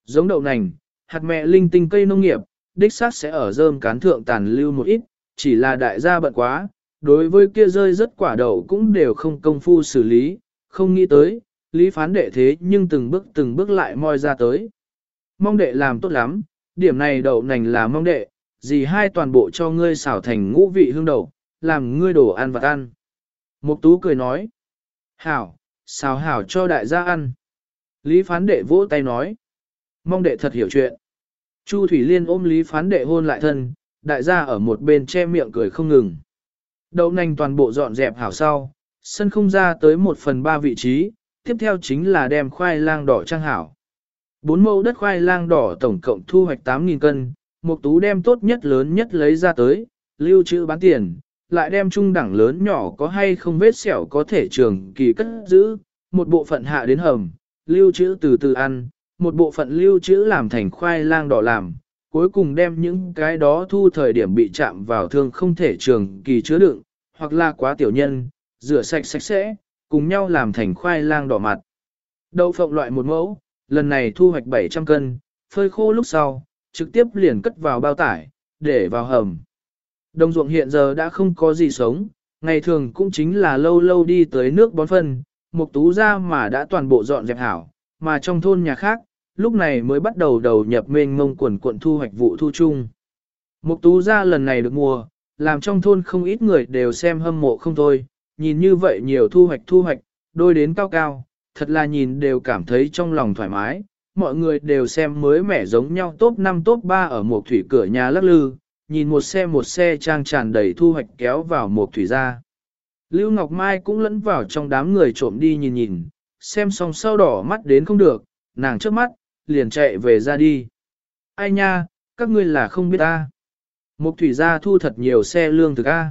Giống đậu nành, hạt mẹ linh tinh cây nông nghiệp, đích xác sẽ ở dơm cán thượng tàn lưu một ít, chỉ là đại gia bận quá, đối với kia rơi rất quả đậu cũng đều không công phu xử lý, không nghĩ tới, lý phán đệ thế nhưng từng bước từng bước lại moi ra tới. Mong đệ làm tốt lắm, điểm này đậu nành là mong đệ, gì hai toàn bộ cho ngươi xảo thành ngũ vị hương đậu, làm ngươi đổ ăn vặt ăn. Mục tú cười nói, hảo, xào hảo cho đại gia ăn. Lý phán đệ vỗ tay nói, mong đệ thật hiểu chuyện. Chu Thủy Liên ôm Lý phán đệ hôn lại thân, đại gia ở một bên che miệng cười không ngừng. Đậu nành toàn bộ dọn dẹp hảo sau, sân không ra tới một phần ba vị trí, tiếp theo chính là đem khoai lang đỏ trang hảo. Bốn mẫu đất khoai lang đỏ tổng cộng thu hoạch 8.000 cân, một tú đem tốt nhất lớn nhất lấy ra tới, lưu trữ bán tiền, lại đem trung đẳng lớn nhỏ có hay không vết sẹo có thể trường kỳ cất giữ, một bộ phận hạ đến hầm, lưu trữ từ từ ăn, một bộ phận lưu trữ làm thành khoai lang đỏ làm, cuối cùng đem những cái đó thu thời điểm bị chạm vào thương không thể trường kỳ chứa đựng, hoặc là quá tiểu nhân, rửa sạch sạch sẽ, cùng nhau làm thành khoai lang đỏ mặt. Đậu phộng loại một mẫu, lần này thu hoạch 700 cân, phơi khô lúc sau, trực tiếp liền cất vào bao tải, để vào hầm. Đồng ruộng hiện giờ đã không có gì sống, ngày thường cũng chính là lâu lâu đi tới nước bón phân, một tú ra mà đã toàn bộ dọn dẹp hảo, mà trong thôn nhà khác, lúc này mới bắt đầu đầu nhập mênh mông quần cuộn thu hoạch vụ thu chung. Mục tú ra lần này được mùa, làm trong thôn không ít người đều xem hâm mộ không thôi, nhìn như vậy nhiều thu hoạch thu hoạch, đôi đến cao cao, thật là nhìn đều cảm thấy trong lòng thoải mái, mọi người đều xem mới mẻ giống nhau top 5 top 3 ở một thủy cửa nhà lắc lư, nhìn một xe một xe trang tràn đầy thu hoạch kéo vào một thủy ra. Lưu Ngọc Mai cũng lẫn vào trong đám người trộm đi nhìn nhìn, xem xong sau đỏ mắt đến không được, nàng trước mắt, liền chạy về ra đi. Ai nha, các ngươi là không biết ta. Mục thủy gia thu thật nhiều xe lương thực A.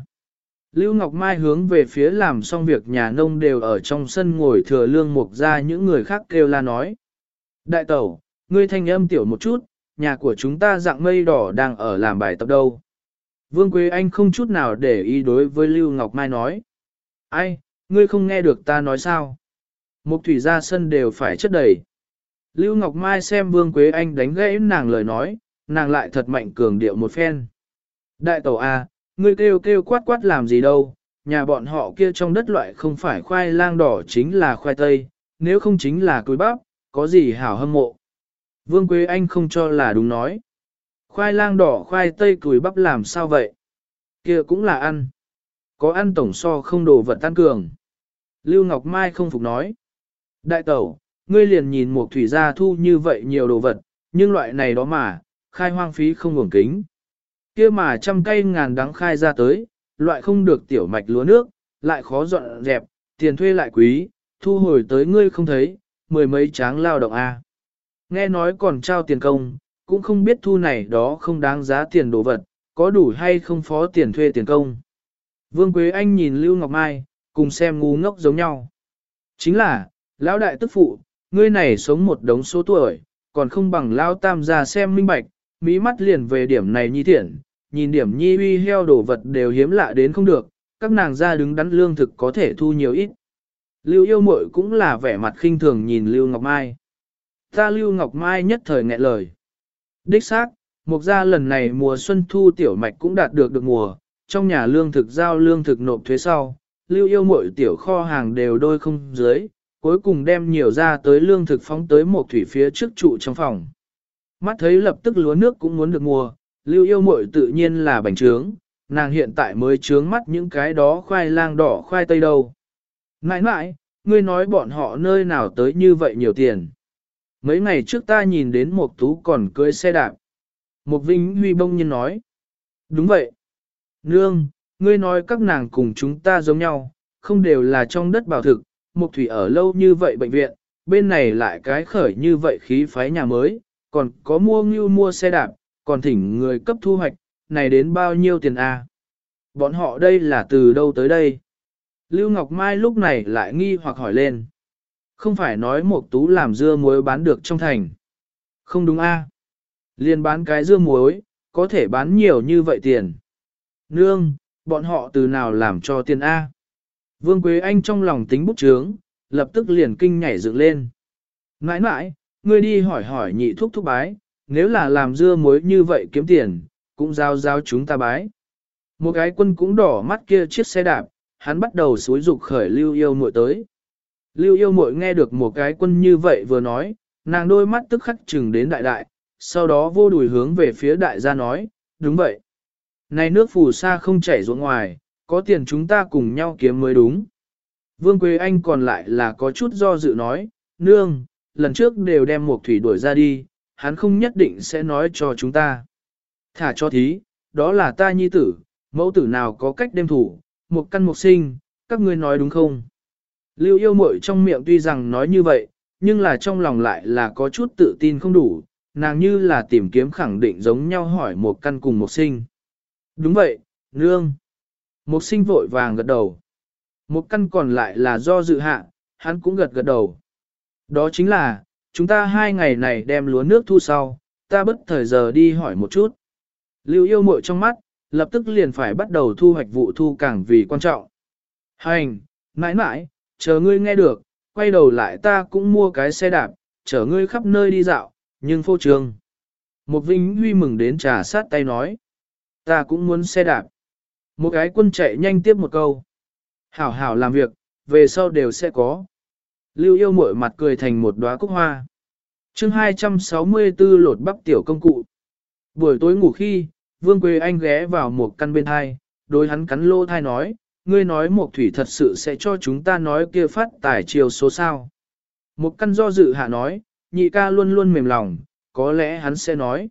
Lưu Ngọc Mai hướng về phía làm xong việc nhà nông đều ở trong sân ngồi thừa lương mục ra những người khác kêu la nói. Đại tẩu, ngươi thanh âm tiểu một chút, nhà của chúng ta dạng mây đỏ đang ở làm bài tập đâu. Vương Quế Anh không chút nào để ý đối với Lưu Ngọc Mai nói. Ai, ngươi không nghe được ta nói sao? Mục thủy ra sân đều phải chất đầy. Lưu Ngọc Mai xem Vương Quế Anh đánh gãy nàng lời nói, nàng lại thật mạnh cường điệu một phen. Đại tẩu A, ngươi kêu kêu quát quát làm gì đâu, nhà bọn họ kia trong đất loại không phải khoai lang đỏ chính là khoai tây, nếu không chính là cối bắp, có gì hảo hâm mộ. Vương Quế Anh không cho là đúng nói. Khoai lang đỏ khoai tây cùi bắp làm sao vậy? kia cũng là ăn. Có ăn tổng so không đồ vật tan cường. Lưu Ngọc Mai không phục nói. Đại tẩu, ngươi liền nhìn một thủy gia thu như vậy nhiều đồ vật, nhưng loại này đó mà, khai hoang phí không ngủng kính kia mà trăm cây ngàn đắng khai ra tới, loại không được tiểu mạch lúa nước, lại khó dọn dẹp, tiền thuê lại quý, thu hồi tới ngươi không thấy, mười mấy tráng lao động a. Nghe nói còn trao tiền công, cũng không biết thu này đó không đáng giá tiền đồ vật, có đủ hay không phó tiền thuê tiền công. Vương Quế Anh nhìn Lưu Ngọc Mai, cùng xem ngu ngốc giống nhau. Chính là, lão đại tức phụ, ngươi này sống một đống số tuổi, còn không bằng lão tam già xem minh bạch, mỹ mắt liền về điểm này nhi thiện, nhìn điểm nhi uy heo đồ vật đều hiếm lạ đến không được, các nàng ra đứng đắn lương thực có thể thu nhiều ít. Lưu yêu muội cũng là vẻ mặt khinh thường nhìn Lưu Ngọc Mai. Ta Lưu Ngọc Mai nhất thời nghẹn lời. Đích xác, Mục gia lần này mùa xuân thu tiểu mạch cũng đạt được được mùa, trong nhà lương thực giao lương thực nộp thuế sau, lưu yêu muội tiểu kho hàng đều đôi không dưới, cuối cùng đem nhiều ra tới lương thực phóng tới một thủy phía trước trụ trong phòng. Mắt thấy lập tức lúa nước cũng muốn được mùa, lưu yêu muội tự nhiên là bành trướng, nàng hiện tại mới trướng mắt những cái đó khoai lang đỏ khoai tây đâu. Nãi nãi, ngươi nói bọn họ nơi nào tới như vậy nhiều tiền. Mấy ngày trước ta nhìn đến một tú còn cưới xe đạp. Một Vinh Huy bông nhiên nói. Đúng vậy. Nương, ngươi nói các nàng cùng chúng ta giống nhau, không đều là trong đất bảo thực, một thủy ở lâu như vậy bệnh viện, bên này lại cái khởi như vậy khí phái nhà mới, còn có mua ngưu mua xe đạp, còn thỉnh người cấp thu hoạch, này đến bao nhiêu tiền a? À? Bọn họ đây là từ đâu tới đây? Lưu Ngọc Mai lúc này lại nghi hoặc hỏi lên. Không phải nói một tú làm dưa muối bán được trong thành. Không đúng a? À? Liên bán cái dưa muối, có thể bán nhiều như vậy tiền. Nương, bọn họ từ nào làm cho tiền A? Vương Quế Anh trong lòng tính bút chướng, lập tức liền kinh nhảy dựng lên. Nãi nãi, ngươi đi hỏi hỏi nhị thúc thúc bái, nếu là làm dưa muối như vậy kiếm tiền, cũng giao giao chúng ta bái. Một cái quân cũng đỏ mắt kia chiếc xe đạp, hắn bắt đầu xúi dục khởi lưu yêu muội tới. Lưu yêu muội nghe được một cái quân như vậy vừa nói, nàng đôi mắt tức khắc chừng đến đại đại, sau đó vô đùi hướng về phía đại gia nói, đúng vậy. Này nước phù sa không chảy ruộng ngoài, có tiền chúng ta cùng nhau kiếm mới đúng. Vương Quế Anh còn lại là có chút do dự nói, nương, lần trước đều đem một thủy đuổi ra đi, hắn không nhất định sẽ nói cho chúng ta. Thả cho thí, đó là ta nhi tử, mẫu tử nào có cách đem thủ, một căn một sinh, các ngươi nói đúng không? Lưu yêu mội trong miệng tuy rằng nói như vậy, nhưng là trong lòng lại là có chút tự tin không đủ, nàng như là tìm kiếm khẳng định giống nhau hỏi một căn cùng một sinh. Đúng vậy, nương. Một sinh vội vàng gật đầu. Một căn còn lại là do dự hạ, hắn cũng gật gật đầu. Đó chính là, chúng ta hai ngày này đem lúa nước thu sau, ta bất thời giờ đi hỏi một chút. Lưu yêu muội trong mắt, lập tức liền phải bắt đầu thu hoạch vụ thu càng vì quan trọng. Hành, mãi mãi, chờ ngươi nghe được, quay đầu lại ta cũng mua cái xe đạp, chở ngươi khắp nơi đi dạo, nhưng phô trương. Một Vinh Huy mừng đến trà sát tay nói. Ta cũng muốn xe đạp. Một cái quân chạy nhanh tiếp một câu. Hảo hảo làm việc, về sau đều sẽ có. Lưu yêu mội mặt cười thành một đóa cúc hoa. chương 264 lột bắp tiểu công cụ. Buổi tối ngủ khi, Vương Quế Anh ghé vào một căn bên thai, đối hắn cắn lô thai nói, ngươi nói một thủy thật sự sẽ cho chúng ta nói kia phát tài chiều số sao. Một căn do dự hạ nói, nhị ca luôn luôn mềm lòng, có lẽ hắn sẽ nói.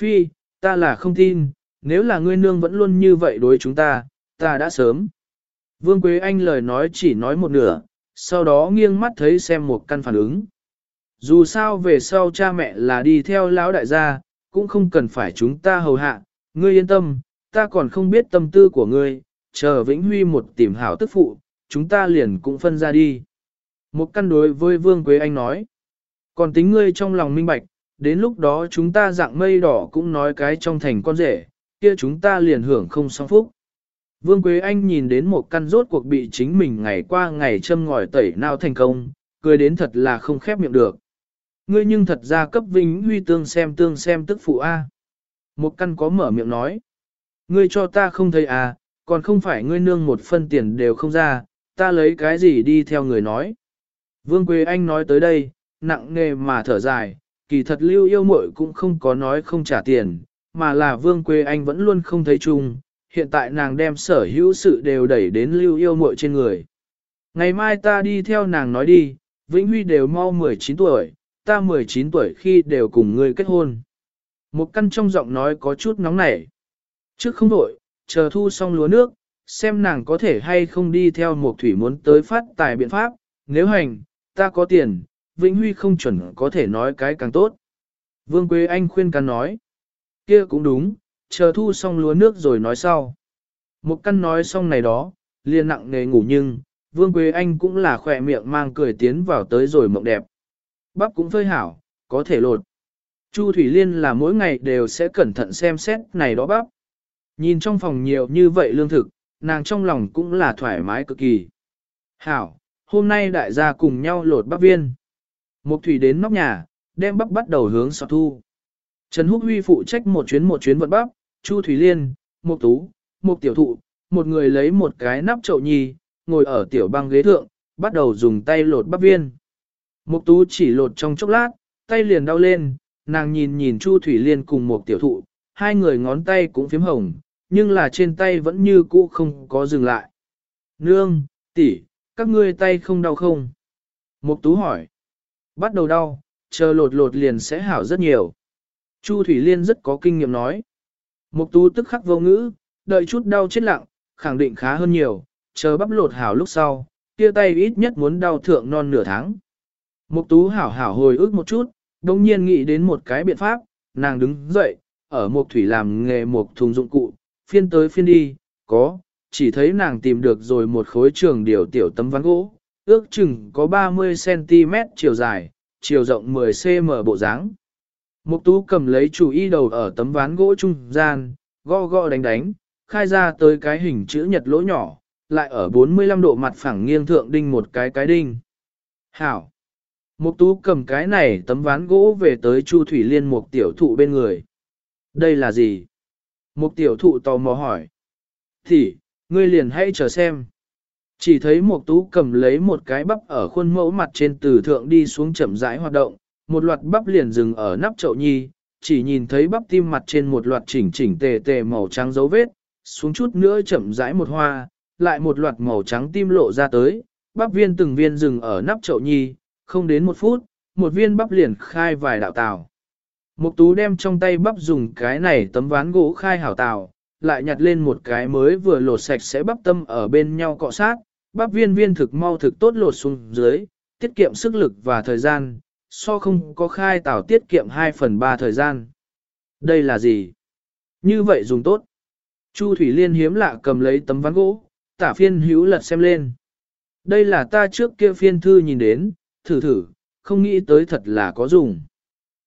Phi, ta là không tin, nếu là ngươi nương vẫn luôn như vậy đối chúng ta, ta đã sớm. Vương Quế Anh lời nói chỉ nói một nửa, sau đó nghiêng mắt thấy xem một căn phản ứng. Dù sao về sau cha mẹ là đi theo lão đại gia, cũng không cần phải chúng ta hầu hạ, ngươi yên tâm, ta còn không biết tâm tư của ngươi, chờ Vĩnh Huy một tìm hảo tức phụ, chúng ta liền cũng phân ra đi. Một căn đối với Vương Quế Anh nói, còn tính ngươi trong lòng minh bạch, đến lúc đó chúng ta dạng mây đỏ cũng nói cái trong thành con rể, kia chúng ta liền hưởng không song phúc. Vương Quế Anh nhìn đến một căn rốt cuộc bị chính mình ngày qua ngày châm ngòi tẩy nào thành công, cười đến thật là không khép miệng được. Ngươi nhưng thật ra cấp vinh huy tương xem tương xem tức phụ A. Một căn có mở miệng nói. Ngươi cho ta không thấy à, còn không phải ngươi nương một phân tiền đều không ra, ta lấy cái gì đi theo người nói. Vương Quế Anh nói tới đây, nặng nề mà thở dài, kỳ thật lưu yêu muội cũng không có nói không trả tiền, mà là Vương Quế Anh vẫn luôn không thấy chung, hiện tại nàng đem sở hữu sự đều đẩy đến lưu yêu muội trên người. Ngày mai ta đi theo nàng nói đi, Vĩnh Huy đều mau 19 tuổi, ta 19 tuổi khi đều cùng ngươi kết hôn. Một căn trong giọng nói có chút nóng nảy. Trước không đổi, chờ thu xong lúa nước, xem nàng có thể hay không đi theo một thủy muốn tới phát tài biện pháp, nếu hành, ta có tiền, Vĩnh Huy không chuẩn có thể nói cái càng tốt. Vương Quế Anh khuyên can nói, kia cũng đúng, chờ thu xong lúa nước rồi nói sau. Một căn nói xong này đó, liền nặng nề ngủ nhưng, Vương Quế Anh cũng là khỏe miệng mang cười tiến vào tới rồi mộng đẹp. Bắp cũng phơi hảo, có thể lột. Chu Thủy Liên là mỗi ngày đều sẽ cẩn thận xem xét này đó bắp. Nhìn trong phòng nhiều như vậy lương thực, nàng trong lòng cũng là thoải mái cực kỳ. Hảo, hôm nay đại gia cùng nhau lột bắp viên. Mục Thủy đến nóc nhà, đem bắp bắt đầu hướng sọt thu. Trần Húc Huy phụ trách một chuyến một chuyến vận bắp, Chu Thủy Liên, Mục Tú, Mục Tiểu Thụ, một người lấy một cái nắp chậu nhì, ngồi ở tiểu băng ghế thượng, bắt đầu dùng tay lột bắp viên. Mục Tú chỉ lột trong chốc lát, tay liền đau lên, nàng nhìn nhìn Chu Thủy Liên cùng Mục Tiểu Thụ, hai người ngón tay cũng phím hồng, nhưng là trên tay vẫn như cũ không có dừng lại. Nương, tỷ, các ngươi tay không đau không? Mục Tú hỏi. Bắt đầu đau, chờ lột lột liền sẽ hảo rất nhiều. Chu Thủy Liên rất có kinh nghiệm nói. Mục Tú tức khắc vô ngữ, đợi chút đau chết lặng, khẳng định khá hơn nhiều, chờ bắp lột hảo lúc sau, kia tay ít nhất muốn đau thượng non nửa tháng. Mục Tú hảo hảo hồi ức một chút, đồng nhiên nghĩ đến một cái biện pháp, nàng đứng dậy, ở Mục Thủy làm nghề mục thùng dụng cụ, phiên tới phiên đi, có, chỉ thấy nàng tìm được rồi một khối trường điều tiểu tấm ván gỗ, ước chừng có 30cm chiều dài, chiều rộng 10cm bộ dáng. Mục tú cầm lấy chủ y đầu ở tấm ván gỗ trung gian, gõ gõ đánh đánh, khai ra tới cái hình chữ nhật lỗ nhỏ, lại ở 45 độ mặt phẳng nghiêng thượng đinh một cái cái đinh. Hảo! Mục tú cầm cái này tấm ván gỗ về tới Chu Thủy Liên một tiểu thụ bên người. Đây là gì? Mục tiểu thụ tò mò hỏi. Thì, ngươi liền hãy chờ xem. Chỉ thấy mục tú cầm lấy một cái bắp ở khuôn mẫu mặt trên từ thượng đi xuống chậm rãi hoạt động, một loạt bắp liền dừng ở nắp chậu nhi, chỉ nhìn thấy bắp tim mặt trên một loạt chỉnh chỉnh tề tề màu trắng dấu vết, xuống chút nữa chậm rãi một hoa, lại một loạt màu trắng tim lộ ra tới, bắp viên từng viên dừng ở nắp chậu nhi, không đến một phút, một viên bắp liền khai vài đạo tàu. Mục tú đem trong tay bắp dùng cái này tấm ván gỗ khai hảo tàu, lại nhặt lên một cái mới vừa lột sạch sẽ bắp tâm ở bên nhau cọ sát, bắp viên viên thực mau thực tốt lột xuống dưới, tiết kiệm sức lực và thời gian, so không có khai tảo tiết kiệm 2 phần 3 thời gian. Đây là gì? Như vậy dùng tốt. Chu Thủy Liên hiếm lạ cầm lấy tấm ván gỗ, tả phiên hữu lật xem lên. Đây là ta trước kia phiên thư nhìn đến, thử thử, không nghĩ tới thật là có dùng.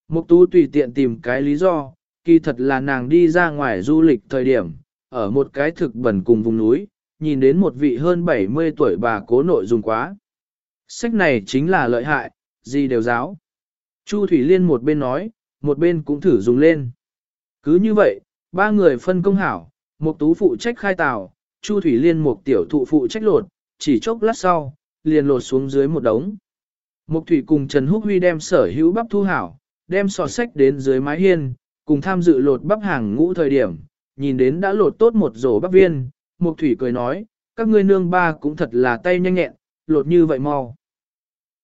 Mục tú tùy tiện tìm cái lý do, kỳ thật là nàng đi ra ngoài du lịch thời điểm, ở một cái thực bẩn cùng vùng núi, nhìn đến một vị hơn 70 tuổi bà cố nội dùng quá. Sách này chính là lợi hại, gì đều giáo. Chu Thủy Liên một bên nói, một bên cũng thử dùng lên. Cứ như vậy, ba người phân công hảo, một tú phụ trách khai tàu, Chu Thủy Liên một tiểu thụ phụ trách lột, chỉ chốc lát sau, liền lột xuống dưới một đống. Mục Thủy cùng Trần Húc Huy đem sở hữu bắp thu hảo, đem sọ sách đến dưới mái hiên, cùng tham dự lột bắp hàng ngũ thời điểm, nhìn đến đã lột tốt một rổ bắp viên, Mục Thủy cười nói, các ngươi nương ba cũng thật là tay nhanh nhẹn, lột như vậy mau.